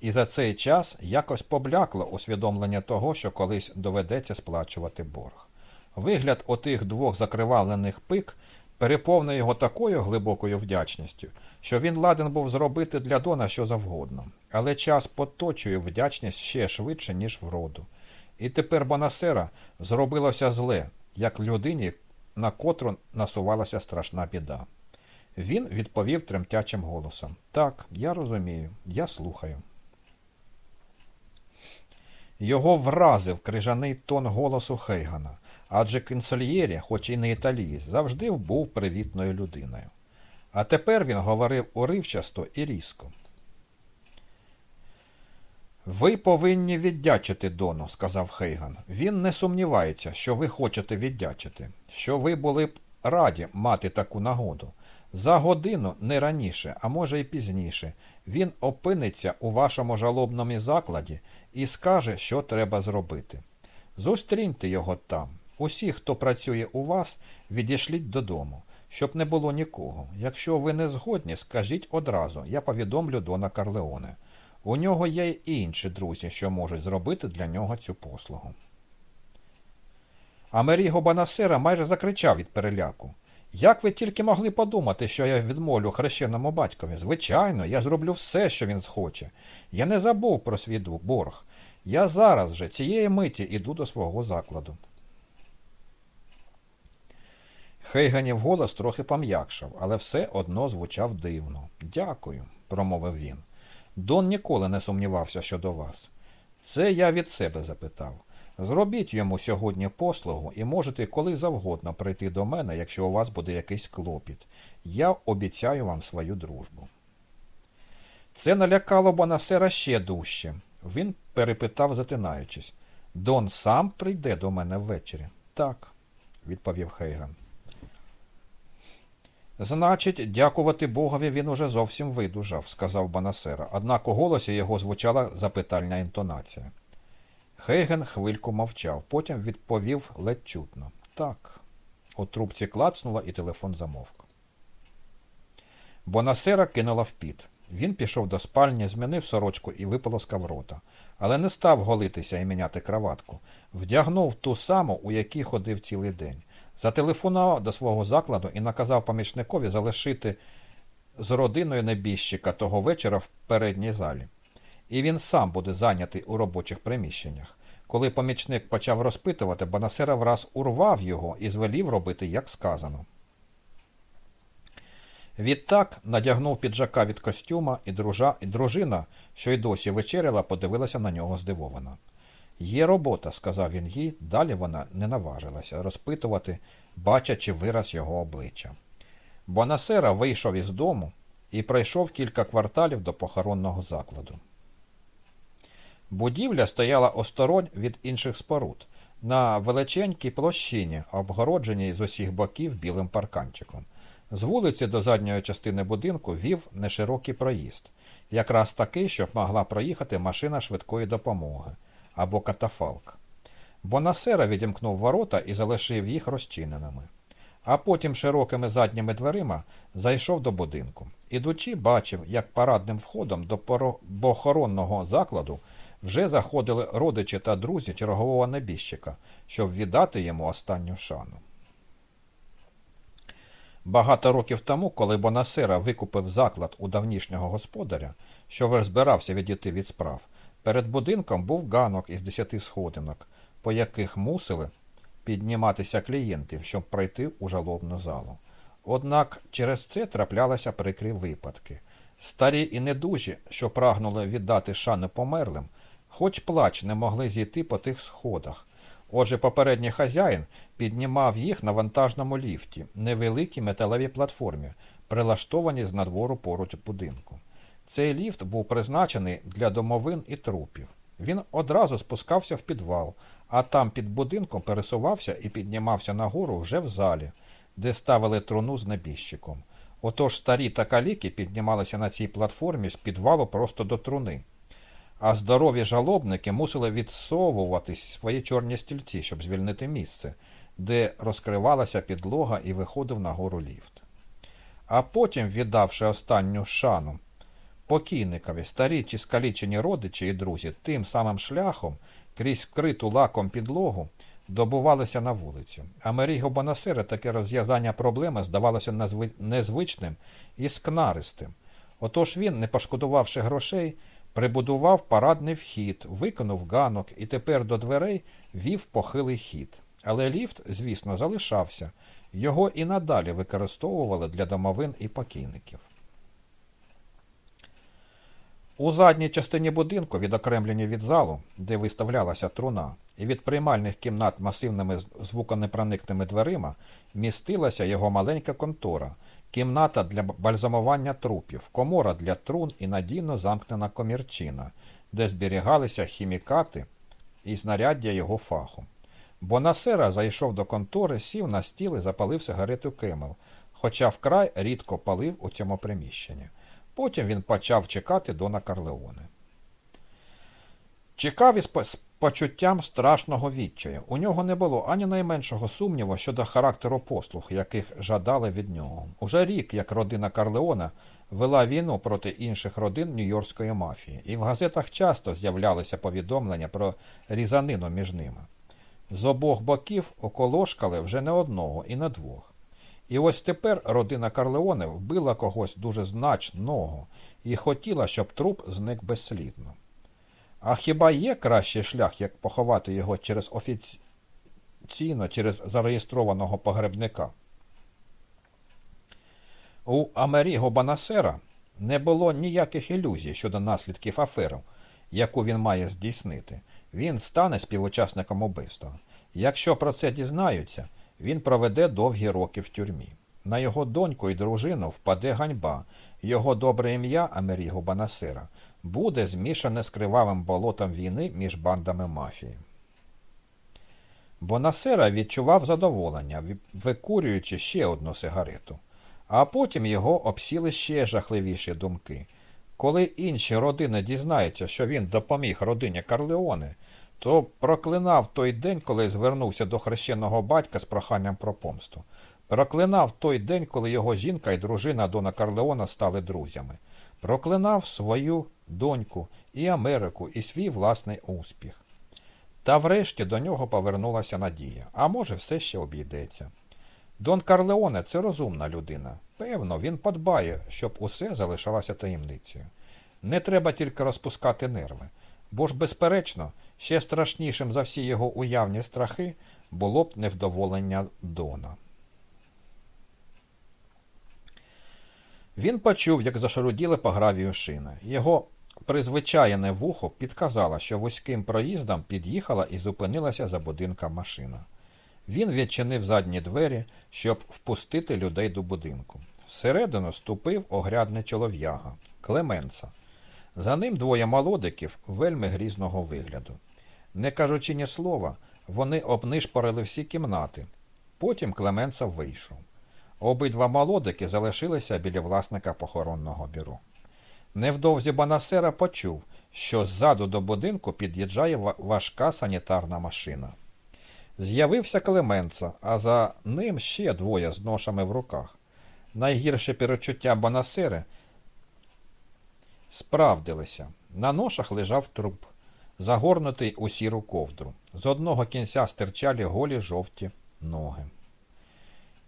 І за цей час якось поблякло усвідомлення того, що колись доведеться сплачувати борг. Вигляд отих двох закривалених пик переповнив його такою глибокою вдячністю, що він ладен був зробити для Дона що завгодно, але час поточує вдячність ще швидше, ніж вроду. І тепер Бонасера зробилося зле, як людині, на котру насувалася страшна біда. Він відповів тремтячим голосом Так, я розумію, я слухаю. Його вразив крижаний тон голосу Хейгана, адже Кінсольєрі, хоч і не італієць, завжди був привітною людиною. А тепер він говорив уривчасто і різко. Ви повинні віддячити Дону, сказав Хейган. Він не сумнівається, що ви хочете віддячити, що ви були б раді мати таку нагоду. За годину не раніше, а може й пізніше, він опиниться у вашому жалобному закладі і скаже, що треба зробити. Зустріньте його там. Усі, хто працює у вас, відійшліть додому, щоб не було нікого. Якщо ви не згодні, скажіть одразу, я повідомлю Дона Карлеоне. У нього є й інші друзі, що можуть зробити для нього цю послугу. Амеріго Банасера майже закричав від переляку. Як ви тільки могли подумати, що я відмолю хрещеному батькові? Звичайно, я зроблю все, що він схоче. Я не забув про свій борг. Я зараз же цієї миті іду до свого закладу. Хейганів голос трохи пом'якшав, але все одно звучав дивно. Дякую, промовив він. Дон ніколи не сумнівався щодо вас. Це я від себе запитав. Зробіть йому сьогодні послугу і можете коли завгодно прийти до мене, якщо у вас буде якийсь клопіт. Я обіцяю вам свою дружбу. Це налякало Бонасера ще дужче. Він перепитав, затинаючись. Дон сам прийде до мене ввечері. Так, відповів Хейган. Значить, дякувати Богові він уже зовсім видужав, сказав Банасера, однак у голосі його звучала запитальна інтонація. Хейген хвильку мовчав, потім відповів ледь чутно. Так. У трубці клацнула і телефон замовк. Бонасера кинула в піт. Він пішов до спальні, змінив сорочку і виполоскав рота. Але не став голитися і міняти краватку. Вдягнув ту саму, у якій ходив цілий день. Зателефонував до свого закладу і наказав помічникові залишити з родиною небіжчика того вечора в передній залі. І він сам буде зайнятий у робочих приміщеннях. Коли помічник почав розпитувати, Бонасера враз урвав його і звелів робити, як сказано. Відтак надягнув піджака від костюма, і дружина, що й досі вечеряла, подивилася на нього здивовано. Є робота, сказав він їй, далі вона не наважилася розпитувати, бачачи вираз його обличчя. Бонасера вийшов із дому і пройшов кілька кварталів до похоронного закладу. Будівля стояла осторонь від інших споруд на величенькій площині, обгородженій з усіх боків білим парканчиком. З вулиці до задньої частини будинку вів неширокий проїзд, якраз такий, щоб могла проїхати машина швидкої допомоги або катафалк. Бонасера відімкнув ворота і залишив їх розчиненими. А потім широкими задніми дверима зайшов до будинку. Ідучи, бачив, як парадним входом до похоронного закладу вже заходили родичі та друзі чергового небіжчика, щоб віддати йому останню шану. Багато років тому, коли Бонасера викупив заклад у давнішнього господаря, що збирався відійти від справ, перед будинком був ганок із десяти сходинок, по яких мусили підніматися клієнти, щоб пройти у жалобну залу. Однак через це траплялися прикрі випадки. Старі і недужі, що прагнули віддати шану померлим, хоч плач не могли зійти по тих сходах. Отже, попередній хазяїн піднімав їх на вантажному ліфті, невеликій металевій платформі, прилаштованій з надвору поруч будинку. Цей ліфт був призначений для домовин і трупів. Він одразу спускався в підвал, а там під будинком пересувався і піднімався нагору вже в залі, де ставили труну з небіжчиком. Отож старі та каліки піднімалися на цій платформі з підвалу просто до труни а здорові жалобники мусили відсовуватись свої чорні стільці, щоб звільнити місце, де розкривалася підлога і виходив нагору ліфт. А потім, віддавши останню шану, покійникові, старі чи скалічені родичі і друзі, тим самим шляхом, крізь вкриту лаком підлогу, добувалися на вулицю. А Меріго Бонасире таке розв'язання проблеми здавалося незвичним і скнаристим. Отож він, не пошкодувавши грошей, Прибудував парадний вхід, виконав ганок і тепер до дверей вів похилий хід. Але ліфт, звісно, залишався. Його і надалі використовували для домовин і покійників. У задній частині будинку, відокремлені від залу, де виставлялася труна, і від приймальних кімнат масивними звуконепроникними дверима містилася його маленька контора, кімната для бальзамування трупів, комора для трун і надійно замкнена комірчина, де зберігалися хімікати і знаряддя його фаху. Бонасера зайшов до контори, сів на стіл і запалив сигарету кемел, хоча вкрай рідко палив у цьому приміщенні. Потім він почав чекати Дона Карлеоне. Чекав із почуттям страшного відчаю. У нього не було ані найменшого сумніву щодо характеру послуг, яких жадали від нього. Уже рік, як родина Карлеона вела війну проти інших родин нью-йоркської мафії, і в газетах часто з'являлися повідомлення про різанину між ними. З обох боків околошкали вже не одного і не двох. І ось тепер родина Карлеоне вбила когось дуже значного і хотіла, щоб труп зник безслідно. А хіба є кращий шлях, як поховати його через офіційно, через зареєстрованого погребника? У Амеріго Банасера не було ніяких ілюзій щодо наслідків афери, яку він має здійснити. Він стане співучасником убивства. Якщо про це дізнаються, він проведе довгі роки в тюрмі. На його доньку і дружину впаде ганьба, його добре ім'я Амеріго Банасира буде змішане з кривавим болотом війни між бандами мафії. Бонасера відчував задоволення, викурюючи ще одну сигарету, а потім його обсіли ще жахливіші думки. Коли інші родини дізнаються, що він допоміг родині Карлеоне, то проклинав той день, коли звернувся до хрещеного батька з проханням про помсту. Проклинав той день, коли його жінка і дружина Дона Карлеона стали друзями. проклинав свою доньку і Америку, і свій власний успіх. Та врешті до нього повернулася надія, а може, все ще обійдеться. Дон Карлеоне це розумна людина. Певно, він подбає, щоб усе залишалося таємницею. Не треба тільки розпускати нерви, бо ж, безперечно, ще страшнішим за всі його уявні страхи було б невдоволення Дона. Він почув, як зашаруділи по гравію шини. Його призвичайне вухо підказало, що вузьким проїздом під'їхала і зупинилася за будинком машина. Він відчинив задні двері, щоб впустити людей до будинку. Всередину ступив огрядний чолов'яга Клеменца. За ним двоє молодиків вельми грізного вигляду. Не кажучи ні слова, вони обнишпорили всі кімнати. Потім Клеменца вийшов. Обидва молодики залишилися біля власника похоронного бюро. Невдовзі Банасера почув, що ззаду до будинку під'їжджає важка санітарна машина. З'явився Клеменца, а за ним ще двоє з ношами в руках. Найгірше перечуття Бонасери справдилися. На ношах лежав труп, загорнутий у сіру ковдру. З одного кінця стирчали голі жовті ноги.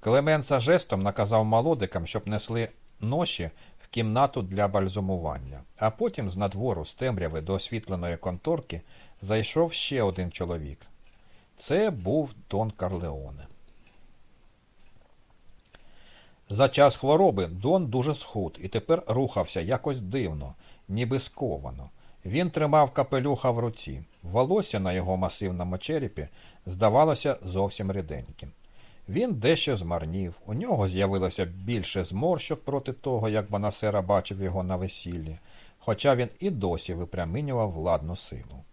Клеменца жестом наказав молодикам, щоб несли ноші в кімнату для бальзумування, а потім з надвору з темряви до освітленої конторки зайшов ще один чоловік. Це був Дон Карлеоне. За час хвороби Дон дуже схуд і тепер рухався якось дивно, ніби сковано. Він тримав капелюха в руці. Волосся на його масивному черепі здавалося зовсім ріденьким. Він дещо змарнів, у нього з'явилося більше зморщок проти того, як Бонасера бачив його на весіллі, хоча він і досі випряминював владну силу.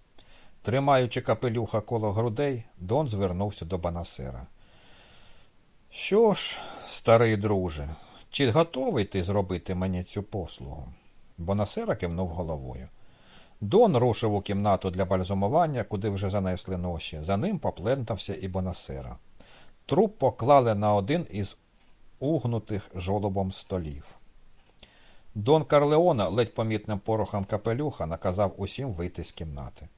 Тримаючи капелюха коло грудей, Дон звернувся до Банасера. Що ж, старий друже, чи готовий ти зробити мені цю послугу? Бонасера кивнув головою. Дон рушив у кімнату для бальзумування, куди вже занесли ноші. За ним поплентався і Бонасера. Труп поклали на один із угнутих жолобом столів. Дон Корлеоне, ледь помітним порухом капелюха, наказав усім вийти з кімнати.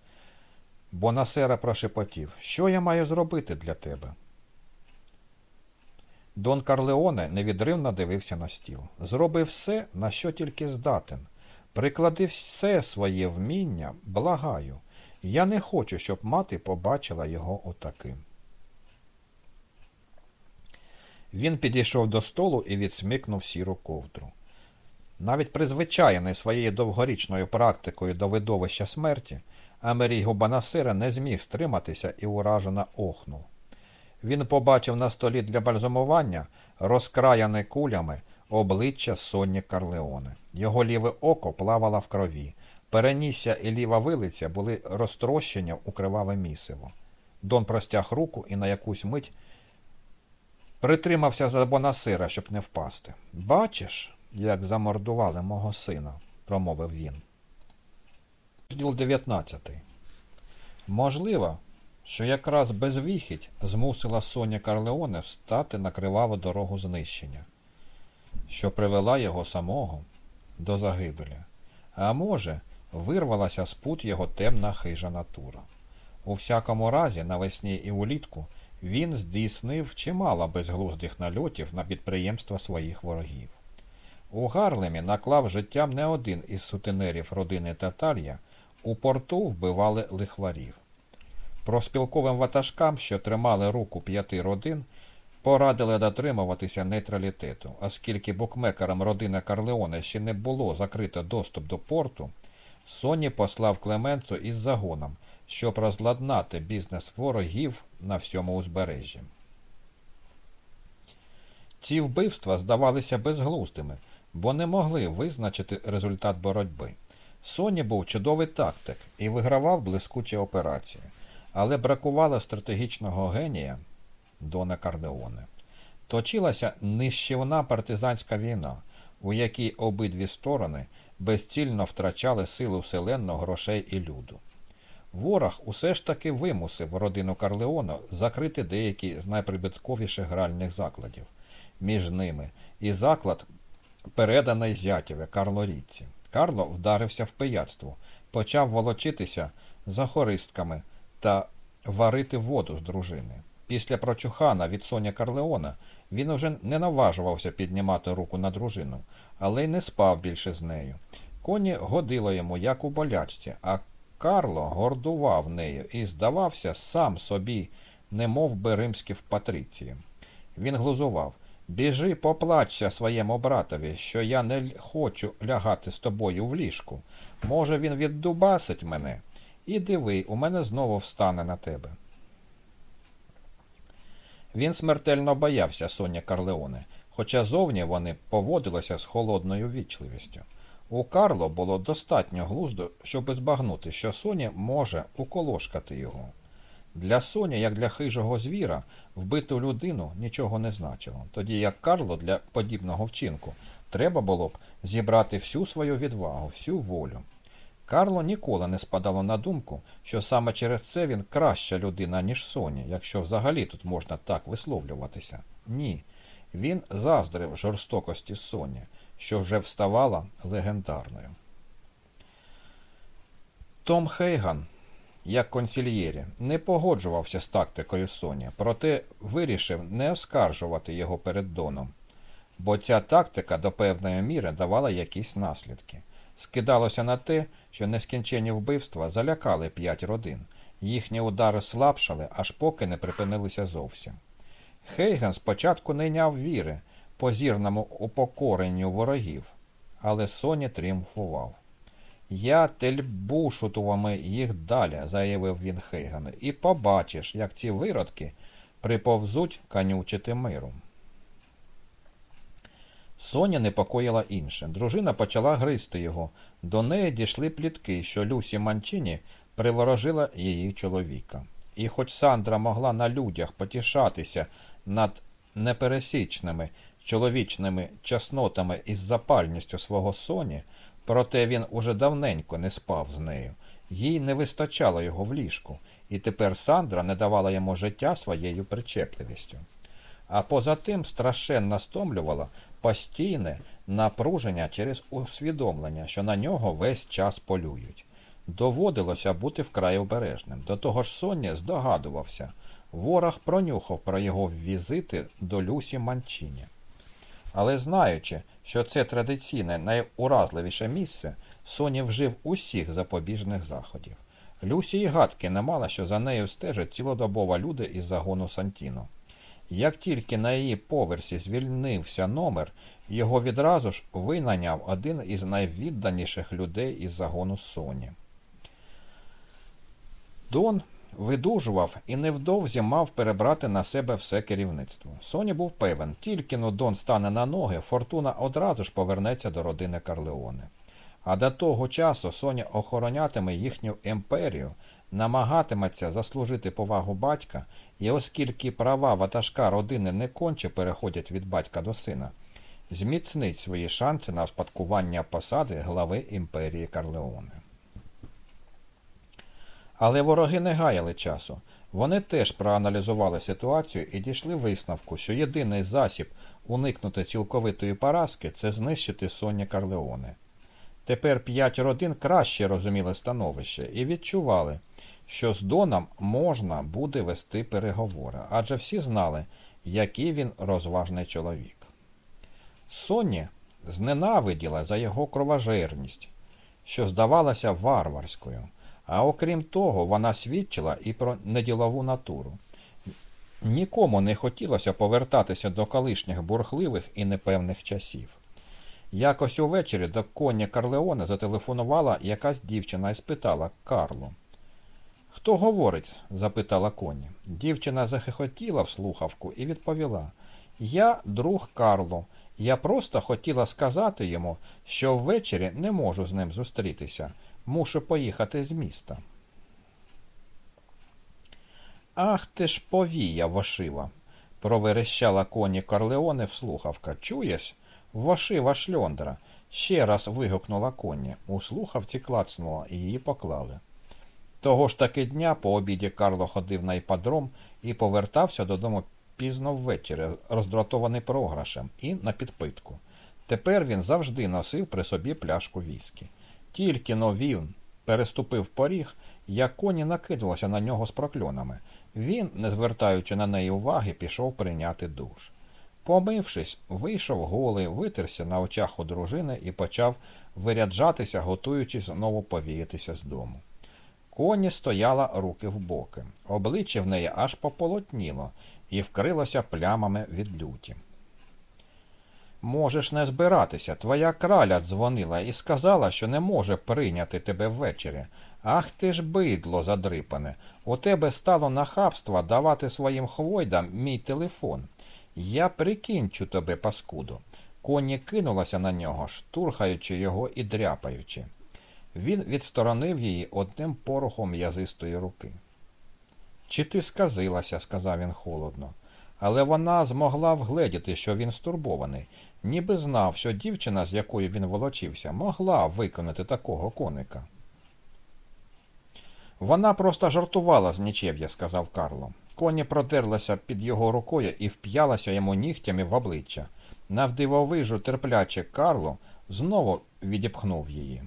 Бонасера прошепотів, що я маю зробити для тебе? Дон Карлеоне невідривно дивився на стіл. Зроби все, на що тільки здатен. Приклади все своє вміння, благаю. Я не хочу, щоб мати побачила його отаким. Він підійшов до столу і відсмикнув сіру ковдру. Навіть призвичайний своєю довгорічною практикою до видовища смерті, Амерій Банасира не зміг стриматися і уражено охнув. Він побачив на столі для бальзамування розкраяне кулями обличчя Сонні Карлеоне. Його ліве око плавало в крові. Перенісся і ліва вилиця були розтрощені у криваве місиво. Дон простяг руку і на якусь мить притримався за Бонасира, щоб не впасти. Бачиш, як замордували мого сина, промовив він. Розділ 19. Можливо, що якраз безвіхідь змусила Соня Карлеоне встати на криваву дорогу знищення, що привела його самого до загибелі, а може, вирвалася з пут його темна хижа натура. У всякому разі, навесні і улітку він здійснив чимало безглуздих нальотів на підприємства своїх ворогів. У Гарлемі наклав життям не один із сутенерів родини Татар'я, у порту вбивали лихварів. Проспілковим ватажкам, що тримали руку п'яти родин, порадили дотримуватися нейтралітету, оскільки букмекерам родини Карлеоне ще не було закрито доступ до порту, Соні послав Клеменцо із загоном, щоб розладнати бізнес ворогів на всьому узбережжі. Ці вбивства здавалися безглуздими, бо не могли визначити результат боротьби. Соні був чудовий тактик і вигравав блискучі операції, але бракувало стратегічного генія Дона Кардеоне. Точилася нищівна партизанська війна, у якій обидві сторони безцільно втрачали силу вселенного грошей і люду. Ворог усе ж таки вимусив родину Карлеона закрити деякі з найприбутковіших гральних закладів, між ними і заклад, переданий зятєве Карлорідці. Карло вдарився в пияцтво, почав волочитися за хористками та варити воду з дружини. Після прочухана від Соня Карлеона він уже не наважувався піднімати руку на дружину, але й не спав більше з нею. Коні годило йому, як у болячці, а Карло гордував нею і здавався сам собі, немов би римський в патриції. Він глузував Біжи, поплачся своєму братові, що я не хочу лягати з тобою в ліжку. Може, він віддубасить мене. І диви, у мене знову встане на тебе. Він смертельно боявся Соня Карлеоне, хоча зовні вони поводилися з холодною вічливістю. У Карло було достатньо глузду, щоб збагнути, що Соня може уколошкати його. Для Соні, як для хижого звіра, вбиту людину нічого не значило, тоді як Карло для подібного вчинку треба було б зібрати всю свою відвагу, всю волю. Карло ніколи не спадало на думку, що саме через це він краща людина, ніж Соні, якщо взагалі тут можна так висловлюватися. Ні. Він заздрив жорстокості Соні, що вже вставала легендарною. Том Хейган, як консільєрі, не погоджувався з тактикою Соні, проте вирішив не оскаржувати його перед Доном, бо ця тактика до певної міри давала якісь наслідки. Скидалося на те, що нескінчені вбивства залякали п'ять родин, їхні удари слабшали, аж поки не припинилися зовсім. Хейген спочатку не йняв віри позірному упокоренню ворогів, але Соні тріумфував. Я тельбушутувами їх далі, заявив він Хейгану, і побачиш, як ці виродки приповзуть канючити миру. Соня непокоїла інше. Дружина почала гризти його. До неї дійшли плітки, що Люсі Манчині приворожила її чоловіка. І хоч Сандра могла на людях потішатися над непересічними чоловічними чеснотами із запальністю свого соні, проте він уже давненько не спав з нею. Їй не вистачало його в ліжку, і тепер Сандра не давала йому життя своєю причепливістю. А поза тим страшенно стомлювала постійне напруження через усвідомлення, що на нього весь час полюють. Доводилося бути вкрай обережним. До того ж Сонні здогадувався. Ворог пронюхав про його візити до Люсі Манчині. Але знаючи, що це традиційне найуразливіше місце, Соні вжив усіх запобіжних заходів. Люсі й гадки не мала, що за нею стежать цілодобово люди із загону Сантіно. Як тільки на її поверсі звільнився номер, його відразу ж винайняв один із найвідданіших людей із загону Соні. Дон видужував і невдовзі мав перебрати на себе все керівництво. Соні був певен, тільки но Дон стане на ноги, фортуна одразу ж повернеться до родини Карлеоне. А до того часу Соня охоронятиме їхню імперію, намагатиметься заслужити повагу батька, і оскільки права ватажка родини не конче переходять від батька до сина, зміцнить свої шанси на спадкування посади глави імперії Карлеоне. Але вороги не гаяли часу. Вони теж проаналізували ситуацію і дійшли висновку, що єдиний засіб уникнути цілковитої поразки це знищити Соня Карлеоне. Тепер п'ять родин краще розуміли становище і відчували, що з Доном можна буде вести переговори, адже всі знали, який він розважний чоловік. Соні зненавиділа за його кровожерність, що здавалася варварською. А окрім того, вона свідчила і про неділову натуру. Нікому не хотілося повертатися до колишніх бурхливих і непевних часів. Якось увечері до коні Карлеона зателефонувала якась дівчина і спитала Карло. Хто говорить? запитала коні. Дівчина захихотіла в слухавку і відповіла Я друг Карло. Я просто хотіла сказати йому, що ввечері не можу з ним зустрітися. Мушу поїхати з міста. Ах ти ж повія, вошива, проверещала коні Карлеоне в слухавка. Чуєш? Вошива шльондра. Ще раз вигукнула коні. У слухавці клацнула і її поклали. Того ж таки дня по обіді Карло ходив на іпадром і повертався додому пізно ввечері, роздратований програшем і на підпитку. Тепер він завжди носив при собі пляшку віскі. Тільки но він переступив поріг, як коні накидалося на нього з прокльонами. Він, не звертаючи на неї уваги, пішов прийняти душ. Помившись, вийшов голий, витерся на очах у дружини і почав виряджатися, готуючись знову повіятися з дому. Коні стояла руки в боки. Обличчя в неї аж пополотніло і вкрилося плямами від люті. Можеш не збиратися. Твоя краля дзвонила і сказала, що не може прийняти тебе ввечері. Ах ти ж бидло задрипане. У тебе стало нахабство давати своїм хвойдам мій телефон. Я прикінчу тебе, паскуду. Коні кинулася на нього, штурхаючи його і дряпаючи. Він відсторонив її одним порохом м'язистої руки. Чи ти сказилася, сказав він холодно, але вона змогла вгледіти, що він стурбований, ніби знав, що дівчина, з якою він волочився, могла виконати такого коника. Вона просто жартувала з нічев'я, сказав Карло. Коні продерлася під його рукою і вп'ялася йому нігтями в обличчя. Навдивовижу терпляче Карло знову відіпхнув її.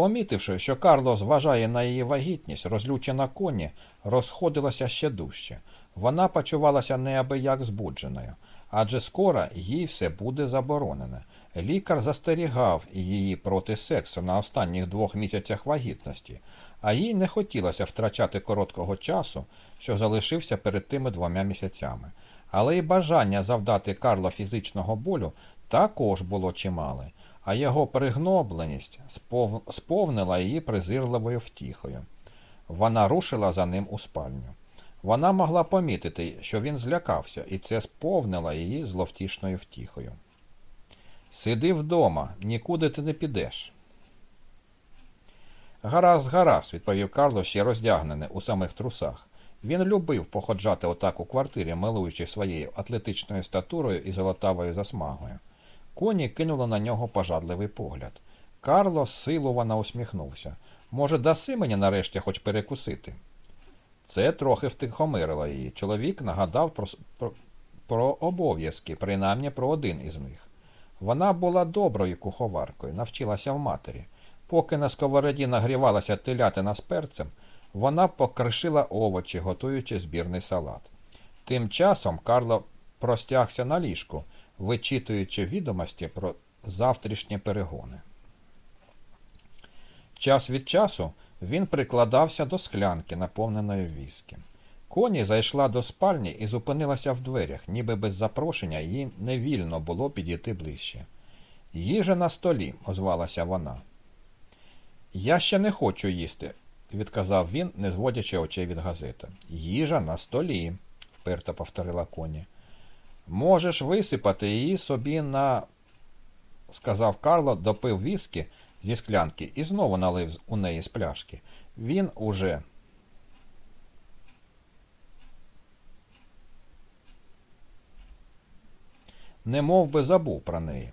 Помітивши, що Карло зважає на її вагітність, розлючена коні розходилася ще дужче. Вона почувалася неабияк збудженою, адже скоро їй все буде заборонене. Лікар застерігав її проти сексу на останніх двох місяцях вагітності, а їй не хотілося втрачати короткого часу, що залишився перед тими двома місяцями. Але й бажання завдати Карло фізичного болю також було чимале, а його пригнобленість спов... сповнила її презирливою втіхою. Вона рушила за ним у спальню. Вона могла помітити, що він злякався, і це сповнило її зловтішною втіхою. Сиди вдома, нікуди ти не підеш. Гаразд, гаразд, відповів Карло ще роздягнене у самих трусах. Він любив походжати отак у квартирі, милуючи своєю атлетичною статурою і золотавою засмагою. Коні кинули на нього пожадливий погляд. Карло силувано усміхнувся. Може, даси мені нарешті хоч перекусити? Це трохи втихомирило її. Чоловік нагадав про, про, про обов'язки, принаймні про один із них. Вона була доброю куховаркою, навчилася в матері. Поки на сковороді нагрівалася телятина з перцем, вона покришила овочі, готуючи збірний салат. Тим часом Карло простягся на ліжку, вичитуючи відомості про завтрашні перегони. Час від часу він прикладався до склянки, наповненої віскі. Коні зайшла до спальні і зупинилася в дверях, ніби без запрошення їй невільно було підійти ближче. Їжа на столі, озвалася вона. Я ще не хочу їсти, відказав він, не зводячи очей від газети. Їжа на столі, вперто повторила коні. Можеш висипати її собі на, сказав Карло, допив віскі зі склянки і знову налив у неї з пляшки. Він уже. Не мов би забув про неї.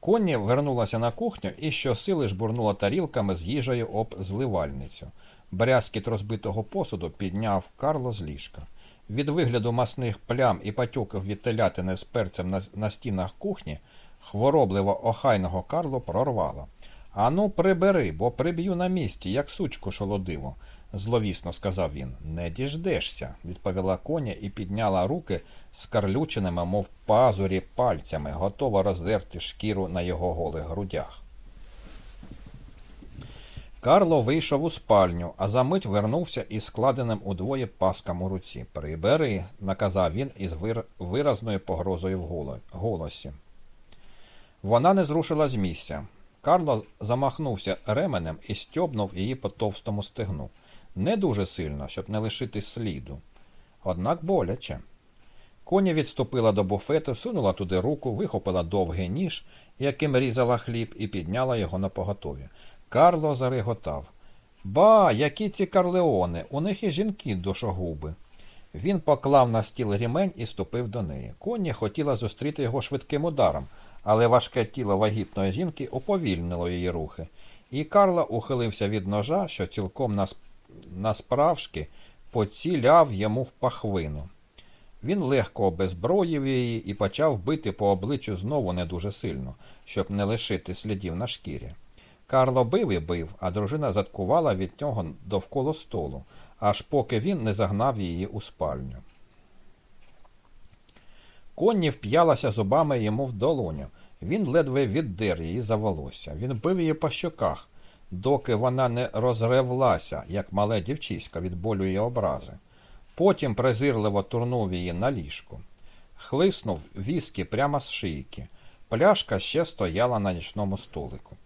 Конні вернулася на кухню і щосили жбурнула тарілками з їжею об зливальницю. Брязкіт розбитого посуду підняв Карло з ліжка. Від вигляду масних плям і патюків від телятини з перцем на, на стінах кухні хворобливо охайного Карло прорвало. Ану, прибери, бо приб'ю на місці, як сучку шолодиву, зловісно сказав він. Не діждешся, відповіла коня і підняла руки скарлюченими, мов пазурі пальцями, готова роздерти шкіру на його голих грудях. Карло вийшов у спальню, а за мить вернувся із складеним удвоє паском у руці. Прибери, наказав він із виразною погрозою в голосі. Вона не зрушила з місця. Карло замахнувся ременем і стьобнув її по товстому стегну. Не дуже сильно, щоб не лишити сліду. Однак боляче. Коня відступила до буфету, сунула туди руку, вихопила довгий ніж, яким різала хліб, і підняла його на поготові. Карло зареготав. Ба, які ці карлеони, у них і жінки душогуби. Він поклав на стіл рімень і ступив до неї. Коні хотіла зустріти його швидким ударом, але важке тіло вагітної жінки уповільнило її рухи, і Карла ухилився від ножа, що цілком насправжки поціляв йому в пахвину. Він легко обезброїв її і почав бити по обличчю знову не дуже сильно, щоб не лишити слідів на шкірі. Карло бив і бив, а дружина заткувала від нього довкола столу, аж поки він не загнав її у спальню. Конні вп'ялася зубами йому в долоню. Він ледве віддер її за волосся. Він бив її по щоках, доки вона не розревлася, як мале дівчиська від болю і образи. Потім презирливо турнув її на ліжку. Хлиснув віскі прямо з шийки. Пляшка ще стояла на нічному столику.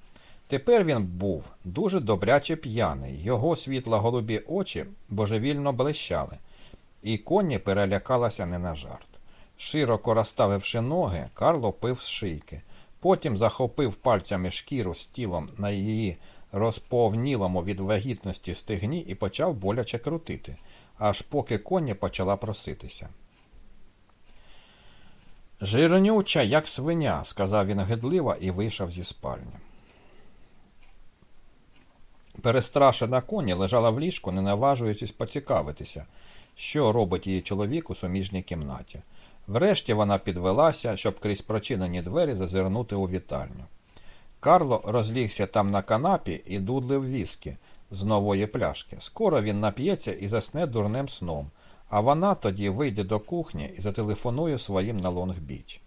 Тепер він був дуже добряче п'яний, його світло голубі очі божевільно блищали, і коні перелякалася не на жарт. Широко розставивши ноги, Карло пив з шийки, потім захопив пальцями шкіру з тілом на її розповнілому від вагітності стегні і почав боляче крутити, аж поки коні почала проситися. Жирнюча, як свиня, сказав він гидливо і вийшов зі спальні. Перестрашена коні лежала в ліжку, не наважуючись поцікавитися, що робить її чоловік у суміжній кімнаті. Врешті вона підвелася, щоб крізь прочинені двері зазирнути у вітальню. Карло розлігся там на канапі і дудлив віскі з нової пляшки. Скоро він нап'ється і засне дурним сном, а вона тоді вийде до кухні і зателефонує своїм на Лонгбіч.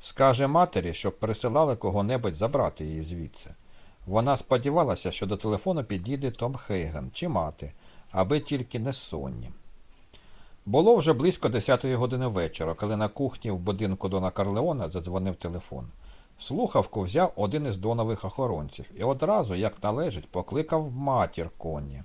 Скаже матері, щоб присилали кого-небудь забрати її звідси. Вона сподівалася, що до телефону підійде Том Хейган чи мати, аби тільки не сонні. Було вже близько 10-ї години вечора, коли на кухні в будинку Дона Карлеона задзвонив телефон. Слухавку взяв один із донових охоронців і одразу, як належить, покликав матір коні.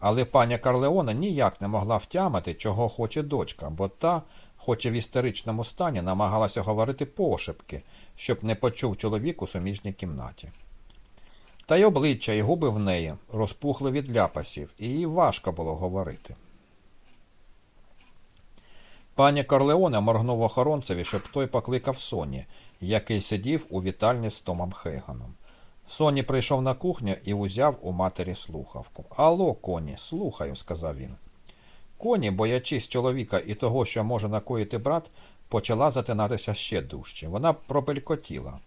Але пані Карлеона ніяк не могла втямити, чого хоче дочка, бо та, хоч і в істеричному стані, намагалася говорити пошепки, щоб не почув чоловік у суміжній кімнаті. Та й обличчя і губи в неї розпухли від ляпасів, і їй важко було говорити. Пані Корлеоне моргнув охоронцеві, щоб той покликав Соні, який сидів у вітальні з Томом Хейганом. Соні прийшов на кухню і узяв у матері слухавку. Алло, коні, слухаю, сказав він. Коні, боячись чоловіка і того, що може накоїти брат, почала затинатися ще дужче. Вона пропелькотіла.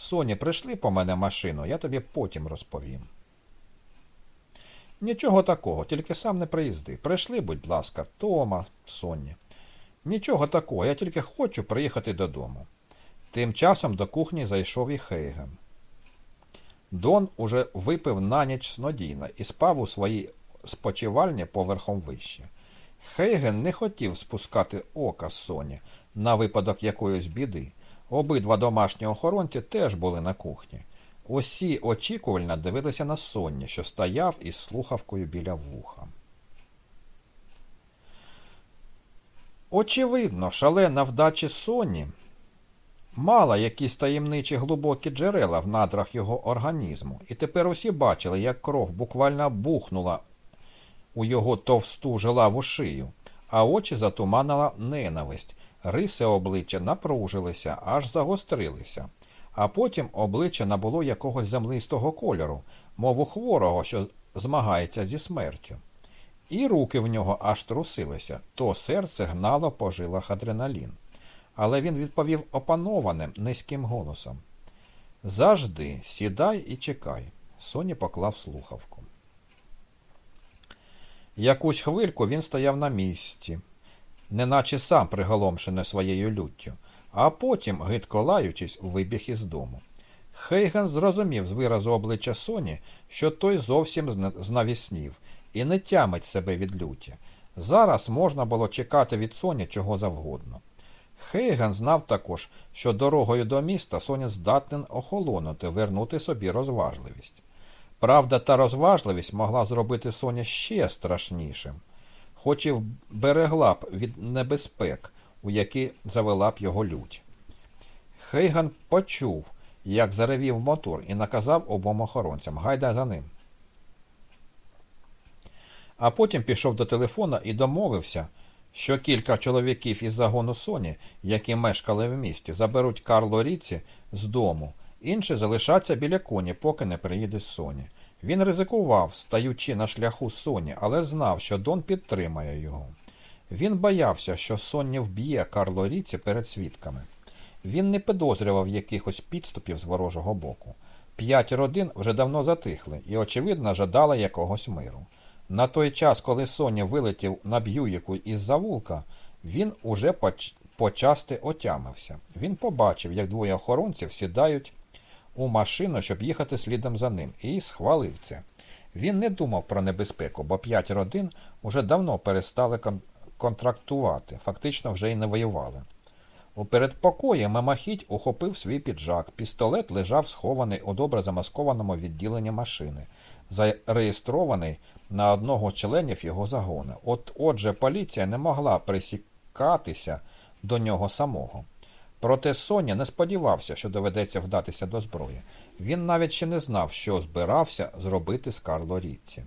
Соні, прийшли по мене машину, я тобі потім розповім. Нічого такого, тільки сам не приїзди. Прийшли, будь ласка, Тома, Соні. Нічого такого, я тільки хочу приїхати додому. Тим часом до кухні зайшов і Хейген. Дон уже випив на ніч снодійно і спав у своїй спочивальні поверхом вище. Хейген не хотів спускати ока Соні на випадок якоїсь біди. Обидва домашні охоронці теж були на кухні. Усі очікувально дивилися на Сонні, що стояв із слухавкою біля вуха. Очевидно, шалена вдачі Соні мала якісь таємничі глибокі джерела в надрах його організму, і тепер усі бачили, як кров буквально бухнула у його товсту жилаву шию, а очі затуманила ненависть, риси обличчя напружилися, аж загострилися, а потім обличчя набуло якогось землистого кольору, мов у хворого, що змагається зі смертю. І руки в нього аж трусилися, то серце гнало по жилах адреналін. Але він відповів опанованим, низьким голосом. Завжди сідай і чекай. Соні поклав слухавку. Якусь хвильку він стояв на місці, неначе сам приголомшений своєю люттю, а потім, гидко лаючись, вибіг із дому. Хейген зрозумів з виразу обличчя Соні, що той зовсім знавіснів і не тямить себе від люті. Зараз можна було чекати від Соні чого завгодно. Хейген знав також, що дорогою до міста Соня здатен охолонути, вернути собі розважливість. Правда та розважливість могла зробити Соня ще страшнішим, хоч і берегла б від небезпек, у які завела б його лють. Хейган почув, як заревів мотор, і наказав обом охоронцям Гайда за ним. А потім пішов до телефона і домовився, що кілька чоловіків із загону Соні, які мешкали в місті, заберуть Карло Ріці з дому, інші залишаться біля коні, поки не приїде Соні. Він ризикував, стаючи на шляху Соні, але знав, що Дон підтримає його. Він боявся, що Соння вб'є Карло Ріці перед свідками. Він не підозрював якихось підступів з ворожого боку. П'ять родин вже давно затихли і, очевидно, жадали якогось миру. На той час, коли Соня вилетів на б'юїку із завулка, він уже поч... почасти отямився. Він побачив, як двоє охоронців сідають у машину, щоб їхати слідом за ним, і схвалив це. Він не думав про небезпеку, бо п'ять родин уже давно перестали кон... контрактувати, фактично вже й не воювали. У передпокої мимохідь ухопив свій піджак. Пістолет лежав схований у добре замаскованому відділенні машини, зареєстрований на одного з членів його загону. От отже, поліція не могла присікатися до нього самого. Проте Соня не сподівався, що доведеться вдатися до зброї. Він навіть ще не знав, що збирався зробити з Карло Ріцці.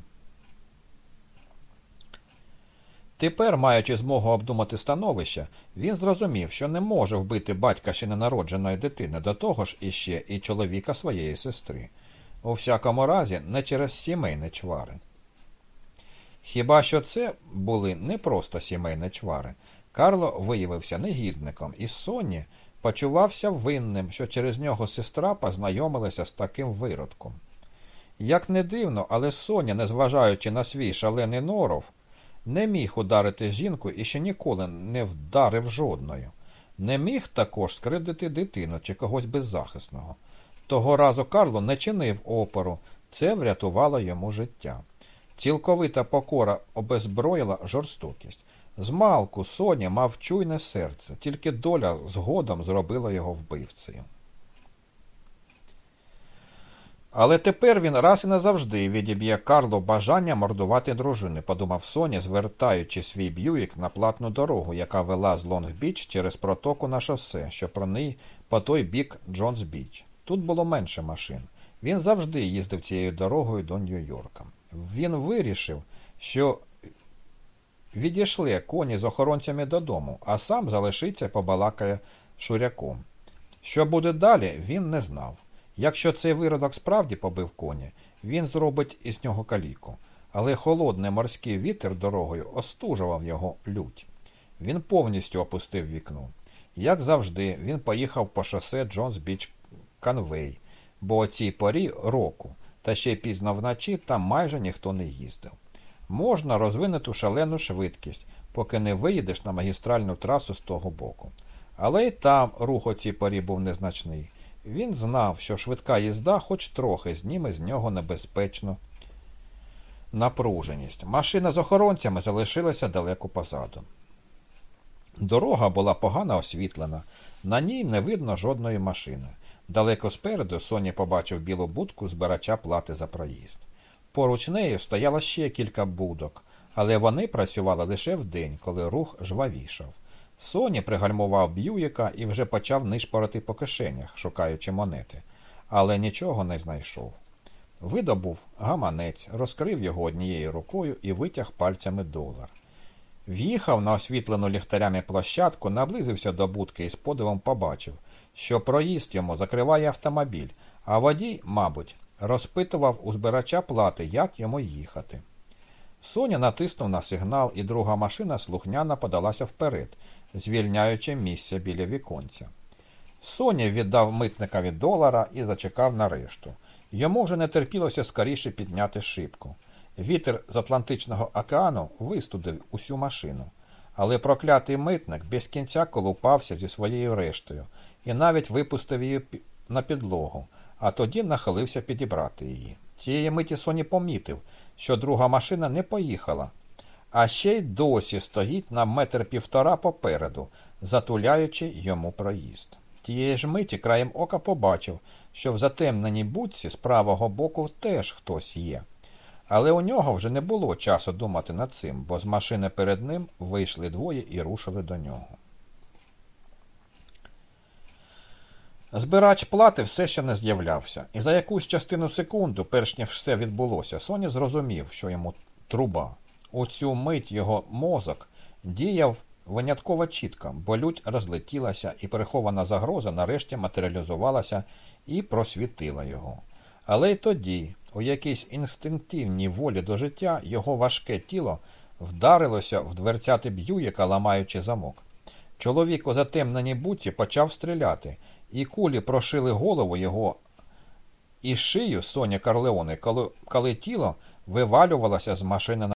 Тепер, маючи змогу обдумати становище, він зрозумів, що не може вбити батька ще ненародженої дитини, до того ж іще і чоловіка своєї сестри. У всякому разі, не через сімейні чвари. Хіба що це були не просто сімейні чвари. Карло виявився негідником, і Сонні почувався винним, що через нього сестра познайомилася з таким виродком. Як не дивно, але Соня, незважаючи на свій шалений норов, не міг ударити жінку і ще ніколи не вдарив жодною. Не міг також скривдити дитину чи когось беззахисного. Того разу Карло не чинив опору, це врятувало йому життя. Цілковита покора обезброїла жорстокість. Змалку Соня мав чуйне серце, тільки доля згодом зробила його вбивцею. Але тепер він раз і назавжди відіб'є Карло бажання мордувати дружини, подумав Соня, звертаючи свій б'юїк на платну дорогу, яка вела з Лонг-Біч через протоку на шосе, що про неї по той бік Джонс-Біч. Тут було менше машин. Він завжди їздив цією дорогою до Нью-Йорка. Він вирішив, що відійшли коні з охоронцями додому, а сам залишиться побалакає шуряком. Що буде далі, він не знав. Якщо цей виродок справді побив коні, він зробить із нього каліку. Але холодний морський вітер дорогою остужував його лють. Він повністю опустив вікно. Як завжди, він поїхав по шосе Джонс Біч Канвей, бо о цій порі року, та ще пізно вночі там майже ніхто не їздив. Можна розвинути шалену швидкість, поки не виїдеш на магістральну трасу з того боку. Але й там рух о цій порі був незначний. Він знав, що швидка їзда хоч трохи зніме з нього небезпечну напруженість. Машина з охоронцями залишилася далеко позаду. Дорога була погано освітлена, на ній не видно жодної машини. Далеко спереду Соня побачив білу будку збирача плати за проїзд. Поруч нею стояло ще кілька будок, але вони працювали лише вдень, коли рух жвавішав. Соні пригальмував б'юїка і вже почав нишпорити по кишенях, шукаючи монети, але нічого не знайшов. Видобув гаманець, розкрив його однією рукою і витяг пальцями долар. В'їхав на освітлену ліхтарями площадку, наблизився до будки і з подивом побачив, що проїзд йому закриває автомобіль, а водій, мабуть, розпитував у збирача плати, як йому їхати. Соня натиснув на сигнал, і друга машина слухняно подалася вперед, звільняючи місце біля віконця. Соня віддав митникові долара і зачекав на решту. Йому вже не терпілося скоріше підняти шибку. Вітер з Атлантичного океану вистудив усю машину, але проклятий митник без кінця колупався зі своєю рештою і навіть випустив її на підлогу, а тоді нахилився підібрати її. Цієї миті Соні помітив, що друга машина не поїхала, а ще й досі стоїть на метр півтора попереду, затуляючи йому проїзд. Тієї ж миті краєм ока побачив, що в затемненій будці з правого боку теж хтось є. Але у нього вже не було часу думати над цим, бо з машини перед ним вийшли двоє і рушили до нього. Збирач плати все ще не з'являвся, і за якусь частину секунду, перш ніж все відбулося, Соня зрозумів, що йому труба. У цю мить його мозок діяв винятково чітко, бо лють розлетілася, і перехована загроза нарешті матеріалізувалася і просвітила його. Але й тоді, у якійсь інстинктивній волі до життя, його важке тіло вдарилося в дверцяти Б'юїка, ламаючи замок. Чоловік у затемненій буці почав стріляти, і кулі прошили голову його і шию Соня Карлеони, коли, коли тіло вивалювалося з машини